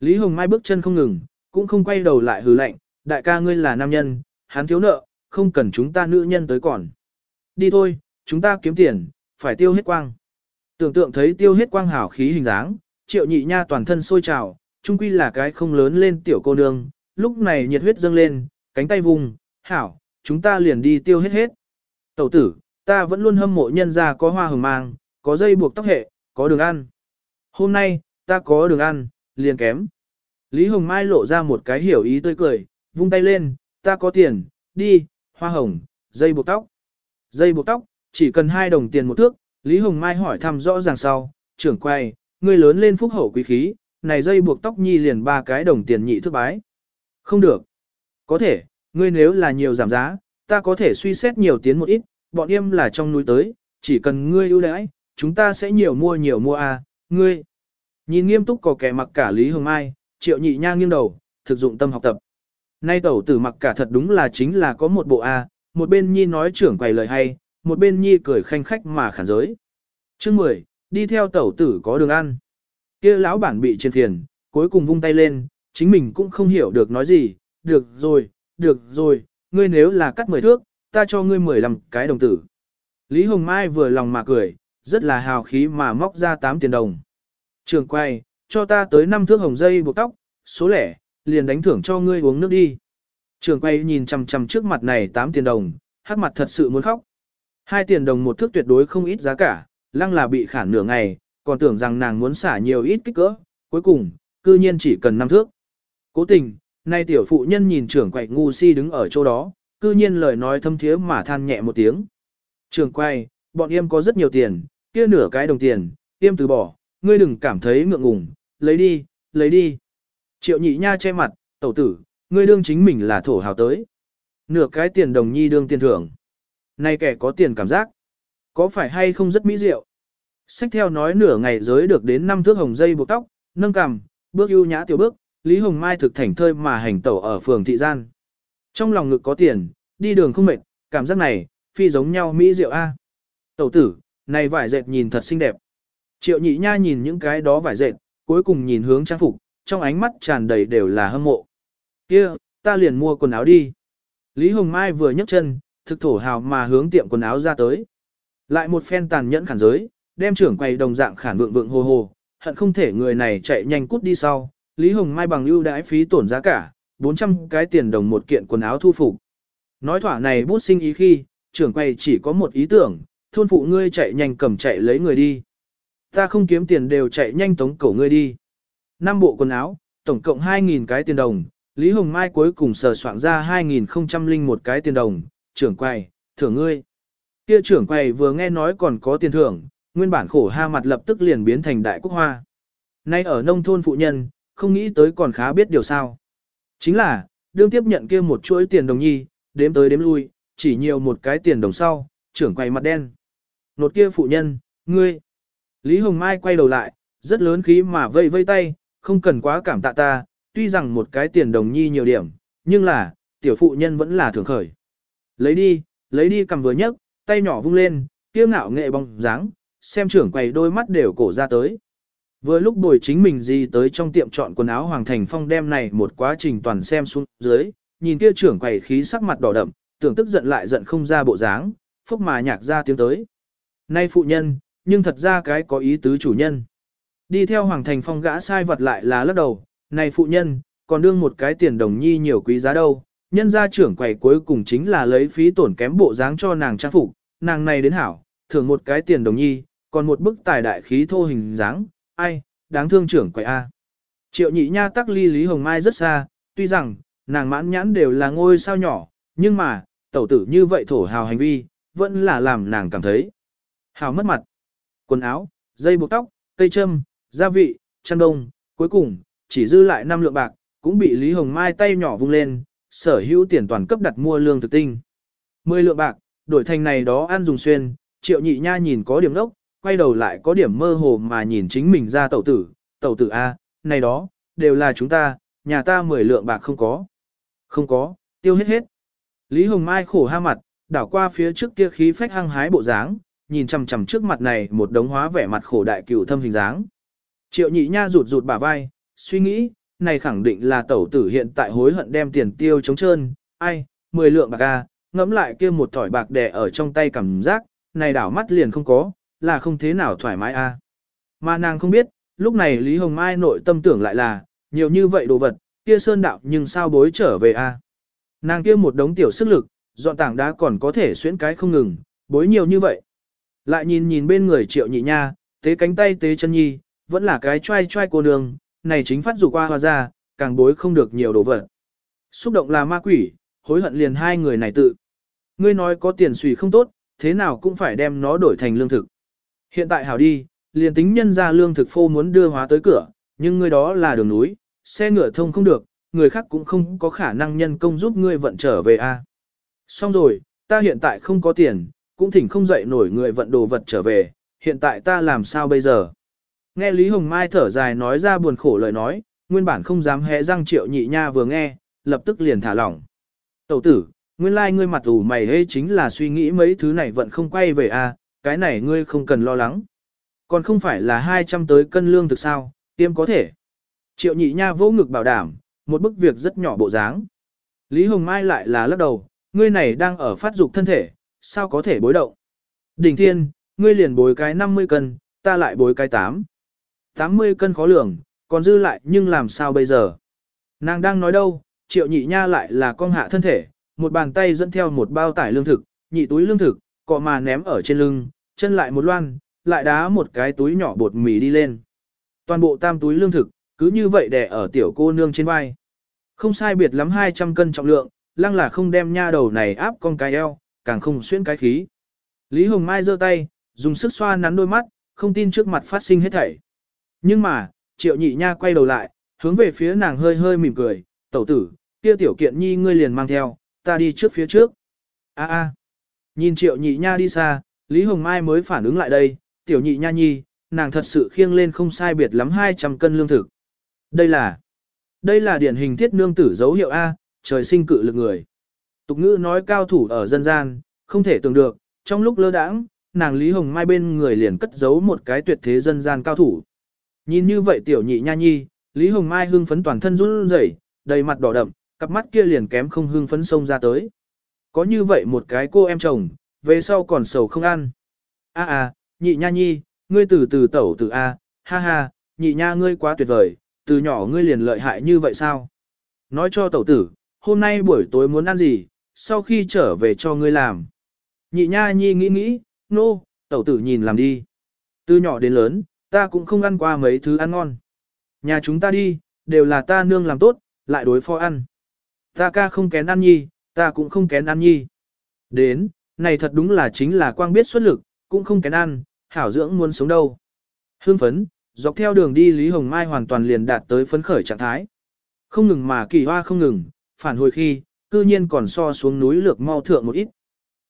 Lý Hồng Mai bước chân không ngừng, cũng không quay đầu lại hừ lạnh, đại ca ngươi là nam nhân, hắn thiếu nợ, không cần chúng ta nữ nhân tới còn. Đi thôi, chúng ta kiếm tiền, phải tiêu hết quang. Tưởng tượng thấy tiêu hết quang hảo khí hình dáng, triệu nhị nha toàn thân sôi trào, trung quy là cái không lớn lên tiểu cô nương, lúc này nhiệt huyết dâng lên, cánh tay vùng, hảo, chúng ta liền đi tiêu hết hết. Tẩu tử, ta vẫn luôn hâm mộ nhân ra có hoa hồng mang, có dây buộc tóc hệ, có đường ăn. Hôm nay, ta có đường ăn, liền kém. Lý Hồng Mai lộ ra một cái hiểu ý tươi cười, vung tay lên, ta có tiền, đi, hoa hồng, dây buộc tóc. Dây buộc tóc, chỉ cần hai đồng tiền một thước, Lý Hồng Mai hỏi thăm rõ ràng sau, trưởng quay, ngươi lớn lên phúc hậu quý khí, này dây buộc tóc nhi liền ba cái đồng tiền nhị thước bái. Không được. Có thể, ngươi nếu là nhiều giảm giá, ta có thể suy xét nhiều tiến một ít, bọn em là trong núi tới, chỉ cần ngươi ưu đãi, chúng ta sẽ nhiều mua nhiều mua à, ngươi. Nhìn nghiêm túc có kẻ mặc cả Lý Hồng Mai, triệu nhị nha nghiêng đầu, thực dụng tâm học tập. Nay tẩu tử mặc cả thật đúng là chính là có một bộ A, một bên nhi nói trưởng quầy lời hay, một bên nhi cười khanh khách mà khản giới. Chương 10, đi theo tẩu tử có đường ăn. kia lão bản bị trên thiền, cuối cùng vung tay lên, chính mình cũng không hiểu được nói gì, được rồi, được rồi, ngươi nếu là cắt 10 thước, ta cho ngươi 15 cái đồng tử. Lý Hồng Mai vừa lòng mà cười, rất là hào khí mà móc ra 8 tiền đồng. Trường quay, cho ta tới 5 thước hồng dây buộc tóc, số lẻ, liền đánh thưởng cho ngươi uống nước đi. Trường quay nhìn chằm chằm trước mặt này 8 tiền đồng, hắc mặt thật sự muốn khóc. Hai tiền đồng một thước tuyệt đối không ít giá cả, lăng là bị khản nửa ngày, còn tưởng rằng nàng muốn xả nhiều ít kích cỡ, cuối cùng, cư nhiên chỉ cần 5 thước. Cố tình, nay tiểu phụ nhân nhìn trưởng quậy ngu si đứng ở chỗ đó, cư nhiên lời nói thâm thiế mà than nhẹ một tiếng. Trường quay, bọn em có rất nhiều tiền, kia nửa cái đồng tiền, em từ bỏ, ngươi đừng cảm thấy ngượng ngùng, lấy đi, lấy đi. Triệu nhị nha che mặt, tẩu tử, ngươi đương chính mình là thổ hào tới. Nửa cái tiền đồng nhi đương tiền thưởng. Này kẻ có tiền cảm giác. Có phải hay không rất mỹ diệu? Sách theo nói nửa ngày giới được đến năm thước hồng dây buộc tóc, nâng cằm, bước ưu nhã tiểu bước, Lý Hồng Mai thực thảnh thơi mà hành tẩu ở phường thị gian. Trong lòng ngực có tiền, đi đường không mệt, cảm giác này, phi giống nhau mỹ diệu a. Tẩu tử, này vải dệt nhìn thật xinh đẹp. Triệu nhị nha nhìn những cái đó vải dệt, cuối cùng nhìn hướng trang phục, trong ánh mắt tràn đầy đều là hâm mộ. Kia, ta liền mua quần áo đi. Lý Hồng Mai vừa nhấc chân, thực thổ hào mà hướng tiệm quần áo ra tới. Lại một phen tàn nhẫn khản giới, đem trưởng quầy đồng dạng khản vượng vượng hồ hồ, hận không thể người này chạy nhanh cút đi sau. Lý Hồng Mai bằng ưu đãi phí tổn giá cả, 400 cái tiền đồng một kiện quần áo thu phục. Nói thỏa này bút sinh ý khi, trưởng quầy chỉ có một ý tưởng, thôn phụ ngươi chạy nhanh cầm chạy lấy người đi. Ta không kiếm tiền đều chạy nhanh tống cổ ngươi đi. Năm bộ quần áo, tổng cộng 2.000 cái tiền đồng, Lý Hồng Mai cuối cùng sờ soạn ra 2.001 cái tiền đồng, trưởng quầy, thưởng ngươi. Kia trưởng quầy vừa nghe nói còn có tiền thưởng, nguyên bản khổ ha mặt lập tức liền biến thành đại quốc hoa. Nay ở nông thôn phụ nhân, không nghĩ tới còn khá biết điều sao. Chính là, đương tiếp nhận kia một chuỗi tiền đồng nhi, đếm tới đếm lui, chỉ nhiều một cái tiền đồng sau, trưởng quầy mặt đen. Nột kia phụ nhân, ngươi. Lý Hồng Mai quay đầu lại, rất lớn khí mà vây vây tay, không cần quá cảm tạ ta, tuy rằng một cái tiền đồng nhi nhiều điểm, nhưng là, tiểu phụ nhân vẫn là thường khởi. Lấy đi, lấy đi cầm vừa nhấc, tay nhỏ vung lên, kia ngạo nghệ bóng dáng, xem trưởng quầy đôi mắt đều cổ ra tới. Vừa lúc bồi chính mình gì tới trong tiệm chọn quần áo Hoàng Thành Phong đem này một quá trình toàn xem xuống dưới, nhìn kia trưởng quầy khí sắc mặt đỏ đậm, tưởng tức giận lại giận không ra bộ dáng, phúc mà nhạc ra tiếng tới. Nay phụ nhân, nhưng thật ra cái có ý tứ chủ nhân. Đi theo Hoàng Thành Phong gã sai vật lại là lắc đầu, này phụ nhân, còn đương một cái tiền đồng nhi nhiều quý giá đâu, nhân gia trưởng quầy cuối cùng chính là lấy phí tổn kém bộ dáng cho nàng trang phục, nàng này đến hảo, thưởng một cái tiền đồng nhi, còn một bức tài đại khí thô hình dáng, ai, đáng thương trưởng quậy A. Triệu nhị nha tắc ly Lý Hồng Mai rất xa, tuy rằng, nàng mãn nhãn đều là ngôi sao nhỏ, nhưng mà, tẩu tử như vậy thổ hào hành vi, vẫn là làm nàng cảm thấy. Hào mất mặt. Quần áo, dây buộc tóc, cây châm, gia vị, chăn đông, cuối cùng, chỉ dư lại 5 lượng bạc, cũng bị Lý Hồng Mai tay nhỏ vung lên, sở hữu tiền toàn cấp đặt mua lương thực tinh. 10 lượng bạc, đổi thành này đó ăn dùng xuyên, triệu nhị nha nhìn có điểm đốc, quay đầu lại có điểm mơ hồ mà nhìn chính mình ra tẩu tử, tẩu tử A, này đó, đều là chúng ta, nhà ta 10 lượng bạc không có. Không có, tiêu hết hết. Lý Hồng Mai khổ ha mặt, đảo qua phía trước kia khí phách hăng hái bộ dáng, nhìn chằm chằm trước mặt này một đống hóa vẻ mặt khổ đại cửu thâm hình dáng. Triệu nhị nha rụt rụt bả vai, suy nghĩ, này khẳng định là tẩu tử hiện tại hối hận đem tiền tiêu chống trơn, ai, 10 lượng bạc a, ngẫm lại kia một thỏi bạc đè ở trong tay cảm giác, này đảo mắt liền không có, là không thế nào thoải mái a. Mà nàng không biết, lúc này Lý Hồng Mai nội tâm tưởng lại là, nhiều như vậy đồ vật, kia sơn đạo nhưng sao bối trở về a. Nàng kia một đống tiểu sức lực, dọn tảng đá còn có thể xuyến cái không ngừng, bối nhiều như vậy. Lại nhìn nhìn bên người triệu nhị nha, tế cánh tay tế chân nhi, vẫn là cái trai trai cô nương, này chính phát dù qua hoa ra, càng bối không được nhiều đồ vật. Xúc động là ma quỷ, hối hận liền hai người này tự. Ngươi nói có tiền xùy không tốt, thế nào cũng phải đem nó đổi thành lương thực. Hiện tại hảo đi, liền tính nhân ra lương thực phô muốn đưa hóa tới cửa, nhưng ngươi đó là đường núi, xe ngựa thông không được, người khác cũng không có khả năng nhân công giúp ngươi vận trở về a. Xong rồi, ta hiện tại không có tiền, cũng thỉnh không dậy nổi người vận đồ vật trở về, hiện tại ta làm sao bây giờ? Nghe Lý Hồng Mai thở dài nói ra buồn khổ lời nói, nguyên bản không dám hé răng triệu nhị nha vừa nghe, lập tức liền thả lỏng. Tẩu tử, nguyên lai like ngươi mặt ủ mày hê chính là suy nghĩ mấy thứ này vẫn không quay về a, cái này ngươi không cần lo lắng. Còn không phải là 200 tới cân lương thực sao, tiêm có thể. Triệu nhị nha vỗ ngực bảo đảm, một bức việc rất nhỏ bộ dáng. Lý Hồng Mai lại là lắc đầu, ngươi này đang ở phát dục thân thể, sao có thể bối động. Đỉnh thiên, ngươi liền bối cái 50 cân, ta lại bối cái 8. 80 cân khó lường, còn dư lại nhưng làm sao bây giờ? Nàng đang nói đâu, triệu nhị nha lại là con hạ thân thể, một bàn tay dẫn theo một bao tải lương thực, nhị túi lương thực, cọ mà ném ở trên lưng, chân lại một loan, lại đá một cái túi nhỏ bột mì đi lên. Toàn bộ tam túi lương thực, cứ như vậy đè ở tiểu cô nương trên vai. Không sai biệt lắm 200 cân trọng lượng, lăng là không đem nha đầu này áp con cái eo, càng không xuyên cái khí. Lý Hồng Mai giơ tay, dùng sức xoa nắn đôi mắt, không tin trước mặt phát sinh hết thảy. Nhưng mà, triệu nhị nha quay đầu lại, hướng về phía nàng hơi hơi mỉm cười, tẩu tử, kia tiểu kiện nhi ngươi liền mang theo, ta đi trước phía trước. a a nhìn triệu nhị nha đi xa, Lý Hồng Mai mới phản ứng lại đây, tiểu nhị nha nhi, nàng thật sự khiêng lên không sai biệt lắm 200 cân lương thực. Đây là, đây là điển hình thiết nương tử dấu hiệu A, trời sinh cự lực người. Tục ngữ nói cao thủ ở dân gian, không thể tưởng được, trong lúc lơ đãng, nàng Lý Hồng Mai bên người liền cất giấu một cái tuyệt thế dân gian cao thủ. Nhìn như vậy tiểu nhị nha nhi, Lý Hồng Mai hưng phấn toàn thân run rẩy, đầy mặt đỏ đậm, cặp mắt kia liền kém không hưng phấn sông ra tới. Có như vậy một cái cô em chồng, về sau còn sầu không ăn. A a, nhị nha nhi, ngươi từ từ tẩu từ A, ha ha, nhị nha ngươi quá tuyệt vời, từ nhỏ ngươi liền lợi hại như vậy sao? Nói cho tẩu tử, hôm nay buổi tối muốn ăn gì, sau khi trở về cho ngươi làm. Nhị nha nhi nghĩ nghĩ, nô, no, tẩu tử nhìn làm đi. Từ nhỏ đến lớn, ta cũng không ăn qua mấy thứ ăn ngon. Nhà chúng ta đi, đều là ta nương làm tốt, lại đối phó ăn. Ta ca không kén ăn nhi, ta cũng không kén ăn nhi. Đến, này thật đúng là chính là quang biết xuất lực, cũng không kén ăn, hảo dưỡng muốn sống đâu. Hương phấn, dọc theo đường đi Lý Hồng Mai hoàn toàn liền đạt tới phấn khởi trạng thái. Không ngừng mà kỳ hoa không ngừng, phản hồi khi, cư nhiên còn so xuống núi lược mau thượng một ít.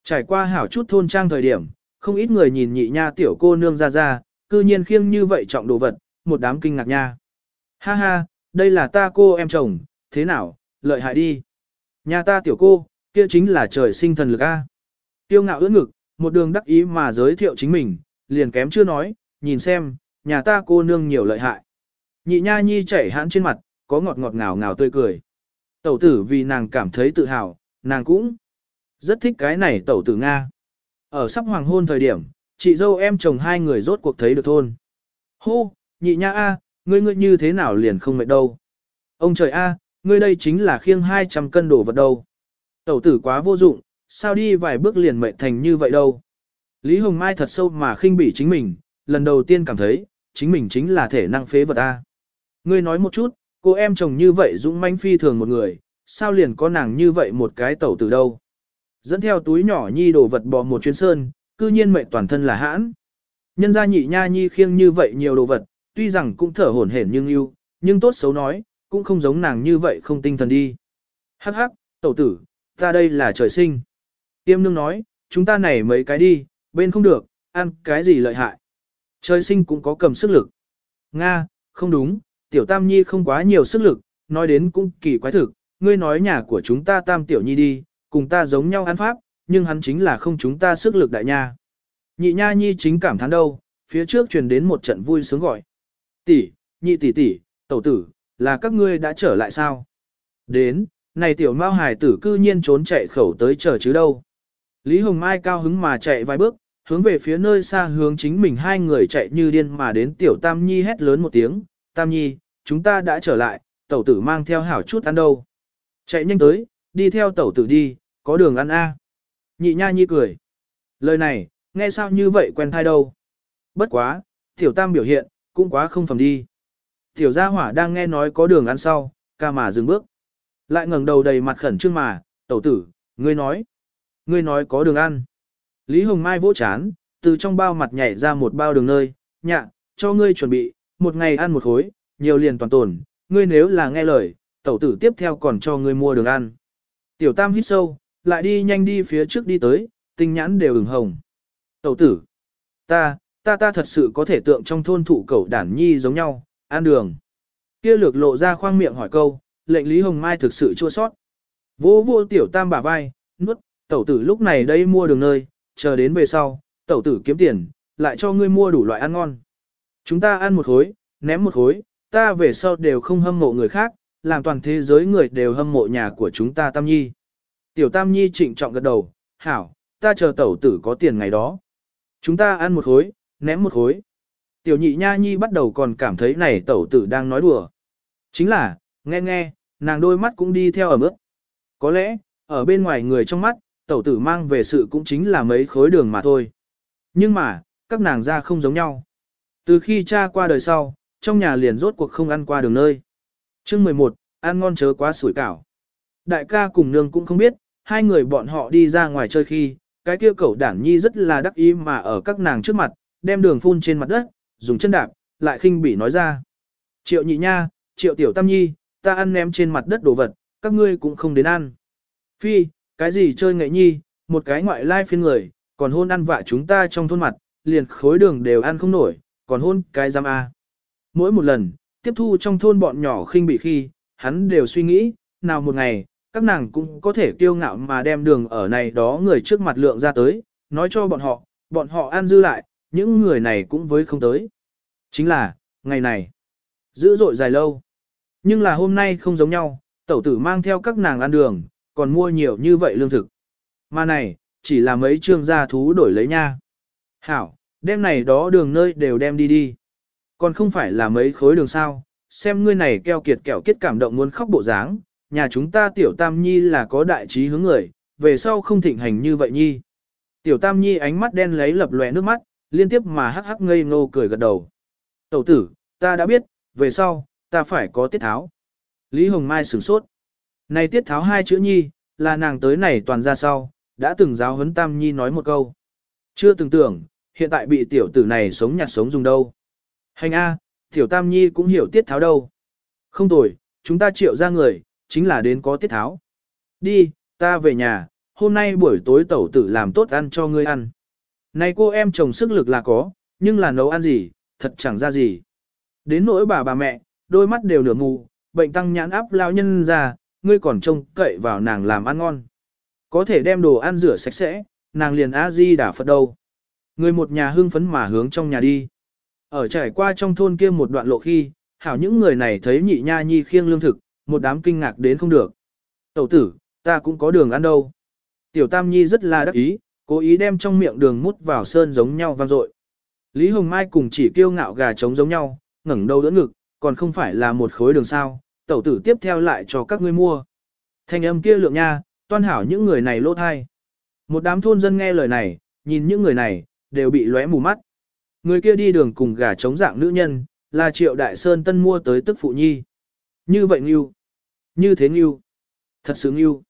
Trải qua hảo chút thôn trang thời điểm, không ít người nhìn nhị nha tiểu cô nương ra ra, cư nhiên khiêng như vậy trọng đồ vật, một đám kinh ngạc nha. Ha ha, đây là ta cô em chồng, thế nào, lợi hại đi. Nhà ta tiểu cô, kia chính là trời sinh thần lực A. Tiêu ngạo ưỡn ngực, một đường đắc ý mà giới thiệu chính mình, liền kém chưa nói, nhìn xem, nhà ta cô nương nhiều lợi hại. Nhị nha nhi chảy hãn trên mặt, có ngọt ngọt ngào ngào tươi cười. Tẩu tử vì nàng cảm thấy tự hào, nàng cũng rất thích cái này tẩu tử Nga. Ở sắp hoàng hôn thời điểm, chị dâu em chồng hai người rốt cuộc thấy được thôn. Hô, nhị nha A, ngươi ngươi như thế nào liền không mệt đâu. Ông trời A, ngươi đây chính là khiêng 200 cân đồ vật đâu. Tẩu tử quá vô dụng, sao đi vài bước liền mệt thành như vậy đâu. Lý Hồng Mai thật sâu mà khinh bỉ chính mình, lần đầu tiên cảm thấy, chính mình chính là thể năng phế vật A. Ngươi nói một chút, cô em chồng như vậy dũng manh phi thường một người, sao liền có nàng như vậy một cái tẩu tử đâu. Dẫn theo túi nhỏ nhi đồ vật bò một chuyến sơn, cư nhiên mệnh toàn thân là hãn. Nhân gia nhị nha nhi khiêng như vậy nhiều đồ vật, tuy rằng cũng thở hổn hển nhưng yêu, nhưng tốt xấu nói, cũng không giống nàng như vậy không tinh thần đi. Hắc hắc, tẩu tử, ta đây là trời sinh. Tiêm nương nói, chúng ta này mấy cái đi, bên không được, ăn cái gì lợi hại. Trời sinh cũng có cầm sức lực. Nga, không đúng, tiểu tam nhi không quá nhiều sức lực, nói đến cũng kỳ quái thực, ngươi nói nhà của chúng ta tam tiểu nhi đi, cùng ta giống nhau ăn pháp, nhưng hắn chính là không chúng ta sức lực đại nha. Nhị nha nhi chính cảm thán đâu, phía trước truyền đến một trận vui sướng gọi. Tỷ, nhị tỷ tỷ, tẩu tử, là các ngươi đã trở lại sao? Đến, này tiểu mao hải tử cư nhiên trốn chạy khẩu tới chờ chứ đâu. Lý Hồng Mai cao hứng mà chạy vài bước, hướng về phía nơi xa hướng chính mình hai người chạy như điên mà đến tiểu Tam Nhi hét lớn một tiếng, Tam Nhi, chúng ta đã trở lại, tẩu tử mang theo hảo chút ăn đâu. Chạy nhanh tới, đi theo tẩu tử đi, có đường ăn a. Nhị nha nhi cười. Lời này, nghe sao như vậy quen thai đâu. Bất quá, tiểu tam biểu hiện, cũng quá không phẩm đi. Tiểu gia hỏa đang nghe nói có đường ăn sau, ca mà dừng bước. Lại ngẩng đầu đầy mặt khẩn trương mà, tẩu tử, ngươi nói. Ngươi nói có đường ăn. Lý Hồng Mai vỗ chán, từ trong bao mặt nhảy ra một bao đường nơi, nhạ, cho ngươi chuẩn bị, một ngày ăn một khối, nhiều liền toàn tồn, ngươi nếu là nghe lời, tẩu tử tiếp theo còn cho ngươi mua đường ăn. Tiểu tam hít sâu, lại đi nhanh đi phía trước đi tới, tinh nhãn đều ửng hồng. Tẩu tử, ta, ta ta thật sự có thể tượng trong thôn thủ cẩu đản nhi giống nhau, ăn đường. Kia lược lộ ra khoang miệng hỏi câu, lệnh Lý Hồng Mai thực sự chua sót. Vô vô tiểu tam bả vai, nuốt, tẩu tử lúc này đây mua đường nơi, chờ đến về sau, tẩu tử kiếm tiền, lại cho ngươi mua đủ loại ăn ngon. Chúng ta ăn một khối, ném một khối, ta về sau đều không hâm mộ người khác, làm toàn thế giới người đều hâm mộ nhà của chúng ta Tam Nhi. Tiểu Tam Nhi trịnh trọng gật đầu, hảo, ta chờ tẩu tử có tiền ngày đó. Chúng ta ăn một khối, ném một khối. Tiểu nhị nha nhi bắt đầu còn cảm thấy này tẩu tử đang nói đùa. Chính là, nghe nghe, nàng đôi mắt cũng đi theo ở mức. Có lẽ, ở bên ngoài người trong mắt, tẩu tử mang về sự cũng chính là mấy khối đường mà thôi. Nhưng mà, các nàng ra không giống nhau. Từ khi cha qua đời sau, trong nhà liền rốt cuộc không ăn qua đường nơi. chương 11, ăn ngon chớ quá sủi cảo. Đại ca cùng nương cũng không biết, hai người bọn họ đi ra ngoài chơi khi, cái kia cẩu đản nhi rất là đắc ý mà ở các nàng trước mặt, đem đường phun trên mặt đất, dùng chân đạp, lại khinh bỉ nói ra. Triệu nhị nha, triệu tiểu tam nhi, ta ăn ném trên mặt đất đồ vật, các ngươi cũng không đến ăn. Phi, cái gì chơi nghệ nhi, một cái ngoại lai phiên người, còn hôn ăn vạ chúng ta trong thôn mặt, liền khối đường đều ăn không nổi, còn hôn cái giam A. Mỗi một lần, tiếp thu trong thôn bọn nhỏ khinh bị khi, hắn đều suy nghĩ, nào một ngày, các nàng cũng có thể kiêu ngạo mà đem đường ở này đó người trước mặt lượng ra tới, nói cho bọn họ, bọn họ ăn dư lại, những người này cũng với không tới. Chính là, ngày này, dữ dội dài lâu. Nhưng là hôm nay không giống nhau, tẩu tử mang theo các nàng ăn đường, còn mua nhiều như vậy lương thực. Mà này, chỉ là mấy trương gia thú đổi lấy nha. Hảo, đêm này đó đường nơi đều đem đi đi. Còn không phải là mấy khối đường sao, xem ngươi này keo kiệt kẹo kết cảm động muốn khóc bộ dáng, nhà chúng ta tiểu tam nhi là có đại trí hướng người, về sau không thịnh hành như vậy nhi. Tiểu tam nhi ánh mắt đen lấy lập lòe nước mắt, liên tiếp mà hắc hắc ngây ngô cười gật đầu. Tẩu tử, ta đã biết, về sau, ta phải có tiết tháo. Lý Hồng Mai sửng sốt. Này tiết tháo hai chữ nhi, là nàng tới này toàn ra sau, đã từng giáo huấn tam nhi nói một câu. Chưa từng tưởng, hiện tại bị tiểu tử này sống nhặt sống dùng đâu. Hành A, tiểu tam nhi cũng hiểu tiết tháo đâu. Không tồi, chúng ta triệu ra người, chính là đến có tiết tháo. Đi, ta về nhà, hôm nay buổi tối tẩu tử làm tốt ăn cho ngươi ăn. Này cô em chồng sức lực là có, nhưng là nấu ăn gì, thật chẳng ra gì. Đến nỗi bà bà mẹ, đôi mắt đều nửa mù, bệnh tăng nhãn áp lao nhân ra, ngươi còn trông cậy vào nàng làm ăn ngon. Có thể đem đồ ăn rửa sạch sẽ, nàng liền A-di đả Phật đâu. Người một nhà hưng phấn mà hướng trong nhà đi. Ở trải qua trong thôn kia một đoạn lộ khi, hảo những người này thấy nhị nha nhi khiêng lương thực, một đám kinh ngạc đến không được. Tẩu tử, ta cũng có đường ăn đâu. Tiểu Tam Nhi rất là đắc ý, cố ý đem trong miệng đường mút vào sơn giống nhau vang dội. Lý Hồng Mai cùng chỉ kiêu ngạo gà trống giống nhau, ngẩng đầu đỡ ngực, còn không phải là một khối đường sao, tẩu tử tiếp theo lại cho các ngươi mua. Thanh âm kia lượng nha, toan hảo những người này lỗ thai. Một đám thôn dân nghe lời này, nhìn những người này, đều bị lóe mù mắt. Người kia đi đường cùng gà trống dạng nữ nhân, là triệu đại sơn tân mua tới tức phụ nhi. Như vậy nghiêu. Như thế nghiêu. Thật sự nghiêu.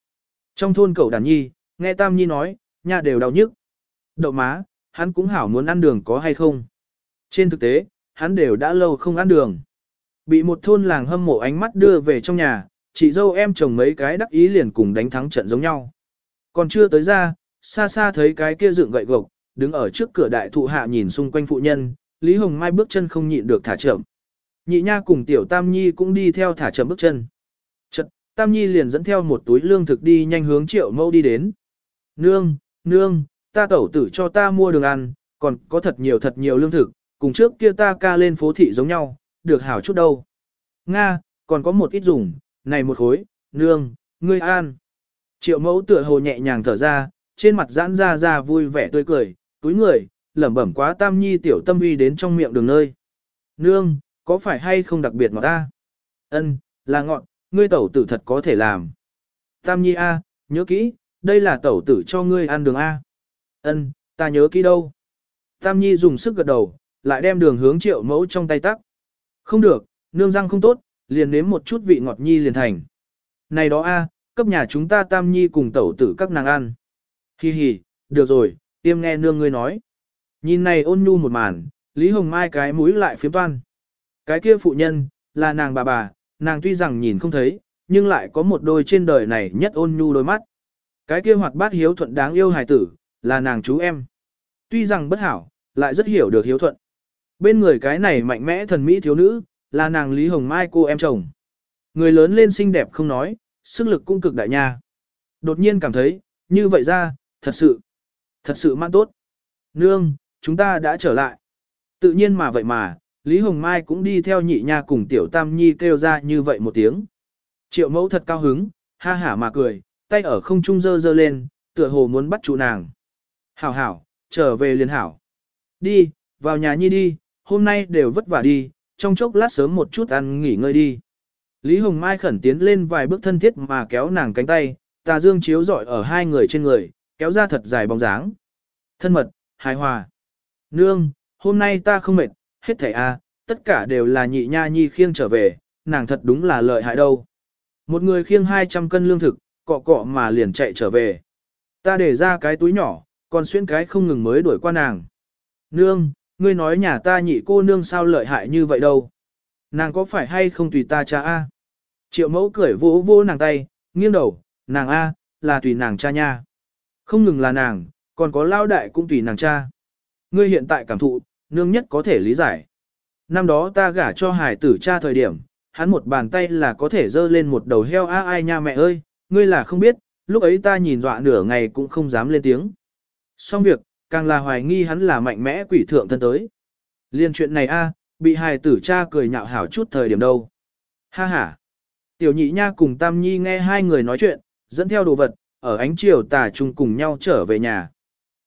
Trong thôn cậu đàn nhi, nghe tam nhi nói, nhà đều đau nhức. Đậu má, hắn cũng hảo muốn ăn đường có hay không. Trên thực tế, hắn đều đã lâu không ăn đường. Bị một thôn làng hâm mộ ánh mắt đưa về trong nhà, chị dâu em chồng mấy cái đắc ý liền cùng đánh thắng trận giống nhau. Còn chưa tới ra, xa xa thấy cái kia dựng gậy gộc, đứng ở trước cửa đại thụ hạ nhìn xung quanh phụ nhân, Lý Hồng Mai bước chân không nhịn được thả chậm. Nhị nha cùng tiểu Tam Nhi cũng đi theo thả chậm bước chân. Chật, Tam Nhi liền dẫn theo một túi lương thực đi nhanh hướng triệu mâu đi đến. Nương, nương, ta tẩu tử cho ta mua đường ăn, còn có thật nhiều thật nhiều lương thực, cùng trước kia ta ca lên phố thị giống nhau, được hảo chút đâu. Nga, còn có một ít dùng, này một khối, nương, ngươi an. Triệu mẫu tựa hồ nhẹ nhàng thở ra, trên mặt giãn ra ra vui vẻ tươi cười, túi người, lẩm bẩm quá tam nhi tiểu tâm uy đến trong miệng đường nơi. Nương, có phải hay không đặc biệt mà ta? Ân, là ngọn, ngươi tẩu tử thật có thể làm. Tam nhi A, nhớ kỹ, đây là tẩu tử cho ngươi ăn đường A. Ân, ta nhớ kỹ đâu. Tam nhi dùng sức gật đầu, lại đem đường hướng triệu mẫu trong tay tắc. Không được, nương răng không tốt, liền nếm một chút vị ngọt nhi liền thành. Này đó A, cấp nhà chúng ta tam nhi cùng tẩu tử các nàng ăn. Hi hi, được rồi, tiêm nghe nương ngươi nói. Nhìn này ôn nhu một màn, Lý Hồng Mai cái mũi lại phiếm toan. Cái kia phụ nhân, là nàng bà bà, nàng tuy rằng nhìn không thấy, nhưng lại có một đôi trên đời này nhất ôn nhu đôi mắt. Cái kia hoạt bát hiếu thuận đáng yêu hài tử, là nàng chú em. Tuy rằng bất hảo, lại rất hiểu được hiếu thuận. Bên người cái này mạnh mẽ thần mỹ thiếu nữ, là nàng Lý Hồng Mai cô em chồng. Người lớn lên xinh đẹp không nói, sức lực cũng cực đại nha. Đột nhiên cảm thấy, như vậy ra, thật sự, thật sự mang tốt. Nương, chúng ta đã trở lại. Tự nhiên mà vậy mà, Lý Hồng Mai cũng đi theo nhị nha cùng tiểu tam nhi kêu ra như vậy một tiếng. Triệu mẫu thật cao hứng, ha hả mà cười, tay ở không trung dơ dơ lên, tựa hồ muốn bắt trụ nàng. Hảo hảo, trở về liền hảo. Đi, vào nhà nhi đi, hôm nay đều vất vả đi, trong chốc lát sớm một chút ăn nghỉ ngơi đi. Lý Hồng Mai khẩn tiến lên vài bước thân thiết mà kéo nàng cánh tay, tà dương chiếu rọi ở hai người trên người, kéo ra thật dài bóng dáng. Thân mật, hài hòa. Nương, hôm nay ta không mệt, hết thảy a, tất cả đều là nhị nha nhi khiêng trở về, nàng thật đúng là lợi hại đâu. Một người khiêng 200 cân lương thực, cọ cọ mà liền chạy trở về. Ta để ra cái túi nhỏ, còn xuyên cái không ngừng mới đuổi qua nàng. Nương, ngươi nói nhà ta nhị cô nương sao lợi hại như vậy đâu. Nàng có phải hay không tùy ta cha a? Triệu mẫu cười vỗ vỗ nàng tay, nghiêng đầu, nàng a, là tùy nàng cha nha. Không ngừng là nàng, còn có lao đại cũng tùy nàng cha. Ngươi hiện tại cảm thụ, nương nhất có thể lý giải. Năm đó ta gả cho hải tử cha thời điểm, hắn một bàn tay là có thể dơ lên một đầu heo a ai nha mẹ ơi, ngươi là không biết, lúc ấy ta nhìn dọa nửa ngày cũng không dám lên tiếng. Xong việc, càng là hoài nghi hắn là mạnh mẽ quỷ thượng thân tới. Liên chuyện này a, bị hài tử cha cười nhạo hảo chút thời điểm đâu. Ha ha. Tiểu nhị nha cùng Tam Nhi nghe hai người nói chuyện, dẫn theo đồ vật, ở ánh chiều tà chung cùng nhau trở về nhà.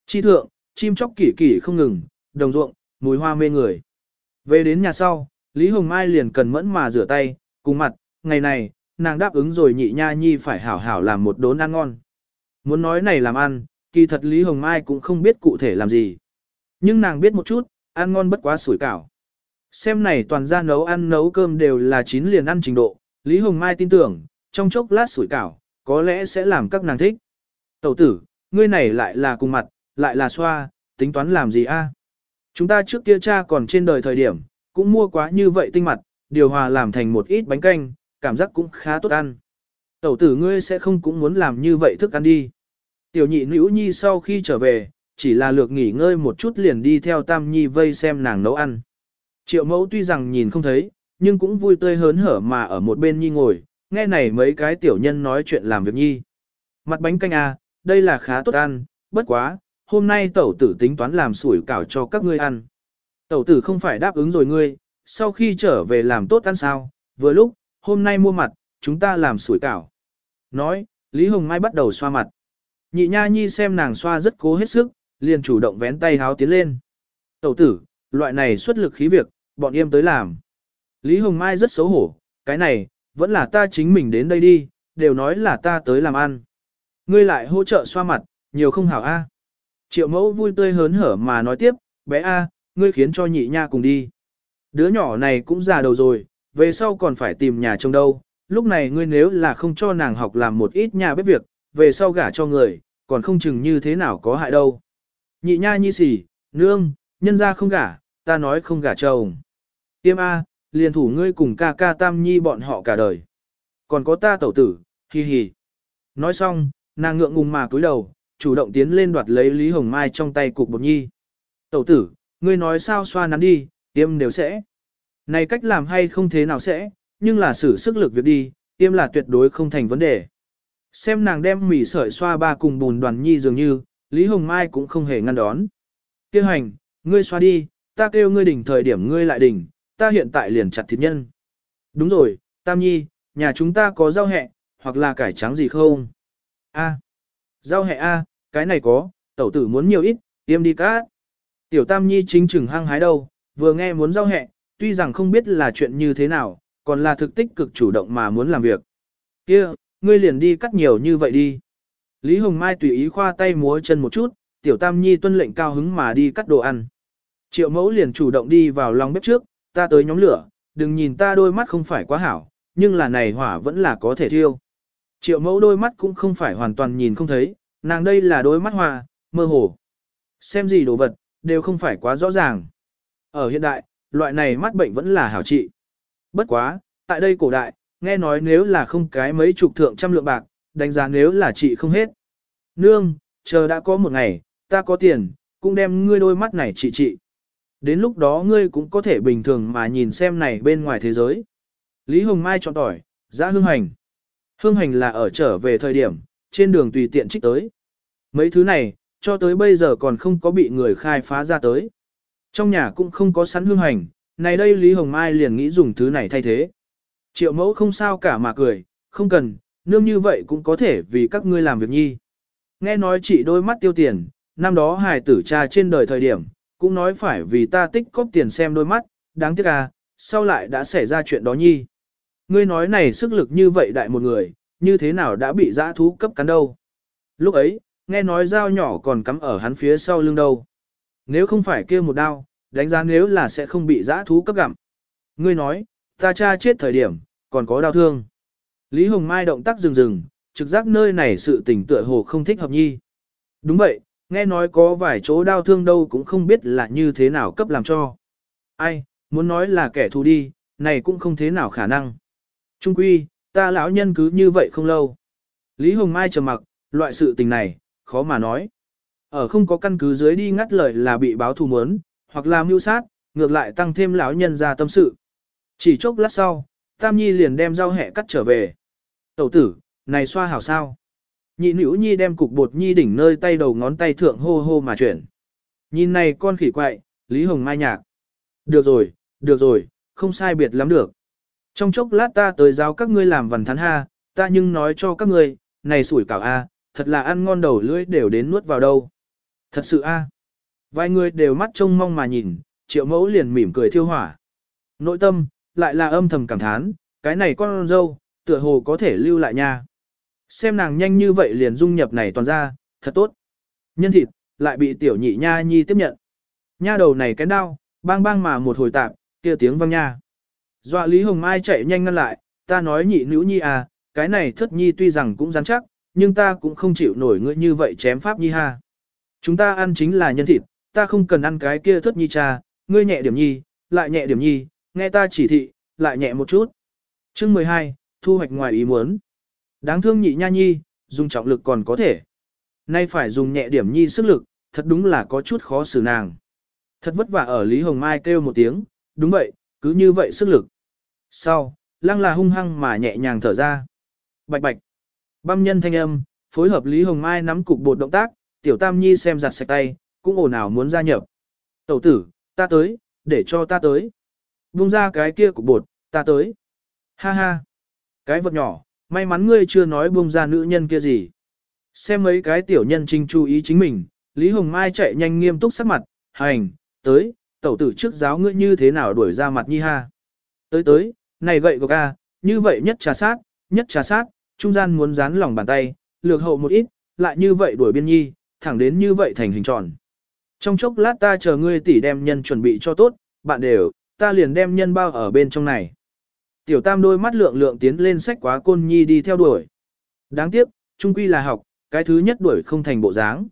Chi thượng, chim chóc kỷ kỷ không ngừng, đồng ruộng, mùi hoa mê người. Về đến nhà sau, Lý Hồng Mai liền cần mẫn mà rửa tay, cùng mặt, ngày này, nàng đáp ứng rồi nhị nha nhi phải hảo hảo làm một đốn ăn ngon. Muốn nói này làm ăn, kỳ thật Lý Hồng Mai cũng không biết cụ thể làm gì. Nhưng nàng biết một chút, ăn ngon bất quá sủi cảo. Xem này toàn ra nấu ăn nấu cơm đều là chín liền ăn trình độ, Lý Hồng Mai tin tưởng, trong chốc lát sủi cảo, có lẽ sẽ làm các nàng thích. Tẩu tử, ngươi này lại là cùng mặt, lại là xoa, tính toán làm gì a? Chúng ta trước kia cha còn trên đời thời điểm, cũng mua quá như vậy tinh mặt, điều hòa làm thành một ít bánh canh, cảm giác cũng khá tốt ăn. Tẩu tử ngươi sẽ không cũng muốn làm như vậy thức ăn đi. Tiểu nhị nữ nhi sau khi trở về, chỉ là lược nghỉ ngơi một chút liền đi theo tam nhi vây xem nàng nấu ăn. Triệu mẫu tuy rằng nhìn không thấy, nhưng cũng vui tươi hớn hở mà ở một bên nhi ngồi, nghe này mấy cái tiểu nhân nói chuyện làm việc nhi. Mặt bánh canh à, đây là khá tốt ăn, bất quá, hôm nay tẩu tử tính toán làm sủi cảo cho các ngươi ăn. Tẩu tử không phải đáp ứng rồi ngươi, sau khi trở về làm tốt ăn sao, vừa lúc, hôm nay mua mặt, chúng ta làm sủi cảo. Nói, Lý Hồng Mai bắt đầu xoa mặt. Nhị nha nhi xem nàng xoa rất cố hết sức, liền chủ động vén tay háo tiến lên. Tẩu tử, loại này xuất lực khí việc, bọn em tới làm. Lý Hồng Mai rất xấu hổ, cái này, vẫn là ta chính mình đến đây đi, đều nói là ta tới làm ăn. Ngươi lại hỗ trợ xoa mặt, nhiều không hảo a. Triệu mẫu vui tươi hớn hở mà nói tiếp, bé a, ngươi khiến cho nhị nha cùng đi. Đứa nhỏ này cũng già đầu rồi, về sau còn phải tìm nhà trông đâu, lúc này ngươi nếu là không cho nàng học làm một ít nhà bếp việc, về sau gả cho người, còn không chừng như thế nào có hại đâu. Nhị nha nhi xỉ, nương, nhân ra không gả, ta nói không gả chồng. Tiêm A, liền thủ ngươi cùng ca ca tam nhi bọn họ cả đời. Còn có ta tẩu tử, hi hi. Nói xong, nàng ngượng ngùng mà cúi đầu, chủ động tiến lên đoạt lấy Lý Hồng Mai trong tay cục bột nhi. Tẩu tử, ngươi nói sao xoa nắn đi, tiêm đều sẽ. Này cách làm hay không thế nào sẽ, nhưng là sử sức lực việc đi, tiêm là tuyệt đối không thành vấn đề. Xem nàng đem mì sợi xoa ba cùng bùn đoàn nhi dường như, Lý Hồng Mai cũng không hề ngăn đón. Kêu hành, ngươi xoa đi, ta kêu ngươi đỉnh thời điểm ngươi lại đỉnh, ta hiện tại liền chặt thịt nhân. Đúng rồi, Tam Nhi, nhà chúng ta có rau hẹ, hoặc là cải trắng gì không? A, rau hẹ A, cái này có, tẩu tử muốn nhiều ít, tiêm đi cá. Tiểu Tam Nhi chính chừng hăng hái đâu, vừa nghe muốn rau hẹ, tuy rằng không biết là chuyện như thế nào, còn là thực tích cực chủ động mà muốn làm việc. Kia, ngươi liền đi cắt nhiều như vậy đi. Lý Hồng Mai tùy ý khoa tay múa chân một chút, tiểu tam nhi tuân lệnh cao hứng mà đi cắt đồ ăn. Triệu mẫu liền chủ động đi vào lòng bếp trước, ta tới nhóm lửa, đừng nhìn ta đôi mắt không phải quá hảo, nhưng là này hỏa vẫn là có thể thiêu. Triệu mẫu đôi mắt cũng không phải hoàn toàn nhìn không thấy, nàng đây là đôi mắt hòa, mơ hồ. xem gì đồ vật, đều không phải quá rõ ràng. Ở hiện đại, loại này mắt bệnh vẫn là hảo trị. Bất quá, tại đây cổ đại, nghe nói nếu là không cái mấy chục thượng trăm lượng bạc, đánh giá nếu là chị không hết. Nương, chờ đã có một ngày, ta có tiền, cũng đem ngươi đôi mắt này trị trị. Đến lúc đó ngươi cũng có thể bình thường mà nhìn xem này bên ngoài thế giới. Lý Hồng Mai chọn tỏi, giã hương hành. Hương hành là ở trở về thời điểm, trên đường tùy tiện trích tới. Mấy thứ này, cho tới bây giờ còn không có bị người khai phá ra tới. Trong nhà cũng không có sẵn hương hành, này đây Lý Hồng Mai liền nghĩ dùng thứ này thay thế. Triệu mẫu không sao cả mà cười, không cần, nương như vậy cũng có thể vì các ngươi làm việc nhi. Nghe nói chị đôi mắt tiêu tiền, năm đó hài tử cha trên đời thời điểm, cũng nói phải vì ta tích cóp tiền xem đôi mắt, đáng tiếc à, sau lại đã xảy ra chuyện đó nhi. Ngươi nói này sức lực như vậy đại một người, như thế nào đã bị dã thú cấp cắn đâu. Lúc ấy, nghe nói dao nhỏ còn cắm ở hắn phía sau lưng đâu. Nếu không phải kia một đao, đánh giá nếu là sẽ không bị dã thú cấp gặm. Ngươi nói, ta cha chết thời điểm, còn có đau thương. Lý Hồng Mai động tác dừng dừng, trực giác nơi này sự tình tựa hồ không thích hợp nhi. Đúng vậy, nghe nói có vài chỗ đau thương đâu cũng không biết là như thế nào cấp làm cho. Ai, muốn nói là kẻ thù đi, này cũng không thế nào khả năng. Trung quy, ta lão nhân cứ như vậy không lâu. Lý Hồng Mai trầm mặc, loại sự tình này, khó mà nói. Ở không có căn cứ dưới đi ngắt lời là bị báo thù muốn, hoặc là mưu sát, ngược lại tăng thêm lão nhân ra tâm sự. Chỉ chốc lát sau, Tam Nhi liền đem rau hẹ cắt trở về. Tẩu tử, này xoa hảo sao. Nhị nữ nhi đem cục bột nhi đỉnh nơi tay đầu ngón tay thượng hô hô mà chuyển. Nhìn này con khỉ quậy, Lý Hồng Mai nhạc. Được rồi, được rồi, không sai biệt lắm được. Trong chốc lát ta tới giáo các ngươi làm vần thắn ha, ta nhưng nói cho các ngươi, này sủi cảo a, thật là ăn ngon đầu lưỡi đều đến nuốt vào đâu. Thật sự a. Vài người đều mắt trông mong mà nhìn, triệu mẫu liền mỉm cười thiêu hỏa. Nội tâm, lại là âm thầm cảm thán, cái này con dâu, tựa hồ có thể lưu lại nha. Xem nàng nhanh như vậy liền dung nhập này toàn ra, thật tốt. Nhân thịt, lại bị tiểu nhị nha nhi tiếp nhận. Nha đầu này cái đau, bang bang mà một hồi tạp, kia tiếng vang nha. Dọa Lý Hồng Mai chạy nhanh ngăn lại, ta nói nhị nữ nhi à, cái này thất nhi tuy rằng cũng rắn chắc, nhưng ta cũng không chịu nổi ngươi như vậy chém pháp nhi ha. Chúng ta ăn chính là nhân thịt, ta không cần ăn cái kia thất nhi cha, ngươi nhẹ điểm nhi, lại nhẹ điểm nhi, nghe ta chỉ thị, lại nhẹ một chút. Chương 12, thu hoạch ngoài ý muốn. Đáng thương nhị nha nhi, dùng trọng lực còn có thể. Nay phải dùng nhẹ điểm nhi sức lực, thật đúng là có chút khó xử nàng. Thật vất vả ở Lý Hồng Mai kêu một tiếng, đúng vậy, cứ như vậy sức lực. Sau, lăng là hung hăng mà nhẹ nhàng thở ra. Bạch bạch. Băm nhân thanh âm, phối hợp Lý Hồng Mai nắm cục bột động tác, tiểu tam nhi xem giặt sạch tay, cũng ồn ào muốn gia nhập. Tẩu tử, ta tới, để cho ta tới buông ra cái kia cục bột, ta tới. Ha ha. Cái vật nhỏ, may mắn ngươi chưa nói buông ra nữ nhân kia gì. Xem mấy cái tiểu nhân trinh chú ý chính mình, Lý Hồng Mai chạy nhanh nghiêm túc sắc mặt, hành, tới, tẩu tử trước giáo ngươi như thế nào đuổi ra mặt nhi ha. Tới tới, này gậy của ca, như vậy nhất trà sát, nhất trà sát, trung gian muốn dán lòng bàn tay, lược hậu một ít, lại như vậy đuổi biên nhi, thẳng đến như vậy thành hình tròn. Trong chốc lát ta chờ ngươi tỉ đem nhân chuẩn bị cho tốt, bạn đều, ta liền đem nhân bao ở bên trong này. Tiểu tam đôi mắt lượng lượng tiến lên sách quá côn nhi đi theo đuổi. Đáng tiếc, trung quy là học, cái thứ nhất đuổi không thành bộ dáng.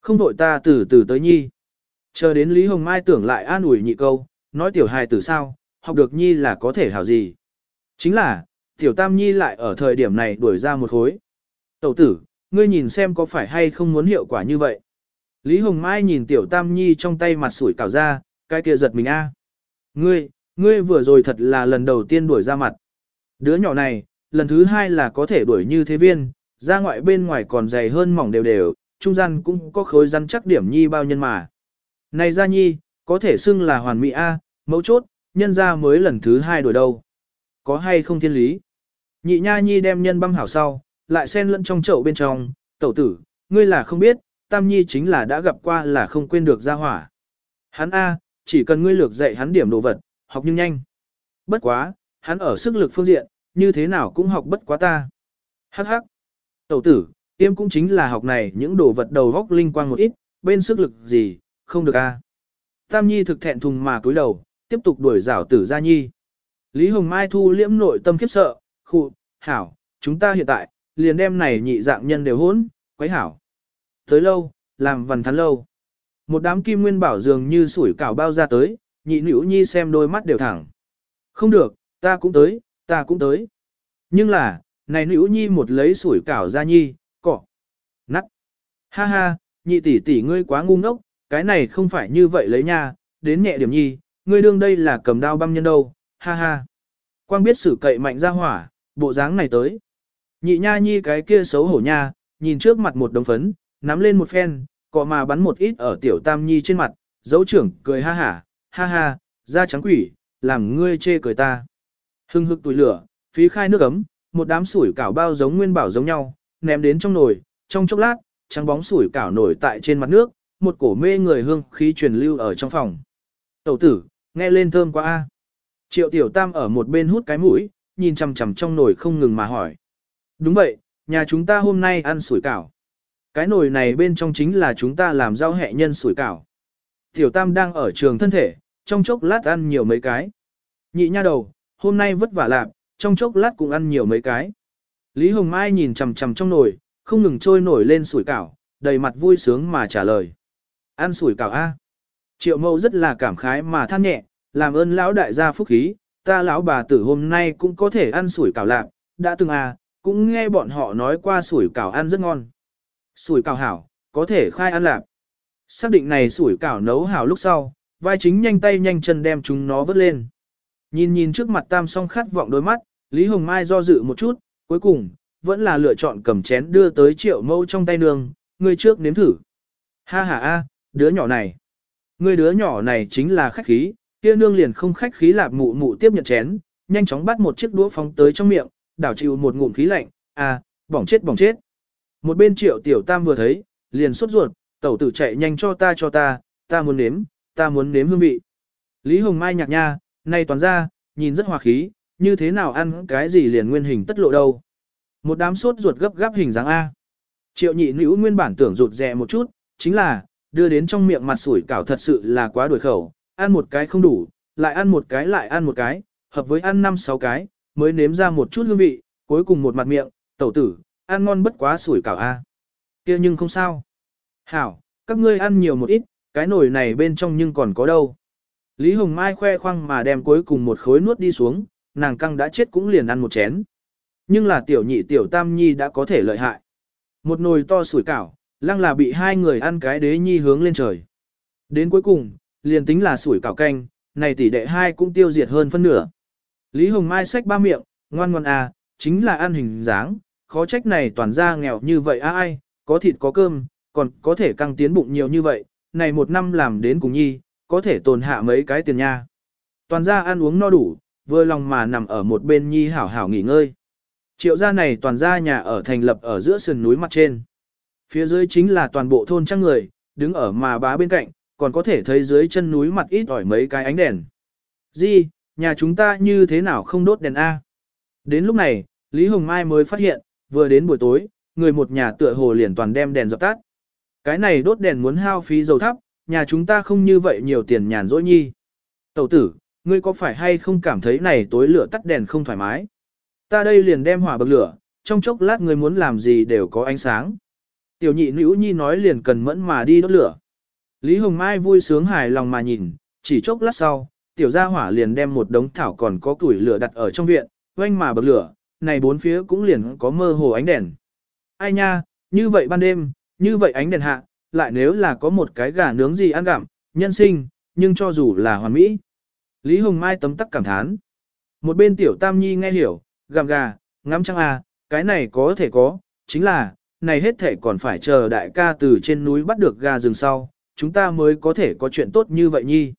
Không vội ta từ từ tới nhi. Chờ đến Lý Hồng Mai tưởng lại an ủi nhị câu, nói tiểu hài từ sao, học được nhi là có thể hảo gì. Chính là, tiểu tam nhi lại ở thời điểm này đuổi ra một khối. Tẩu tử, ngươi nhìn xem có phải hay không muốn hiệu quả như vậy. Lý Hồng Mai nhìn tiểu tam nhi trong tay mặt sủi cảo ra, cái kia giật mình a. Ngươi, ngươi vừa rồi thật là lần đầu tiên đuổi ra mặt. Đứa nhỏ này, lần thứ hai là có thể đuổi như thế viên, ra ngoại bên ngoài còn dày hơn mỏng đều đều, trung gian cũng có khối rắn chắc điểm nhi bao nhân mà. Này ra nhi, có thể xưng là hoàn mỹ A, mấu chốt, nhân ra mới lần thứ hai đuổi đâu. Có hay không thiên lý? Nhị nha nhi đem nhân băm hảo sau, lại xen lẫn trong chậu bên trong, tẩu tử, ngươi là không biết, tam nhi chính là đã gặp qua là không quên được ra hỏa. Hắn A, chỉ cần ngươi lược dạy hắn điểm đồ vật, học nhưng nhanh. Bất quá, hắn ở sức lực phương diện, như thế nào cũng học bất quá ta. Hắc hắc. Tẩu tử, tiêm cũng chính là học này những đồ vật đầu góc linh quang một ít, bên sức lực gì, không được a. Tam Nhi thực thẹn thùng mà cúi đầu, tiếp tục đuổi rảo tử gia Nhi. Lý Hồng Mai thu liễm nội tâm khiếp sợ, khụ, hảo, chúng ta hiện tại, liền đem này nhị dạng nhân đều hỗn, quấy hảo. Tới lâu, làm vần thắn lâu. Một đám kim nguyên bảo dường như sủi cảo bao ra tới, nhị nữ nhi xem đôi mắt đều thẳng. Không được, ta cũng tới, ta cũng tới. Nhưng là, này nữ nhi một lấy sủi cảo ra nhi, cỏ, nắt. Ha ha, nhị tỷ tỷ ngươi quá ngu ngốc, cái này không phải như vậy lấy nha, đến nhẹ điểm nhi, ngươi đương đây là cầm đao băm nhân đâu, ha ha. Quang biết sử cậy mạnh ra hỏa, bộ dáng này tới. Nhị nha nhi cái kia xấu hổ nha, nhìn trước mặt một đống phấn, nắm lên một phen, cọ mà bắn một ít ở tiểu tam nhi trên mặt, dấu trưởng cười ha hả, ha ha, da trắng quỷ, làm ngươi chê cười ta. Hưng hực tuổi lửa, phí khai nước ấm, một đám sủi cảo bao giống nguyên bảo giống nhau, ném đến trong nồi, trong chốc lát, trắng bóng sủi cảo nổi tại trên mặt nước, một cổ mê người hương khí truyền lưu ở trong phòng. Tẩu tử, nghe lên thơm quá a. Triệu tiểu tam ở một bên hút cái mũi, nhìn chằm chằm trong nồi không ngừng mà hỏi. Đúng vậy, nhà chúng ta hôm nay ăn sủi cảo. Cái nồi này bên trong chính là chúng ta làm rau hẹ nhân sủi cảo. Tiểu tam đang ở trường thân thể, trong chốc lát ăn nhiều mấy cái. Nhị nha đầu, hôm nay vất vả lạc, trong chốc lát cũng ăn nhiều mấy cái. Lý Hồng Mai nhìn chằm chằm trong nồi, không ngừng trôi nổi lên sủi cảo, đầy mặt vui sướng mà trả lời. Ăn sủi cảo A. Triệu mâu rất là cảm khái mà than nhẹ, làm ơn lão đại gia phúc khí, ta lão bà tử hôm nay cũng có thể ăn sủi cảo lạc, đã từng à, cũng nghe bọn họ nói qua sủi cảo ăn rất ngon. Sủi cảo hảo, có thể khai ăn lạc. Xác định này sủi cảo nấu hảo lúc sau, vai chính nhanh tay nhanh chân đem chúng nó vớt lên. Nhìn nhìn trước mặt tam song khát vọng đôi mắt, Lý Hồng Mai do dự một chút, cuối cùng, vẫn là lựa chọn cầm chén đưa tới triệu mâu trong tay nương, người trước nếm thử. Ha ha a, đứa nhỏ này. Người đứa nhỏ này chính là khách khí, kia nương liền không khách khí lạp mụ mụ tiếp nhận chén, nhanh chóng bắt một chiếc đũa phóng tới trong miệng, đảo chịu một ngụm khí lạnh, à, bỏng chết bỏng chết. Một bên triệu tiểu tam vừa thấy, liền sốt ruột, tẩu tử chạy nhanh cho ta cho ta, ta muốn nếm, ta muốn nếm hương vị. Lý Hồng Mai nhạc nha, nay toàn ra, nhìn rất hòa khí, như thế nào ăn cái gì liền nguyên hình tất lộ đâu. Một đám sốt ruột gấp gáp hình dáng A. Triệu nhị nữ nguyên bản tưởng rụt rè một chút, chính là, đưa đến trong miệng mặt sủi cảo thật sự là quá đuổi khẩu, ăn một cái không đủ, lại ăn một cái lại ăn một cái, hợp với ăn năm sáu cái, mới nếm ra một chút hương vị, cuối cùng một mặt miệng, tẩu tử, ăn ngon bất quá sủi cảo A. kia nhưng không sao. Hảo, các ngươi ăn nhiều một ít, cái nồi này bên trong nhưng còn có đâu. Lý Hồng Mai khoe khoang mà đem cuối cùng một khối nuốt đi xuống, nàng căng đã chết cũng liền ăn một chén. Nhưng là tiểu nhị tiểu tam nhi đã có thể lợi hại. Một nồi to sủi cảo, lăng là bị hai người ăn cái đế nhi hướng lên trời. Đến cuối cùng, liền tính là sủi cảo canh, này tỷ đệ hai cũng tiêu diệt hơn phân nửa. Lý Hồng Mai xách ba miệng, ngoan ngoan à, chính là ăn hình dáng, khó trách này toàn ra nghèo như vậy à ai, có thịt có cơm, còn có thể căng tiến bụng nhiều như vậy, này một năm làm đến cùng nhi, có thể tồn hạ mấy cái tiền nha. Toàn ra ăn uống no đủ, vừa lòng mà nằm ở một bên nhi hảo hảo nghỉ ngơi. Triệu gia này toàn ra nhà ở thành lập ở giữa sườn núi mặt trên. Phía dưới chính là toàn bộ thôn trang người, đứng ở mà bá bên cạnh, còn có thể thấy dưới chân núi mặt ít ỏi mấy cái ánh đèn. Di, nhà chúng ta như thế nào không đốt đèn A? Đến lúc này, Lý Hồng Mai mới phát hiện, vừa đến buổi tối, người một nhà tựa hồ liền toàn đem đèn dập tắt. Cái này đốt đèn muốn hao phí dầu thấp, nhà chúng ta không như vậy nhiều tiền nhàn rỗi nhi. Tẩu tử, ngươi có phải hay không cảm thấy này tối lửa tắt đèn không thoải mái? Ta đây liền đem hỏa bậc lửa, trong chốc lát ngươi muốn làm gì đều có ánh sáng. Tiểu nhị nữ nhi nói liền cần mẫn mà đi đốt lửa. Lý Hồng Mai vui sướng hài lòng mà nhìn, chỉ chốc lát sau, tiểu gia hỏa liền đem một đống thảo còn có củi lửa đặt ở trong viện, oanh mà bậc lửa, này bốn phía cũng liền có mơ hồ ánh đèn. Ai nha, như vậy ban đêm, như vậy ánh đèn hạ, lại nếu là có một cái gà nướng gì ăn gặm, nhân sinh, nhưng cho dù là hoàn mỹ. Lý Hồng Mai tấm tắc cảm thán. Một bên tiểu tam nhi nghe hiểu, gặm gà, ngắm trăng à, cái này có thể có, chính là, này hết thể còn phải chờ đại ca từ trên núi bắt được gà rừng sau, chúng ta mới có thể có chuyện tốt như vậy nhi.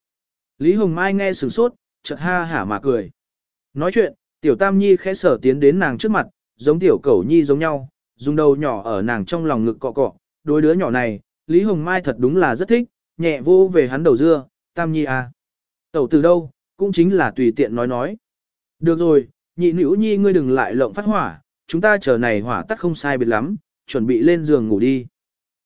Lý Hồng Mai nghe sửng sốt, chợt ha hả mà cười. Nói chuyện, tiểu tam nhi khẽ sở tiến đến nàng trước mặt, giống tiểu cẩu nhi giống nhau, dùng đầu nhỏ ở nàng trong lòng ngực cọ cọ, đối đứa nhỏ này, Lý Hồng Mai thật đúng là rất thích, nhẹ vô về hắn đầu dưa, tam nhi à. Tẩu từ đâu, cũng chính là tùy tiện nói nói. Được rồi, nhị nữ nhi ngươi đừng lại lộng phát hỏa, chúng ta chờ này hỏa tắt không sai biệt lắm, chuẩn bị lên giường ngủ đi.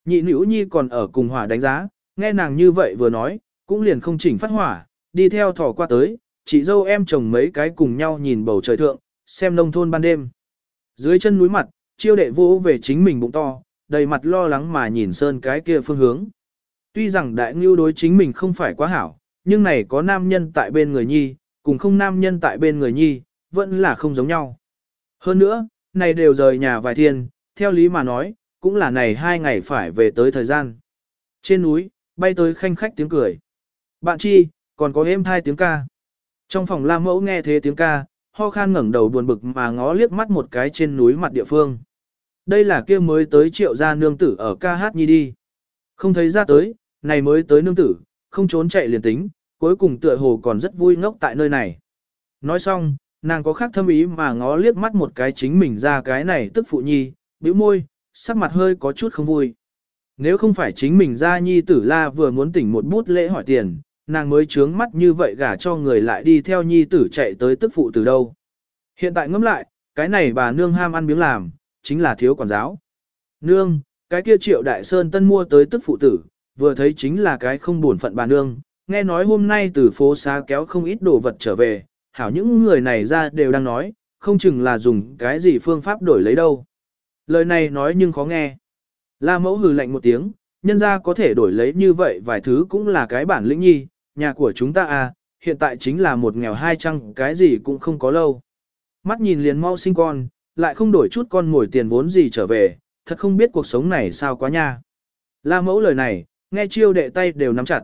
Nhị nữ nhi còn ở cùng hỏa đánh giá, nghe nàng như vậy vừa nói, cũng liền không chỉnh phát hỏa, đi theo thỏ qua tới, chị dâu em chồng mấy cái cùng nhau nhìn bầu trời thượng, xem nông thôn ban đêm. Dưới chân núi mặt, chiêu đệ vô về chính mình bụng to, đầy mặt lo lắng mà nhìn sơn cái kia phương hướng. Tuy rằng đại ngưu đối chính mình không phải quá hảo, nhưng này có nam nhân tại bên người nhi, cùng không nam nhân tại bên người nhi, vẫn là không giống nhau. Hơn nữa, này đều rời nhà vài thiên, theo lý mà nói, cũng là này hai ngày phải về tới thời gian. Trên núi, bay tới khanh khách tiếng cười. Bạn chi, còn có êm thai tiếng ca. Trong phòng la mẫu nghe thế tiếng ca, ho khan ngẩng đầu buồn bực mà ngó liếc mắt một cái trên núi mặt địa phương. Đây là kia mới tới triệu gia nương tử ở ca hát nhi đi. Không thấy ra tới, này mới tới nương tử, không trốn chạy liền tính, cuối cùng tựa hồ còn rất vui ngốc tại nơi này. Nói xong, nàng có khác thâm ý mà ngó liếc mắt một cái chính mình ra cái này tức phụ nhi, bĩu môi, sắc mặt hơi có chút không vui. Nếu không phải chính mình ra nhi tử la vừa muốn tỉnh một bút lễ hỏi tiền, nàng mới trướng mắt như vậy gả cho người lại đi theo nhi tử chạy tới tức phụ từ đâu. Hiện tại ngẫm lại, cái này bà nương ham ăn miếng làm, chính là thiếu quản giáo. Nương, cái kia triệu đại sơn tân mua tới tức phụ tử, vừa thấy chính là cái không buồn phận bà nương, nghe nói hôm nay từ phố xá kéo không ít đồ vật trở về, hảo những người này ra đều đang nói, không chừng là dùng cái gì phương pháp đổi lấy đâu. Lời này nói nhưng khó nghe. La mẫu hừ lạnh một tiếng, nhân ra có thể đổi lấy như vậy vài thứ cũng là cái bản lĩnh nhi, nhà của chúng ta à, hiện tại chính là một nghèo hai trăng, cái gì cũng không có lâu. Mắt nhìn liền mau sinh con, lại không đổi chút con ngồi tiền vốn gì trở về, thật không biết cuộc sống này sao quá nha. La mẫu lời này, nghe chiêu đệ tay đều nắm chặt.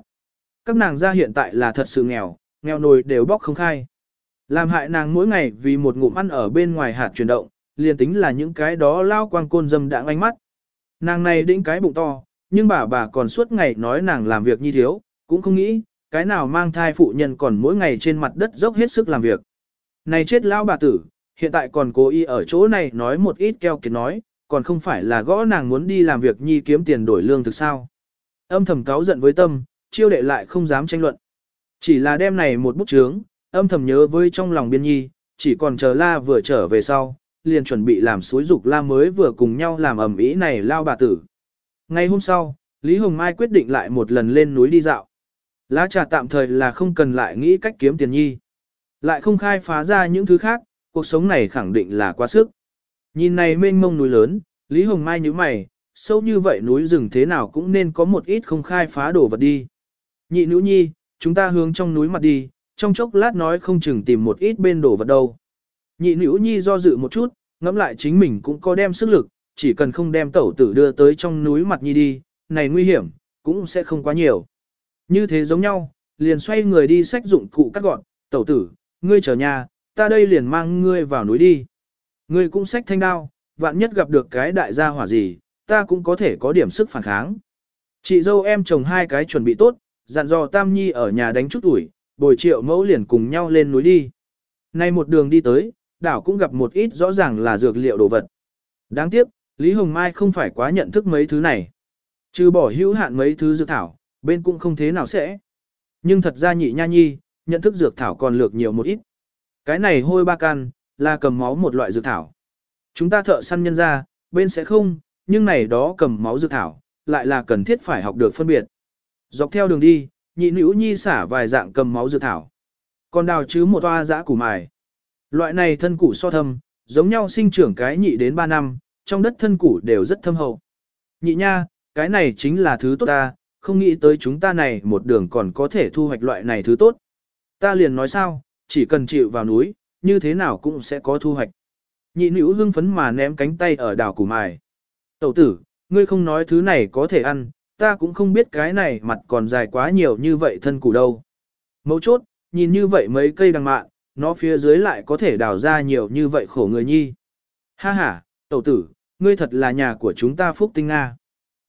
Các nàng ra hiện tại là thật sự nghèo, nghèo nồi đều bóc không khai. Làm hại nàng mỗi ngày vì một ngụm ăn ở bên ngoài hạt chuyển động, liền tính là những cái đó lao quang côn dâm đạng ánh mắt. Nàng này đĩnh cái bụng to, nhưng bà bà còn suốt ngày nói nàng làm việc như thiếu, cũng không nghĩ, cái nào mang thai phụ nhân còn mỗi ngày trên mặt đất dốc hết sức làm việc. Này chết lao bà tử, hiện tại còn cố ý ở chỗ này nói một ít keo kiệt nói, còn không phải là gõ nàng muốn đi làm việc nhi kiếm tiền đổi lương thực sao. Âm thầm cáo giận với tâm, chiêu đệ lại không dám tranh luận. Chỉ là đem này một bút chướng, âm thầm nhớ với trong lòng biên nhi, chỉ còn chờ la vừa trở về sau, liền chuẩn bị làm suối dục la mới vừa cùng nhau làm ẩm ý này lao bà tử. Ngày hôm sau, Lý Hồng Mai quyết định lại một lần lên núi đi dạo. Lá trà tạm thời là không cần lại nghĩ cách kiếm tiền nhi. Lại không khai phá ra những thứ khác, cuộc sống này khẳng định là quá sức. Nhìn này mênh mông núi lớn, Lý Hồng Mai như mày, sâu như vậy núi rừng thế nào cũng nên có một ít không khai phá đồ vật đi. Nhị nữ nhi, chúng ta hướng trong núi mặt đi, trong chốc lát nói không chừng tìm một ít bên đồ vật đâu. Nhị nữ nhi do dự một chút, ngẫm lại chính mình cũng có đem sức lực, chỉ cần không đem tẩu tử đưa tới trong núi mặt nhi đi, này nguy hiểm, cũng sẽ không quá nhiều. Như thế giống nhau, liền xoay người đi sách dụng cụ cắt gọn, tẩu tử, ngươi chờ nhà, ta đây liền mang ngươi vào núi đi. Ngươi cũng sách thanh đao, vạn nhất gặp được cái đại gia hỏa gì, ta cũng có thể có điểm sức phản kháng. Chị dâu em chồng hai cái chuẩn bị tốt, dặn dò Tam Nhi ở nhà đánh chút ủi, bồi triệu mẫu liền cùng nhau lên núi đi. Nay một đường đi tới, đảo cũng gặp một ít rõ ràng là dược liệu đồ vật. Đáng tiếc, Lý Hồng Mai không phải quá nhận thức mấy thứ này. Trừ bỏ hữu hạn mấy thứ dược thảo, bên cũng không thế nào sẽ. Nhưng thật ra nhị nha nhi, nhận thức dược thảo còn lược nhiều một ít. Cái này hôi ba can, là cầm máu một loại dược thảo. Chúng ta thợ săn nhân ra, bên sẽ không, nhưng này đó cầm máu dược thảo, lại là cần thiết phải học được phân biệt. Dọc theo đường đi, nhị nữ nhi xả vài dạng cầm máu dược thảo. Còn đào chứ một toa dã củ mài. Loại này thân củ so thâm, giống nhau sinh trưởng cái nhị đến 3 năm, trong đất thân củ đều rất thâm hậu. Nhị nha, cái này chính là thứ tốt ta, không nghĩ tới chúng ta này một đường còn có thể thu hoạch loại này thứ tốt. Ta liền nói sao, chỉ cần chịu vào núi, như thế nào cũng sẽ có thu hoạch. Nhị nữ hưng phấn mà ném cánh tay ở đảo củ mài. Tẩu tử, ngươi không nói thứ này có thể ăn, ta cũng không biết cái này mặt còn dài quá nhiều như vậy thân củ đâu. Mấu chốt, nhìn như vậy mấy cây đằng mạn, nó phía dưới lại có thể đào ra nhiều như vậy khổ người nhi. Ha ha, tẩu tử, ngươi thật là nhà của chúng ta phúc tinh Nga.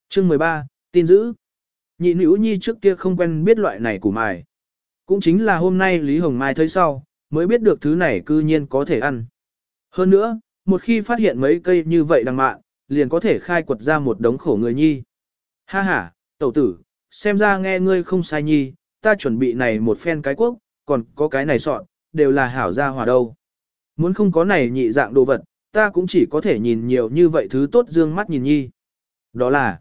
Chương 13, tin giữ. Nhị nữ nhi trước kia không quen biết loại này của mài. Cũng chính là hôm nay Lý Hồng Mai thấy sau, mới biết được thứ này cư nhiên có thể ăn. Hơn nữa, một khi phát hiện mấy cây như vậy đằng mạn, liền có thể khai quật ra một đống khổ người nhi. Ha ha, tẩu tử, xem ra nghe ngươi không sai nhi, ta chuẩn bị này một phen cái quốc, còn có cái này sọn, đều là hảo gia hòa đâu. Muốn không có này nhị dạng đồ vật, ta cũng chỉ có thể nhìn nhiều như vậy thứ tốt dương mắt nhìn nhi. Đó là,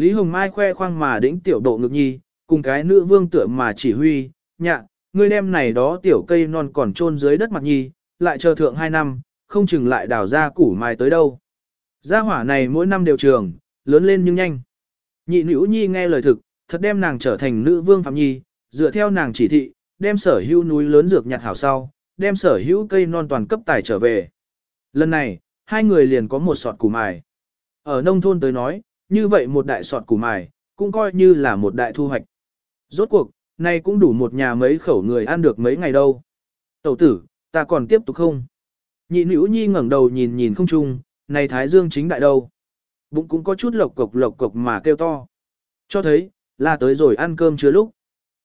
Lý Hồng Mai khoe khoang mà đĩnh tiểu độ ngực nhi, cùng cái nữ vương tựa mà chỉ huy, nhạ, ngươi đem này đó tiểu cây non còn trôn dưới đất mặt nhi, lại chờ thượng hai năm, không chừng lại đào ra củ mai tới đâu. Gia hỏa này mỗi năm đều trường, lớn lên nhưng nhanh. Nhị nữ nhi nghe lời thực, thật đem nàng trở thành nữ vương Phạm Nhi, dựa theo nàng chỉ thị, đem sở hữu núi lớn dược nhặt hảo sau, đem sở hữu cây non toàn cấp tài trở về. Lần này, hai người liền có một sọt củ mài. Ở nông thôn tới nói, như vậy một đại sọt củ mài, cũng coi như là một đại thu hoạch. Rốt cuộc, nay cũng đủ một nhà mấy khẩu người ăn được mấy ngày đâu. Tẩu tử, ta còn tiếp tục không? Nhị nữ nhi ngẩng đầu nhìn nhìn không chung, này thái dương chính đại đâu. Bụng cũng có chút lộc cục lộc cục mà kêu to. Cho thấy, là tới rồi ăn cơm chưa lúc.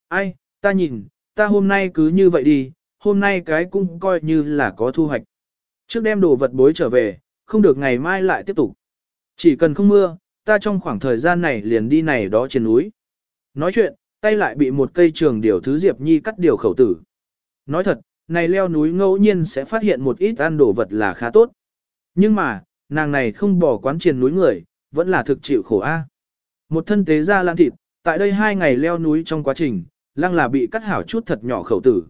Ai, ta nhìn, ta hôm nay cứ như vậy đi, hôm nay cái cũng coi như là có thu hoạch. Trước đem đồ vật bối trở về, không được ngày mai lại tiếp tục. Chỉ cần không mưa, ta trong khoảng thời gian này liền đi này đó trên núi. Nói chuyện, tay lại bị một cây trường điều thứ Diệp Nhi cắt điều khẩu tử. Nói thật, này leo núi ngẫu nhiên sẽ phát hiện một ít ăn đồ vật là khá tốt. Nhưng mà, nàng này không bỏ quán triền núi người, vẫn là thực chịu khổ a. Một thân tế ra lan thịt, tại đây hai ngày leo núi trong quá trình, lăng là bị cắt hảo chút thật nhỏ khẩu tử.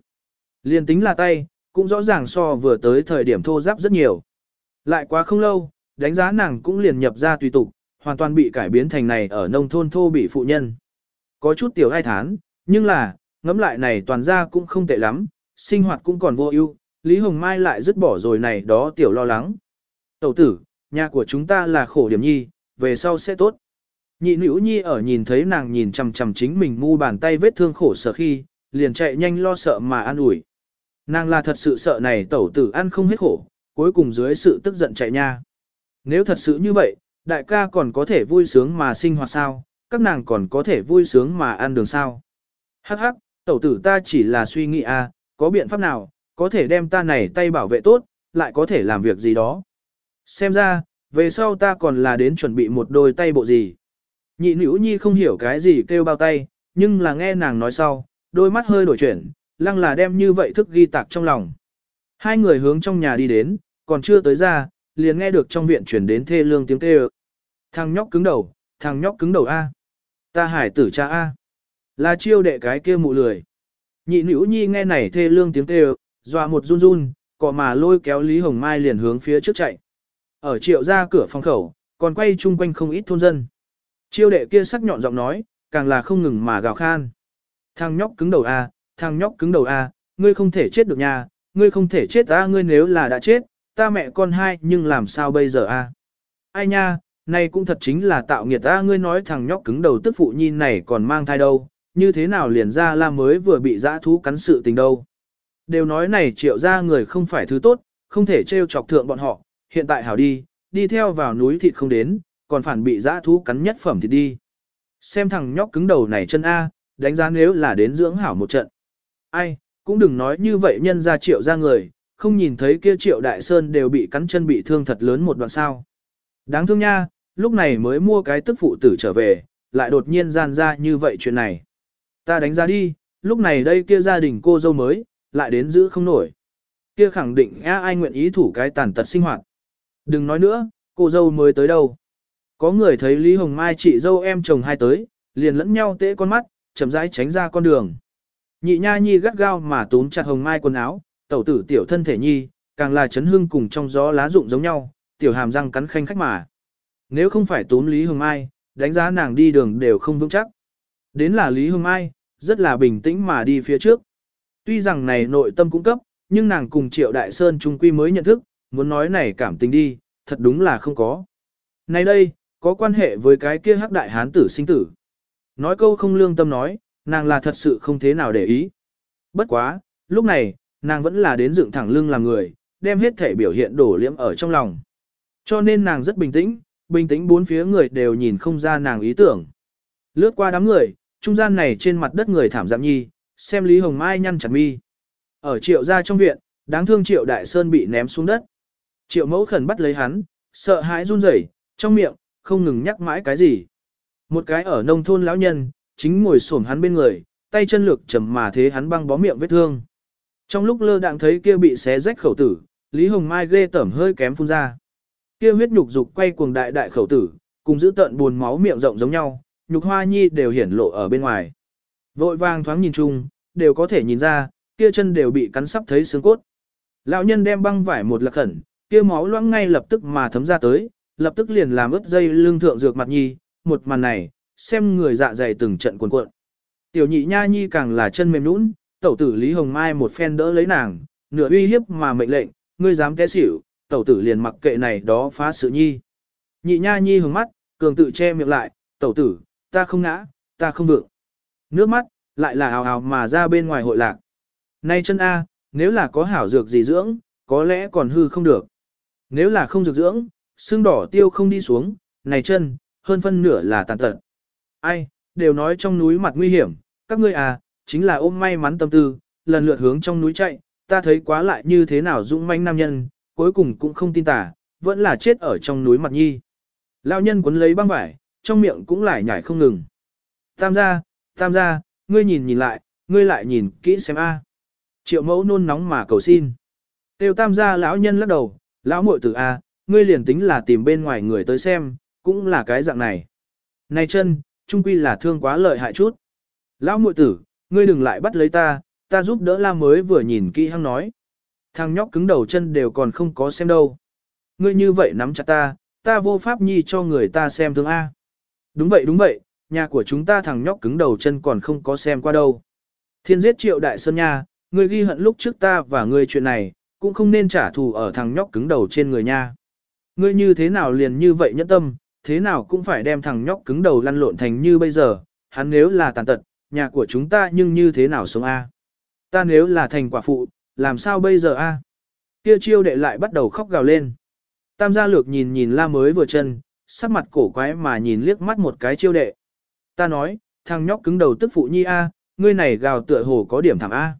Liên tính là tay, cũng rõ ràng so vừa tới thời điểm thô giáp rất nhiều. Lại quá không lâu, đánh giá nàng cũng liền nhập ra tùy tục, hoàn toàn bị cải biến thành này ở nông thôn thô bị phụ nhân. Có chút tiểu ai thán, nhưng là, ngẫm lại này toàn ra cũng không tệ lắm, sinh hoạt cũng còn vô ưu, Lý Hồng Mai lại dứt bỏ rồi này đó tiểu lo lắng. Tẩu tử, nhà của chúng ta là khổ điểm nhi, về sau sẽ tốt. Nhị nữ nhi ở nhìn thấy nàng nhìn chằm chằm chính mình mu bàn tay vết thương khổ sở khi, liền chạy nhanh lo sợ mà an ủi. Nàng là thật sự sợ này tẩu tử ăn không hết khổ, cuối cùng dưới sự tức giận chạy nha. Nếu thật sự như vậy, đại ca còn có thể vui sướng mà sinh hoạt sao, các nàng còn có thể vui sướng mà ăn đường sao. Hắc hắc, tẩu tử ta chỉ là suy nghĩ à, có biện pháp nào, có thể đem ta này tay bảo vệ tốt, lại có thể làm việc gì đó. Xem ra, về sau ta còn là đến chuẩn bị một đôi tay bộ gì. Nhị nữ nhi không hiểu cái gì kêu bao tay, nhưng là nghe nàng nói sau, đôi mắt hơi đổi chuyển, lăng là đem như vậy thức ghi tạc trong lòng. Hai người hướng trong nhà đi đến, còn chưa tới ra, liền nghe được trong viện chuyển đến thê lương tiếng kêu. Thằng nhóc cứng đầu, thằng nhóc cứng đầu A. Ta hải tử cha A. Là chiêu đệ cái kia mụ lười. Nhị nữ nhi nghe này thê lương tiếng kêu, dọa một run run, cọ mà lôi kéo Lý Hồng Mai liền hướng phía trước chạy. Ở triệu ra cửa phòng khẩu, còn quay chung quanh không ít thôn dân. Chiêu đệ kia sắc nhọn giọng nói, càng là không ngừng mà gào khan. Thằng nhóc cứng đầu A, thằng nhóc cứng đầu A, ngươi không thể chết được nha, ngươi không thể chết ta, ngươi nếu là đã chết, ta mẹ con hai nhưng làm sao bây giờ A. Ai nha, này cũng thật chính là tạo nghiệt ta. ngươi nói thằng nhóc cứng đầu tức phụ nhi này còn mang thai đâu, như thế nào liền ra la mới vừa bị dã thú cắn sự tình đâu. Đều nói này triệu ra người không phải thứ tốt, không thể trêu chọc thượng bọn họ, hiện tại hảo đi, đi theo vào núi thịt không đến, còn phản bị dã thú cắn nhất phẩm thì đi. Xem thằng nhóc cứng đầu này chân A, đánh giá nếu là đến dưỡng hảo một trận. Ai, cũng đừng nói như vậy nhân ra triệu ra người, không nhìn thấy kia triệu đại sơn đều bị cắn chân bị thương thật lớn một đoạn sao. Đáng thương nha, lúc này mới mua cái tức phụ tử trở về, lại đột nhiên gian ra như vậy chuyện này. Ta đánh ra đi, lúc này đây kia gia đình cô dâu mới, lại đến giữ không nổi. Kia khẳng định a ai nguyện ý thủ cái tàn tật sinh hoạt. Đừng nói nữa, cô dâu mới tới đâu. Có người thấy Lý Hồng Mai chị dâu em chồng hai tới, liền lẫn nhau tễ con mắt, chậm rãi tránh ra con đường. Nhị nha nhi gắt gao mà túm chặt Hồng Mai quần áo, tẩu tử tiểu thân thể nhi, càng là chấn hương cùng trong gió lá rụng giống nhau, tiểu hàm răng cắn khanh khách mà. Nếu không phải tốn Lý hương Mai, đánh giá nàng đi đường đều không vững chắc. Đến là Lý Hương Mai, rất là bình tĩnh mà đi phía trước. Tuy rằng này nội tâm cũng cấp, nhưng nàng cùng Triệu Đại Sơn trung quy mới nhận thức, muốn nói này cảm tình đi, thật đúng là không có. Này đây, có quan hệ với cái kia hắc đại hán tử sinh tử. Nói câu không lương tâm nói, nàng là thật sự không thế nào để ý. Bất quá, lúc này, nàng vẫn là đến dựng thẳng lưng làm người, đem hết thể biểu hiện đổ liễm ở trong lòng. Cho nên nàng rất bình tĩnh, bình tĩnh bốn phía người đều nhìn không ra nàng ý tưởng. Lướt qua đám người, trung gian này trên mặt đất người thảm giảm nhi, xem Lý Hồng Mai nhăn chặt mi. Ở triệu gia trong viện, đáng thương triệu đại sơn bị ném xuống đất. Triệu mẫu khẩn bắt lấy hắn, sợ hãi run rẩy, trong miệng, không ngừng nhắc mãi cái gì. Một cái ở nông thôn lão nhân, chính ngồi xổm hắn bên người, tay chân lược chầm mà thế hắn băng bó miệng vết thương. Trong lúc lơ đạng thấy kia bị xé rách khẩu tử, Lý Hồng Mai ghê tẩm hơi kém phun ra. Kia huyết nhục dục quay cuồng đại đại khẩu tử, cùng giữ tận buồn máu miệng rộng giống nhau, nhục hoa nhi đều hiển lộ ở bên ngoài. Vội vàng thoáng nhìn chung, đều có thể nhìn ra, kia chân đều bị cắn sắp thấy xương cốt. Lão nhân đem băng vải một lạc khẩn, kia máu loãng ngay lập tức mà thấm ra tới, lập tức liền làm ướt dây lưng thượng dược mặt nhi, một màn này, xem người dạ dày từng trận cuộn cuộn. Tiểu nhị nha nhi càng là chân mềm nũng, tẩu tử Lý Hồng Mai một phen đỡ lấy nàng, nửa uy hiếp mà mệnh lệnh, ngươi dám té xỉu, tẩu tử liền mặc kệ này đó phá sự nhi. Nhị nha nhi hướng mắt, cường tự che miệng lại, tẩu tử, ta không ngã, ta không vượng. Nước mắt, lại là ào ào mà ra bên ngoài hội lạc. Nay chân A, nếu là có hảo dược gì dưỡng, có lẽ còn hư không được. Nếu là không dược dưỡng, xương đỏ tiêu không đi xuống, này chân, hơn phân nửa là tàn tật. Ai, đều nói trong núi mặt nguy hiểm, các ngươi à, chính là ôm may mắn tâm tư, lần lượt hướng trong núi chạy, ta thấy quá lại như thế nào dũng manh nam nhân, cuối cùng cũng không tin tả, vẫn là chết ở trong núi mặt nhi. Lão nhân cuốn lấy băng vải, trong miệng cũng lại nhảy không ngừng. Tam gia, tam gia, ngươi nhìn nhìn lại, ngươi lại nhìn kỹ xem a. Triệu mẫu nôn nóng mà cầu xin. Tiêu tam gia lão nhân lắc đầu, lão muội tử a, ngươi liền tính là tìm bên ngoài người tới xem, cũng là cái dạng này. Này chân, trung quy là thương quá lợi hại chút. Lão muội tử, ngươi đừng lại bắt lấy ta, ta giúp đỡ la mới vừa nhìn kỹ hăng nói. Thằng nhóc cứng đầu chân đều còn không có xem đâu. Ngươi như vậy nắm chặt ta, ta vô pháp nhi cho người ta xem thương A. Đúng vậy đúng vậy, nhà của chúng ta thằng nhóc cứng đầu chân còn không có xem qua đâu. Thiên giết triệu đại sơn nha, ngươi ghi hận lúc trước ta và ngươi chuyện này, cũng không nên trả thù ở thằng nhóc cứng đầu trên người nha. Ngươi như thế nào liền như vậy nhẫn tâm, thế nào cũng phải đem thằng nhóc cứng đầu lăn lộn thành như bây giờ, hắn nếu là tàn tật, nhà của chúng ta nhưng như thế nào sống a? Ta nếu là thành quả phụ, làm sao bây giờ a? Kia chiêu đệ lại bắt đầu khóc gào lên. Tam gia lược nhìn nhìn la mới vừa chân, sắc mặt cổ quái mà nhìn liếc mắt một cái chiêu đệ. Ta nói, thằng nhóc cứng đầu tức phụ nhi a, ngươi này gào tựa hồ có điểm thảm a.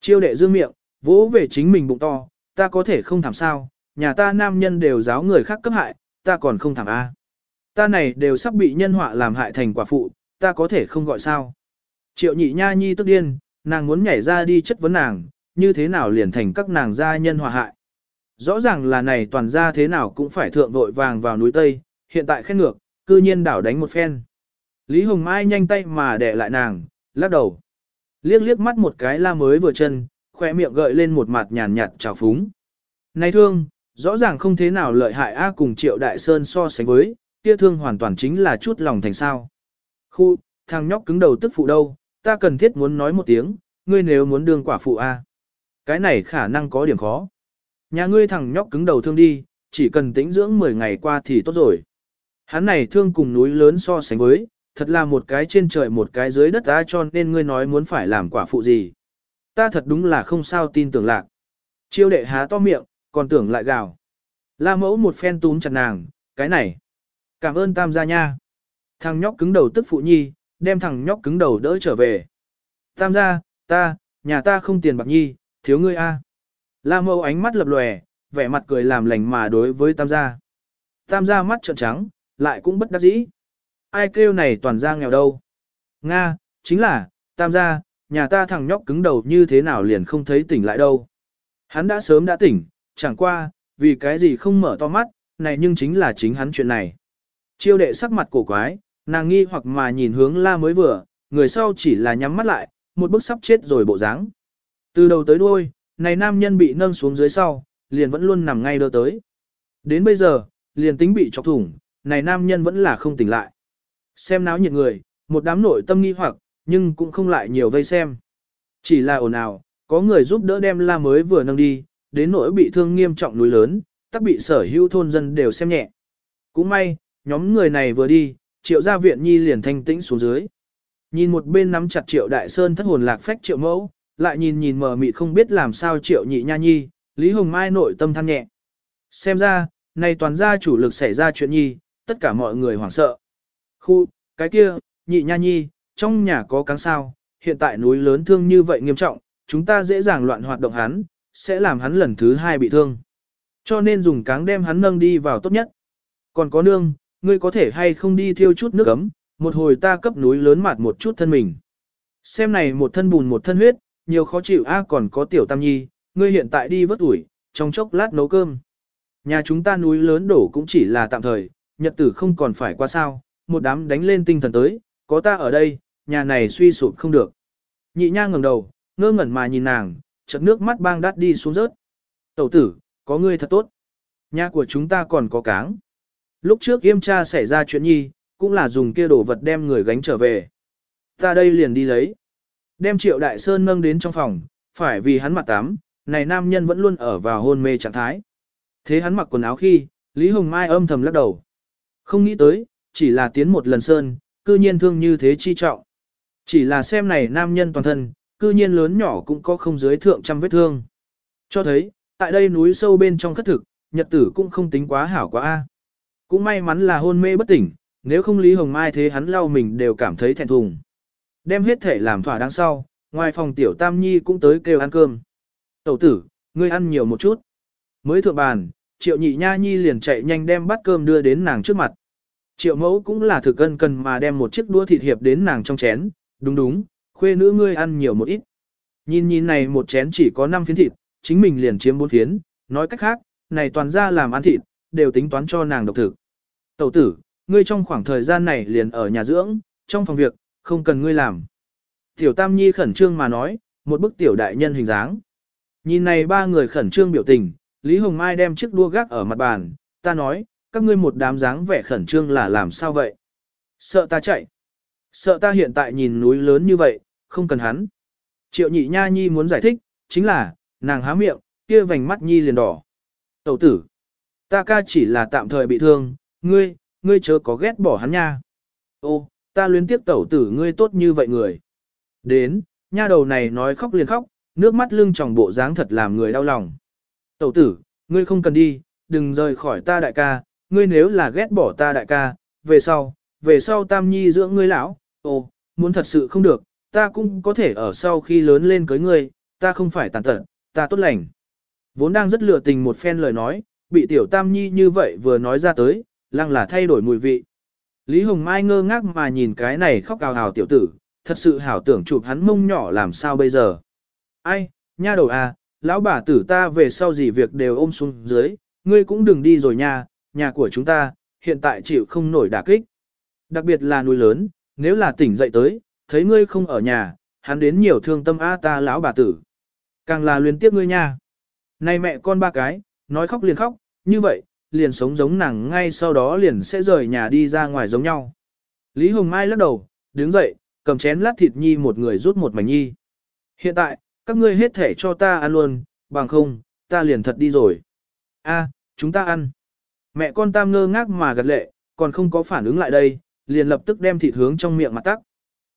Chiêu đệ dương miệng, vỗ về chính mình bụng to, ta có thể không thảm sao, nhà ta nam nhân đều giáo người khác cấp hại, ta còn không thảm a. Ta này đều sắp bị nhân họa làm hại thành quả phụ, ta có thể không gọi sao. Triệu nhị nha nhi tức điên, nàng muốn nhảy ra đi chất vấn nàng, như thế nào liền thành các nàng gia nhân hòa hại. Rõ ràng là này toàn gia thế nào cũng phải thượng vội vàng vào núi Tây, hiện tại khen ngược, cư nhiên đảo đánh một phen. Lý Hồng Mai nhanh tay mà đè lại nàng, lắc đầu. Liếc liếc mắt một cái la mới vừa chân, khỏe miệng gợi lên một mặt nhàn nhạt trào phúng. Này thương, rõ ràng không thế nào lợi hại A cùng triệu đại sơn so sánh với, kia thương hoàn toàn chính là chút lòng thành sao. Khu, thằng nhóc cứng đầu tức phụ đâu, ta cần thiết muốn nói một tiếng, ngươi nếu muốn đương quả phụ A. Cái này khả năng có điểm khó. Nhà ngươi thằng nhóc cứng đầu thương đi, chỉ cần tĩnh dưỡng 10 ngày qua thì tốt rồi. Hắn này thương cùng núi lớn so sánh với, thật là một cái trên trời một cái dưới đất ta cho nên ngươi nói muốn phải làm quả phụ gì. Ta thật đúng là không sao tin tưởng lạc. Chiêu đệ há to miệng, còn tưởng lại gào. La mẫu một phen túm chặt nàng, cái này. Cảm ơn tam gia nha. Thằng nhóc cứng đầu tức phụ nhi, đem thằng nhóc cứng đầu đỡ trở về. Tam gia, ta, nhà ta không tiền bạc nhi, thiếu ngươi a. La mâu ánh mắt lập lòe, vẻ mặt cười làm lành mà đối với tam gia. Tam gia mắt trợn trắng, lại cũng bất đắc dĩ. Ai kêu này toàn gia nghèo đâu. Nga, chính là, tam gia, nhà ta thằng nhóc cứng đầu như thế nào liền không thấy tỉnh lại đâu. Hắn đã sớm đã tỉnh, chẳng qua, vì cái gì không mở to mắt, này nhưng chính là chính hắn chuyện này. Chiêu đệ sắc mặt cổ quái, nàng nghi hoặc mà nhìn hướng la mới vừa, người sau chỉ là nhắm mắt lại, một bức sắp chết rồi bộ dáng. Từ đầu tới đuôi, này nam nhân bị nâng xuống dưới sau, liền vẫn luôn nằm ngay đơ tới. Đến bây giờ, liền tính bị chọc thủng, này nam nhân vẫn là không tỉnh lại. Xem náo nhiệt người, một đám nội tâm nghi hoặc, nhưng cũng không lại nhiều vây xem. Chỉ là ồn ào, có người giúp đỡ đem la mới vừa nâng đi, đến nỗi bị thương nghiêm trọng núi lớn, tắc bị sở hữu thôn dân đều xem nhẹ. Cũng may, nhóm người này vừa đi, triệu gia viện nhi liền thanh tĩnh xuống dưới. Nhìn một bên nắm chặt triệu đại sơn thất hồn lạc phách triệu mẫu, lại nhìn nhìn mờ mịt không biết làm sao triệu nhị nha nhi, Lý Hồng Mai nội tâm than nhẹ. Xem ra, này toàn gia chủ lực xảy ra chuyện nhi, tất cả mọi người hoảng sợ. Khu, cái kia, nhị nha nhi, trong nhà có cáng sao, hiện tại núi lớn thương như vậy nghiêm trọng, chúng ta dễ dàng loạn hoạt động hắn, sẽ làm hắn lần thứ hai bị thương. Cho nên dùng cáng đem hắn nâng đi vào tốt nhất. Còn có nương, ngươi có thể hay không đi thiêu chút nước ấm, một hồi ta cấp núi lớn mặt một chút thân mình. Xem này một thân bùn một thân huyết, nhiều khó chịu a còn có tiểu tam nhi, ngươi hiện tại đi vớt ủi, trong chốc lát nấu cơm. Nhà chúng ta núi lớn đổ cũng chỉ là tạm thời, nhật tử không còn phải qua sao, một đám đánh lên tinh thần tới, có ta ở đây, nhà này suy sụp không được. Nhị nha ngẩng đầu, ngơ ngẩn mà nhìn nàng, chợt nước mắt bang đắt đi xuống rớt. Tẩu tử, có ngươi thật tốt. Nhà của chúng ta còn có cáng. Lúc trước yêm cha xảy ra chuyện nhi, cũng là dùng kia đồ vật đem người gánh trở về. Ta đây liền đi lấy. Đem triệu đại sơn nâng đến trong phòng, phải vì hắn mặt tắm, này nam nhân vẫn luôn ở vào hôn mê trạng thái. Thế hắn mặc quần áo khi, Lý Hồng Mai âm thầm lắc đầu. Không nghĩ tới, chỉ là tiến một lần sơn, cư nhiên thương như thế chi trọng. Chỉ là xem này nam nhân toàn thân, cư nhiên lớn nhỏ cũng có không dưới thượng trăm vết thương. Cho thấy, tại đây núi sâu bên trong khất thực, nhật tử cũng không tính quá hảo quá a. Cũng may mắn là hôn mê bất tỉnh, nếu không Lý Hồng Mai thế hắn lau mình đều cảm thấy thẹn thùng. Đem hết thể làm thỏa đáng sau, ngoài phòng tiểu Tam Nhi cũng tới kêu ăn cơm. Tẩu tử, ngươi ăn nhiều một chút. Mới thượng bàn, triệu nhị nha nhi liền chạy nhanh đem bát cơm đưa đến nàng trước mặt. Triệu mẫu cũng là thực cân cần mà đem một chiếc đũa thịt hiệp đến nàng trong chén, đúng đúng, khuê nữ ngươi ăn nhiều một ít. Nhìn nhìn này một chén chỉ có 5 phiến thịt, chính mình liền chiếm 4 phiến, nói cách khác, này toàn ra làm ăn thịt, đều tính toán cho nàng độc thực. Tẩu tử, ngươi trong khoảng thời gian này liền ở nhà dưỡng, trong phòng việc, không cần ngươi làm. Tiểu Tam Nhi khẩn trương mà nói, một bức tiểu đại nhân hình dáng. Nhìn này ba người khẩn trương biểu tình, Lý Hồng Mai đem chiếc đua gác ở mặt bàn, ta nói, các ngươi một đám dáng vẻ khẩn trương là làm sao vậy? Sợ ta chạy. Sợ ta hiện tại nhìn núi lớn như vậy, không cần hắn. Triệu nhị nha nhi muốn giải thích, chính là, nàng há miệng, kia vành mắt nhi liền đỏ. Tẩu tử, ta ca chỉ là tạm thời bị thương, ngươi, ngươi chớ có ghét bỏ hắn nha. Ô, ta luyến tiếp tẩu tử ngươi tốt như vậy người. Đến, nha đầu này nói khóc liền khóc, nước mắt lưng tròng bộ dáng thật làm người đau lòng. Tẩu tử, ngươi không cần đi, đừng rời khỏi ta đại ca, ngươi nếu là ghét bỏ ta đại ca, về sau, về sau tam nhi dưỡng ngươi lão, Ô, muốn thật sự không được, ta cũng có thể ở sau khi lớn lên cưới ngươi, ta không phải tàn tật, ta tốt lành. Vốn đang rất lừa tình một phen lời nói, bị tiểu tam nhi như vậy vừa nói ra tới, lăng là thay đổi mùi vị. Lý Hồng Mai ngơ ngác mà nhìn cái này khóc cào hào tiểu tử, thật sự hảo tưởng chụp hắn mông nhỏ làm sao bây giờ. Ai, nha đầu à, lão bà tử ta về sau gì việc đều ôm xuống dưới, ngươi cũng đừng đi rồi nha, nhà của chúng ta, hiện tại chịu không nổi đả kích. Đặc biệt là núi lớn, nếu là tỉnh dậy tới, thấy ngươi không ở nhà, hắn đến nhiều thương tâm a ta lão bà tử. Càng là luyến tiếc ngươi nha. Này mẹ con ba cái, nói khóc liền khóc, như vậy, liền sống giống nàng ngay sau đó liền sẽ rời nhà đi ra ngoài giống nhau. Lý Hồng Mai lắc đầu, đứng dậy, cầm chén lát thịt nhi một người rút một mảnh nhi. Hiện tại, các ngươi hết thể cho ta ăn luôn, bằng không, ta liền thật đi rồi. A, chúng ta ăn. Mẹ con tam ngơ ngác mà gật lệ, còn không có phản ứng lại đây, liền lập tức đem thịt hướng trong miệng mặt tắc.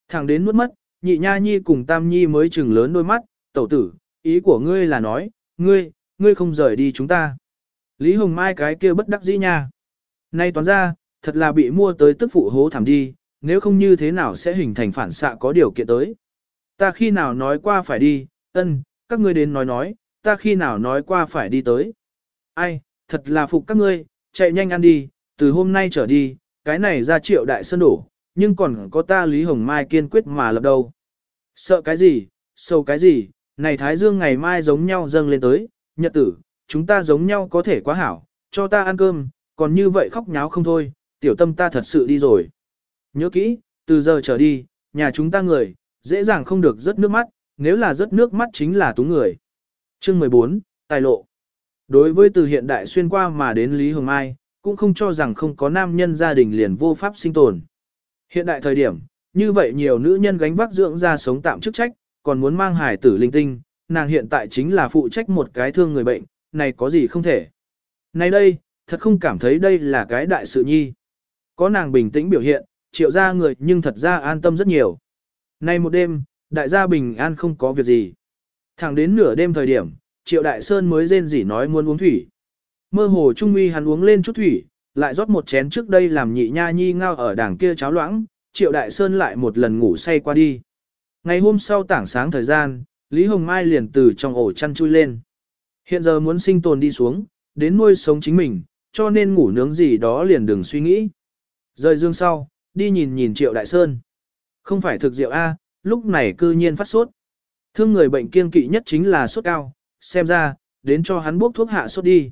Thẳng đến nuốt mất, nhị nha nhi cùng tam nhi mới chừng lớn đôi mắt, tẩu tử, ý của ngươi là nói, ngươi, ngươi không rời đi chúng ta. Lý Hồng Mai cái kia bất đắc dĩ nha. Nay toán ra, thật là bị mua tới tức phụ hố thảm đi, nếu không như thế nào sẽ hình thành phản xạ có điều kiện tới. Ta khi nào nói qua phải đi, ân, các ngươi đến nói nói, ta khi nào nói qua phải đi tới. Ai, thật là phục các ngươi, chạy nhanh ăn đi, từ hôm nay trở đi, cái này ra triệu đại sơn đổ, nhưng còn có ta Lý Hồng Mai kiên quyết mà lập đầu. Sợ cái gì, sâu cái gì, này Thái Dương ngày mai giống nhau dâng lên tới, nhật tử, chúng ta giống nhau có thể quá hảo, cho ta ăn cơm, còn như vậy khóc nháo không thôi, tiểu tâm ta thật sự đi rồi. Nhớ kỹ, từ giờ trở đi, nhà chúng ta người, dễ dàng không được rớt nước mắt, nếu là rớt nước mắt chính là túng người. Chương 14, Tài lộ. Đối với từ hiện đại xuyên qua mà đến Lý Hồng Mai, cũng không cho rằng không có nam nhân gia đình liền vô pháp sinh tồn. Hiện đại thời điểm, như vậy nhiều nữ nhân gánh vác dưỡng ra sống tạm chức trách, còn muốn mang hài tử linh tinh, nàng hiện tại chính là phụ trách một cái thương người bệnh, này có gì không thể. Này đây, thật không cảm thấy đây là cái đại sự nhi. Có nàng bình tĩnh biểu hiện, triệu ra người nhưng thật ra an tâm rất nhiều. Nay một đêm, đại gia bình an không có việc gì. Thẳng đến nửa đêm thời điểm, triệu đại sơn mới rên rỉ nói muốn uống thủy. Mơ hồ trung uy hắn uống lên chút thủy, lại rót một chén trước đây làm nhị nha nhi ngao ở đảng kia cháo loãng, triệu đại sơn lại một lần ngủ say qua đi. Ngày hôm sau tảng sáng thời gian, Lý Hồng Mai liền từ trong ổ chăn chui lên. Hiện giờ muốn sinh tồn đi xuống, đến nuôi sống chính mình, cho nên ngủ nướng gì đó liền đừng suy nghĩ. Rời dương sau, đi nhìn nhìn triệu đại sơn. Không phải thực rượu A, lúc này cư nhiên phát sốt. Thương người bệnh kiên kỵ nhất chính là sốt cao, xem ra, đến cho hắn bốc thuốc hạ sốt đi.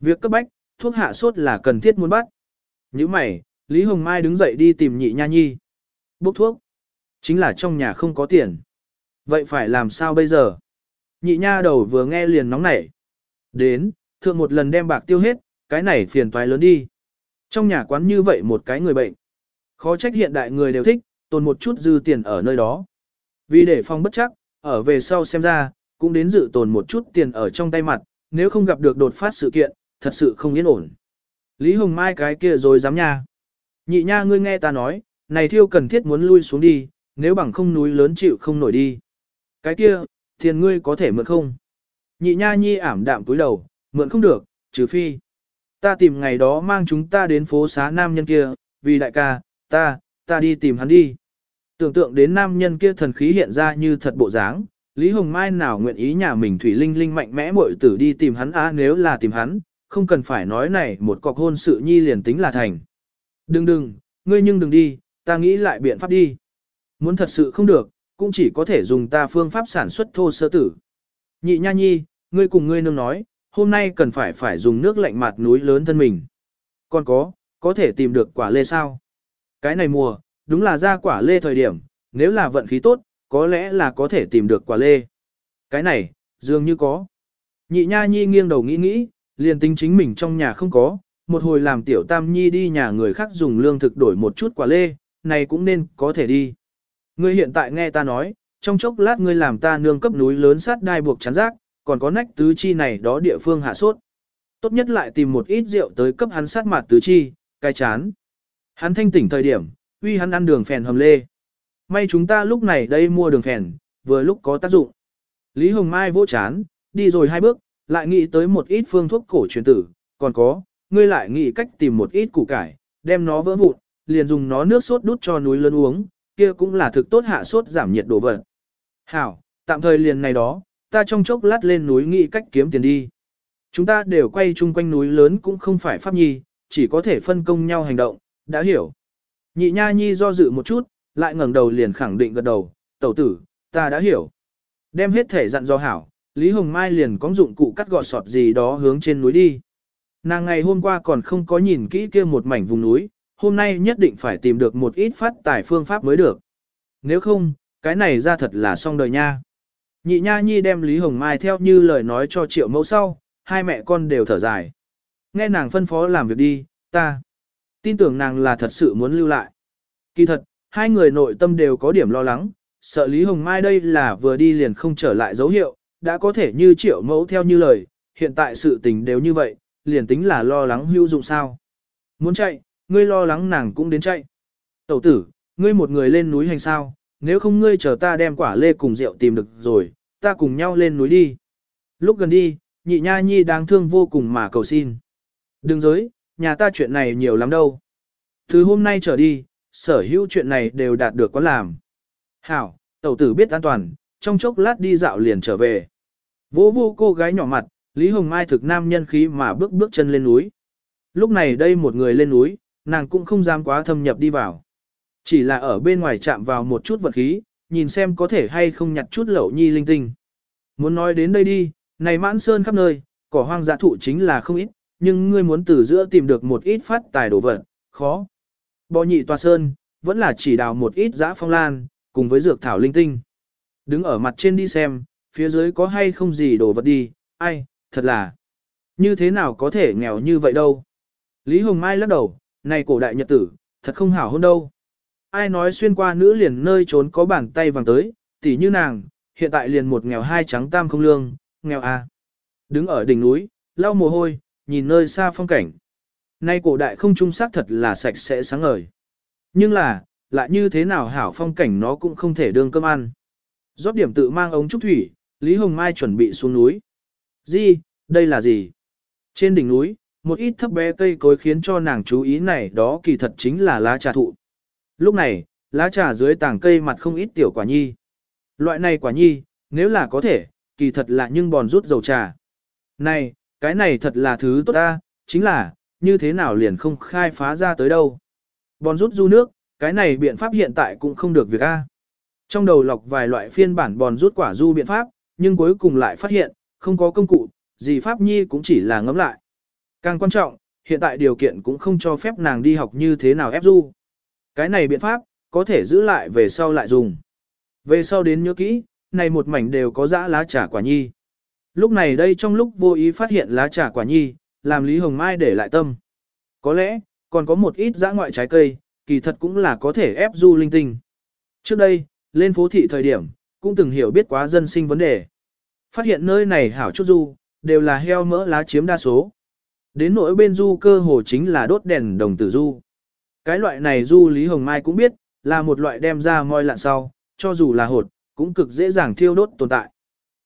Việc cấp bách, thuốc hạ sốt là cần thiết muốn bắt. Như mày, Lý Hồng Mai đứng dậy đi tìm nhị nha nhi. Bốc thuốc. Chính là trong nhà không có tiền. Vậy phải làm sao bây giờ? Nhị nha đầu vừa nghe liền nóng nảy. Đến, thượng một lần đem bạc tiêu hết, cái này phiền toái lớn đi. Trong nhà quán như vậy một cái người bệnh. Khó trách hiện đại người đều thích, tồn một chút dư tiền ở nơi đó. Vì để phòng bất chắc, ở về sau xem ra, cũng đến dự tồn một chút tiền ở trong tay mặt, nếu không gặp được đột phát sự kiện, thật sự không yên ổn. Lý Hồng Mai cái kia rồi dám nha. Nhị nha ngươi nghe ta nói, này thiêu cần thiết muốn lui xuống đi, nếu bằng không núi lớn chịu không nổi đi. Cái kia, tiền ngươi có thể mượn không? Nhị nha nhi ảm đạm túi đầu, mượn không được, trừ phi. Ta tìm ngày đó mang chúng ta đến phố xá nam nhân kia, vì đại ca, ta, ta đi tìm hắn đi. Tưởng tượng đến nam nhân kia thần khí hiện ra như thật bộ dáng, Lý Hồng Mai nào nguyện ý nhà mình Thủy Linh Linh mạnh mẽ muội tử đi tìm hắn á nếu là tìm hắn, không cần phải nói này một cọc hôn sự nhi liền tính là thành. Đừng đừng, ngươi nhưng đừng đi, ta nghĩ lại biện pháp đi. Muốn thật sự không được, cũng chỉ có thể dùng ta phương pháp sản xuất thô sơ tử. Nhị nha nhi, ngươi cùng ngươi nương nói, hôm nay cần phải phải dùng nước lạnh mặt núi lớn thân mình. Còn có, có thể tìm được quả lê sao? Cái này mùa, đúng là ra quả lê thời điểm, nếu là vận khí tốt, có lẽ là có thể tìm được quả lê. Cái này, dường như có. Nhị nha nhi nghiêng đầu nghĩ nghĩ, liền tính chính mình trong nhà không có, một hồi làm tiểu tam nhi đi nhà người khác dùng lương thực đổi một chút quả lê, này cũng nên có thể đi. Ngươi hiện tại nghe ta nói, trong chốc lát ngươi làm ta nương cấp núi lớn sát đai buộc chắn rác, còn có nách tứ chi này đó địa phương hạ sốt. Tốt nhất lại tìm một ít rượu tới cấp hắn sát mặt tứ chi, cai chán. Hắn thanh tỉnh thời điểm, uy hắn ăn đường phèn hầm lê. May chúng ta lúc này đây mua đường phèn, vừa lúc có tác dụng. Lý Hồng Mai vỗ chán, đi rồi hai bước, lại nghĩ tới một ít phương thuốc cổ truyền tử, còn có, ngươi lại nghĩ cách tìm một ít củ cải, đem nó vỡ vụn, liền dùng nó nước sốt đút cho núi lớn uống, kia cũng là thực tốt hạ sốt giảm nhiệt độ vật. Hảo, tạm thời liền này đó, ta trong chốc lát lên núi nghĩ cách kiếm tiền đi. Chúng ta đều quay chung quanh núi lớn cũng không phải pháp nhi, chỉ có thể phân công nhau hành động, đã hiểu. Nhị nha nhi do dự một chút, lại ngẩng đầu liền khẳng định gật đầu, tẩu tử, ta đã hiểu. Đem hết thể dặn do hảo, Lý Hồng Mai liền có dụng cụ cắt gọt sọt gì đó hướng trên núi đi. Nàng ngày hôm qua còn không có nhìn kỹ kia một mảnh vùng núi, hôm nay nhất định phải tìm được một ít phát tài phương pháp mới được. Nếu không, cái này ra thật là xong đời nha. Nhị nha nhi đem Lý Hồng Mai theo như lời nói cho triệu mẫu sau, hai mẹ con đều thở dài. Nghe nàng phân phó làm việc đi, ta tin tưởng nàng là thật sự muốn lưu lại. Kỳ thật, hai người nội tâm đều có điểm lo lắng, sợ Lý Hồng Mai đây là vừa đi liền không trở lại dấu hiệu, đã có thể như triệu mẫu theo như lời, hiện tại sự tình đều như vậy, liền tính là lo lắng hữu dụng sao. Muốn chạy, ngươi lo lắng nàng cũng đến chạy. Tẩu tử, ngươi một người lên núi hành sao, nếu không ngươi chờ ta đem quả lê cùng rượu tìm được rồi, ta cùng nhau lên núi đi. Lúc gần đi, nhị nha nhi đáng thương vô cùng mà cầu xin. Đừng giới, nhà ta chuyện này nhiều lắm đâu. Từ hôm nay trở đi, sở hữu chuyện này đều đạt được có làm. Hảo, tẩu tử biết an toàn, trong chốc lát đi dạo liền trở về. Vô vô cô gái nhỏ mặt, Lý Hồng Mai thực nam nhân khí mà bước bước chân lên núi. Lúc này đây một người lên núi, nàng cũng không dám quá thâm nhập đi vào. Chỉ là ở bên ngoài chạm vào một chút vật khí, nhìn xem có thể hay không nhặt chút lẩu nhi linh tinh. Muốn nói đến đây đi, này mãn sơn khắp nơi, cỏ hoang dã thụ chính là không ít, nhưng ngươi muốn từ giữa tìm được một ít phát tài đồ vật, khó. Bò nhị tòa sơn, vẫn là chỉ đào một ít dã phong lan, cùng với dược thảo linh tinh. Đứng ở mặt trên đi xem, phía dưới có hay không gì đồ vật đi, ai, thật là, như thế nào có thể nghèo như vậy đâu. Lý Hồng Mai lắc đầu, này cổ đại nhật tử, thật không hảo hơn đâu. Ai nói xuyên qua nữ liền nơi trốn có bàn tay vàng tới, tỉ như nàng, hiện tại liền một nghèo hai trắng tam không lương, nghèo à. Đứng ở đỉnh núi, lau mồ hôi, nhìn nơi xa phong cảnh. Nay cổ đại không trung sắc thật là sạch sẽ sáng ngời. Nhưng là, lại như thế nào hảo phong cảnh nó cũng không thể đương cơm ăn. Rót điểm tự mang ống trúc thủy, Lý Hồng Mai chuẩn bị xuống núi. Gì, đây là gì? Trên đỉnh núi, một ít thấp bé cây cối khiến cho nàng chú ý này đó kỳ thật chính là lá trà thụ. Lúc này, lá trà dưới tảng cây mặt không ít tiểu quả nhi. Loại này quả nhi, nếu là có thể, kỳ thật là nhưng bòn rút dầu trà. Này, cái này thật là thứ tốt ta, chính là, như thế nào liền không khai phá ra tới đâu. Bòn rút du nước, cái này biện pháp hiện tại cũng không được việc A. Trong đầu lọc vài loại phiên bản bòn rút quả du biện pháp, nhưng cuối cùng lại phát hiện, không có công cụ, gì pháp nhi cũng chỉ là ngấm lại. Càng quan trọng, hiện tại điều kiện cũng không cho phép nàng đi học như thế nào ép du. Cái này biện pháp, có thể giữ lại về sau lại dùng. Về sau đến nhớ kỹ, này một mảnh đều có dã lá trà quả nhi. Lúc này đây trong lúc vô ý phát hiện lá trà quả nhi, làm Lý Hồng Mai để lại tâm. Có lẽ, còn có một ít dã ngoại trái cây, kỳ thật cũng là có thể ép du linh tinh. Trước đây, lên phố thị thời điểm, cũng từng hiểu biết quá dân sinh vấn đề. Phát hiện nơi này hảo chút du, đều là heo mỡ lá chiếm đa số. Đến nỗi bên du cơ hồ chính là đốt đèn đồng tử du. Cái loại này du Lý Hồng Mai cũng biết, là một loại đem ra moi lạn sau, cho dù là hột, cũng cực dễ dàng thiêu đốt tồn tại.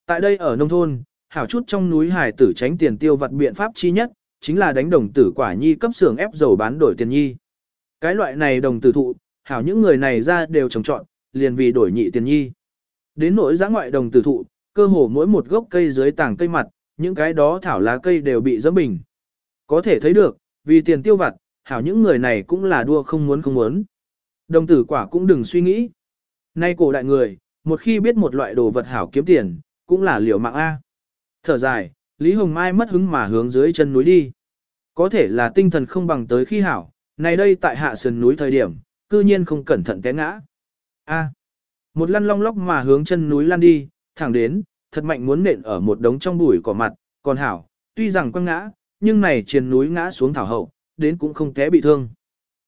Tại đây ở nông thôn, hảo chút trong núi hải tử tránh tiền tiêu vật biện pháp chi nhất, chính là đánh đồng tử quả nhi cấp xưởng ép dầu bán đổi tiền nhi. Cái loại này đồng tử thụ, hảo những người này ra đều trồng trọn, liền vì đổi nhị tiền nhi. Đến nỗi giã ngoại đồng tử thụ, cơ hồ mỗi một gốc cây dưới tảng cây mặt, những cái đó thảo lá cây đều bị dẫm bình. Có thể thấy được, vì tiền tiêu vặt, hảo những người này cũng là đua không muốn không muốn. Đồng tử quả cũng đừng suy nghĩ. Nay cổ đại người, một khi biết một loại đồ vật hảo kiếm tiền, cũng là liều mạng A. Thở dài, Lý Hồng Mai mất hứng mà hướng dưới chân núi đi. Có thể là tinh thần không bằng tới khi hảo, này đây tại hạ sườn núi thời điểm, cư nhiên không cẩn thận té ngã. A. một lăn long lóc mà hướng chân núi lăn đi, thẳng đến, thật mạnh muốn nện ở một đống trong bụi cỏ mặt, còn hảo, tuy rằng quăng ngã, nhưng này trên núi ngã xuống thảo hậu, đến cũng không té bị thương.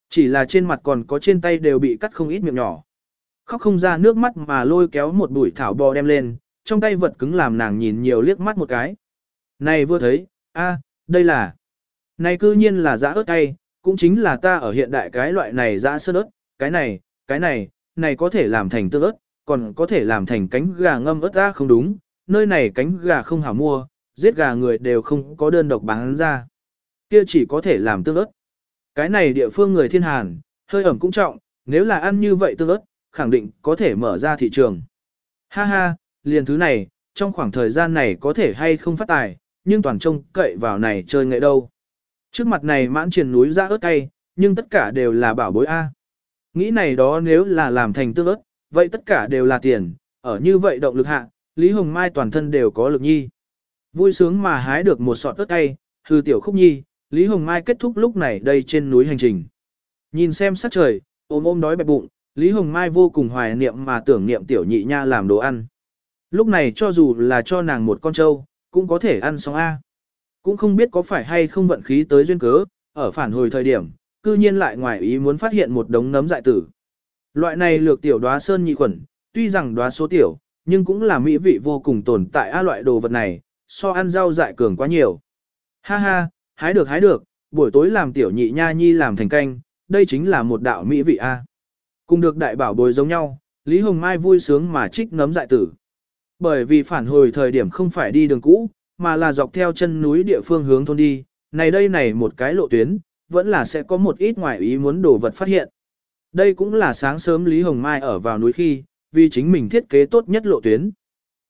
Chỉ là trên mặt còn có trên tay đều bị cắt không ít miệng nhỏ. Khóc không ra nước mắt mà lôi kéo một bụi thảo bò đem lên, trong tay vật cứng làm nàng nhìn nhiều liếc mắt một cái. Này vừa thấy, a, đây là... Này cư nhiên là giã ớt cay, cũng chính là ta ở hiện đại cái loại này giã sơn ớt, cái này, cái này, này có thể làm thành tương ớt, còn có thể làm thành cánh gà ngâm ớt ta không đúng, nơi này cánh gà không hảo mua, giết gà người đều không có đơn độc bán ra. Kia chỉ có thể làm tương ớt. Cái này địa phương người thiên hàn, hơi ẩm cũng trọng, nếu là ăn như vậy tương ớt, khẳng định có thể mở ra thị trường. Ha ha, liền thứ này, trong khoảng thời gian này có thể hay không phát tài, nhưng toàn trông cậy vào này chơi nghệ đâu. Trước mặt này mãn triền núi ra ớt cay, nhưng tất cả đều là bảo bối A. Nghĩ này đó nếu là làm thành tương ớt, vậy tất cả đều là tiền, ở như vậy động lực hạ, Lý Hồng Mai toàn thân đều có lực nhi. Vui sướng mà hái được một sọt ớt tay, hư tiểu khúc nhi, Lý Hồng Mai kết thúc lúc này đây trên núi hành trình. Nhìn xem sắc trời, ôm ôm đói bẹp bụng, Lý Hồng Mai vô cùng hoài niệm mà tưởng niệm tiểu nhị nha làm đồ ăn. Lúc này cho dù là cho nàng một con trâu, cũng có thể ăn xong A. Cũng không biết có phải hay không vận khí tới duyên cớ, ở phản hồi thời điểm, cư nhiên lại ngoài ý muốn phát hiện một đống nấm dại tử. Loại này lược tiểu đóa sơn nhị khuẩn, tuy rằng đóa số tiểu, nhưng cũng là mỹ vị vô cùng tồn tại a loại đồ vật này, so ăn rau dại cường quá nhiều. Ha ha, hái được hái được, buổi tối làm tiểu nhị nha nhi làm thành canh, đây chính là một đạo mỹ vị a. Cùng được đại bảo bồi giống nhau, Lý Hồng Mai vui sướng mà trích nấm dại tử. Bởi vì phản hồi thời điểm không phải đi đường cũ, mà là dọc theo chân núi địa phương hướng thôn đi, này đây này một cái lộ tuyến, vẫn là sẽ có một ít ngoại ý muốn đồ vật phát hiện. Đây cũng là sáng sớm Lý Hồng Mai ở vào núi khi, vì chính mình thiết kế tốt nhất lộ tuyến.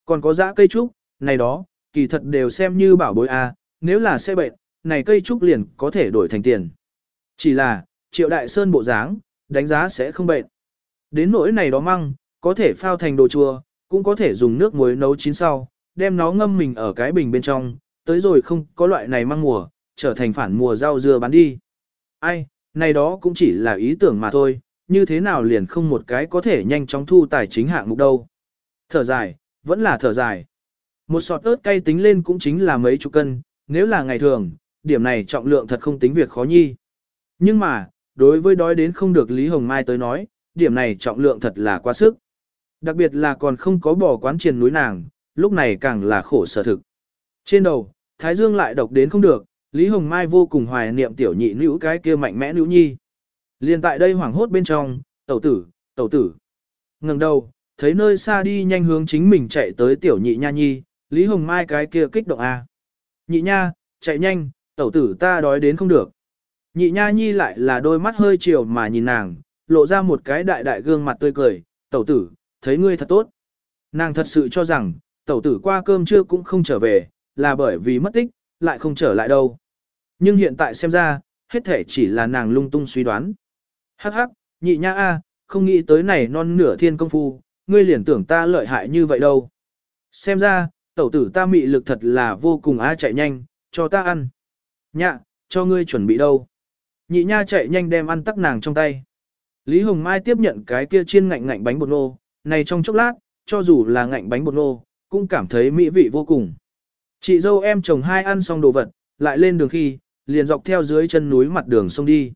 Còn có dã cây trúc, này đó, kỳ thật đều xem như bảo bối a, nếu là xe bệnh, này cây trúc liền có thể đổi thành tiền. Chỉ là, triệu đại sơn bộ dáng, đánh giá sẽ không bệnh. Đến nỗi này đó măng, có thể phao thành đồ chua, cũng có thể dùng nước muối nấu chín sau, đem nó ngâm mình ở cái bình bên trong, tới rồi không có loại này măng mùa, trở thành phản mùa rau dưa bán đi. Ai, này đó cũng chỉ là ý tưởng mà thôi, như thế nào liền không một cái có thể nhanh chóng thu tài chính hạng mục đâu. Thở dài, vẫn là thở dài. Một sọt ớt cay tính lên cũng chính là mấy chục cân, nếu là ngày thường, điểm này trọng lượng thật không tính việc khó nhi. Nhưng mà, đối với đói đến không được Lý Hồng Mai tới nói, điểm này trọng lượng thật là quá sức. Đặc biệt là còn không có bỏ quán triền núi nàng, lúc này càng là khổ sở thực. Trên đầu, Thái Dương lại độc đến không được, Lý Hồng Mai vô cùng hoài niệm tiểu nhị nữ cái kia mạnh mẽ nữ nhi. Liên tại đây hoảng hốt bên trong, tẩu tử, tẩu tử. ngẩng đầu, thấy nơi xa đi nhanh hướng chính mình chạy tới tiểu nhị nha nhi, Lý Hồng Mai cái kia kích động a. Nhị nha, chạy nhanh, tẩu tử ta đói đến không được. Nhị nha nhi lại là đôi mắt hơi chiều mà nhìn nàng, lộ ra một cái đại đại gương mặt tươi cười, tẩu tử, thấy ngươi thật tốt. Nàng thật sự cho rằng, tẩu tử qua cơm trưa cũng không trở về, là bởi vì mất tích, lại không trở lại đâu. Nhưng hiện tại xem ra, hết thể chỉ là nàng lung tung suy đoán. Hắc hắc, nhị nha a, không nghĩ tới này non nửa thiên công phu, ngươi liền tưởng ta lợi hại như vậy đâu. Xem ra, tẩu tử ta mị lực thật là vô cùng a chạy nhanh, cho ta ăn. Nhạ, cho ngươi chuẩn bị đâu. Nhị nha chạy nhanh đem ăn tắc nàng trong tay. Lý Hồng Mai tiếp nhận cái kia chiên ngạnh ngạnh bánh bột nô, này trong chốc lát, cho dù là ngạnh bánh bột nô, cũng cảm thấy mỹ vị vô cùng. Chị dâu em chồng hai ăn xong đồ vật, lại lên đường khi, liền dọc theo dưới chân núi mặt đường sông đi.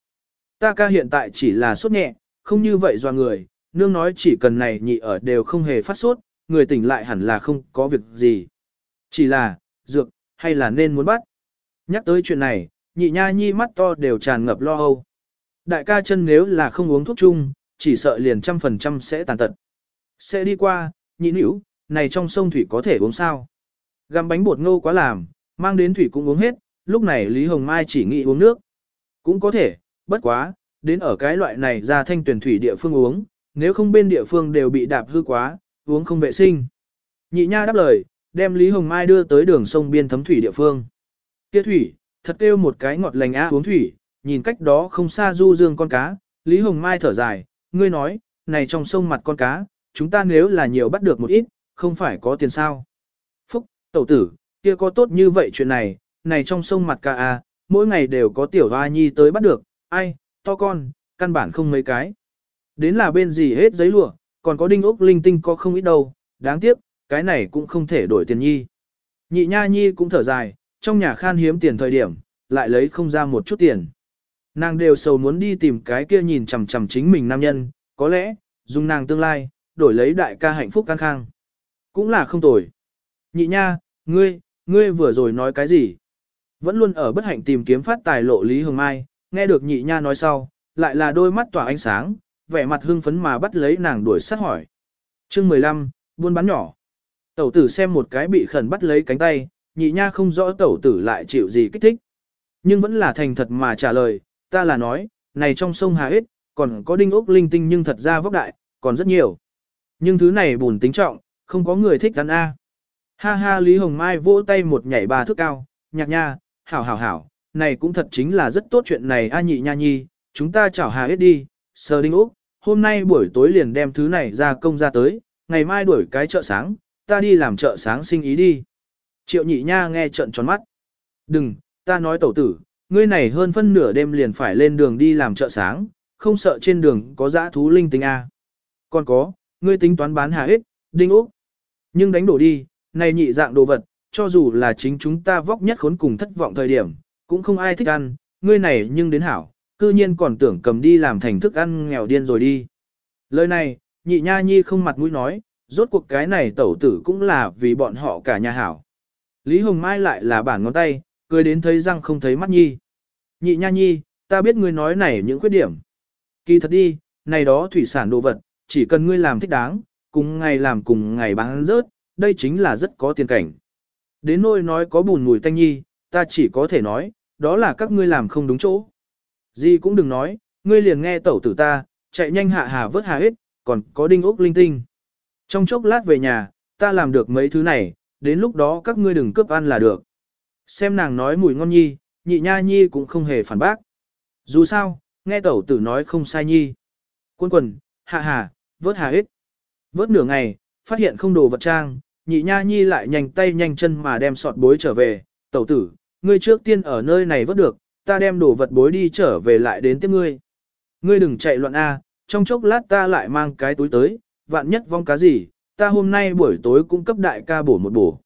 Ta ca hiện tại chỉ là sốt nhẹ, không như vậy do người, nương nói chỉ cần này nhị ở đều không hề phát sốt, người tỉnh lại hẳn là không có việc gì. Chỉ là, dược, hay là nên muốn bắt. Nhắc tới chuyện này, nhị nha nhi mắt to đều tràn ngập lo âu. Đại ca chân nếu là không uống thuốc chung, chỉ sợ liền trăm phần trăm sẽ tàn tật. Sẽ đi qua, nhị nữ, này trong sông thủy có thể uống sao? Găm bánh bột ngô quá làm, mang đến thủy cũng uống hết, lúc này Lý Hồng Mai chỉ nghĩ uống nước. Cũng có thể, bất quá, đến ở cái loại này ra thanh tuyển thủy địa phương uống, nếu không bên địa phương đều bị đạp hư quá, uống không vệ sinh. Nhị nha đáp lời, đem Lý Hồng Mai đưa tới đường sông biên thấm thủy địa phương. Kia thủy, thật kêu một cái ngọt lành á uống thủy, nhìn cách đó không xa du dương con cá, Lý Hồng Mai thở dài, ngươi nói, này trong sông mặt con cá, chúng ta nếu là nhiều bắt được một ít, không phải có tiền sao. Phúc, tẩu tử, kia có tốt như vậy chuyện này, này trong sông mặt cá à, mỗi ngày đều có tiểu hoa nhi tới bắt được, ai, to con, căn bản không mấy cái. Đến là bên gì hết giấy lụa, còn có đinh ốc linh tinh có không ít đâu, đáng tiếc, cái này cũng không thể đổi tiền nhi. Nhị nha nhi cũng thở dài, trong nhà khan hiếm tiền thời điểm, lại lấy không ra một chút tiền. Nàng đều sầu muốn đi tìm cái kia nhìn chằm chằm chính mình nam nhân, có lẽ, dùng nàng tương lai, đổi lấy đại ca hạnh phúc căng khang. Cũng là không tồi. Nhị nha, ngươi, ngươi vừa rồi nói cái gì? Vẫn luôn ở bất hạnh tìm kiếm phát tài lộ Lý Hồng Mai, nghe được nhị nha nói sau, lại là đôi mắt tỏa ánh sáng, vẻ mặt hưng phấn mà bắt lấy nàng đuổi sát hỏi. Chương 15, buôn bán nhỏ. Tẩu tử xem một cái bị khẩn bắt lấy cánh tay, nhị nha không rõ tẩu tử lại chịu gì kích thích. Nhưng vẫn là thành thật mà trả lời, ta là nói, này trong sông Hà Ít, còn có đinh ốc linh tinh nhưng thật ra vóc đại, còn rất nhiều. Nhưng thứ này bùn tính trọng, không có người thích ăn A. Ha ha Lý Hồng Mai vỗ tay một nhảy ba thước cao, nhạc nha, hảo hảo hảo, này cũng thật chính là rất tốt chuyện này A nhị nha nhi, chúng ta chảo Hà Ít đi, sờ đinh Úc, hôm nay buổi tối liền đem thứ này ra công ra tới, ngày mai đuổi cái chợ sáng, ta đi làm chợ sáng sinh ý đi. Triệu nhị nha nghe trận tròn mắt. Đừng, ta nói tẩu tử, ngươi này hơn phân nửa đêm liền phải lên đường đi làm chợ sáng, không sợ trên đường có dã thú linh tinh A. Còn có, ngươi tính toán bán hà hết, đinh úc. Nhưng đánh đổ đi, này nhị dạng đồ vật, cho dù là chính chúng ta vóc nhất khốn cùng thất vọng thời điểm, cũng không ai thích ăn, ngươi này nhưng đến hảo, cư nhiên còn tưởng cầm đi làm thành thức ăn nghèo điên rồi đi. Lời này, nhị nha nhi không mặt mũi nói, rốt cuộc cái này tẩu tử cũng là vì bọn họ cả nhà hảo. Lý Hồng Mai lại là bản ngón tay, cười đến thấy răng không thấy mắt nhi. Nhị nha nhi, ta biết ngươi nói này những khuyết điểm. Kỳ thật đi, này đó thủy sản đồ vật, chỉ cần ngươi làm thích đáng, cùng ngày làm cùng ngày bán rớt, đây chính là rất có tiền cảnh. Đến nỗi nói có bùn mùi tanh nhi, ta chỉ có thể nói, đó là các ngươi làm không đúng chỗ. Gì cũng đừng nói, ngươi liền nghe tẩu tử ta, chạy nhanh hạ hà vớt hà hết, còn có đinh ốc linh tinh. Trong chốc lát về nhà, ta làm được mấy thứ này, đến lúc đó các ngươi đừng cướp ăn là được. Xem nàng nói mùi ngon nhi, nhị nha nhi cũng không hề phản bác. Dù sao, nghe tẩu tử nói không sai nhi. Quân quần, hạ hà, vớt hà hết. Vớt nửa ngày, phát hiện không đồ vật trang, nhị nha nhi lại nhanh tay nhanh chân mà đem sọt bối trở về. Tẩu tử, ngươi trước tiên ở nơi này vớt được, ta đem đồ vật bối đi trở về lại đến tiếp ngươi. Ngươi đừng chạy loạn A, trong chốc lát ta lại mang cái túi tới, vạn nhất vong cá gì, ta hôm nay buổi tối cũng cấp đại ca bổ một bổ.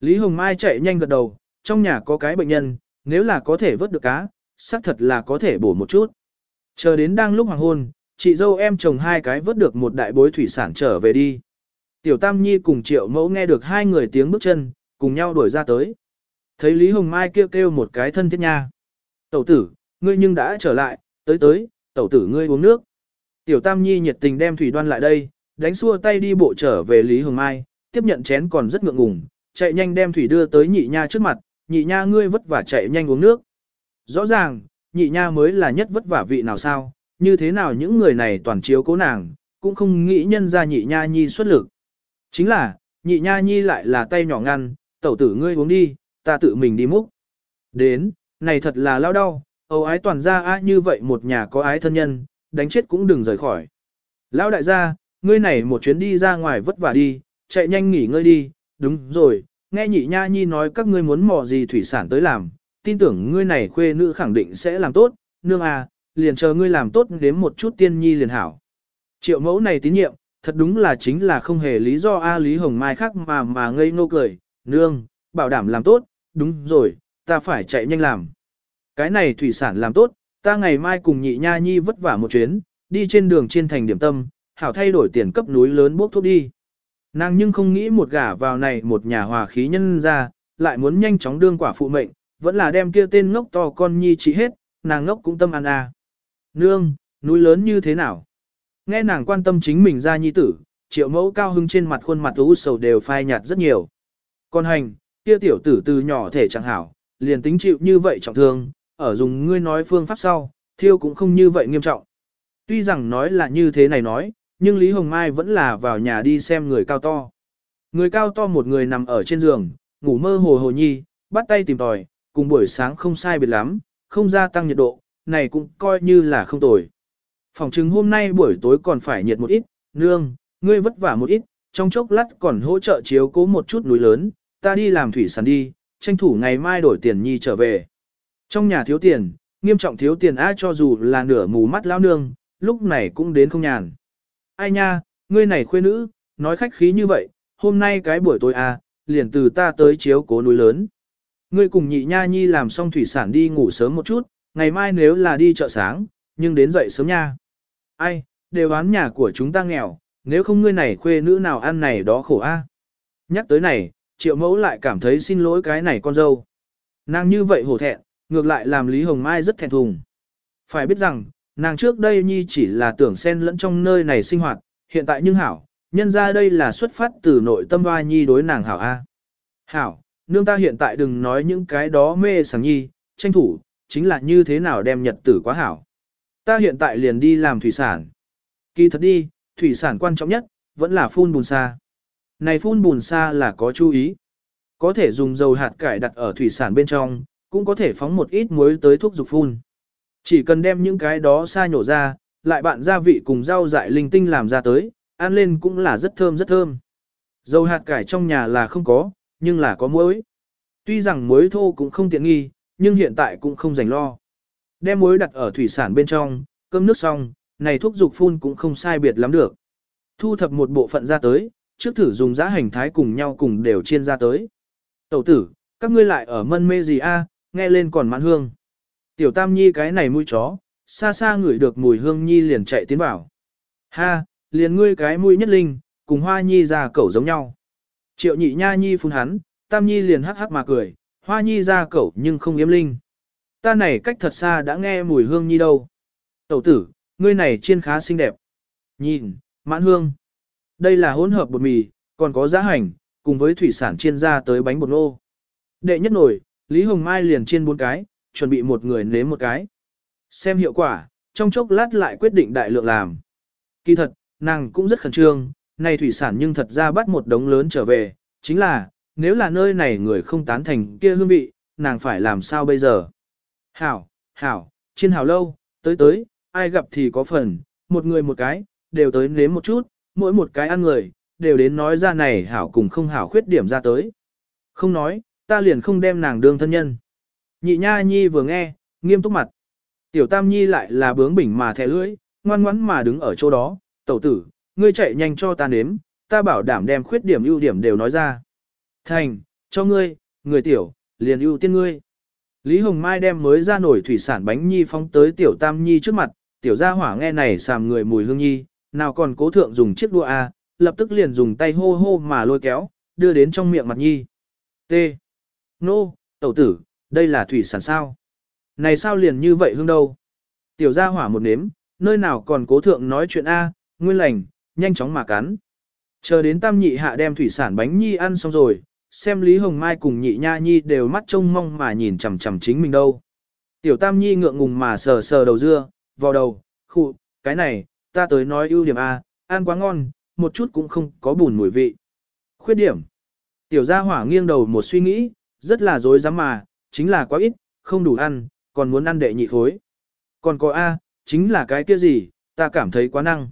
Lý Hồng Mai chạy nhanh gật đầu, trong nhà có cái bệnh nhân, nếu là có thể vớt được cá, xác thật là có thể bổ một chút. Chờ đến đang lúc hoàng hôn, chị dâu em chồng hai cái vớt được một đại bối thủy sản trở về đi. Tiểu Tam Nhi cùng Triệu Mẫu nghe được hai người tiếng bước chân, cùng nhau đuổi ra tới. Thấy Lý Hồng Mai kêu kêu một cái thân thiết nha. Tẩu tử, ngươi nhưng đã trở lại, tới tới, tẩu tử ngươi uống nước. Tiểu Tam Nhi nhiệt tình đem thủy đoan lại đây, đánh xua tay đi bộ trở về Lý Hồng Mai, tiếp nhận chén còn rất ngượng ngùng, chạy nhanh đem thủy đưa tới nhị nha trước mặt, nhị nha ngươi vất vả chạy nhanh uống nước. Rõ ràng, nhị nha mới là nhất vất vả vị nào sao, như thế nào những người này toàn chiếu cố nàng, cũng không nghĩ nhân ra nhị nha nhi xuất lực. Chính là, nhị nha nhi lại là tay nhỏ ngăn, tẩu tử ngươi uống đi, ta tự mình đi múc. Đến, này thật là lao đau, âu ái toàn ra á như vậy một nhà có ái thân nhân, đánh chết cũng đừng rời khỏi. Lão đại gia, ngươi này một chuyến đi ra ngoài vất vả đi, chạy nhanh nghỉ ngơi đi, đúng rồi, nghe nhị nha nhi nói các ngươi muốn mò gì thủy sản tới làm, tin tưởng ngươi này khuê nữ khẳng định sẽ làm tốt, nương à, liền chờ ngươi làm tốt đến một chút tiên nhi liền hảo. Triệu mẫu này tín nhiệm, thật đúng là chính là không hề lý do A Lý Hồng Mai khác mà mà ngây ngô cười, nương, bảo đảm làm tốt, đúng rồi, ta phải chạy nhanh làm. Cái này thủy sản làm tốt, Ta ngày mai cùng nhị nha nhi vất vả một chuyến, đi trên đường trên thành điểm tâm, hảo thay đổi tiền cấp núi lớn bốc thuốc đi. Nàng nhưng không nghĩ một gả vào này một nhà hòa khí nhân ra, lại muốn nhanh chóng đương quả phụ mệnh, vẫn là đem kia tên ngốc to con nhi trị hết, nàng ngốc cũng tâm ăn à. Nương, núi lớn như thế nào? Nghe nàng quan tâm chính mình ra nhi tử, triệu mẫu cao hưng trên mặt khuôn mặt u sầu đều phai nhạt rất nhiều. Con hành, kia tiểu tử từ nhỏ thể chẳng hảo, liền tính chịu như vậy trọng thương, ở dùng ngươi nói phương pháp sau, thiêu cũng không như vậy nghiêm trọng. Tuy rằng nói là như thế này nói, nhưng Lý Hồng Mai vẫn là vào nhà đi xem người cao to. Người cao to một người nằm ở trên giường, ngủ mơ hồ hồ nhi, bắt tay tìm tòi, cùng buổi sáng không sai biệt lắm, không gia tăng nhiệt độ, này cũng coi như là không tồi. Phòng chứng hôm nay buổi tối còn phải nhiệt một ít, nương, ngươi vất vả một ít, trong chốc lát còn hỗ trợ chiếu cố một chút núi lớn, ta đi làm thủy sản đi, tranh thủ ngày mai đổi tiền nhi trở về. Trong nhà thiếu tiền, nghiêm trọng thiếu tiền ai cho dù là nửa mù mắt lao nương, lúc này cũng đến không nhàn. Ai nha, ngươi này khuê nữ, nói khách khí như vậy, hôm nay cái buổi tối à, liền từ ta tới chiếu cố núi lớn. Ngươi cùng nhị nha nhi làm xong thủy sản đi ngủ sớm một chút, ngày mai nếu là đi chợ sáng, nhưng đến dậy sớm nha. Ai, đều oán nhà của chúng ta nghèo, nếu không ngươi này khuê nữ nào ăn này đó khổ a. Nhắc tới này, triệu mẫu lại cảm thấy xin lỗi cái này con dâu. Nàng như vậy hổ thẹn, ngược lại làm Lý Hồng Mai rất thẹn thùng. Phải biết rằng, nàng trước đây nhi chỉ là tưởng xen lẫn trong nơi này sinh hoạt, hiện tại nhưng hảo, nhân ra đây là xuất phát từ nội tâm hoa nhi đối nàng hảo A. Hảo, nương ta hiện tại đừng nói những cái đó mê sảng nhi, tranh thủ, chính là như thế nào đem nhật tử quá hảo. Ta hiện tại liền đi làm thủy sản. Kỳ thật đi, thủy sản quan trọng nhất, vẫn là phun bùn xa. Này phun bùn sa là có chú ý. Có thể dùng dầu hạt cải đặt ở thủy sản bên trong, cũng có thể phóng một ít muối tới thuốc dục phun. Chỉ cần đem những cái đó sa nhổ ra, lại bạn gia vị cùng rau dại linh tinh làm ra tới, ăn lên cũng là rất thơm rất thơm. Dầu hạt cải trong nhà là không có, nhưng là có muối. Tuy rằng muối thô cũng không tiện nghi, nhưng hiện tại cũng không dành lo. Đem muối đặt ở thủy sản bên trong, cơm nước xong, này thuốc dục phun cũng không sai biệt lắm được. Thu thập một bộ phận ra tới, trước thử dùng giá hành thái cùng nhau cùng đều chiên ra tới. Tẩu tử, các ngươi lại ở mân mê gì a? À, nghe lên còn mãn hương. Tiểu tam nhi cái này mũi chó, xa xa ngửi được mùi hương nhi liền chạy tiến vào. Ha, liền ngươi cái mũi nhất linh, cùng hoa nhi ra cẩu giống nhau. Triệu nhị nha nhi phun hắn, tam nhi liền hắc hắc mà cười, hoa nhi ra cẩu nhưng không yếm linh. Ta này cách thật xa đã nghe mùi hương nhi đâu. Tẩu tử, ngươi này chiên khá xinh đẹp. Nhìn, mãn hương. Đây là hỗn hợp bột mì, còn có giá hành, cùng với thủy sản chiên ra tới bánh bột nô. Đệ nhất nổi, Lý Hồng Mai liền chiên bốn cái, chuẩn bị một người nếm một cái. Xem hiệu quả, trong chốc lát lại quyết định đại lượng làm. Kỳ thật, nàng cũng rất khẩn trương, này thủy sản nhưng thật ra bắt một đống lớn trở về, chính là, nếu là nơi này người không tán thành kia hương vị, nàng phải làm sao bây giờ? Hảo, hảo, chiên hảo lâu, tới tới, ai gặp thì có phần, một người một cái, đều tới nếm một chút, mỗi một cái ăn người, đều đến nói ra này hảo cùng không hảo khuyết điểm ra tới. Không nói, ta liền không đem nàng đương thân nhân. Nhị nha nhi vừa nghe, nghiêm túc mặt. Tiểu tam nhi lại là bướng bỉnh mà thẻ lưỡi, ngoan ngoãn mà đứng ở chỗ đó, tẩu tử, ngươi chạy nhanh cho ta nếm, ta bảo đảm đem khuyết điểm ưu điểm đều nói ra. Thành, cho ngươi, người tiểu, liền ưu tiên ngươi. Lý Hồng Mai đem mới ra nổi thủy sản bánh nhi phóng tới tiểu tam nhi trước mặt, tiểu gia hỏa nghe này sàm người mùi hương nhi, nào còn cố thượng dùng chiếc đua A, à, lập tức liền dùng tay hô hô mà lôi kéo, đưa đến trong miệng mặt nhi. T. Nô, no, tẩu tử, đây là thủy sản sao? Này sao liền như vậy hương đâu? Tiểu gia hỏa một nếm, nơi nào còn cố thượng nói chuyện A, nguyên lành, nhanh chóng mà cắn. Chờ đến tam nhị hạ đem thủy sản bánh nhi ăn xong rồi, xem Lý Hồng Mai cùng nhị nha nhi đều mắt trông mong mà nhìn chằm chằm chính mình đâu. Tiểu tam nhi ngượng ngùng mà sờ sờ đầu dưa, vào đầu, khụ, cái này, ta tới nói ưu điểm A, ăn quá ngon, một chút cũng không có bùn mùi vị. Khuyết điểm. Tiểu gia hỏa nghiêng đầu một suy nghĩ, rất là dối dám mà, chính là quá ít, không đủ ăn, còn muốn ăn đệ nhị khối. Còn có A, chính là cái kia gì, ta cảm thấy quá năng.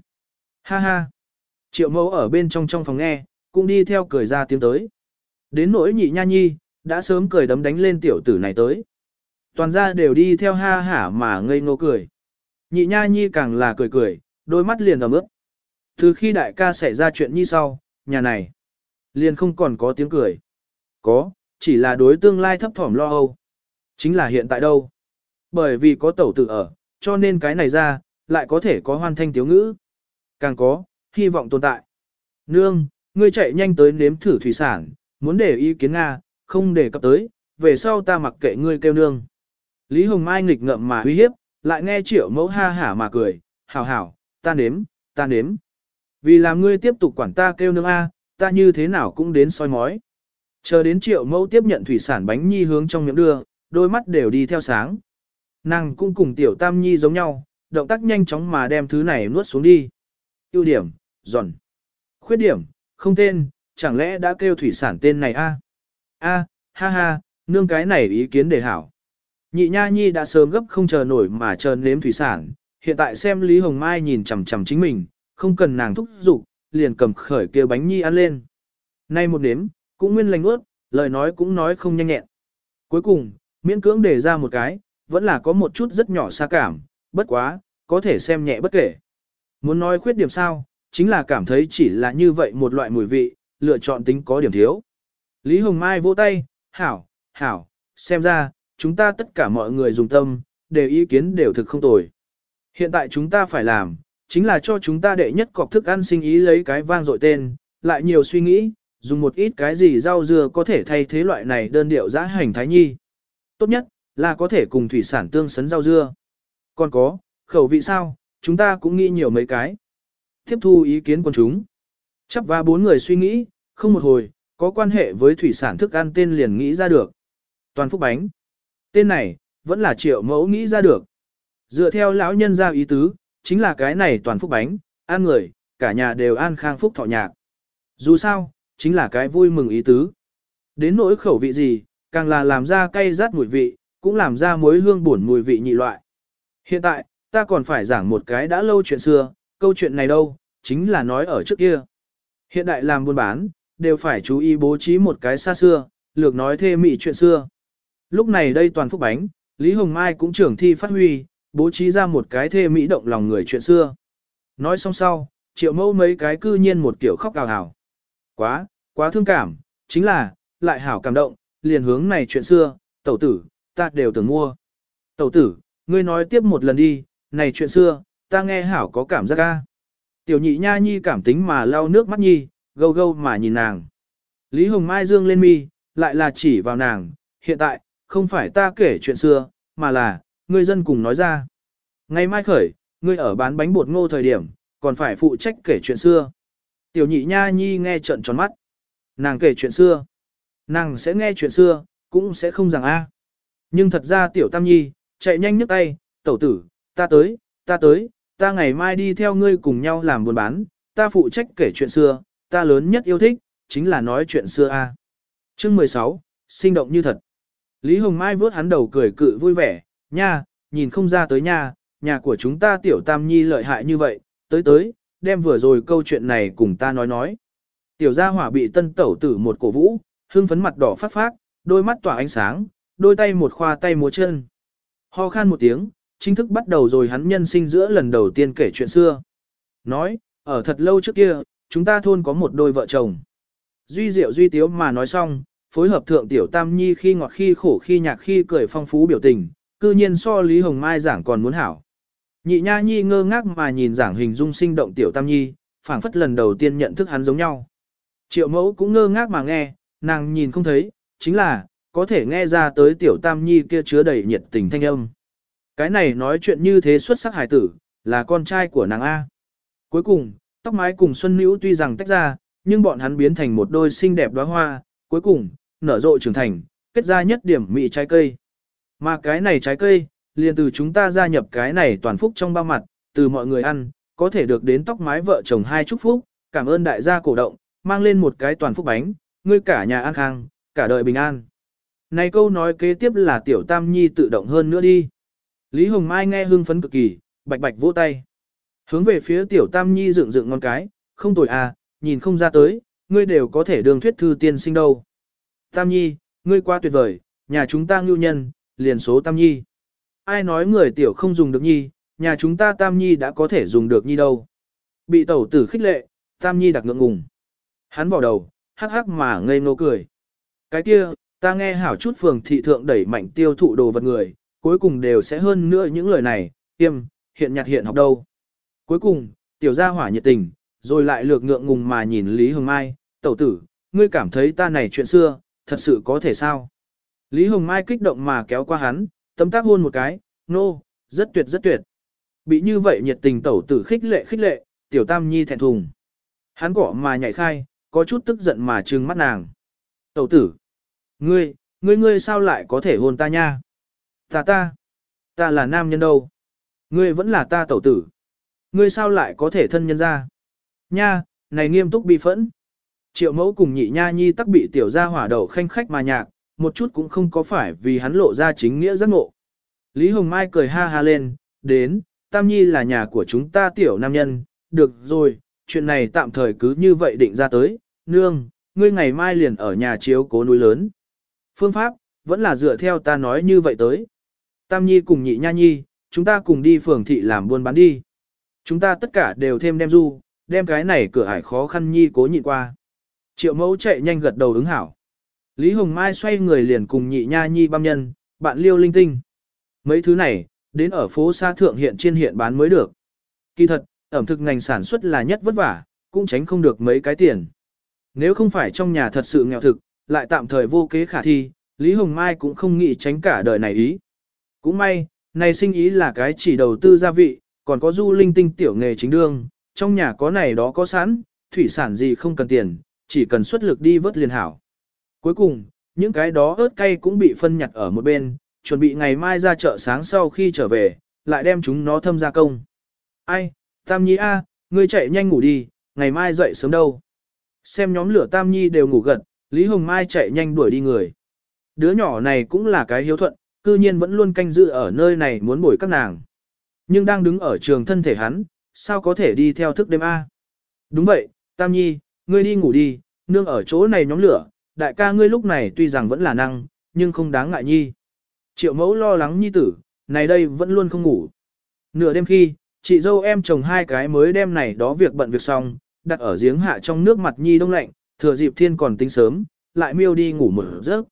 Ha ha. Triệu mẫu ở bên trong trong phòng nghe, cũng đi theo cười ra tiếng tới. Đến nỗi nhị nha nhi, đã sớm cười đấm đánh lên tiểu tử này tới. Toàn ra đều đi theo ha hả mà ngây ngô cười. Nhị nha nhi càng là cười cười, đôi mắt liền ấm ướt. Từ khi đại ca xảy ra chuyện như sau, nhà này, liền không còn có tiếng cười. Có, chỉ là đối tương lai thấp thỏm lo âu. Chính là hiện tại đâu. Bởi vì có tẩu tử ở, cho nên cái này ra, lại có thể có hoàn thanh tiếu ngữ. Càng có, hy vọng tồn tại. Nương, ngươi chạy nhanh tới nếm thử thủy sản, muốn để ý kiến Nga, không để cập tới, về sau ta mặc kệ ngươi kêu nương. Lý Hồng Mai nghịch ngợm mà uy hiếp, lại nghe triệu mẫu ha hả mà cười, hảo hảo, ta nếm, ta nếm. Vì làm ngươi tiếp tục quản ta kêu nương A, ta như thế nào cũng đến soi mói. Chờ đến triệu mẫu tiếp nhận thủy sản bánh nhi hướng trong miệng đưa, đôi mắt đều đi theo sáng. Nàng cũng cùng tiểu tam nhi giống nhau, động tác nhanh chóng mà đem thứ này nuốt xuống đi. ưu điểm, giòn. Khuyết điểm, không tên, chẳng lẽ đã kêu thủy sản tên này a? A, ha ha, nương cái này ý kiến đề hảo. Nhị nha nhi đã sớm gấp không chờ nổi mà chờ nếm thủy sản, hiện tại xem Lý Hồng Mai nhìn chằm chằm chính mình, không cần nàng thúc giục, liền cầm khởi kia bánh nhi ăn lên. Nay một nếm, cũng nguyên lành ướt, lời nói cũng nói không nhanh nhẹn. Cuối cùng, miễn cưỡng đề ra một cái, vẫn là có một chút rất nhỏ xa cảm, bất quá, có thể xem nhẹ bất kể. Muốn nói khuyết điểm sao, chính là cảm thấy chỉ là như vậy một loại mùi vị, lựa chọn tính có điểm thiếu. Lý Hồng Mai vỗ tay, hảo, hảo, xem ra, chúng ta tất cả mọi người dùng tâm, đều ý kiến đều thực không tồi. Hiện tại chúng ta phải làm, chính là cho chúng ta đệ nhất cọc thức ăn sinh ý lấy cái vang dội tên, lại nhiều suy nghĩ, dùng một ít cái gì rau dưa có thể thay thế loại này đơn điệu giã hành thái nhi. Tốt nhất, là có thể cùng thủy sản tương sấn rau dưa. Còn có, khẩu vị sao, chúng ta cũng nghĩ nhiều mấy cái. Tiếp thu ý kiến của chúng. Chấp và bốn người suy nghĩ, không một hồi, có quan hệ với thủy sản thức ăn tên liền nghĩ ra được. Toàn phúc bánh. Tên này, vẫn là triệu mẫu nghĩ ra được. Dựa theo lão nhân ra ý tứ, chính là cái này toàn phúc bánh, ăn người, cả nhà đều an khang phúc thọ nhạc. Dù sao, chính là cái vui mừng ý tứ. Đến nỗi khẩu vị gì, càng là làm ra cay rát mùi vị, cũng làm ra muối hương buồn mùi vị nhị loại. Hiện tại, ta còn phải giảng một cái đã lâu chuyện xưa, câu chuyện này đâu, chính là nói ở trước kia. Hiện đại làm buôn bán, đều phải chú ý bố trí một cái xa xưa, lược nói thê mị chuyện xưa. Lúc này đây toàn phúc bánh, Lý Hồng Mai cũng trưởng thi phát huy, bố trí ra một cái thê mỹ động lòng người chuyện xưa. Nói xong sau, triệu mẫu mấy cái cư nhiên một kiểu khóc ào hào. Quá, quá thương cảm, chính là, lại hảo cảm động, liền hướng này chuyện xưa, tẩu tử, ta đều tưởng mua. Tẩu tử, ngươi nói tiếp một lần đi, này chuyện xưa, ta nghe hảo có cảm giác ca. Tiểu nhị nha nhi cảm tính mà lau nước mắt nhi, gâu gâu mà nhìn nàng. Lý Hồng Mai dương lên mi, lại là chỉ vào nàng, hiện tại, không phải ta kể chuyện xưa, mà là, ngươi dân cùng nói ra. Ngày mai khởi, ngươi ở bán bánh bột ngô thời điểm, còn phải phụ trách kể chuyện xưa. Tiểu nhị nha nhi nghe trận tròn mắt. Nàng kể chuyện xưa. Nàng sẽ nghe chuyện xưa, cũng sẽ không rằng a. Nhưng thật ra tiểu tam nhi, chạy nhanh nhấc tay, tẩu tử, ta tới, ta tới, ta ngày mai đi theo ngươi cùng nhau làm buôn bán, ta phụ trách kể chuyện xưa, ta lớn nhất yêu thích, chính là nói chuyện xưa a. Chương 16, sinh động như thật. Lý Hồng Mai vớt hắn đầu cười cự vui vẻ, nha, nhìn không ra tới nha, nhà của chúng ta tiểu tam nhi lợi hại như vậy, tới tới, đem vừa rồi câu chuyện này cùng ta nói nói. Tiểu gia hỏa bị tân tẩu tử một cổ vũ, hương phấn mặt đỏ phát phát, đôi mắt tỏa ánh sáng, đôi tay một khoa tay múa chân. Ho khan một tiếng, chính thức bắt đầu rồi hắn nhân sinh giữa lần đầu tiên kể chuyện xưa. Nói, ở thật lâu trước kia, chúng ta thôn có một đôi vợ chồng. Duy diệu duy tiếu mà nói xong, phối hợp thượng tiểu tam nhi khi ngọt khi khổ khi nhạc khi cười phong phú biểu tình, cư nhiên so Lý Hồng Mai giảng còn muốn hảo. Nhị nha nhi ngơ ngác mà nhìn giảng hình dung sinh động tiểu tam nhi, phảng phất lần đầu tiên nhận thức hắn giống nhau. Triệu mẫu cũng ngơ ngác mà nghe, nàng nhìn không thấy, chính là, có thể nghe ra tới tiểu tam nhi kia chứa đầy nhiệt tình thanh âm. Cái này nói chuyện như thế xuất sắc hải tử, là con trai của nàng A. Cuối cùng, tóc mái cùng Xuân Nữ tuy rằng tách ra, nhưng bọn hắn biến thành một đôi xinh đẹp đóa hoa, cuối cùng, nở rộ trưởng thành, kết ra nhất điểm mị trái cây. Mà cái này trái cây, liền từ chúng ta gia nhập cái này toàn phúc trong ba mặt, từ mọi người ăn, có thể được đến tóc mái vợ chồng hai chúc phúc, cảm ơn đại gia cổ động, mang lên một cái toàn phúc bánh, ngươi cả nhà an khang, cả đời bình an. Này câu nói kế tiếp là tiểu tam nhi tự động hơn nữa đi. Lý Hồng Mai nghe hưng phấn cực kỳ, bạch bạch vỗ tay. Hướng về phía tiểu tam nhi dựng dựng ngon cái, không tồi à, nhìn không ra tới, ngươi đều có thể đường thuyết thư tiên sinh đâu. Tam nhi, ngươi qua tuyệt vời, nhà chúng ta ngưu nhân, liền số tam nhi. Ai nói người tiểu không dùng được nhi, nhà chúng ta tam nhi đã có thể dùng được nhi đâu. Bị tẩu tử khích lệ, tam nhi đặc ngượng ngùng. Hắn vào đầu, hắc hắc mà ngây ngô cười. Cái kia, ta nghe hảo chút phường thị thượng đẩy mạnh tiêu thụ đồ vật người, cuối cùng đều sẽ hơn nữa những lời này, tiêm, hiện nhặt hiện học đâu. Cuối cùng, tiểu gia hỏa nhiệt tình, rồi lại lược ngượng ngùng mà nhìn Lý Hồng Mai, tẩu tử, ngươi cảm thấy ta này chuyện xưa, thật sự có thể sao? Lý Hồng Mai kích động mà kéo qua hắn, tấm tác hôn một cái, nô, no, rất tuyệt rất tuyệt. Bị như vậy nhiệt tình tẩu tử khích lệ khích lệ, tiểu tam nhi thẹn thùng. Hắn gõ mà nhảy khai, có chút tức giận mà trừng mắt nàng. Tẩu tử, ngươi, ngươi ngươi sao lại có thể hôn ta nha? Ta ta, ta là nam nhân đâu? Ngươi vẫn là ta tẩu tử. Ngươi sao lại có thể thân nhân ra? Nha, này nghiêm túc bi phẫn. Triệu mẫu cùng nhị nha nhi tắc bị tiểu gia hỏa đầu khanh khách mà nhạc, một chút cũng không có phải vì hắn lộ ra chính nghĩa giác ngộ. Lý Hồng Mai cười ha ha lên, đến, Tam Nhi là nhà của chúng ta tiểu nam nhân, được rồi, chuyện này tạm thời cứ như vậy định ra tới, nương, ngươi ngày mai liền ở nhà chiếu cố núi lớn. Phương pháp, vẫn là dựa theo ta nói như vậy tới. Tam Nhi cùng nhị nha nhi, chúng ta cùng đi phường thị làm buôn bán đi. Chúng ta tất cả đều thêm đem du, đem cái này cửa ải khó khăn nhi cố nhịn qua. Triệu mẫu chạy nhanh gật đầu ứng hảo. Lý Hồng Mai xoay người liền cùng nhị nha nhi băm nhân, bạn liêu linh tinh. Mấy thứ này, đến ở phố xa thượng hiện trên hiện bán mới được. Kỳ thật, ẩm thực ngành sản xuất là nhất vất vả, cũng tránh không được mấy cái tiền. Nếu không phải trong nhà thật sự nghèo thực, lại tạm thời vô kế khả thi, Lý Hồng Mai cũng không nghĩ tránh cả đời này ý. Cũng may, này sinh ý là cái chỉ đầu tư gia vị, còn có du linh tinh tiểu nghề chính đương, trong nhà có này đó có sẵn, thủy sản gì không cần tiền, chỉ cần xuất lực đi vớt liền hảo. Cuối cùng, những cái đó ớt cay cũng bị phân nhặt ở một bên, chuẩn bị ngày mai ra chợ sáng sau khi trở về, lại đem chúng nó thâm gia công. Ai, Tam Nhi A, ngươi chạy nhanh ngủ đi, ngày mai dậy sớm đâu. Xem nhóm lửa Tam Nhi đều ngủ gật, Lý Hồng Mai chạy nhanh đuổi đi người. Đứa nhỏ này cũng là cái hiếu thuận, cư nhiên vẫn luôn canh giữ ở nơi này muốn bồi các nàng. Nhưng đang đứng ở trường thân thể hắn, sao có thể đi theo thức đêm A. Đúng vậy, Tam Nhi, ngươi đi ngủ đi, nương ở chỗ này nhóm lửa, đại ca ngươi lúc này tuy rằng vẫn là năng, nhưng không đáng ngại nhi. Triệu mẫu lo lắng nhi tử, này đây vẫn luôn không ngủ. Nửa đêm khi, chị dâu em chồng hai cái mới đem này đó việc bận việc xong, đặt ở giếng hạ trong nước mặt nhi đông lạnh, thừa dịp thiên còn tính sớm, lại miêu đi ngủ một giấc.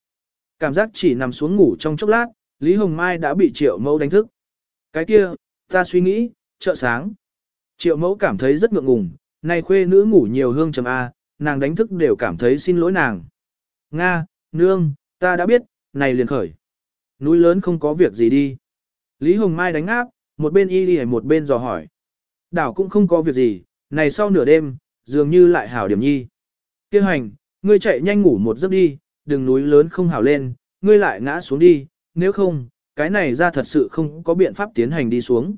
Cảm giác chỉ nằm xuống ngủ trong chốc lát, Lý Hồng Mai đã bị triệu mẫu đánh thức. Cái kia, ta suy nghĩ, chợ sáng. Triệu mẫu cảm thấy rất ngượng ngùng, này khuê nữ ngủ nhiều hương trầm A, nàng đánh thức đều cảm thấy xin lỗi nàng. Nga, nương, ta đã biết, này liền khởi. Núi lớn không có việc gì đi. Lý Hồng Mai đánh áp, một bên y đi một bên dò hỏi. Đảo cũng không có việc gì, này sau nửa đêm, dường như lại hảo điểm nhi. Kêu hành, ngươi chạy nhanh ngủ một giấc đi, đừng núi lớn không hảo lên, ngươi lại ngã xuống đi, nếu không, cái này ra thật sự không có biện pháp tiến hành đi xuống.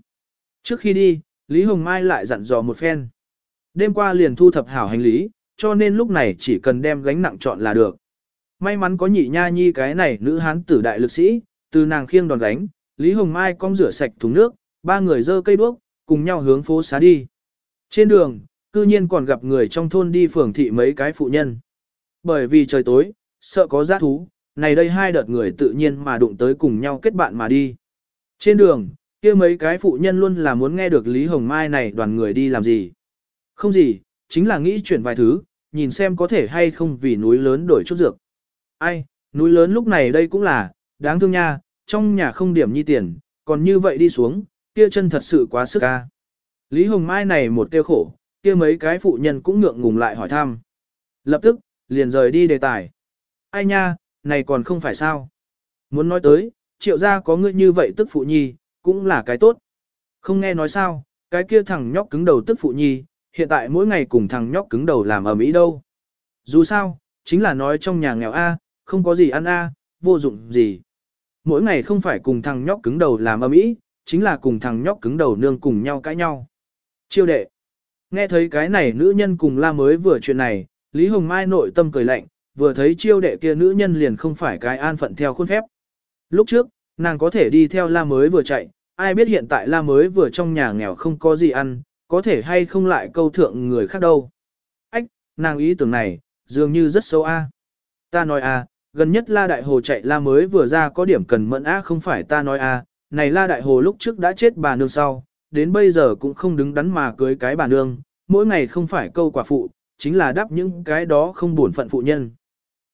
Trước khi đi, Lý Hồng Mai lại dặn dò một phen. Đêm qua liền thu thập hảo hành lý, cho nên lúc này chỉ cần đem gánh nặng chọn là được. May mắn có nhị nha nhi cái này nữ hán tử đại lực sĩ, từ nàng khiêng đòn gánh, Lý Hồng Mai cong rửa sạch thùng nước, ba người dơ cây đuốc, cùng nhau hướng phố xá đi. Trên đường, cư nhiên còn gặp người trong thôn đi phường thị mấy cái phụ nhân. Bởi vì trời tối, sợ có giát thú, này đây hai đợt người tự nhiên mà đụng tới cùng nhau kết bạn mà đi. Trên đường, kia mấy cái phụ nhân luôn là muốn nghe được Lý Hồng Mai này đoàn người đi làm gì. Không gì, chính là nghĩ chuyển vài thứ, nhìn xem có thể hay không vì núi lớn đổi chút dược. Ai, núi lớn lúc này đây cũng là, đáng thương nha, trong nhà không điểm nhi tiền, còn như vậy đi xuống, kia chân thật sự quá sức ca. Lý Hồng Mai này một tiêu khổ, kia mấy cái phụ nhân cũng ngượng ngùng lại hỏi thăm. Lập tức, liền rời đi đề tài. Ai nha, này còn không phải sao. Muốn nói tới, triệu gia có ngươi như vậy tức phụ nhi, cũng là cái tốt. Không nghe nói sao, cái kia thằng nhóc cứng đầu tức phụ nhi, hiện tại mỗi ngày cùng thằng nhóc cứng đầu làm ở Mỹ đâu. Dù sao, chính là nói trong nhà nghèo A, không có gì ăn A, vô dụng gì. Mỗi ngày không phải cùng thằng nhóc cứng đầu làm âm Mỹ, chính là cùng thằng nhóc cứng đầu nương cùng nhau cãi nhau. Chiêu đệ. Nghe thấy cái này nữ nhân cùng la mới vừa chuyện này, Lý Hồng Mai nội tâm cười lạnh, vừa thấy chiêu đệ kia nữ nhân liền không phải cái an phận theo khuôn phép. Lúc trước, nàng có thể đi theo la mới vừa chạy, ai biết hiện tại la mới vừa trong nhà nghèo không có gì ăn, có thể hay không lại câu thượng người khác đâu. Ách, nàng ý tưởng này, dường như rất sâu a. Ta nói a, gần nhất la đại hồ chạy la mới vừa ra có điểm cần mẫn a không phải ta nói a, này la đại hồ lúc trước đã chết bà nương sau, đến bây giờ cũng không đứng đắn mà cưới cái bà nương, mỗi ngày không phải câu quả phụ, chính là đáp những cái đó không buồn phận phụ nhân.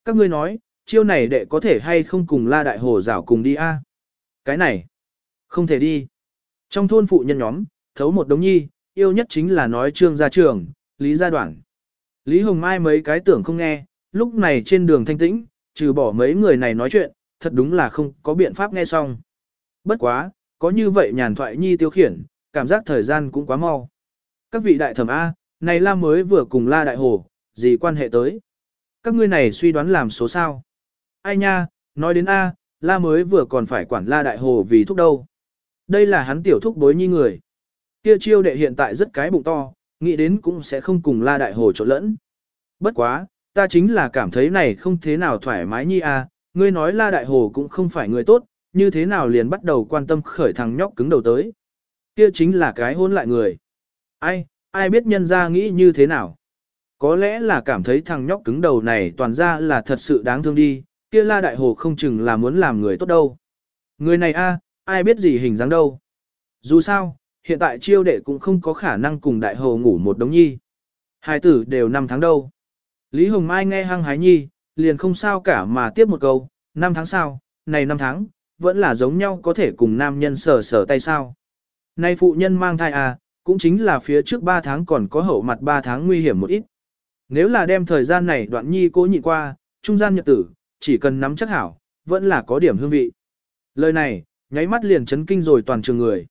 Các ngươi nói, chiêu này đệ có thể hay không cùng la đại hồ rảo cùng đi a? Cái này, không thể đi. Trong thôn phụ nhân nhóm, thấu một đống nhi, yêu nhất chính là nói trương gia trường, lý gia đoạn. Lý Hồng Mai mấy cái tưởng không nghe, lúc này trên đường thanh tĩnh, trừ bỏ mấy người này nói chuyện, thật đúng là không có biện pháp nghe xong. Bất quá, có như vậy nhàn thoại nhi tiêu khiển, cảm giác thời gian cũng quá mau. Các vị đại thẩm A, này la mới vừa cùng la đại hồ, gì quan hệ tới? Các ngươi này suy đoán làm số sao? Ai nha, nói đến A, la mới vừa còn phải quản la đại hồ vì thúc đâu. Đây là hắn tiểu thúc bối nhi người. Kia chiêu đệ hiện tại rất cái bụng to, nghĩ đến cũng sẽ không cùng la đại hồ trộn lẫn. Bất quá, ta chính là cảm thấy này không thế nào thoải mái nhi a. ngươi nói la đại hồ cũng không phải người tốt, như thế nào liền bắt đầu quan tâm khởi thằng nhóc cứng đầu tới. Kia chính là cái hôn lại người. Ai, ai biết nhân ra nghĩ như thế nào. Có lẽ là cảm thấy thằng nhóc cứng đầu này toàn ra là thật sự đáng thương đi, kia la đại hồ không chừng là muốn làm người tốt đâu. Người này a, ai biết gì hình dáng đâu. Dù sao, hiện tại chiêu đệ cũng không có khả năng cùng đại hồ ngủ một đống nhi. Hai tử đều năm tháng đâu. Lý Hồng Mai nghe hăng hái nhi, liền không sao cả mà tiếp một câu, năm tháng sao, này năm tháng, vẫn là giống nhau có thể cùng nam nhân sờ sờ tay sao. Này phụ nhân mang thai à, cũng chính là phía trước 3 tháng còn có hậu mặt 3 tháng nguy hiểm một ít. Nếu là đem thời gian này đoạn nhi cố nhịn qua, trung gian nhật tử, chỉ cần nắm chắc hảo, vẫn là có điểm hương vị. Lời này, nháy mắt liền chấn kinh rồi toàn trường người.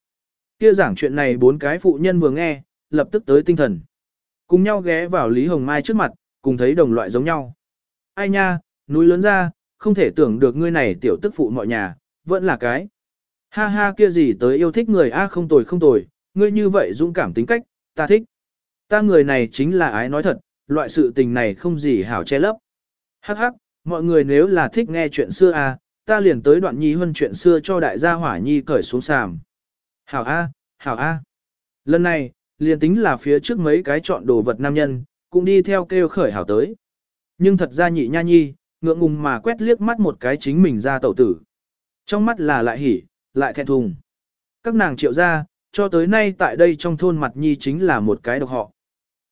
Kia giảng chuyện này bốn cái phụ nhân vừa nghe, lập tức tới tinh thần. Cùng nhau ghé vào Lý Hồng Mai trước mặt, cùng thấy đồng loại giống nhau. Ai nha, núi lớn ra, không thể tưởng được ngươi này tiểu tức phụ mọi nhà, vẫn là cái. Ha ha kia gì tới yêu thích người a không tồi không tồi, ngươi như vậy dũng cảm tính cách, ta thích. Ta người này chính là ái nói thật, loại sự tình này không gì hảo che lấp. Hắc hắc, mọi người nếu là thích nghe chuyện xưa a, ta liền tới đoạn nhi hơn chuyện xưa cho đại gia hỏa nhi cởi xuống sàm. Hảo A, hảo A. Lần này, liền tính là phía trước mấy cái chọn đồ vật nam nhân, cũng đi theo kêu khởi hảo tới. Nhưng thật ra nhị nha nhi, ngượng ngùng mà quét liếc mắt một cái chính mình ra tẩu tử. Trong mắt là lại hỉ, lại thẹn thùng. Các nàng triệu ra, cho tới nay tại đây trong thôn mặt nhi chính là một cái độc họ.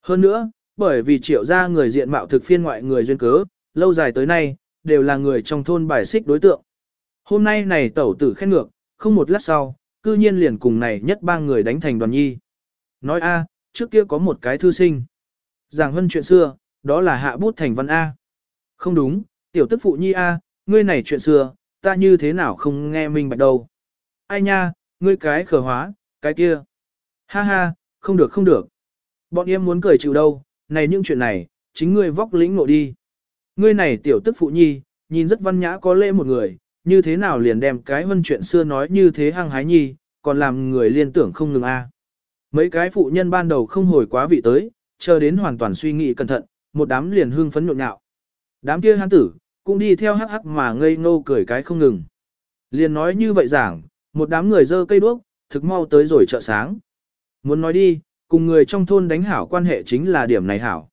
Hơn nữa, bởi vì triệu ra người diện mạo thực phiên ngoại người duyên cớ, lâu dài tới nay, đều là người trong thôn bài xích đối tượng. Hôm nay này tẩu tử khen ngược, không một lát sau, cư nhiên liền cùng này nhất ba người đánh thành đoàn nhi. Nói a, trước kia có một cái thư sinh. Giảng hơn chuyện xưa, đó là hạ bút thành văn A. Không đúng, tiểu tức phụ nhi A, ngươi này chuyện xưa, ta như thế nào không nghe minh bạch đâu. Ai nha, ngươi cái khờ hóa, cái kia. Ha ha, không được không được. Bọn em muốn cười chịu đâu, này những chuyện này, chính ngươi vóc lĩnh nội đi. Ngươi này tiểu tức phụ nhi, nhìn rất văn nhã có lễ một người, như thế nào liền đem cái vân chuyện xưa nói như thế hăng hái nhi, còn làm người liên tưởng không ngừng a. Mấy cái phụ nhân ban đầu không hồi quá vị tới, chờ đến hoàn toàn suy nghĩ cẩn thận, một đám liền hưng phấn nhộn nhạo. Đám kia hán tử, cũng đi theo hắc hắc mà ngây ngô cười cái không ngừng. Liền nói như vậy giảng, một đám người dơ cây đuốc, thực mau tới rồi chợ sáng. Muốn nói đi, cùng người trong thôn đánh hảo quan hệ chính là điểm này hảo.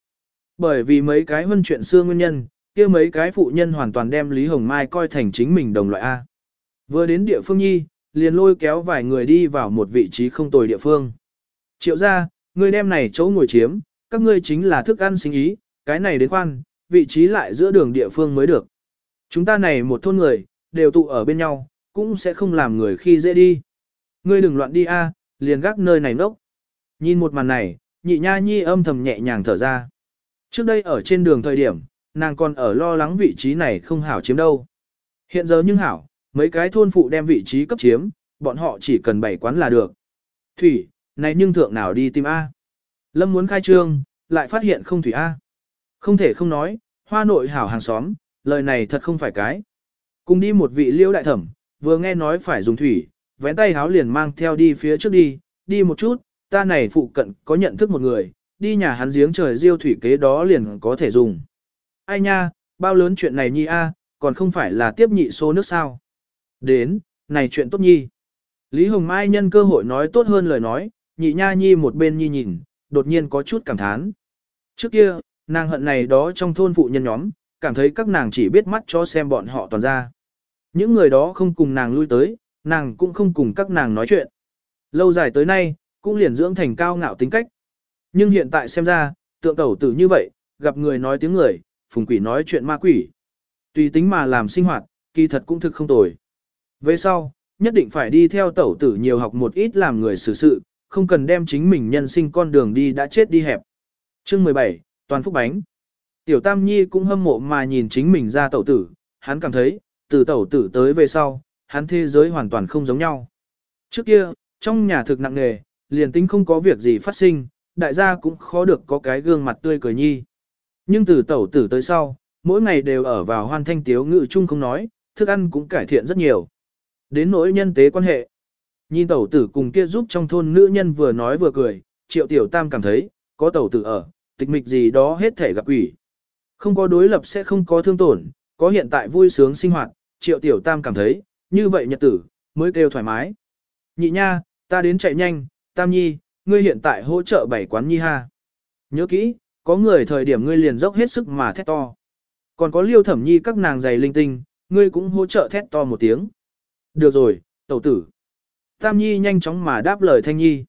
Bởi vì mấy cái vân chuyện xưa nguyên nhân, kia mấy cái phụ nhân hoàn toàn đem Lý Hồng Mai coi thành chính mình đồng loại A. Vừa đến địa phương nhi, liền lôi kéo vài người đi vào một vị trí không tồi địa phương. Triệu ra, người đem này chỗ ngồi chiếm, các ngươi chính là thức ăn sinh ý, cái này đến khoan, vị trí lại giữa đường địa phương mới được. Chúng ta này một thôn người, đều tụ ở bên nhau, cũng sẽ không làm người khi dễ đi. Ngươi đừng loạn đi a, liền gác nơi này nốc. Nhìn một màn này, nhị nha nhi âm thầm nhẹ nhàng thở ra. Trước đây ở trên đường thời điểm, nàng còn ở lo lắng vị trí này không hảo chiếm đâu. Hiện giờ nhưng hảo, mấy cái thôn phụ đem vị trí cấp chiếm, bọn họ chỉ cần bảy quán là được. Thủy, này nhưng thượng nào đi tìm A. Lâm muốn khai trương, lại phát hiện không thủy A. Không thể không nói, hoa nội hảo hàng xóm, lời này thật không phải cái. Cùng đi một vị liêu đại thẩm, vừa nghe nói phải dùng thủy, vén tay háo liền mang theo đi phía trước đi, đi một chút, ta này phụ cận có nhận thức một người, đi nhà hắn giếng trời diêu thủy kế đó liền có thể dùng. Ai nha, bao lớn chuyện này nhi a, còn không phải là tiếp nhị số nước sao. Đến, này chuyện tốt nhi. Lý Hồng Mai nhân cơ hội nói tốt hơn lời nói, nhị nha nhi một bên nhi nhìn, đột nhiên có chút cảm thán. Trước kia, nàng hận này đó trong thôn phụ nhân nhóm, cảm thấy các nàng chỉ biết mắt cho xem bọn họ toàn ra. Những người đó không cùng nàng lui tới, nàng cũng không cùng các nàng nói chuyện. Lâu dài tới nay, cũng liền dưỡng thành cao ngạo tính cách. Nhưng hiện tại xem ra, tượng tẩu tử như vậy, gặp người nói tiếng người, phùng quỷ nói chuyện ma quỷ. Tùy tính mà làm sinh hoạt, kỳ thật cũng thực không tồi. Về sau, nhất định phải đi theo tẩu tử nhiều học một ít làm người xử sự, không cần đem chính mình nhân sinh con đường đi đã chết đi hẹp. Chương 17, Toàn Phúc Bánh Tiểu Tam Nhi cũng hâm mộ mà nhìn chính mình ra tẩu tử, hắn cảm thấy, từ tẩu tử tới về sau, hắn thế giới hoàn toàn không giống nhau. Trước kia, trong nhà thực nặng nghề, liền tính không có việc gì phát sinh, đại gia cũng khó được có cái gương mặt tươi cười nhi. Nhưng từ tẩu tử tới sau, mỗi ngày đều ở vào hoan thanh tiếu ngự chung không nói, thức ăn cũng cải thiện rất nhiều. Đến nỗi nhân tế quan hệ. Nhìn tẩu tử cùng kia giúp trong thôn nữ nhân vừa nói vừa cười, triệu tiểu tam cảm thấy, có tẩu tử ở, tịch mịch gì đó hết thể gặp quỷ. Không có đối lập sẽ không có thương tổn, có hiện tại vui sướng sinh hoạt, triệu tiểu tam cảm thấy, như vậy nhật tử, mới kêu thoải mái. Nhị nha, ta đến chạy nhanh, tam nhi, ngươi hiện tại hỗ trợ bảy quán nhi ha. Nhớ kỹ, có người thời điểm ngươi liền dốc hết sức mà thét to. Còn có liêu thẩm nhi các nàng giày linh tinh, ngươi cũng hỗ trợ thét to một tiếng. Được rồi, tẩu tử. Tam nhi nhanh chóng mà đáp lời thanh nhi.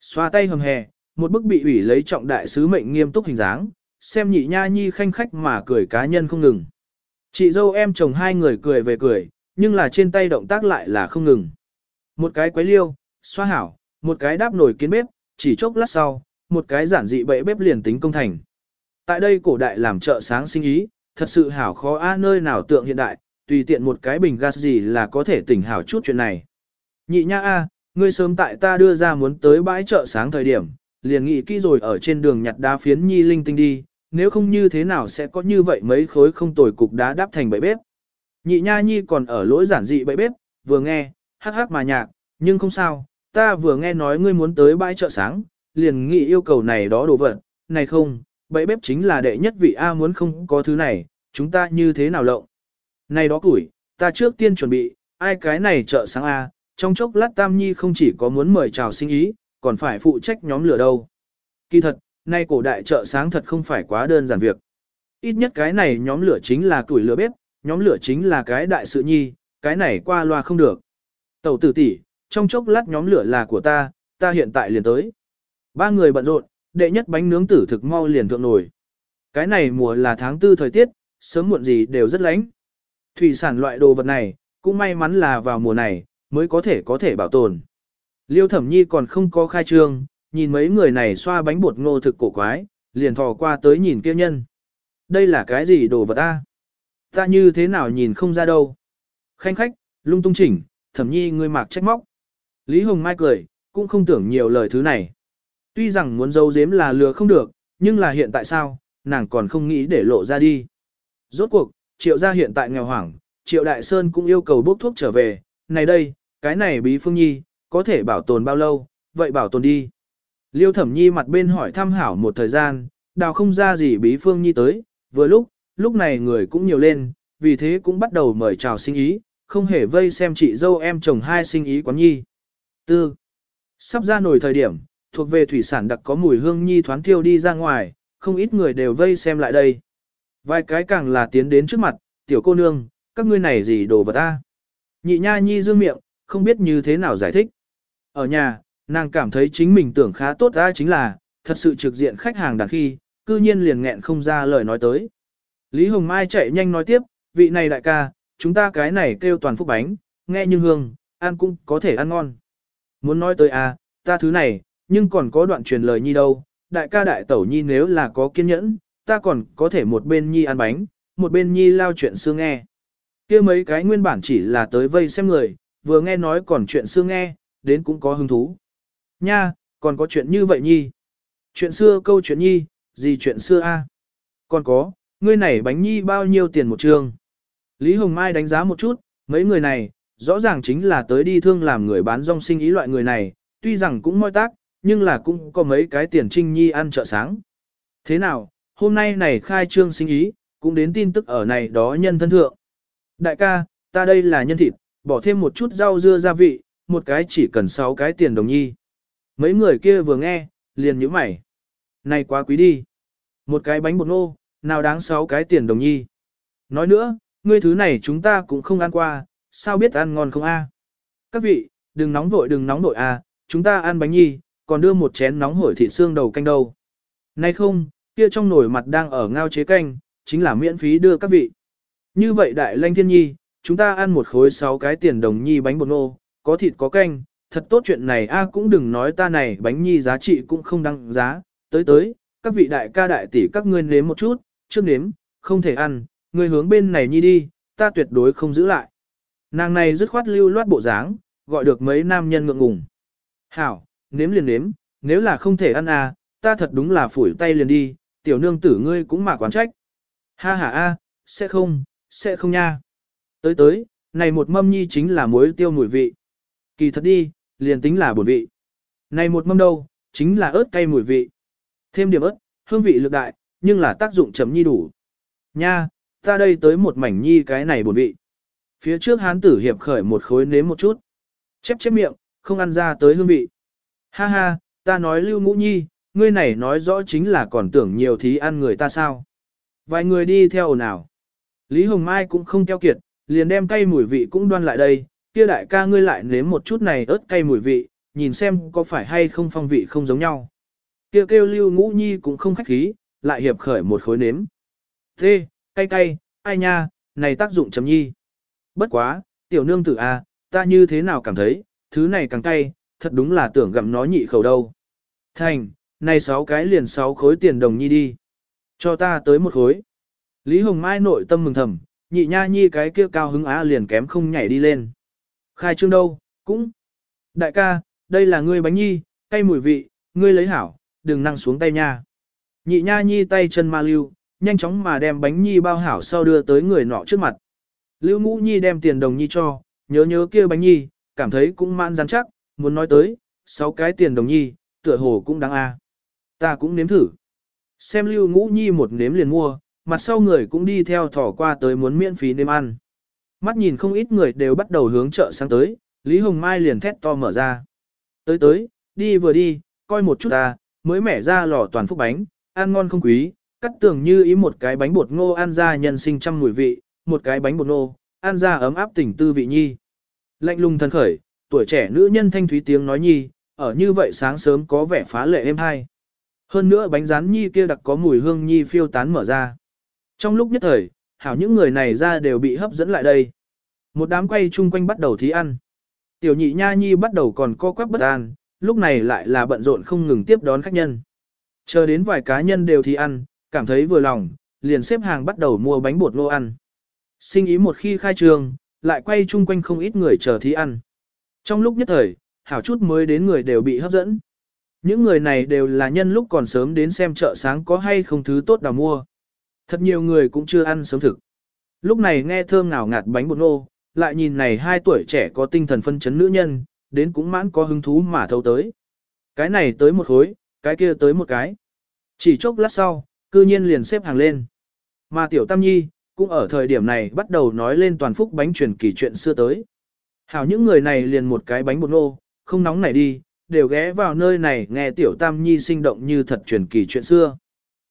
Xoa tay hầm hè, một bức bị ủy lấy trọng đại sứ mệnh nghiêm túc hình dáng, xem nhị nha nhi khanh khách mà cười cá nhân không ngừng. Chị dâu em chồng hai người cười về cười, nhưng là trên tay động tác lại là không ngừng. Một cái quấy liêu, xoa hảo, một cái đáp nổi kiến bếp, chỉ chốc lát sau, một cái giản dị bậy bếp liền tính công thành. Tại đây cổ đại làm chợ sáng sinh ý, thật sự hảo khó a nơi nào tượng hiện đại, tùy tiện một cái bình gas gì là có thể tỉnh hảo chút chuyện này. Nhị nha a, ngươi sớm tại ta đưa ra muốn tới bãi chợ sáng thời điểm, liền nghĩ kỹ rồi ở trên đường nhặt đá phiến nhi linh tinh đi, nếu không như thế nào sẽ có như vậy mấy khối không tồi cục đá đắp thành bẫy bếp. Nhị nha nhi còn ở lỗi giản dị bẫy bếp, vừa nghe, hắc hắc mà nhạc, nhưng không sao, ta vừa nghe nói ngươi muốn tới bãi chợ sáng, liền nghĩ yêu cầu này đó đồ vật, này không, bẫy bếp chính là đệ nhất vị A muốn không có thứ này, chúng ta như thế nào lộng. Này đó củi, ta trước tiên chuẩn bị, ai cái này chợ sáng A, trong chốc lát Tam Nhi không chỉ có muốn mời chào sinh ý, còn phải phụ trách nhóm lửa đâu. Kỳ thật, nay cổ đại chợ sáng thật không phải quá đơn giản việc. Ít nhất cái này nhóm lửa chính là tuổi lửa bếp, nhóm lửa chính là cái đại sự nhi, cái này qua loa không được. Tẩu tử tỷ, trong chốc lát nhóm lửa là của ta, ta hiện tại liền tới. Ba người bận rộn, đệ nhất bánh nướng tử thực mau liền thượng nổi. Cái này mùa là tháng tư thời tiết, sớm muộn gì đều rất lạnh. Thủy sản loại đồ vật này, cũng may mắn là vào mùa này, mới có thể có thể bảo tồn. Liêu thẩm nhi còn không có khai trương, nhìn mấy người này xoa bánh bột ngô thực cổ quái, liền thò qua tới nhìn kia nhân. Đây là cái gì đồ vật ta? Ta như thế nào nhìn không ra đâu. Khanh khách, lung tung chỉnh, thẩm nhi ngươi mặc trách móc. Lý Hồng Mai cười, cũng không tưởng nhiều lời thứ này. Tuy rằng muốn giấu giếm là lừa không được, nhưng là hiện tại sao, nàng còn không nghĩ để lộ ra đi. Rốt cuộc, triệu gia hiện tại nghèo hoảng, triệu đại sơn cũng yêu cầu bốc thuốc trở về, này đây, cái này bí phương nhi, có thể bảo tồn bao lâu, vậy bảo tồn đi. Liêu thẩm nhi mặt bên hỏi thăm hảo một thời gian, đào không ra gì bí phương nhi tới, vừa lúc, lúc này người cũng nhiều lên, vì thế cũng bắt đầu mời chào sinh ý, không hề vây xem chị dâu em chồng hai sinh ý quán nhi. Tư. Sắp ra nổi thời điểm, thuộc về thủy sản đặc có mùi hương nhi thoáng thiêu đi ra ngoài, không ít người đều vây xem lại đây. Vài cái càng là tiến đến trước mặt, tiểu cô nương, các ngươi này gì đồ vật ta. Nhị nha nhi dương miệng, không biết như thế nào giải thích. Ở nhà, nàng cảm thấy chính mình tưởng khá tốt ra chính là, thật sự trực diện khách hàng đằng khi, cư nhiên liền nghẹn không ra lời nói tới. Lý Hồng Mai chạy nhanh nói tiếp, vị này đại ca, chúng ta cái này kêu toàn phúc bánh, nghe như hương, ăn cũng có thể ăn ngon. Muốn nói tới à, ta thứ này, nhưng còn có đoạn truyền lời nhi đâu, đại ca đại tẩu nhi nếu là có kiên nhẫn, ta còn có thể một bên nhi ăn bánh, một bên nhi lao chuyện xưa nghe. kia mấy cái nguyên bản chỉ là tới vây xem người, vừa nghe nói còn chuyện xưa nghe, đến cũng có hứng thú. Nha, còn có chuyện như vậy nhi. Chuyện xưa câu chuyện nhi, gì chuyện xưa a? Còn có, ngươi này bánh nhi bao nhiêu tiền một trường? Lý Hồng Mai đánh giá một chút, mấy người này, rõ ràng chính là tới đi thương làm người bán rong sinh ý loại người này, tuy rằng cũng môi tác, nhưng là cũng có mấy cái tiền trinh nhi ăn chợ sáng. Thế nào, hôm nay này khai trương sinh ý, cũng đến tin tức ở này đó nhân thân thượng. Đại ca, ta đây là nhân thịt, bỏ thêm một chút rau dưa gia vị, một cái chỉ cần 6 cái tiền đồng nhi. Mấy người kia vừa nghe, liền nhíu mày. Này quá quý đi. Một cái bánh bột nô, nào đáng 6 cái tiền đồng nhi. Nói nữa, ngươi thứ này chúng ta cũng không ăn qua, sao biết ăn ngon không a? Các vị, đừng nóng vội đừng nóng vội a, chúng ta ăn bánh nhi, còn đưa một chén nóng hổi thịt xương đầu canh đâu. Nay không, kia trong nồi mặt đang ở ngao chế canh, chính là miễn phí đưa các vị. Như vậy đại lanh thiên nhi, chúng ta ăn một khối sáu cái tiền đồng nhi bánh bột nô, có thịt có canh, thật tốt chuyện này a cũng đừng nói ta này bánh nhi giá trị cũng không đăng giá, tới tới, các vị đại ca đại tỷ các ngươi nếm một chút, trước nếm, không thể ăn, ngươi hướng bên này nhi đi, ta tuyệt đối không giữ lại. Nàng này dứt khoát lưu loát bộ dáng, gọi được mấy nam nhân ngượng ngùng. Hảo, nếm liền nếm, nếu là không thể ăn à, ta thật đúng là phủi tay liền đi, tiểu nương tử ngươi cũng mà quán trách. Ha ha a, sẽ không, sẽ không nha. Tới tới, này một mâm nhi chính là muối tiêu mùi vị. Kỳ thật đi, liền tính là bổn vị. Này một mâm đâu, chính là ớt cay mùi vị. Thêm điểm ớt, hương vị lực đại, nhưng là tác dụng chấm nhi đủ. Nha, ta đây tới một mảnh nhi cái này bổn vị. Phía trước hán tử hiệp khởi một khối nếm một chút. Chép chép miệng, không ăn ra tới hương vị. Ha ha, ta nói lưu ngũ nhi, ngươi này nói rõ chính là còn tưởng nhiều thí ăn người ta sao. Vài người đi theo ồn ào. Lý Hồng Mai cũng không keo kiệt, liền đem cay mùi vị cũng đoan lại đây, kia đại ca ngươi lại nếm một chút này ớt cay mùi vị, nhìn xem có phải hay không phong vị không giống nhau. Kia kêu, kêu lưu ngũ nhi cũng không khách khí, lại hiệp khởi một khối nếm. Thế, cay cay, ai nha, này tác dụng chấm nhi. Bất quá, tiểu nương tử a, à, ta như thế nào cảm thấy, thứ này càng cay, thật đúng là tưởng gặm nó nhị khẩu đâu. Thành, này sáu cái liền sáu khối tiền đồng nhi đi. Cho ta tới một khối. Lý Hồng Mai nội tâm mừng thầm, nhị nha nhi cái kia cao hứng á liền kém không nhảy đi lên. Khai trương đâu, cũng. Đại ca, đây là ngươi bánh nhi, cay mùi vị, ngươi lấy hảo, đừng năng xuống tay nha. Nhị nha nhi tay chân ma lưu, nhanh chóng mà đem bánh nhi bao hảo sau đưa tới người nọ trước mặt. Lưu ngũ nhi đem tiền đồng nhi cho, nhớ nhớ kia bánh nhi, cảm thấy cũng man rắn chắc, muốn nói tới, sáu cái tiền đồng nhi, tựa hồ cũng đáng a. Ta cũng nếm thử. Xem lưu ngũ nhi một nếm liền mua, mặt sau người cũng đi theo thỏ qua tới muốn miễn phí nêm ăn. Mắt nhìn không ít người đều bắt đầu hướng chợ sang tới, Lý Hồng Mai liền thét to mở ra. Tới tới, đi vừa đi, coi một chút ta, mới mẻ ra lò toàn phúc bánh, ăn ngon không quý, cắt tưởng như ý một cái bánh bột ngô ăn ra nhân sinh trăm mùi vị, một cái bánh bột ngô, ăn ra ấm áp tỉnh tư vị nhi. Lạnh lùng thân khởi, tuổi trẻ nữ nhân thanh thúy tiếng nói nhi, ở như vậy sáng sớm có vẻ phá lệ êm hay. Hơn nữa bánh rán nhi kia đặc có mùi hương nhi phiêu tán mở ra. Trong lúc nhất thời, hảo những người này ra đều bị hấp dẫn lại đây. Một đám quay chung quanh bắt đầu thí ăn. Tiểu nhị nha nhi bắt đầu còn co quắp bất an, lúc này lại là bận rộn không ngừng tiếp đón khách nhân. Chờ đến vài cá nhân đều thí ăn, cảm thấy vừa lòng, liền xếp hàng bắt đầu mua bánh bột lô ăn. Sinh ý một khi khai trường, lại quay chung quanh không ít người chờ thí ăn. Trong lúc nhất thời, hảo chút mới đến người đều bị hấp dẫn. Những người này đều là nhân lúc còn sớm đến xem chợ sáng có hay không thứ tốt đào mua. Thật nhiều người cũng chưa ăn sớm thực. Lúc này nghe thơm ngào ngạt bánh bột nô, lại nhìn này hai tuổi trẻ có tinh thần phân chấn nữ nhân, đến cũng mãn có hứng thú mà thâu tới. Cái này tới một khối, cái kia tới một cái. Chỉ chốc lát sau, cư nhiên liền xếp hàng lên. Mà tiểu tam nhi, cũng ở thời điểm này bắt đầu nói lên toàn phúc bánh truyền kỳ chuyện xưa tới. Hảo những người này liền một cái bánh bột nô, không nóng này đi, đều ghé vào nơi này nghe tiểu tam nhi sinh động như thật truyền kỳ chuyện xưa.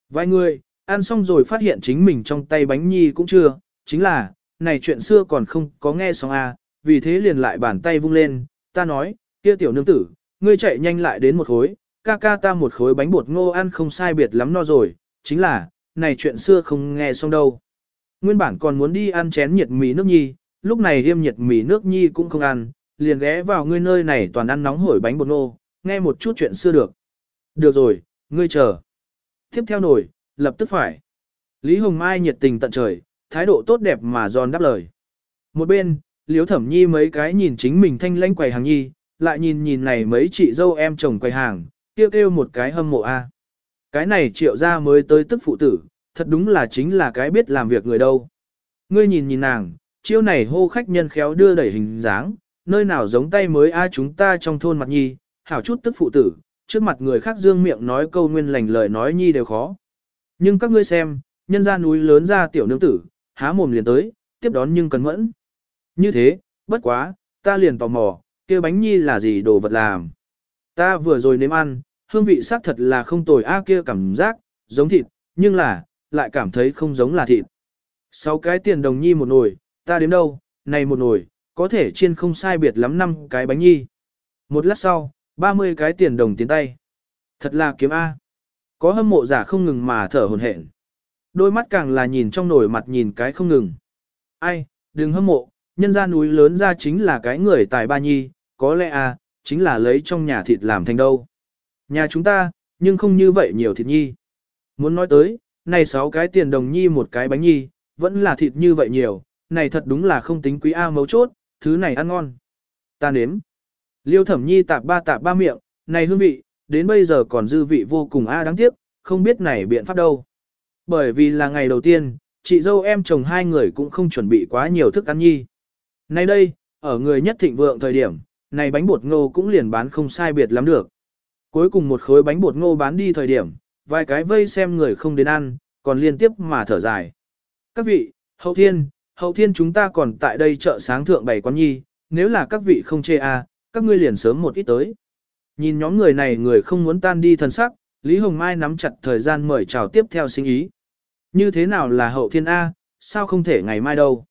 Vài người, ăn xong rồi phát hiện chính mình trong tay bánh nhi cũng chưa, chính là, này chuyện xưa còn không có nghe xong à, vì thế liền lại bàn tay vung lên, ta nói, kia tiểu nương tử, ngươi chạy nhanh lại đến một khối, ca ca ta một khối bánh bột ngô ăn không sai biệt lắm no rồi, chính là, này chuyện xưa không nghe xong đâu. Nguyên bản còn muốn đi ăn chén nhiệt mì nước nhi, lúc này riêng nhiệt mì nước nhi cũng không ăn, liền ghé vào ngươi nơi này toàn ăn nóng hổi bánh bột ngô, nghe một chút chuyện xưa được. Được rồi, ngươi chờ. Tiếp theo nổi, lập tức phải. Lý Hồng Mai nhiệt tình tận trời, thái độ tốt đẹp mà giòn đáp lời. Một bên, Liễu Thẩm Nhi mấy cái nhìn chính mình thanh lãnh quầy hàng nhi, lại nhìn nhìn này mấy chị dâu em chồng quầy hàng, kêu kêu một cái hâm mộ a. Cái này triệu ra mới tới tức phụ tử, thật đúng là chính là cái biết làm việc người đâu. Ngươi nhìn nhìn nàng, chiêu này hô khách nhân khéo đưa đẩy hình dáng, nơi nào giống tay mới a chúng ta trong thôn mặt nhi, hảo chút tức phụ tử, trước mặt người khác dương miệng nói câu nguyên lành lời nói nhi đều khó. Nhưng các ngươi xem, nhân ra núi lớn ra tiểu nương tử, há mồm liền tới, tiếp đón nhưng cẩn mẫn. Như thế, bất quá, ta liền tò mò, kia bánh nhi là gì đồ vật làm. Ta vừa rồi nếm ăn, hương vị xác thật là không tồi a kia cảm giác, giống thịt, nhưng là, lại cảm thấy không giống là thịt. Sáu cái tiền đồng nhi một nồi, ta đến đâu, này một nồi, có thể chiên không sai biệt lắm năm cái bánh nhi. Một lát sau, 30 cái tiền đồng tiến tay. Thật là kiếm A. Có hâm mộ giả không ngừng mà thở hồn hển. Đôi mắt càng là nhìn trong nổi mặt nhìn cái không ngừng. Ai, đừng hâm mộ, nhân ra núi lớn ra chính là cái người tài ba nhi, có lẽ à, chính là lấy trong nhà thịt làm thành đâu. Nhà chúng ta, nhưng không như vậy nhiều thịt nhi. Muốn nói tới, này sáu cái tiền đồng nhi một cái bánh nhi, vẫn là thịt như vậy nhiều, này thật đúng là không tính quý A mấu chốt, thứ này ăn ngon. Ta nếm. Liêu thẩm nhi tạp ba tạp ba miệng, này hương vị, đến bây giờ còn dư vị vô cùng A đáng tiếc, không biết này biện pháp đâu. Bởi vì là ngày đầu tiên, chị dâu em chồng hai người cũng không chuẩn bị quá nhiều thức ăn nhi. Nay đây, ở người nhất thịnh vượng thời điểm, này bánh bột ngô cũng liền bán không sai biệt lắm được. Cuối cùng một khối bánh bột ngô bán đi thời điểm, vài cái vây xem người không đến ăn, còn liên tiếp mà thở dài. Các vị, hậu thiên, hậu thiên chúng ta còn tại đây chợ sáng thượng bày quán nhi, nếu là các vị không chê a, à, các ngươi liền sớm một ít tới. Nhìn nhóm người này người không muốn tan đi thần sắc, Lý Hồng Mai nắm chặt thời gian mời chào tiếp theo sinh ý. Như thế nào là hậu thiên A, sao không thể ngày mai đâu?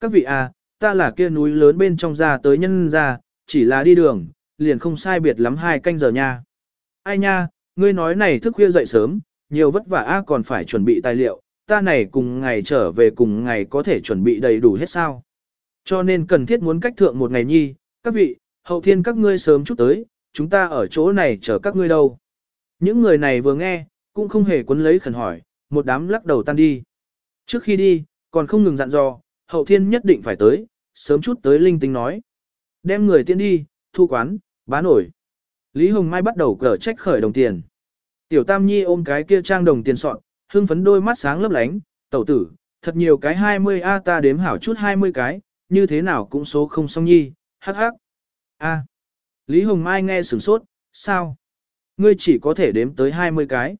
Các vị A, ta là kia núi lớn bên trong ra tới nhân ra, chỉ là đi đường, liền không sai biệt lắm hai canh giờ nha. Ai nha, ngươi nói này thức khuya dậy sớm, nhiều vất vả A còn phải chuẩn bị tài liệu, ta này cùng ngày trở về cùng ngày có thể chuẩn bị đầy đủ hết sao. Cho nên cần thiết muốn cách thượng một ngày nhi, các vị, hậu thiên các ngươi sớm chút tới, chúng ta ở chỗ này chờ các ngươi đâu. Những người này vừa nghe, cũng không hề quấn lấy khẩn hỏi, một đám lắc đầu tan đi. Trước khi đi, còn không ngừng dặn dò, hậu thiên nhất định phải tới, sớm chút tới linh tinh nói. Đem người tiên đi, thu quán, bán nổi. Lý Hồng Mai bắt đầu cờ trách khởi đồng tiền. Tiểu Tam Nhi ôm cái kia trang đồng tiền soạn, hưng phấn đôi mắt sáng lấp lánh, tẩu tử, thật nhiều cái 20 A ta đếm hảo chút 20 cái, như thế nào cũng số không xong nhi, hắc hắc. A. Lý Hồng Mai nghe sửng sốt, sao? Ngươi chỉ có thể đếm tới 20 cái.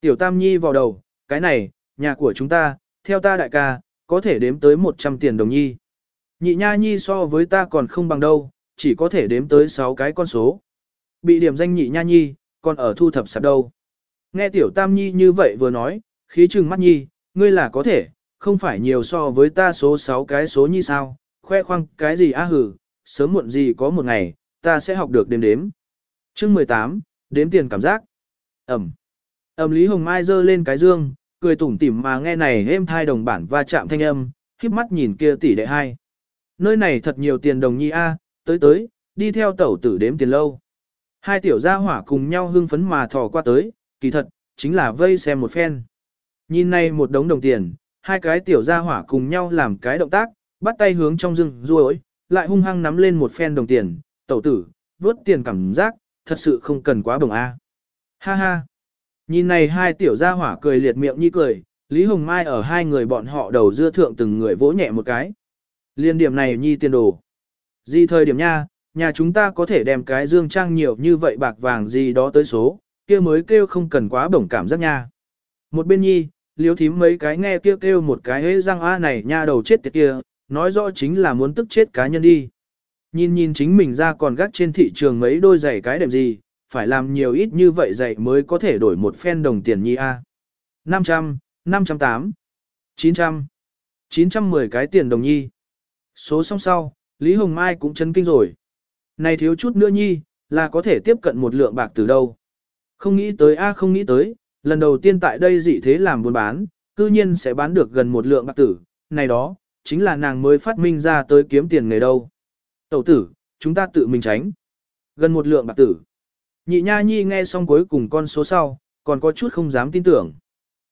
Tiểu Tam Nhi vào đầu, cái này, nhà của chúng ta, theo ta đại ca, có thể đếm tới 100 tiền đồng nhi. Nhị nha nhi so với ta còn không bằng đâu, chỉ có thể đếm tới 6 cái con số. Bị điểm danh nhị nha nhi, còn ở thu thập sạp đâu. Nghe tiểu tam nhi như vậy vừa nói, khí trừng mắt nhi, ngươi là có thể, không phải nhiều so với ta số 6 cái số nhi sao, khoe khoang cái gì á hử, sớm muộn gì có một ngày, ta sẽ học được đếm đếm. chương 18, đếm tiền cảm giác. Ẩm. Ẩm Lý Hồng Mai giơ lên cái dương, cười tủm tỉm mà nghe này êm thai đồng bản va chạm thanh âm, khiếp mắt nhìn kia tỷ đệ hai. Nơi này thật nhiều tiền đồng nhi a, tới tới, đi theo tẩu tử đếm tiền lâu. Hai tiểu gia hỏa cùng nhau hưng phấn mà thò qua tới, kỳ thật, chính là vây xem một phen. Nhìn này một đống đồng tiền, hai cái tiểu gia hỏa cùng nhau làm cái động tác, bắt tay hướng trong rừng ruồi, lại hung hăng nắm lên một phen đồng tiền, tẩu tử, vớt tiền cảm giác, thật sự không cần quá bồng a. Ha ha. Nhìn này hai tiểu gia hỏa cười liệt miệng như cười, Lý Hồng Mai ở hai người bọn họ đầu dưa thượng từng người vỗ nhẹ một cái. Liên điểm này nhi tiền đồ. Gì thời điểm nha, nhà chúng ta có thể đem cái dương trang nhiều như vậy bạc vàng gì đó tới số, kia mới kêu không cần quá bổng cảm giác nha. Một bên nhi, liếu thím mấy cái nghe kêu kêu một cái hế răng a này nha đầu chết tiệt kia, nói rõ chính là muốn tức chết cá nhân đi. Nhìn nhìn chính mình ra còn gắt trên thị trường mấy đôi giày cái đẹp gì, phải làm nhiều ít như vậy giày mới có thể đổi một phen đồng tiền nhi a. 500, 508, 900, 910 cái tiền đồng nhi. Số xong sau, Lý Hồng Mai cũng chấn kinh rồi. Này thiếu chút nữa nhi, là có thể tiếp cận một lượng bạc từ đâu. Không nghĩ tới a không nghĩ tới, lần đầu tiên tại đây dị thế làm buôn bán, cư nhiên sẽ bán được gần một lượng bạc tử, này đó, chính là nàng mới phát minh ra tới kiếm tiền nghề đâu. Tẩu tử, chúng ta tự mình tránh. Gần một lượng bạc tử. Nhị nha nhi nghe xong cuối cùng con số sau, còn có chút không dám tin tưởng.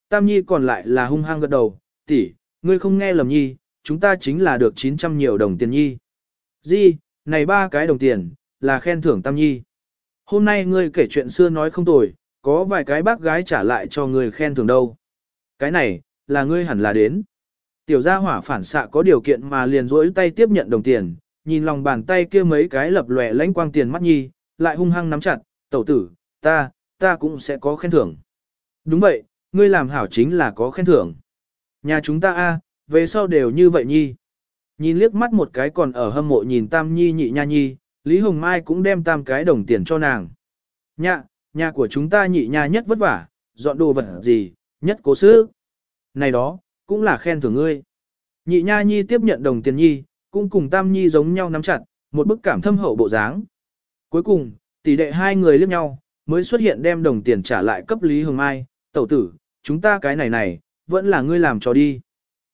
Tam nhi còn lại là hung hăng gật đầu, tỷ, ngươi không nghe lầm nhi, chúng ta chính là được 900 nhiều đồng tiền nhi. Di, này ba cái đồng tiền, là khen thưởng Tam nhi. Hôm nay ngươi kể chuyện xưa nói không tồi, có vài cái bác gái trả lại cho ngươi khen thưởng đâu. Cái này, là ngươi hẳn là đến. Tiểu gia hỏa phản xạ có điều kiện mà liền rỗi tay tiếp nhận đồng tiền, nhìn lòng bàn tay kia mấy cái lập lòe lánh quang tiền mắt nhi, lại hung hăng nắm chặt, tẩu tử, ta, ta cũng sẽ có khen thưởng. Đúng vậy, ngươi làm hảo chính là có khen thưởng. Nhà chúng ta a, về sau đều như vậy nhi. Nhìn liếc mắt một cái còn ở hâm mộ nhìn tam nhi nhị nha nhi, Lý Hồng Mai cũng đem tam cái đồng tiền cho nàng. Nhạ, nhà của chúng ta nhị nha nhất vất vả, dọn đồ vật gì, nhất cố sức. Này đó, cũng là khen thưởng ngươi. Nhị nha nhi tiếp nhận đồng tiền nhi, cũng cùng tam nhi giống nhau nắm chặt, một bức cảm thâm hậu bộ dáng. Cuối cùng, tỷ đệ hai người liếc nhau, mới xuất hiện đem đồng tiền trả lại cấp Lý Hồng Mai, tẩu tử, chúng ta cái này này, vẫn là ngươi làm cho đi.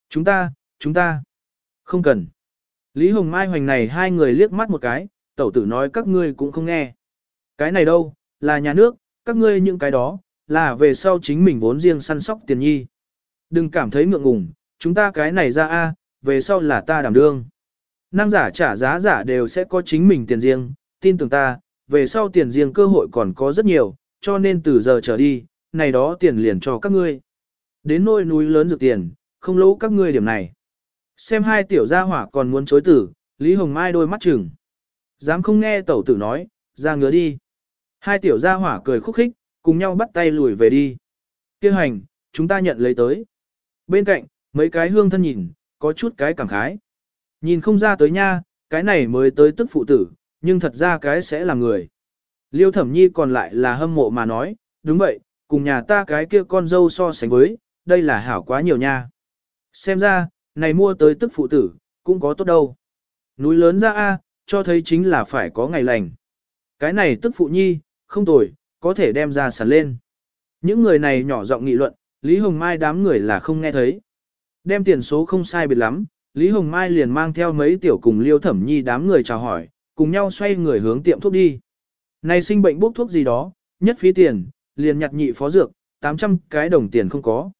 Chúng ta, chúng ta, không cần. Lý Hồng Mai hoành này hai người liếc mắt một cái, tẩu tử nói các ngươi cũng không nghe. Cái này đâu, là nhà nước, các ngươi những cái đó, là về sau chính mình vốn riêng săn sóc tiền nhi. Đừng cảm thấy ngượng ngùng, chúng ta cái này ra a, về sau là ta đảm đương. Năng giả trả giá giả đều sẽ có chính mình tiền riêng, tin tưởng ta, về sau tiền riêng cơ hội còn có rất nhiều, cho nên từ giờ trở đi, này đó tiền liền cho các ngươi. Đến nôi núi lớn dược tiền, không lỗ các ngươi điểm này. Xem hai tiểu gia hỏa còn muốn chối tử, Lý Hồng Mai đôi mắt chừng. Dám không nghe tẩu tử nói, ra ngứa đi. Hai tiểu gia hỏa cười khúc khích, cùng nhau bắt tay lùi về đi. Kêu hành, chúng ta nhận lấy tới. Bên cạnh, mấy cái hương thân nhìn, có chút cái cảm khái. Nhìn không ra tới nha, cái này mới tới tức phụ tử, nhưng thật ra cái sẽ là người. Liêu thẩm nhi còn lại là hâm mộ mà nói, đúng vậy, cùng nhà ta cái kia con dâu so sánh với, đây là hảo quá nhiều nha. Xem ra, này mua tới tức phụ tử, cũng có tốt đâu. Núi lớn ra A, cho thấy chính là phải có ngày lành. Cái này tức phụ nhi, không tồi, có thể đem ra sẵn lên. Những người này nhỏ giọng nghị luận, Lý Hồng Mai đám người là không nghe thấy. Đem tiền số không sai biệt lắm, Lý Hồng Mai liền mang theo mấy tiểu cùng liêu thẩm nhi đám người chào hỏi, cùng nhau xoay người hướng tiệm thuốc đi. Này sinh bệnh bốc thuốc gì đó, nhất phí tiền, liền nhặt nhị phó dược, 800 cái đồng tiền không có.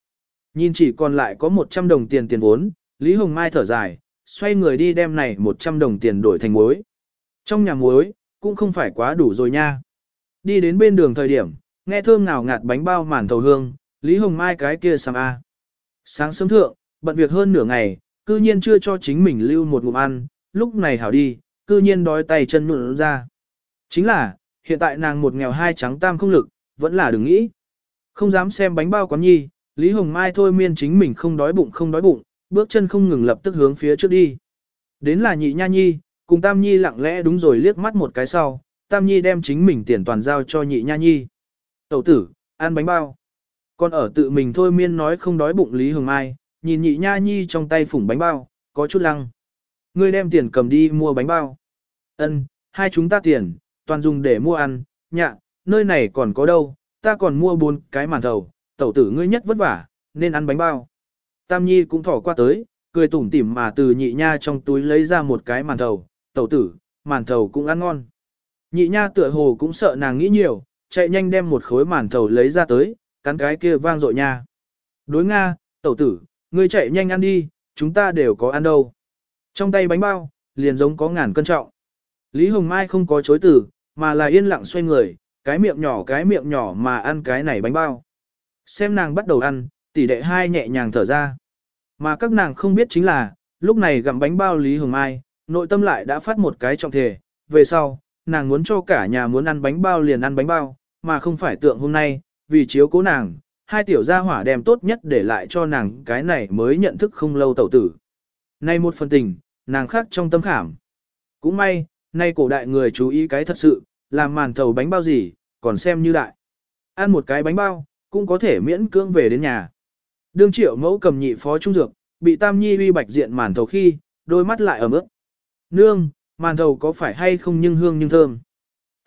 Nhìn chỉ còn lại có 100 đồng tiền tiền vốn, Lý Hồng Mai thở dài, xoay người đi đem này 100 đồng tiền đổi thành muối. Trong nhà muối, cũng không phải quá đủ rồi nha. Đi đến bên đường thời điểm, nghe thơm nào ngạt bánh bao màn thầu hương, Lý Hồng Mai cái kia xăm a. Sáng sớm thượng, bận việc hơn nửa ngày, cư nhiên chưa cho chính mình lưu một ngụm ăn, lúc này hảo đi, cư nhiên đói tay chân nụn ra. Chính là, hiện tại nàng một nghèo hai trắng tam không lực, vẫn là đừng nghĩ. Không dám xem bánh bao quán nhi, Lý Hồng Mai thôi miên chính mình không đói bụng không đói bụng, bước chân không ngừng lập tức hướng phía trước đi. Đến là nhị nha nhi, cùng tam nhi lặng lẽ đúng rồi liếc mắt một cái sau, tam nhi đem chính mình tiền toàn giao cho nhị nha nhi. Tẩu tử, ăn bánh bao. Còn ở tự mình thôi miên nói không đói bụng Lý Hồng Mai, nhìn nhị nha nhi trong tay phủng bánh bao, có chút lăng. Ngươi đem tiền cầm đi mua bánh bao. Ân, hai chúng ta tiền, toàn dùng để mua ăn, nhạ, nơi này còn có đâu, ta còn mua bốn cái màn thầu, tẩu tử ngươi nhất vất vả, nên ăn bánh bao. Tam Nhi cũng thỏ qua tới, cười tủm tỉm mà từ nhị nha trong túi lấy ra một cái màn thầu, tẩu tử, màn thầu cũng ăn ngon. Nhị nha tựa hồ cũng sợ nàng nghĩ nhiều, chạy nhanh đem một khối màn thầu lấy ra tới, cắn cái kia vang dội nha. Đối Nga, tẩu tử, ngươi chạy nhanh ăn đi, chúng ta đều có ăn đâu. Trong tay bánh bao, liền giống có ngàn cân trọng. Lý Hồng Mai không có chối từ, mà là yên lặng xoay người, cái miệng nhỏ cái miệng nhỏ mà ăn cái này bánh bao. Xem nàng bắt đầu ăn, tỷ đệ hai nhẹ nhàng thở ra. Mà các nàng không biết chính là, lúc này gặm bánh bao Lý Hồng Mai, nội tâm lại đã phát một cái trọng thể, về sau, nàng muốn cho cả nhà muốn ăn bánh bao liền ăn bánh bao, mà không phải tượng hôm nay, vì chiếu cố nàng, hai tiểu gia hỏa đem tốt nhất để lại cho nàng cái này mới nhận thức không lâu tẩu tử. Nay một phần tình, nàng khác trong tâm khảm. Cũng may, nay cổ đại người chú ý cái thật sự, làm màn thầu bánh bao gì, còn xem như đại. Ăn một cái bánh bao, cũng có thể miễn cưỡng về đến nhà. Đương triệu mẫu cầm nhị phó trung dược, bị tam nhi uy bạch diện màn thầu khi, đôi mắt lại ở mức. Nương, màn thầu có phải hay không nhưng hương nhưng thơm.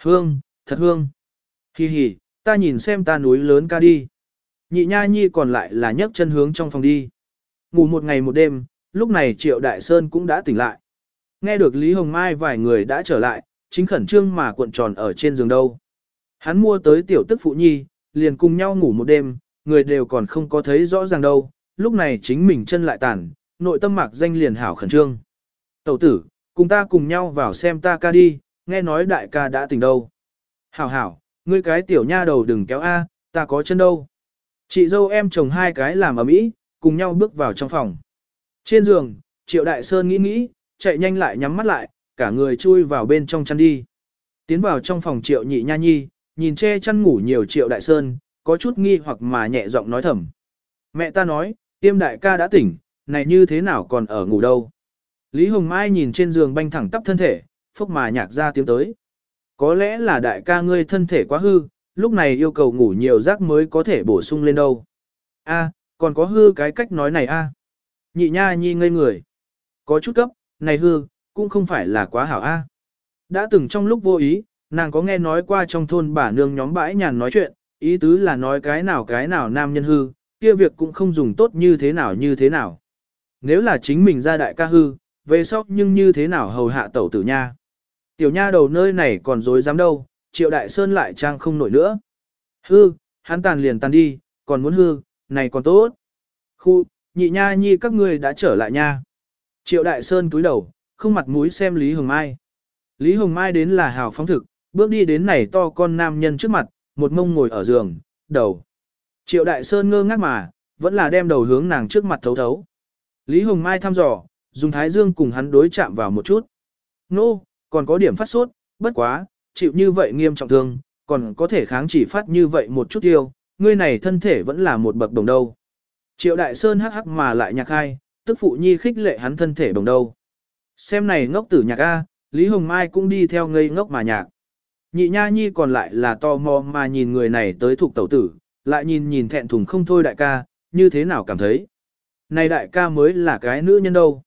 Hương, thật hương. Hi hi, ta nhìn xem ta núi lớn ca đi. Nhị nha nhi còn lại là nhấc chân hướng trong phòng đi. Ngủ một ngày một đêm, lúc này triệu đại sơn cũng đã tỉnh lại. Nghe được Lý Hồng Mai vài người đã trở lại, chính khẩn trương mà cuộn tròn ở trên giường đâu. Hắn mua tới tiểu tức phụ nhi, liền cùng nhau ngủ một đêm, người đều còn không có thấy rõ ràng đâu, lúc này chính mình chân lại tàn, nội tâm mạc danh liền hảo khẩn trương. Tẩu tử, cùng ta cùng nhau vào xem ta ca đi, nghe nói đại ca đã tỉnh đâu. Hảo hảo, ngươi cái tiểu nha đầu đừng kéo A, ta có chân đâu. Chị dâu em chồng hai cái làm ở mỹ, cùng nhau bước vào trong phòng. Trên giường, triệu đại sơn nghĩ nghĩ, chạy nhanh lại nhắm mắt lại, cả người chui vào bên trong chăn đi. Tiến vào trong phòng triệu nhị nha nhi, nhìn che chăn ngủ nhiều triệu đại sơn, có chút nghi hoặc mà nhẹ giọng nói thầm. Mẹ ta nói, tiêm đại ca đã tỉnh, này như thế nào còn ở ngủ đâu. Lý Hồng Mai nhìn trên giường banh thẳng tắp thân thể, phúc mà nhạc ra tiếng tới. Có lẽ là đại ca ngươi thân thể quá hư, lúc này yêu cầu ngủ nhiều giấc mới có thể bổ sung lên đâu. A, còn có hư cái cách nói này a. Nhị nha nhi ngây người. Có chút cấp, này hư, cũng không phải là quá hảo a. Đã từng trong lúc vô ý, nàng có nghe nói qua trong thôn bà nương nhóm bãi nhàn nói chuyện, ý tứ là nói cái nào cái nào nam nhân hư, kia việc cũng không dùng tốt như thế nào như thế nào. Nếu là chính mình ra đại ca hư, về sau nhưng như thế nào hầu hạ tẩu tử nha. Tiểu nha đầu nơi này còn dối dám đâu, triệu đại sơn lại trang không nổi nữa. Hư, hắn tàn liền tàn đi, còn muốn hư, này còn tốt. Khu, nhị nha nhi các ngươi đã trở lại nha. Triệu đại sơn túi đầu, không mặt mũi xem Lý Hồng Mai. Lý Hồng Mai đến là hào phóng thực, bước đi đến này to con nam nhân trước mặt, một mông ngồi ở giường, đầu. Triệu đại sơn ngơ ngác mà, vẫn là đem đầu hướng nàng trước mặt thấu thấu. Lý Hồng Mai thăm dò, dùng thái dương cùng hắn đối chạm vào một chút. Nô, no, còn có điểm phát sốt, bất quá, chịu như vậy nghiêm trọng thương, còn có thể kháng chỉ phát như vậy một chút tiêu, ngươi này thân thể vẫn là một bậc đồng đâu. Triệu Đại Sơn hắc hắc mà lại nhạc hai, tức phụ nhi khích lệ hắn thân thể đồng đâu. Xem này ngốc tử nhạc A, Lý Hồng Mai cũng đi theo ngây ngốc mà nhạc. Nhị nha nhi còn lại là to mò mà nhìn người này tới thuộc tẩu tử, lại nhìn nhìn thẹn thùng không thôi đại ca, như thế nào cảm thấy. Này đại ca mới là cái nữ nhân đâu.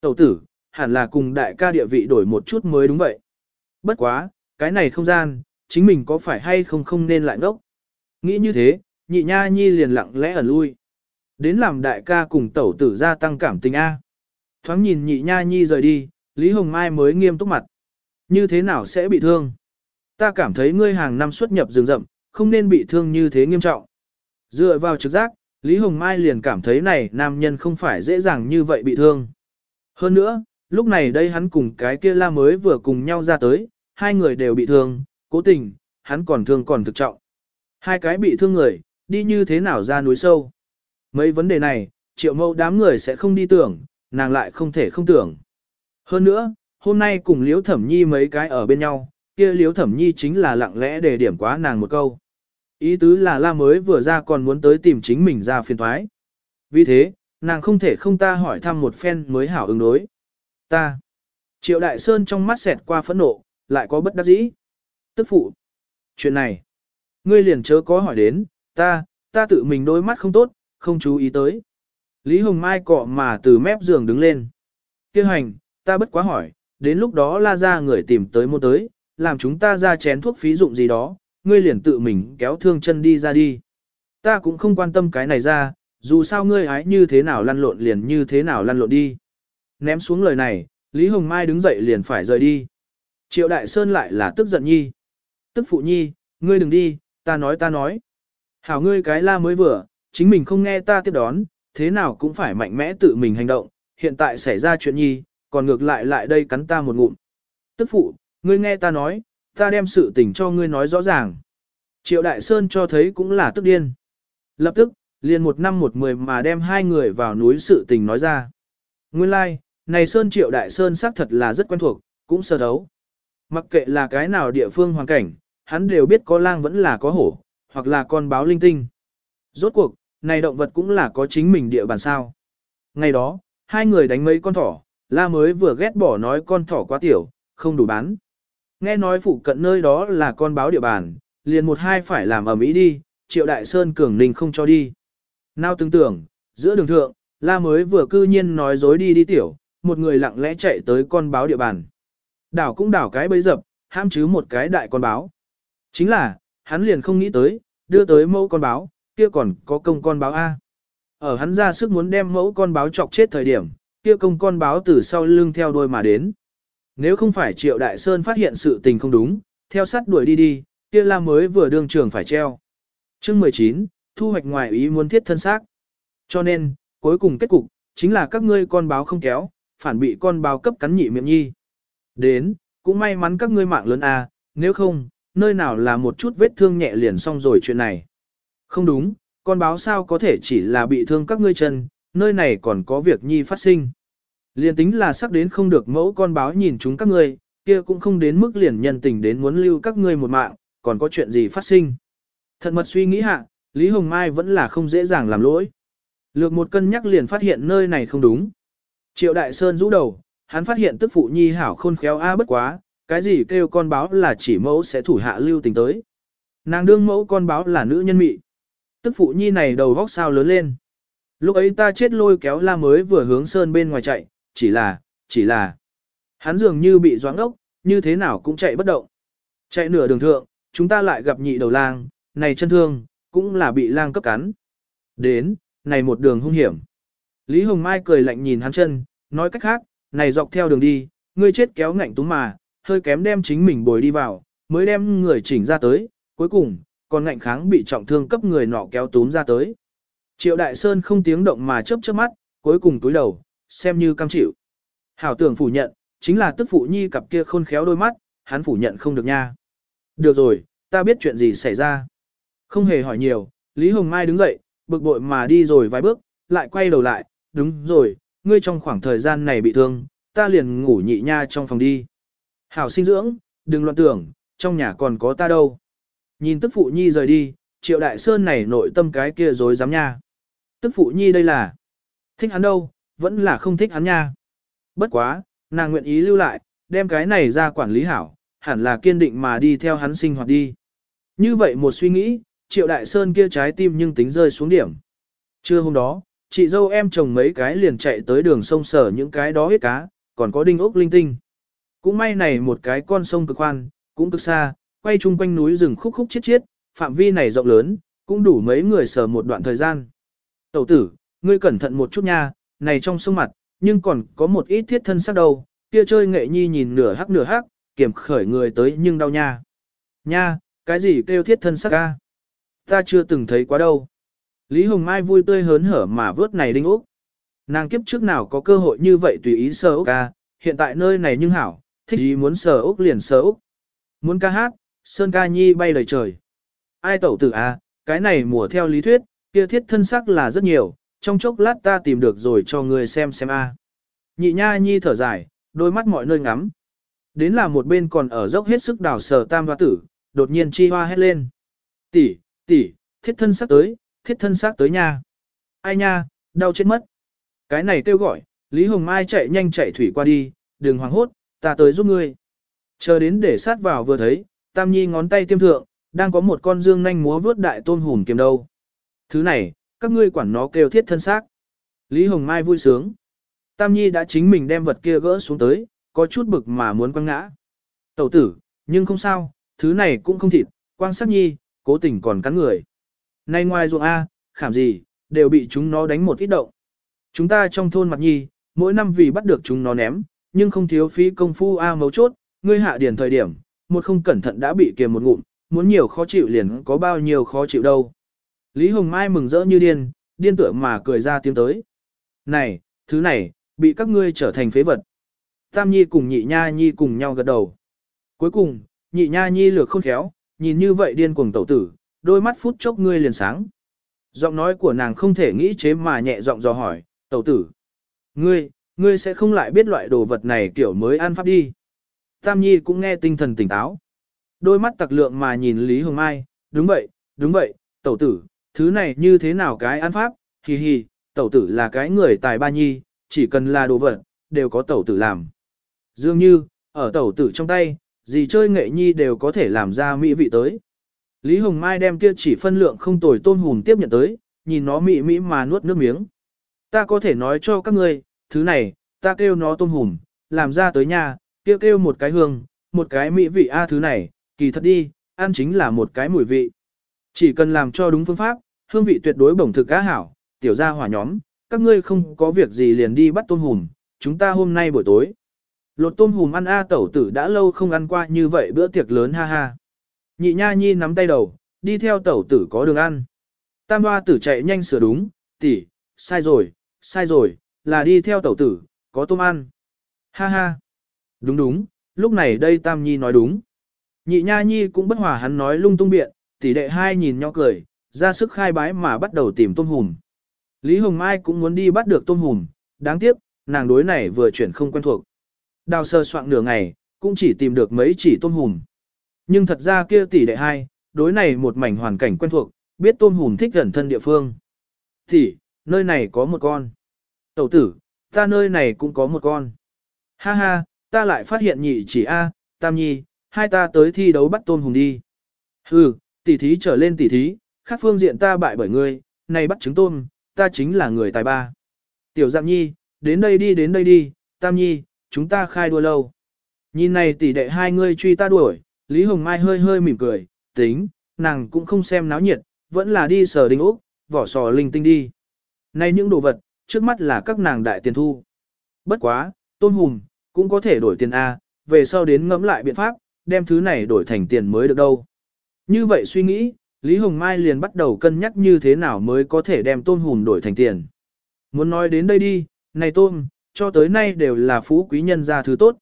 Tẩu tử, hẳn là cùng đại ca địa vị đổi một chút mới đúng vậy. Bất quá, cái này không gian, chính mình có phải hay không không nên lại ngốc. Nghĩ như thế, nhị nha nhi liền lặng lẽ ẩn lui. Đến làm đại ca cùng tẩu tử gia tăng cảm tình A. Thoáng nhìn nhị nha nhi rời đi, Lý Hồng Mai mới nghiêm túc mặt. Như thế nào sẽ bị thương? Ta cảm thấy ngươi hàng năm xuất nhập rừng rậm, không nên bị thương như thế nghiêm trọng. Dựa vào trực giác, Lý Hồng Mai liền cảm thấy này nam nhân không phải dễ dàng như vậy bị thương. Hơn nữa, lúc này đây hắn cùng cái kia la mới vừa cùng nhau ra tới, hai người đều bị thương, cố tình, hắn còn thương còn thực trọng. Hai cái bị thương người, đi như thế nào ra núi sâu. Mấy vấn đề này, triệu mâu đám người sẽ không đi tưởng, nàng lại không thể không tưởng. Hơn nữa, hôm nay cùng liễu thẩm nhi mấy cái ở bên nhau, kia liễu thẩm nhi chính là lặng lẽ để điểm quá nàng một câu. Ý tứ là la mới vừa ra còn muốn tới tìm chính mình ra phiền thoái. Vì thế, nàng không thể không ta hỏi thăm một phen mới hảo ứng đối. Ta. Triệu Đại Sơn trong mắt xẹt qua phẫn nộ, lại có bất đắc dĩ. Tức phụ. Chuyện này. Ngươi liền chớ có hỏi đến, ta, ta tự mình đôi mắt không tốt, không chú ý tới. Lý Hồng Mai cọ mà từ mép giường đứng lên. Kêu hành, ta bất quá hỏi, đến lúc đó la ra người tìm tới mua tới, làm chúng ta ra chén thuốc phí dụng gì đó, ngươi liền tự mình kéo thương chân đi ra đi. Ta cũng không quan tâm cái này ra, dù sao ngươi ái như thế nào lăn lộn liền như thế nào lăn lộn đi. Ném xuống lời này, Lý Hồng Mai đứng dậy liền phải rời đi. Triệu Đại Sơn lại là tức giận nhi. Tức phụ nhi, ngươi đừng đi, ta nói ta nói. Hảo ngươi cái la mới vừa, chính mình không nghe ta tiếp đón, thế nào cũng phải mạnh mẽ tự mình hành động, hiện tại xảy ra chuyện nhi, còn ngược lại lại đây cắn ta một ngụm. Tức phụ, ngươi nghe ta nói, ta đem sự tình cho ngươi nói rõ ràng. Triệu Đại Sơn cho thấy cũng là tức điên. Lập tức, liền một năm một mười mà đem hai người vào núi sự tình nói ra. Nguyên lai, like, này Sơn Triệu Đại Sơn xác thật là rất quen thuộc, cũng sơ đấu. Mặc kệ là cái nào địa phương hoàn cảnh, hắn đều biết có lang vẫn là có hổ, hoặc là con báo linh tinh. Rốt cuộc, này động vật cũng là có chính mình địa bàn sao. Ngày đó, hai người đánh mấy con thỏ, la mới vừa ghét bỏ nói con thỏ quá tiểu, không đủ bán. Nghe nói phụ cận nơi đó là con báo địa bàn, liền một hai phải làm ở mỹ đi, triệu đại sơn cường ninh không cho đi. Nào tưởng tưởng, giữa đường thượng, la mới vừa cư nhiên nói dối đi đi tiểu, một người lặng lẽ chạy tới con báo địa bàn. Đảo cũng đảo cái bấy dập, ham chứ một cái đại con báo. Chính là, hắn liền không nghĩ tới, đưa tới mẫu con báo, kia còn có công con báo A. Ở hắn ra sức muốn đem mẫu con báo chọc chết thời điểm, kia công con báo từ sau lưng theo đuôi mà đến. Nếu không phải Triệu Đại Sơn phát hiện sự tình không đúng, theo sát đuổi đi đi, kia la mới vừa đương trường phải treo. Chương 19, thu hoạch ngoài ý muốn thiết thân xác. Cho nên, cuối cùng kết cục, chính là các ngươi con báo không kéo, phản bị con báo cấp cắn nhị miệng nhi. Đến, cũng may mắn các ngươi mạng lớn à, nếu không, nơi nào là một chút vết thương nhẹ liền xong rồi chuyện này. Không đúng, con báo sao có thể chỉ là bị thương các ngươi chân, nơi này còn có việc nhi phát sinh. Liền tính là sắc đến không được mẫu con báo nhìn chúng các ngươi, kia cũng không đến mức liền nhân tình đến muốn lưu các ngươi một mạng, còn có chuyện gì phát sinh. Thật mật suy nghĩ hạ, Lý Hồng Mai vẫn là không dễ dàng làm lỗi. Lược một cân nhắc liền phát hiện nơi này không đúng. Triệu Đại Sơn rũ đầu, hắn phát hiện tức phụ nhi hảo khôn khéo a bất quá, cái gì kêu con báo là chỉ mẫu sẽ thủ hạ lưu tình tới. Nàng đương mẫu con báo là nữ nhân mị. Tức phụ nhi này đầu vóc sao lớn lên. Lúc ấy ta chết lôi kéo la mới vừa hướng sơn bên ngoài chạy, chỉ là, chỉ là. Hắn dường như bị doáng ốc, như thế nào cũng chạy bất động. Chạy nửa đường thượng, chúng ta lại gặp nhị đầu lang, này chân thương, cũng là bị lang cấp cắn. Đến, này một đường hung hiểm. Lý Hồng Mai cười lạnh nhìn hắn chân, nói cách khác, này dọc theo đường đi, ngươi chết kéo ngạnh túng mà, hơi kém đem chính mình bồi đi vào, mới đem người chỉnh ra tới, cuối cùng, còn ngạnh kháng bị trọng thương cấp người nọ kéo túm ra tới. Triệu Đại Sơn không tiếng động mà chớp chớp mắt, cuối cùng túi đầu, xem như cam chịu. Hảo tưởng phủ nhận, chính là tức phụ nhi cặp kia khôn khéo đôi mắt, hắn phủ nhận không được nha. Được rồi, ta biết chuyện gì xảy ra. Không hề hỏi nhiều, Lý Hồng Mai đứng dậy, bực bội mà đi rồi vài bước, lại quay đầu lại, đúng rồi, ngươi trong khoảng thời gian này bị thương, ta liền ngủ nhị nha trong phòng đi. Hảo sinh dưỡng, đừng loạn tưởng, trong nhà còn có ta đâu. Nhìn tức phụ nhi rời đi, triệu đại sơn này nội tâm cái kia dối dám nha. Tức phụ nhi đây là, thích hắn đâu, vẫn là không thích hắn nha. Bất quá, nàng nguyện ý lưu lại, đem cái này ra quản lý hảo, hẳn là kiên định mà đi theo hắn sinh hoạt đi. Như vậy một suy nghĩ, triệu đại sơn kia trái tim nhưng tính rơi xuống điểm. Trưa hôm đó, chị dâu em chồng mấy cái liền chạy tới đường sông sở những cái đó hết cá, còn có đinh ốc linh tinh. Cũng may này một cái con sông cực khoan, cũng cực xa, quay chung quanh núi rừng khúc khúc chiết chiết, phạm vi này rộng lớn, cũng đủ mấy người sở một đoạn thời gian. Tẩu tử, ngươi cẩn thận một chút nha, này trong sông mặt, nhưng còn có một ít thiết thân sắc đầu kia chơi nghệ nhi nhìn nửa hắc nửa hắc, kiểm khởi người tới nhưng đau nha. Nha, cái gì kêu thiết thân sắc ca? Ta chưa từng thấy quá đâu. Lý Hồng Mai vui tươi hớn hở mà vớt này đinh úc. Nàng kiếp trước nào có cơ hội như vậy tùy ý sờ ốc ca, hiện tại nơi này nhưng hảo, thích ý muốn sờ úc liền sờ ốc. Muốn ca hát, sơn ca nhi bay lời trời. Ai tẩu tử à, cái này mùa theo lý thuyết, kia thiết thân sắc là rất nhiều, trong chốc lát ta tìm được rồi cho người xem xem a. Nhị nha nhi thở dài, đôi mắt mọi nơi ngắm. Đến là một bên còn ở dốc hết sức đào sờ tam hoa tử, đột nhiên chi hoa hét lên. Tỷ, tỷ, thiết thân sắc tới, thiết thân xác tới nha. Ai nha, đau chết mất. Cái này kêu gọi, Lý Hồng Mai chạy nhanh chạy thủy qua đi, đừng hoảng hốt, ta tới giúp ngươi. Chờ đến để sát vào vừa thấy, Tam Nhi ngón tay tiêm thượng, đang có một con dương nhanh múa vướt đại tôn hùn kiếm đâu. Thứ này, các ngươi quản nó kêu thiết thân xác. Lý Hồng Mai vui sướng. Tam Nhi đã chính mình đem vật kia gỡ xuống tới, có chút bực mà muốn quăng ngã. Tẩu tử, nhưng không sao, thứ này cũng không thịt, quang sắc nhi, cố tình còn cắn người. Nay ngoài ruộng A, khảm gì, đều bị chúng nó đánh một ít động. Chúng ta trong thôn mặt nhi, mỗi năm vì bắt được chúng nó ném, nhưng không thiếu phí công phu A mấu chốt, ngươi hạ điển thời điểm, một không cẩn thận đã bị kiềm một ngụm, muốn nhiều khó chịu liền có bao nhiêu khó chịu đâu. Lý Hồng Mai mừng rỡ như điên, điên tựa mà cười ra tiếng tới. Này, thứ này, bị các ngươi trở thành phế vật. Tam Nhi cùng nhị nha Nhi cùng nhau gật đầu. Cuối cùng, nhị nha Nhi lược khôn khéo, nhìn như vậy điên cuồng tẩu tử, đôi mắt phút chốc ngươi liền sáng. Giọng nói của nàng không thể nghĩ chế mà nhẹ giọng dò hỏi, tẩu tử. Ngươi, ngươi sẽ không lại biết loại đồ vật này kiểu mới ăn pháp đi. Tam Nhi cũng nghe tinh thần tỉnh táo. Đôi mắt tặc lượng mà nhìn Lý Hồng Mai, đúng vậy, đúng vậy, tẩu tử, thứ này như thế nào cái ăn pháp, hì hì, tẩu tử là cái người tài ba nhi, chỉ cần là đồ vật, đều có tẩu tử làm. Dường như, ở tẩu tử trong tay, gì chơi nghệ nhi đều có thể làm ra mỹ vị tới. Lý Hồng Mai đem kia chỉ phân lượng không tồi tôm hùm tiếp nhận tới, nhìn nó mỹ mỹ mà nuốt nước miếng. Ta có thể nói cho các ngươi, thứ này, ta kêu nó tôm hùm, làm ra tới nhà, kêu kêu một cái hương, một cái mỹ vị a à thứ này, kỳ thật đi, ăn chính là một cái mùi vị. Chỉ cần làm cho đúng phương pháp, hương vị tuyệt đối bổng thực cá hảo, tiểu gia hỏa nhóm, các ngươi không có việc gì liền đi bắt tôm hùm, chúng ta hôm nay buổi tối. Lột tôm hùm ăn a à tẩu tử đã lâu không ăn qua như vậy bữa tiệc lớn ha ha. Nhị nha nhi nắm tay đầu, đi theo tẩu tử có đường ăn. Tam hoa tử chạy nhanh sửa đúng, tỷ, sai rồi, sai rồi, là đi theo tẩu tử, có tôm ăn. Ha ha. Đúng đúng, lúc này đây Tam Nhi nói đúng. Nhị Nha Nhi cũng bất hòa hắn nói lung tung biện, tỷ đệ hai nhìn nhau cười, ra sức khai bái mà bắt đầu tìm tôm hùm. Lý Hồng Mai cũng muốn đi bắt được tôm hùm, đáng tiếc, nàng đối này vừa chuyển không quen thuộc. Đào sơ soạn nửa ngày, cũng chỉ tìm được mấy chỉ tôm hùm. Nhưng thật ra kia tỷ đệ hai, đối này một mảnh hoàn cảnh quen thuộc, biết tôm hùm thích gần thân địa phương. Tỷ, nơi này có một con. Tẩu tử, ta nơi này cũng có một con. Ha ha, ta lại phát hiện nhị chỉ A, tam nhi, hai ta tới thi đấu bắt tôm hùm đi. Hừ, tỷ thí trở lên tỷ thí, khác phương diện ta bại bởi ngươi, này bắt trứng tôm, ta chính là người tài ba. Tiểu Giang Nhi, đến đây đi đến đây đi, Tam Nhi, chúng ta khai đua lâu. Nhìn này tỷ đệ hai ngươi truy ta đuổi, Lý Hồng Mai hơi hơi mỉm cười, tính, nàng cũng không xem náo nhiệt, vẫn là đi sở đình úc, vỏ sò linh tinh đi. Nay những đồ vật, trước mắt là các nàng đại tiền thu. Bất quá, tôn hùm, cũng có thể đổi tiền A, về sau đến ngẫm lại biện pháp, đem thứ này đổi thành tiền mới được đâu. Như vậy suy nghĩ, Lý Hồng Mai liền bắt đầu cân nhắc như thế nào mới có thể đem tôn hùm đổi thành tiền. Muốn nói đến đây đi, này tôn, cho tới nay đều là phú quý nhân gia thứ tốt.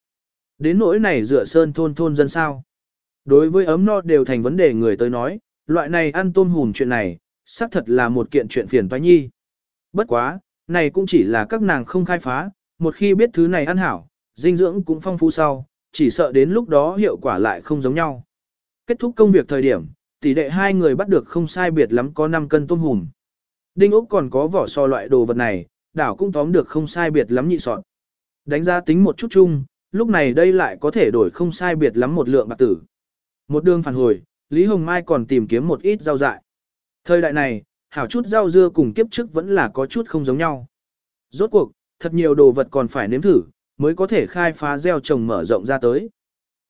Đến nỗi này dựa sơn thôn thôn dân sao. Đối với ấm no đều thành vấn đề người tới nói, loại này ăn tôm hùm chuyện này, xác thật là một kiện chuyện phiền toái nhi. Bất quá, này cũng chỉ là các nàng không khai phá, một khi biết thứ này ăn hảo, dinh dưỡng cũng phong phú sau, chỉ sợ đến lúc đó hiệu quả lại không giống nhau. Kết thúc công việc thời điểm, tỷ đệ hai người bắt được không sai biệt lắm có 5 cân tôm hùm. Đinh Úc còn có vỏ so loại đồ vật này, đảo cũng tóm được không sai biệt lắm nhị sọt. Đánh giá tính một chút chung, lúc này đây lại có thể đổi không sai biệt lắm một lượng bạc tử. Một đường phản hồi, Lý Hồng Mai còn tìm kiếm một ít rau dại. Thời đại này, hảo chút rau dưa cùng kiếp trước vẫn là có chút không giống nhau. Rốt cuộc, thật nhiều đồ vật còn phải nếm thử, mới có thể khai phá gieo trồng mở rộng ra tới.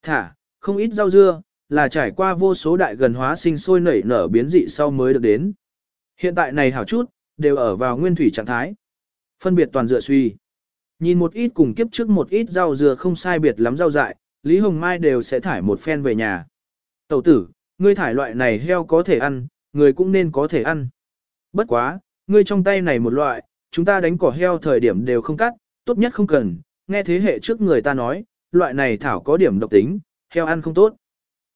Thả, không ít rau dưa, là trải qua vô số đại gần hóa sinh sôi nảy nở biến dị sau mới được đến. Hiện tại này hảo chút, đều ở vào nguyên thủy trạng thái. Phân biệt toàn dựa suy. Nhìn một ít cùng kiếp trước một ít rau dưa không sai biệt lắm rau dại, Lý Hồng Mai đều sẽ thải một phen về nhà. Tẩu tử, ngươi thải loại này heo có thể ăn, người cũng nên có thể ăn. Bất quá, ngươi trong tay này một loại, chúng ta đánh cỏ heo thời điểm đều không cắt, tốt nhất không cần, nghe thế hệ trước người ta nói, loại này thảo có điểm độc tính, heo ăn không tốt.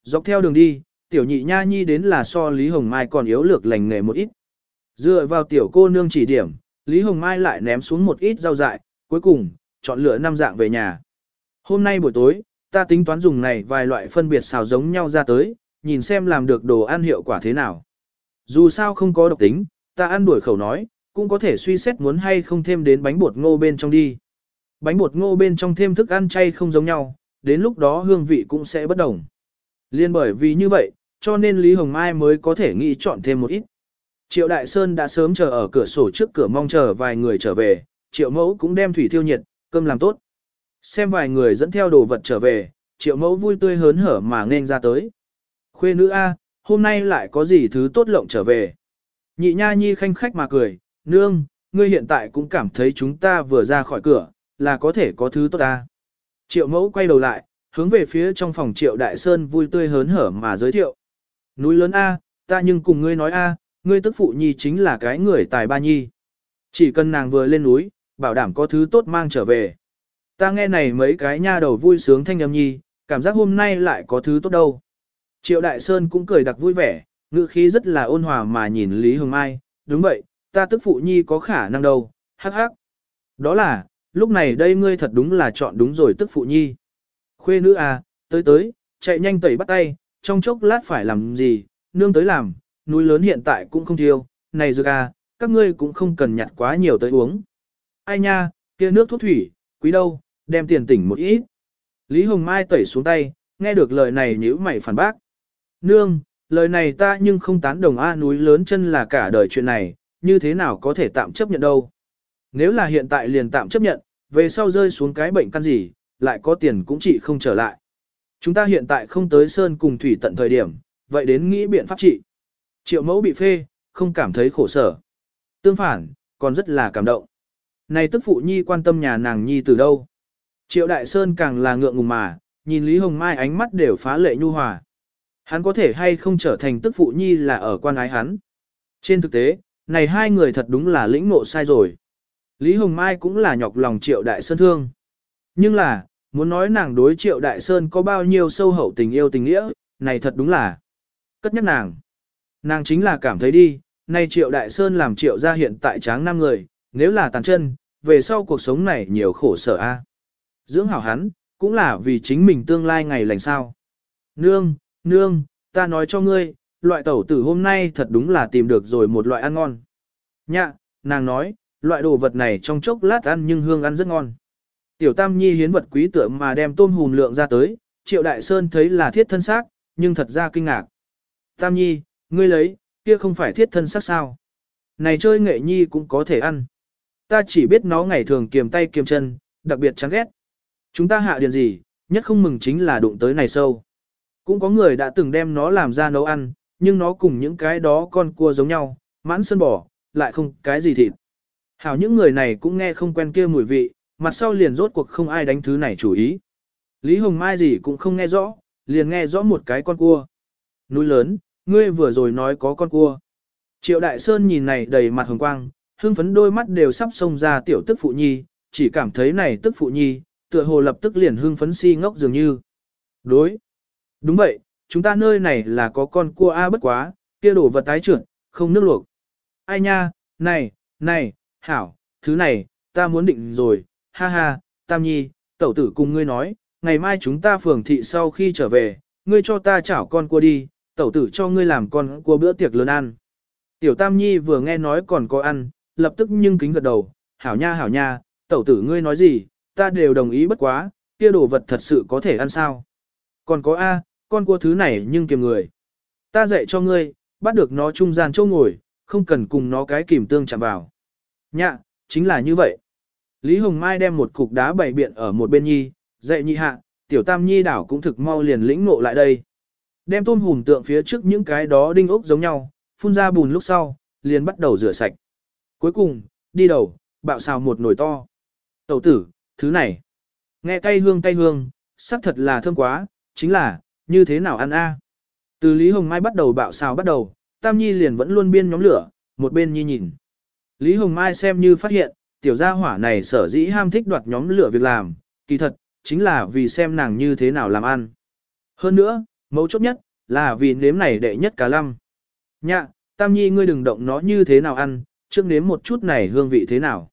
Dọc theo đường đi, tiểu nhị nha nhi đến là so Lý Hồng Mai còn yếu lược lành nghề một ít. Dựa vào tiểu cô nương chỉ điểm, Lý Hồng Mai lại ném xuống một ít rau dại, cuối cùng, chọn lựa năm dạng về nhà. Hôm nay buổi tối, ta tính toán dùng này vài loại phân biệt xào giống nhau ra tới, nhìn xem làm được đồ ăn hiệu quả thế nào. Dù sao không có độc tính, ta ăn đuổi khẩu nói, cũng có thể suy xét muốn hay không thêm đến bánh bột ngô bên trong đi. Bánh bột ngô bên trong thêm thức ăn chay không giống nhau, đến lúc đó hương vị cũng sẽ bất đồng. Liên bởi vì như vậy, cho nên Lý Hồng Mai mới có thể nghĩ chọn thêm một ít. Triệu Đại Sơn đã sớm chờ ở cửa sổ trước cửa mong chờ vài người trở về, Triệu Mẫu cũng đem thủy thiêu nhiệt, cơm làm tốt. Xem vài người dẫn theo đồ vật trở về, Triệu Mẫu vui tươi hớn hở mà nên ra tới. Khuê nữ A, hôm nay lại có gì thứ tốt lộng trở về. Nhị nha nhi khanh khách mà cười, nương, ngươi hiện tại cũng cảm thấy chúng ta vừa ra khỏi cửa, là có thể có thứ tốt ta. Triệu mẫu quay đầu lại, hướng về phía trong phòng triệu đại sơn vui tươi hớn hở mà giới thiệu. Núi lớn A, ta nhưng cùng ngươi nói A, ngươi tức phụ nhi chính là cái người tài ba nhi. Chỉ cần nàng vừa lên núi, bảo đảm có thứ tốt mang trở về. Ta nghe này mấy cái nha đầu vui sướng thanh âm nhi, cảm giác hôm nay lại có thứ tốt đâu. Triệu Đại Sơn cũng cười đặc vui vẻ, ngữ khí rất là ôn hòa mà nhìn Lý Hồng Mai, đúng vậy, ta tức phụ nhi có khả năng đâu, hắc hắc. Đó là, lúc này đây ngươi thật đúng là chọn đúng rồi tức phụ nhi. Khuê nữ à, tới tới, chạy nhanh tẩy bắt tay, trong chốc lát phải làm gì, nương tới làm, núi lớn hiện tại cũng không thiêu, này dược à, các ngươi cũng không cần nhặt quá nhiều tới uống. Ai nha, kia nước thuốc thủy, quý đâu, đem tiền tỉnh một ít. Lý Hồng Mai tẩy xuống tay, nghe được lời này nhíu mày phản bác. Nương, lời này ta nhưng không tán đồng A núi lớn chân là cả đời chuyện này, như thế nào có thể tạm chấp nhận đâu. Nếu là hiện tại liền tạm chấp nhận, về sau rơi xuống cái bệnh căn gì, lại có tiền cũng chỉ không trở lại. Chúng ta hiện tại không tới sơn cùng thủy tận thời điểm, vậy đến nghĩ biện pháp trị. Triệu mẫu bị phê, không cảm thấy khổ sở. Tương phản, còn rất là cảm động. Này tức phụ nhi quan tâm nhà nàng nhi từ đâu. Triệu đại sơn càng là ngượng ngùng mà, nhìn Lý Hồng Mai ánh mắt đều phá lệ nhu hòa. Hắn có thể hay không trở thành tức phụ nhi là ở quan ái hắn. Trên thực tế, này hai người thật đúng là lĩnh ngộ sai rồi. Lý Hồng Mai cũng là nhọc lòng Triệu Đại Sơn thương. Nhưng là, muốn nói nàng đối Triệu Đại Sơn có bao nhiêu sâu hậu tình yêu tình nghĩa, này thật đúng là cất nhắc nàng. Nàng chính là cảm thấy đi, nay Triệu Đại Sơn làm Triệu gia hiện tại tráng năm người, nếu là tàn chân, về sau cuộc sống này nhiều khổ sở a. Dưỡng hảo hắn, cũng là vì chính mình tương lai ngày lành sao. Nương, Nương, ta nói cho ngươi, loại tẩu tử hôm nay thật đúng là tìm được rồi một loại ăn ngon. Nhạ, nàng nói, loại đồ vật này trong chốc lát ăn nhưng hương ăn rất ngon. Tiểu Tam Nhi hiến vật quý tượng mà đem tôm hùm lượng ra tới, Triệu Đại Sơn thấy là thiết thân xác, nhưng thật ra kinh ngạc. Tam Nhi, ngươi lấy, kia không phải thiết thân xác sao? Này chơi nghệ nhi cũng có thể ăn. Ta chỉ biết nó ngày thường kiềm tay kiềm chân, đặc biệt chán ghét. Chúng ta hạ điện gì, nhất không mừng chính là đụng tới này sâu. Cũng có người đã từng đem nó làm ra nấu ăn, nhưng nó cùng những cái đó con cua giống nhau, mãn sân bò, lại không cái gì thịt. Hảo những người này cũng nghe không quen kia mùi vị, mặt sau liền rốt cuộc không ai đánh thứ này chủ ý. Lý Hồng Mai gì cũng không nghe rõ, liền nghe rõ một cái con cua. Núi lớn, ngươi vừa rồi nói có con cua. Triệu Đại Sơn nhìn này đầy mặt hồng quang, hương phấn đôi mắt đều sắp xông ra tiểu tức phụ nhi, chỉ cảm thấy này tức phụ nhi, tựa hồ lập tức liền hưng phấn si ngốc dường như. Đối. Đúng vậy, chúng ta nơi này là có con cua A bất quá, kia đổ vật tái trưởng, không nước luộc. Ai nha, này, này, hảo, thứ này, ta muốn định rồi, ha ha, Tam Nhi, tẩu tử cùng ngươi nói, ngày mai chúng ta phường thị sau khi trở về, ngươi cho ta chảo con cua đi, tẩu tử cho ngươi làm con cua bữa tiệc lớn ăn. Tiểu Tam Nhi vừa nghe nói còn có ăn, lập tức nhưng kính gật đầu, hảo nha hảo nha, tẩu tử ngươi nói gì, ta đều đồng ý bất quá, kia đồ vật thật sự có thể ăn sao. Còn có A, con cua thứ này nhưng kiềm người. Ta dạy cho ngươi, bắt được nó trung gian châu ngồi, không cần cùng nó cái kìm tương chạm vào. Nhạ, chính là như vậy. Lý Hồng Mai đem một cục đá bày biện ở một bên nhi, dạy nhị hạ, tiểu tam nhi đảo cũng thực mau liền lĩnh ngộ lại đây. Đem tôm hùm tượng phía trước những cái đó đinh ốc giống nhau, phun ra bùn lúc sau, liền bắt đầu rửa sạch. Cuối cùng, đi đầu, bạo xào một nồi to. Tẩu tử, thứ này. Nghe cay hương cay hương, sắc thật là thơm quá, chính là, như thế nào ăn a? Từ Lý Hồng Mai bắt đầu bạo xào bắt đầu, Tam Nhi liền vẫn luôn biên nhóm lửa, một bên Nhi nhìn. Lý Hồng Mai xem như phát hiện, tiểu gia hỏa này sở dĩ ham thích đoạt nhóm lửa việc làm, kỳ thật, chính là vì xem nàng như thế nào làm ăn. Hơn nữa, mấu chốt nhất, là vì nếm này đệ nhất cả lăm. Nhạ, Tam Nhi ngươi đừng động nó như thế nào ăn, trước nếm một chút này hương vị thế nào.